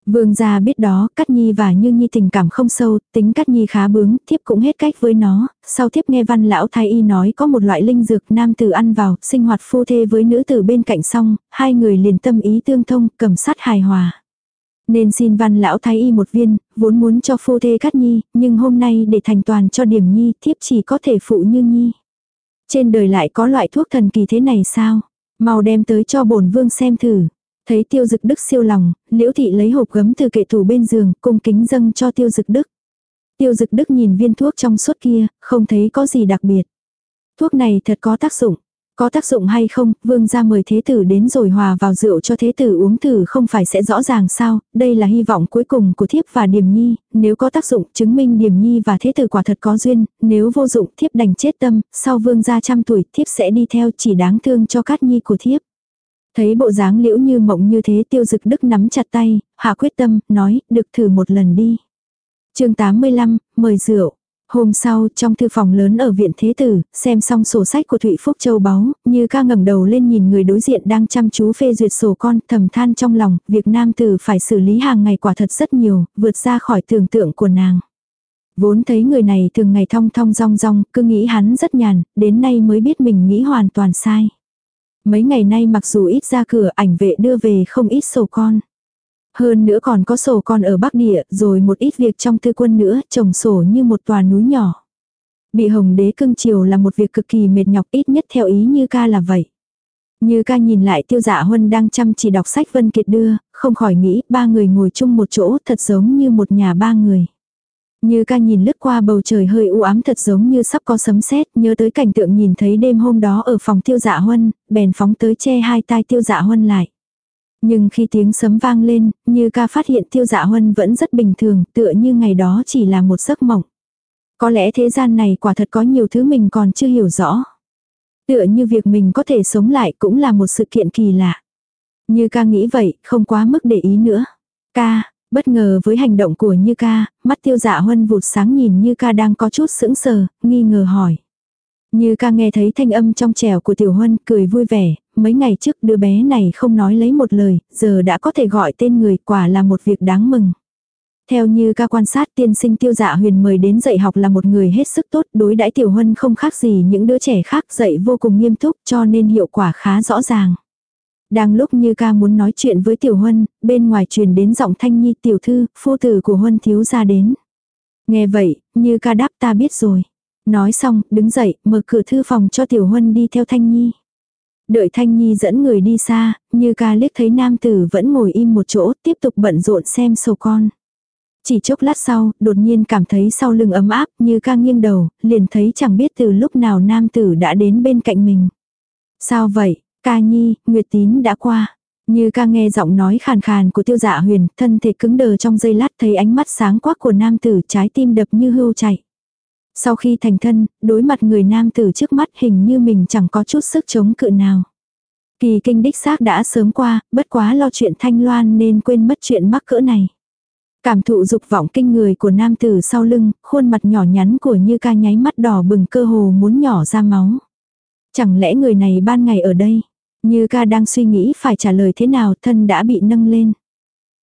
Vương gia biết đó, Cát Nhi và Như Nhi tình cảm không sâu, tính Cát Nhi khá bướng, thiếp cũng hết cách với nó, sau thiếp nghe văn lão thái y nói có một loại linh dược nam tử ăn vào, sinh hoạt phu thê với nữ tử bên cạnh xong, hai người liền tâm ý tương thông, cầm sát hài hòa. Nên xin văn lão thái y một viên, vốn muốn cho phu thê Cát Nhi, nhưng hôm nay để thành toàn cho điểm Nhi, thiếp chỉ có thể phụ Như Nhi. Trên đời lại có loại thuốc thần kỳ thế này sao? Mau đem tới cho bổn vương xem thử. Thấy tiêu dực đức siêu lòng, liễu thị lấy hộp gấm từ kệ tủ bên giường, cung kính dâng cho tiêu dực đức. Tiêu dực đức nhìn viên thuốc trong suốt kia, không thấy có gì đặc biệt. Thuốc này thật có tác dụng. Có tác dụng hay không, vương gia mời thế tử đến rồi hòa vào rượu cho thế tử uống thử không phải sẽ rõ ràng sao, đây là hy vọng cuối cùng của thiếp và điểm nhi, nếu có tác dụng chứng minh điểm nhi và thế tử quả thật có duyên, nếu vô dụng thiếp đành chết tâm, sau vương gia trăm tuổi thiếp sẽ đi theo chỉ đáng thương cho cát nhi của thiếp. Thấy bộ dáng liễu như mộng như thế tiêu dực đức nắm chặt tay, hạ quyết tâm, nói, được thử một lần đi. chương 85, mời rượu. Hôm sau, trong thư phòng lớn ở viện Thế Tử, xem xong sổ sách của Thụy Phúc Châu Báu, như ca ngẩng đầu lên nhìn người đối diện đang chăm chú phê duyệt sổ con, thầm than trong lòng, việc nam tử phải xử lý hàng ngày quả thật rất nhiều, vượt ra khỏi tưởng tượng của nàng. Vốn thấy người này thường ngày thong thong rong rong, cứ nghĩ hắn rất nhàn, đến nay mới biết mình nghĩ hoàn toàn sai. Mấy ngày nay mặc dù ít ra cửa ảnh vệ đưa về không ít sổ con. Hơn nữa còn có sổ con ở Bắc Địa, rồi một ít việc trong tư quân nữa, trồng sổ như một tòa núi nhỏ. Bị hồng đế cưng chiều là một việc cực kỳ mệt nhọc ít nhất theo ý như ca là vậy. Như ca nhìn lại tiêu dạ huân đang chăm chỉ đọc sách Vân Kiệt đưa, không khỏi nghĩ ba người ngồi chung một chỗ thật giống như một nhà ba người. Như ca nhìn lướt qua bầu trời hơi u ám thật giống như sắp có sấm sét nhớ tới cảnh tượng nhìn thấy đêm hôm đó ở phòng tiêu dạ huân, bèn phóng tới che hai tai tiêu dạ huân lại. Nhưng khi tiếng sấm vang lên, như ca phát hiện tiêu dạ huân vẫn rất bình thường, tựa như ngày đó chỉ là một giấc mộng. Có lẽ thế gian này quả thật có nhiều thứ mình còn chưa hiểu rõ. Tựa như việc mình có thể sống lại cũng là một sự kiện kỳ lạ. Như ca nghĩ vậy, không quá mức để ý nữa. Ca, bất ngờ với hành động của Như ca, mắt tiêu dạ huân vụt sáng nhìn Như ca đang có chút sững sờ, nghi ngờ hỏi. Như ca nghe thấy thanh âm trong trẻo của tiểu huân cười vui vẻ, mấy ngày trước đứa bé này không nói lấy một lời, giờ đã có thể gọi tên người quả là một việc đáng mừng. Theo như ca quan sát tiên sinh tiêu dạ huyền mời đến dạy học là một người hết sức tốt, đối đãi tiểu huân không khác gì những đứa trẻ khác dạy vô cùng nghiêm túc cho nên hiệu quả khá rõ ràng. Đang lúc như ca muốn nói chuyện với tiểu huân, bên ngoài truyền đến giọng thanh nhi tiểu thư, phu tử của huân thiếu ra đến. Nghe vậy, như ca đáp ta biết rồi. Nói xong, đứng dậy, mở cửa thư phòng cho tiểu huân đi theo thanh nhi. Đợi Thanh Nhi dẫn người đi xa, như ca liếc thấy nam tử vẫn ngồi im một chỗ, tiếp tục bận rộn xem sầu con. Chỉ chốc lát sau, đột nhiên cảm thấy sau lưng ấm áp, như ca nghiêng đầu, liền thấy chẳng biết từ lúc nào nam tử đã đến bên cạnh mình. Sao vậy, ca nhi, Nguyệt Tín đã qua. Như ca nghe giọng nói khàn khàn của tiêu dạ huyền, thân thể cứng đờ trong giây lát thấy ánh mắt sáng quắc của nam tử trái tim đập như hưu chạy. Sau khi thành thân, đối mặt người nam tử trước mắt hình như mình chẳng có chút sức chống cự nào. Kỳ kinh đích xác đã sớm qua, bất quá lo chuyện thanh loan nên quên mất chuyện mắc cỡ này. Cảm thụ dục vọng kinh người của nam tử sau lưng, khuôn mặt nhỏ nhắn của như ca nháy mắt đỏ bừng cơ hồ muốn nhỏ ra máu. Chẳng lẽ người này ban ngày ở đây? Như ca đang suy nghĩ phải trả lời thế nào thân đã bị nâng lên.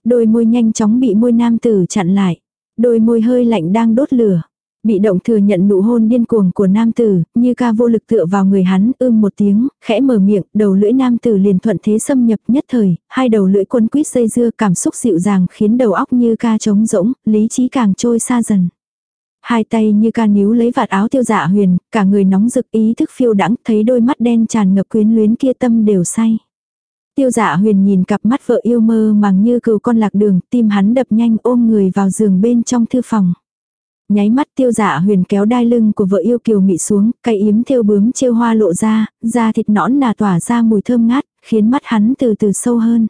Đôi môi nhanh chóng bị môi nam tử chặn lại. Đôi môi hơi lạnh đang đốt lửa. Bị động thừa nhận nụ hôn điên cuồng của nam tử, như ca vô lực tựa vào người hắn, ưm một tiếng, khẽ mở miệng, đầu lưỡi nam tử liền thuận thế xâm nhập nhất thời, hai đầu lưỡi quân quýt dây dưa cảm xúc dịu dàng khiến đầu óc như ca trống rỗng, lý trí càng trôi xa dần. Hai tay như ca níu lấy vạt áo tiêu dạ huyền, cả người nóng rực ý thức phiêu đãng thấy đôi mắt đen tràn ngập quyến luyến kia tâm đều say. Tiêu dạ huyền nhìn cặp mắt vợ yêu mơ màng như cừu con lạc đường, tim hắn đập nhanh ôm người vào giường bên trong thư phòng. Nháy mắt tiêu dạ huyền kéo đai lưng của vợ yêu kiều mị xuống, cây yếm thêu bướm trêu hoa lộ ra, da thịt nõn nà tỏa ra mùi thơm ngát, khiến mắt hắn từ từ sâu hơn.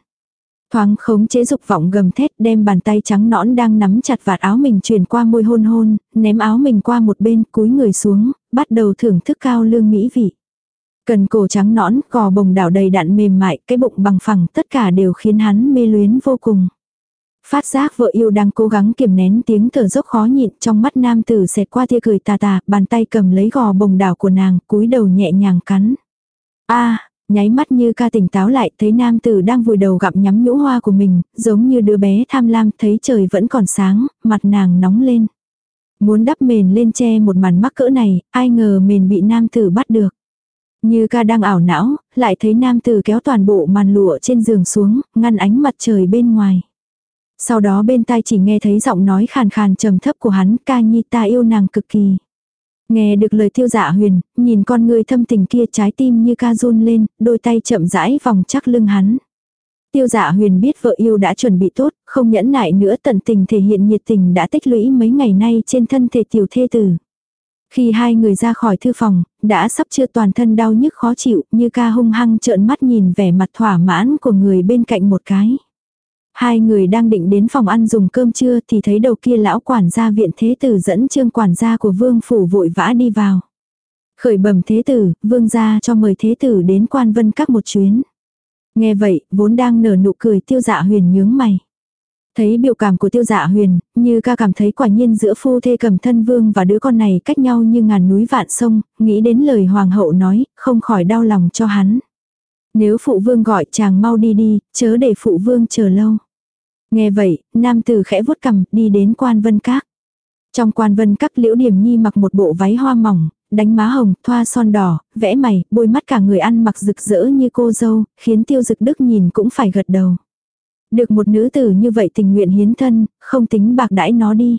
Thoáng khống chế dục vọng gầm thét đem bàn tay trắng nõn đang nắm chặt vạt áo mình truyền qua môi hôn hôn, ném áo mình qua một bên cúi người xuống, bắt đầu thưởng thức cao lương mỹ vị. Cần cổ trắng nõn, cò bồng đảo đầy đạn mềm mại, cái bụng bằng phẳng tất cả đều khiến hắn mê luyến vô cùng. Phát giác vợ yêu đang cố gắng kiềm nén tiếng thở dốc khó nhịn trong mắt nam tử xẹt qua tia cười tà tà, bàn tay cầm lấy gò bồng đảo của nàng, cúi đầu nhẹ nhàng cắn. a Nháy mắt như ca tỉnh táo lại thấy nam tử đang vùi đầu gặm nhắm nhũ hoa của mình, giống như đứa bé tham lam thấy trời vẫn còn sáng, mặt nàng nóng lên. Muốn đắp mền lên che một màn mắc cỡ này, ai ngờ mền bị nam tử bắt được. Như ca đang ảo não, lại thấy nam tử kéo toàn bộ màn lụa trên giường xuống, ngăn ánh mặt trời bên ngoài. Sau đó bên tai chỉ nghe thấy giọng nói khàn khàn trầm thấp của hắn, ca nhi ta yêu nàng cực kỳ. Nghe được lời tiêu dạ huyền, nhìn con người thâm tình kia trái tim như ca run lên, đôi tay chậm rãi vòng chắc lưng hắn. Tiêu dạ huyền biết vợ yêu đã chuẩn bị tốt, không nhẫn nại nữa tận tình thể hiện nhiệt tình đã tích lũy mấy ngày nay trên thân thể tiểu thê tử. Khi hai người ra khỏi thư phòng, đã sắp chưa toàn thân đau nhức khó chịu, như ca hung hăng trợn mắt nhìn vẻ mặt thỏa mãn của người bên cạnh một cái. Hai người đang định đến phòng ăn dùng cơm trưa thì thấy đầu kia lão quản gia viện thế tử dẫn trương quản gia của vương phủ vội vã đi vào. Khởi bẩm thế tử, vương gia cho mời thế tử đến quan vân các một chuyến. Nghe vậy, vốn đang nở nụ cười tiêu dạ huyền nhướng mày. Thấy biểu cảm của tiêu dạ huyền, như ca cảm thấy quả nhiên giữa phu thê cầm thân vương và đứa con này cách nhau như ngàn núi vạn sông, nghĩ đến lời hoàng hậu nói, không khỏi đau lòng cho hắn. Nếu phụ vương gọi chàng mau đi đi, chớ để phụ vương chờ lâu. Nghe vậy, nam tử khẽ vuốt cầm, đi đến quan vân các. Trong quan vân các liễu điểm nhi mặc một bộ váy hoa mỏng, đánh má hồng, thoa son đỏ, vẽ mày, bôi mắt cả người ăn mặc rực rỡ như cô dâu, khiến tiêu dực đức nhìn cũng phải gật đầu. Được một nữ tử như vậy tình nguyện hiến thân, không tính bạc đãi nó đi.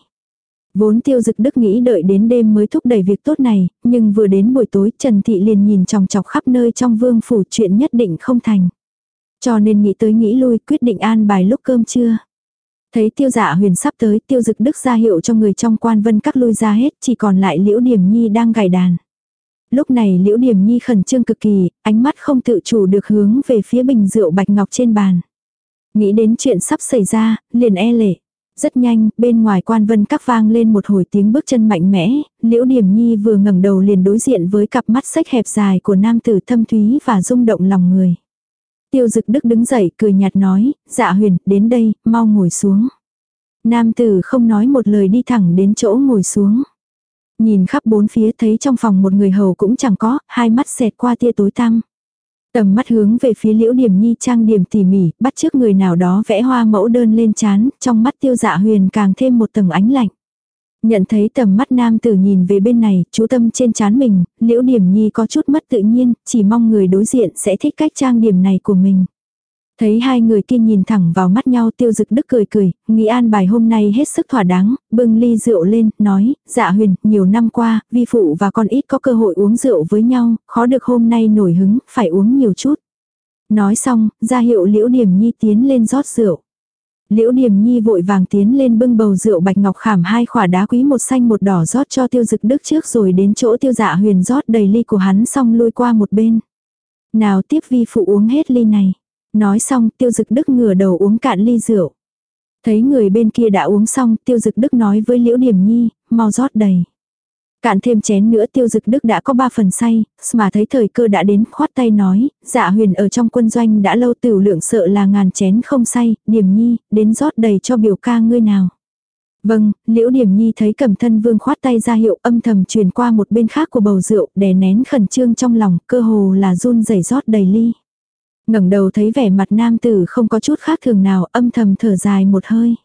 Vốn tiêu dực đức nghĩ đợi đến đêm mới thúc đẩy việc tốt này, nhưng vừa đến buổi tối Trần Thị liền nhìn chòng chọc khắp nơi trong vương phủ chuyện nhất định không thành. Cho nên nghĩ tới nghĩ lui quyết định an bài lúc cơm trưa. Thấy tiêu dạ huyền sắp tới tiêu dực đức ra hiệu cho người trong quan vân các lui ra hết chỉ còn lại liễu điểm nhi đang gảy đàn. Lúc này liễu điểm nhi khẩn trương cực kỳ, ánh mắt không tự chủ được hướng về phía bình rượu bạch ngọc trên bàn. Nghĩ đến chuyện sắp xảy ra, liền e lệ. Rất nhanh, bên ngoài quan vân các vang lên một hồi tiếng bước chân mạnh mẽ, liễu điểm nhi vừa ngẩng đầu liền đối diện với cặp mắt sách hẹp dài của nam tử thâm thúy và rung động lòng người. Tiêu dực đức đứng dậy cười nhạt nói, dạ huyền, đến đây, mau ngồi xuống. Nam tử không nói một lời đi thẳng đến chỗ ngồi xuống. Nhìn khắp bốn phía thấy trong phòng một người hầu cũng chẳng có, hai mắt xẹt qua tia tối tăm. Tầm mắt hướng về phía liễu điểm nhi trang điểm tỉ mỉ, bắt trước người nào đó vẽ hoa mẫu đơn lên chán, trong mắt tiêu dạ huyền càng thêm một tầng ánh lạnh. Nhận thấy tầm mắt nam tử nhìn về bên này, chú tâm trên chán mình, liễu điểm nhi có chút mất tự nhiên, chỉ mong người đối diện sẽ thích cách trang điểm này của mình. Thấy hai người kia nhìn thẳng vào mắt nhau tiêu dực đức cười cười, nghĩ an bài hôm nay hết sức thỏa đáng, bưng ly rượu lên, nói, dạ huyền, nhiều năm qua, vi phụ và con ít có cơ hội uống rượu với nhau, khó được hôm nay nổi hứng, phải uống nhiều chút. Nói xong, ra hiệu liễu điểm nhi tiến lên rót rượu. Liễu Điềm Nhi vội vàng tiến lên bưng bầu rượu bạch ngọc khảm hai khỏa đá quý một xanh một đỏ rót cho tiêu dực đức trước rồi đến chỗ tiêu dạ huyền rót đầy ly của hắn xong lui qua một bên. Nào tiếp vi phụ uống hết ly này. Nói xong tiêu dực đức ngửa đầu uống cạn ly rượu. Thấy người bên kia đã uống xong tiêu dực đức nói với Liễu Điềm Nhi, mau rót đầy. Cạn thêm chén nữa tiêu dực đức đã có ba phần say, mà thấy thời cơ đã đến khoát tay nói, dạ huyền ở trong quân doanh đã lâu tiểu lượng sợ là ngàn chén không say, điểm nhi, đến rót đầy cho biểu ca ngươi nào. Vâng, liễu điểm nhi thấy cầm thân vương khoát tay ra hiệu âm thầm truyền qua một bên khác của bầu rượu, đè nén khẩn trương trong lòng, cơ hồ là run rẩy rót đầy ly. ngẩng đầu thấy vẻ mặt nam tử không có chút khác thường nào, âm thầm thở dài một hơi.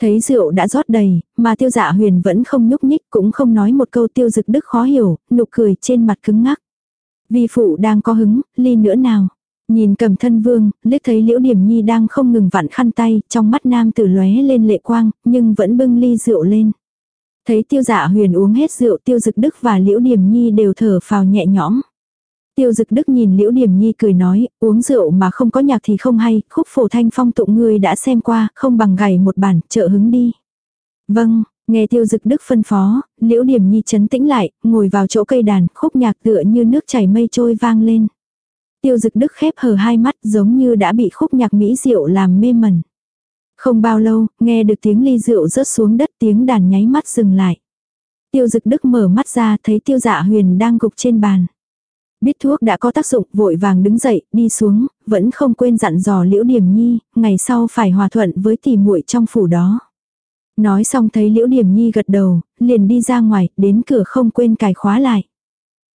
Thấy rượu đã rót đầy, mà tiêu dạ huyền vẫn không nhúc nhích cũng không nói một câu tiêu dực đức khó hiểu, nụ cười trên mặt cứng ngắc. Vi phụ đang có hứng, ly nữa nào. Nhìn cầm thân vương, liếc thấy liễu điểm nhi đang không ngừng vặn khăn tay, trong mắt nam tử lóe lên lệ quang, nhưng vẫn bưng ly rượu lên. Thấy tiêu dạ huyền uống hết rượu tiêu dực đức và liễu điểm nhi đều thở phào nhẹ nhõm. Tiêu dực đức nhìn Liễu Điểm Nhi cười nói, uống rượu mà không có nhạc thì không hay, khúc phổ thanh phong tụng ngươi đã xem qua, không bằng gảy một bản, trợ hứng đi. Vâng, nghe tiêu dực đức phân phó, Liễu Điểm Nhi chấn tĩnh lại, ngồi vào chỗ cây đàn, khúc nhạc tựa như nước chảy mây trôi vang lên. Tiêu dực đức khép hờ hai mắt giống như đã bị khúc nhạc mỹ rượu làm mê mẩn. Không bao lâu, nghe được tiếng ly rượu rớt xuống đất tiếng đàn nháy mắt dừng lại. Tiêu dực đức mở mắt ra thấy tiêu dạ huyền đang gục trên bàn. Biết thuốc đã có tác dụng, vội vàng đứng dậy, đi xuống, vẫn không quên dặn dò Liễu Điểm Nhi, ngày sau phải hòa thuận với tỷ muội trong phủ đó. Nói xong thấy Liễu Điểm Nhi gật đầu, liền đi ra ngoài, đến cửa không quên cài khóa lại.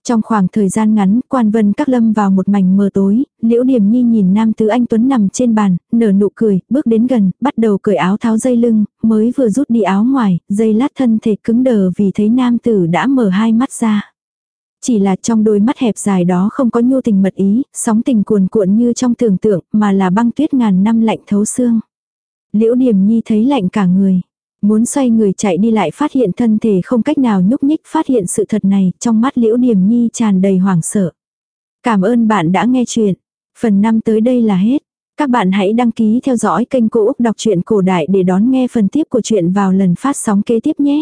Trong khoảng thời gian ngắn, quan vân các lâm vào một mảnh mờ tối, liễu điểm nhi nhìn nam tứ anh Tuấn nằm trên bàn, nở nụ cười, bước đến gần, bắt đầu cởi áo tháo dây lưng, mới vừa rút đi áo ngoài, dây lát thân thể cứng đờ vì thấy nam tử đã mở hai mắt ra. Chỉ là trong đôi mắt hẹp dài đó không có nhu tình mật ý, sóng tình cuồn cuộn như trong tưởng tượng, mà là băng tuyết ngàn năm lạnh thấu xương. Liễu điềm nhi thấy lạnh cả người. Muốn xoay người chạy đi lại phát hiện thân thể không cách nào nhúc nhích phát hiện sự thật này, trong mắt liễu điềm nhi tràn đầy hoảng sợ. Cảm ơn bạn đã nghe chuyện. Phần 5 tới đây là hết. Các bạn hãy đăng ký theo dõi kênh Cô Úc Đọc truyện Cổ Đại để đón nghe phần tiếp của chuyện vào lần phát sóng kế tiếp nhé.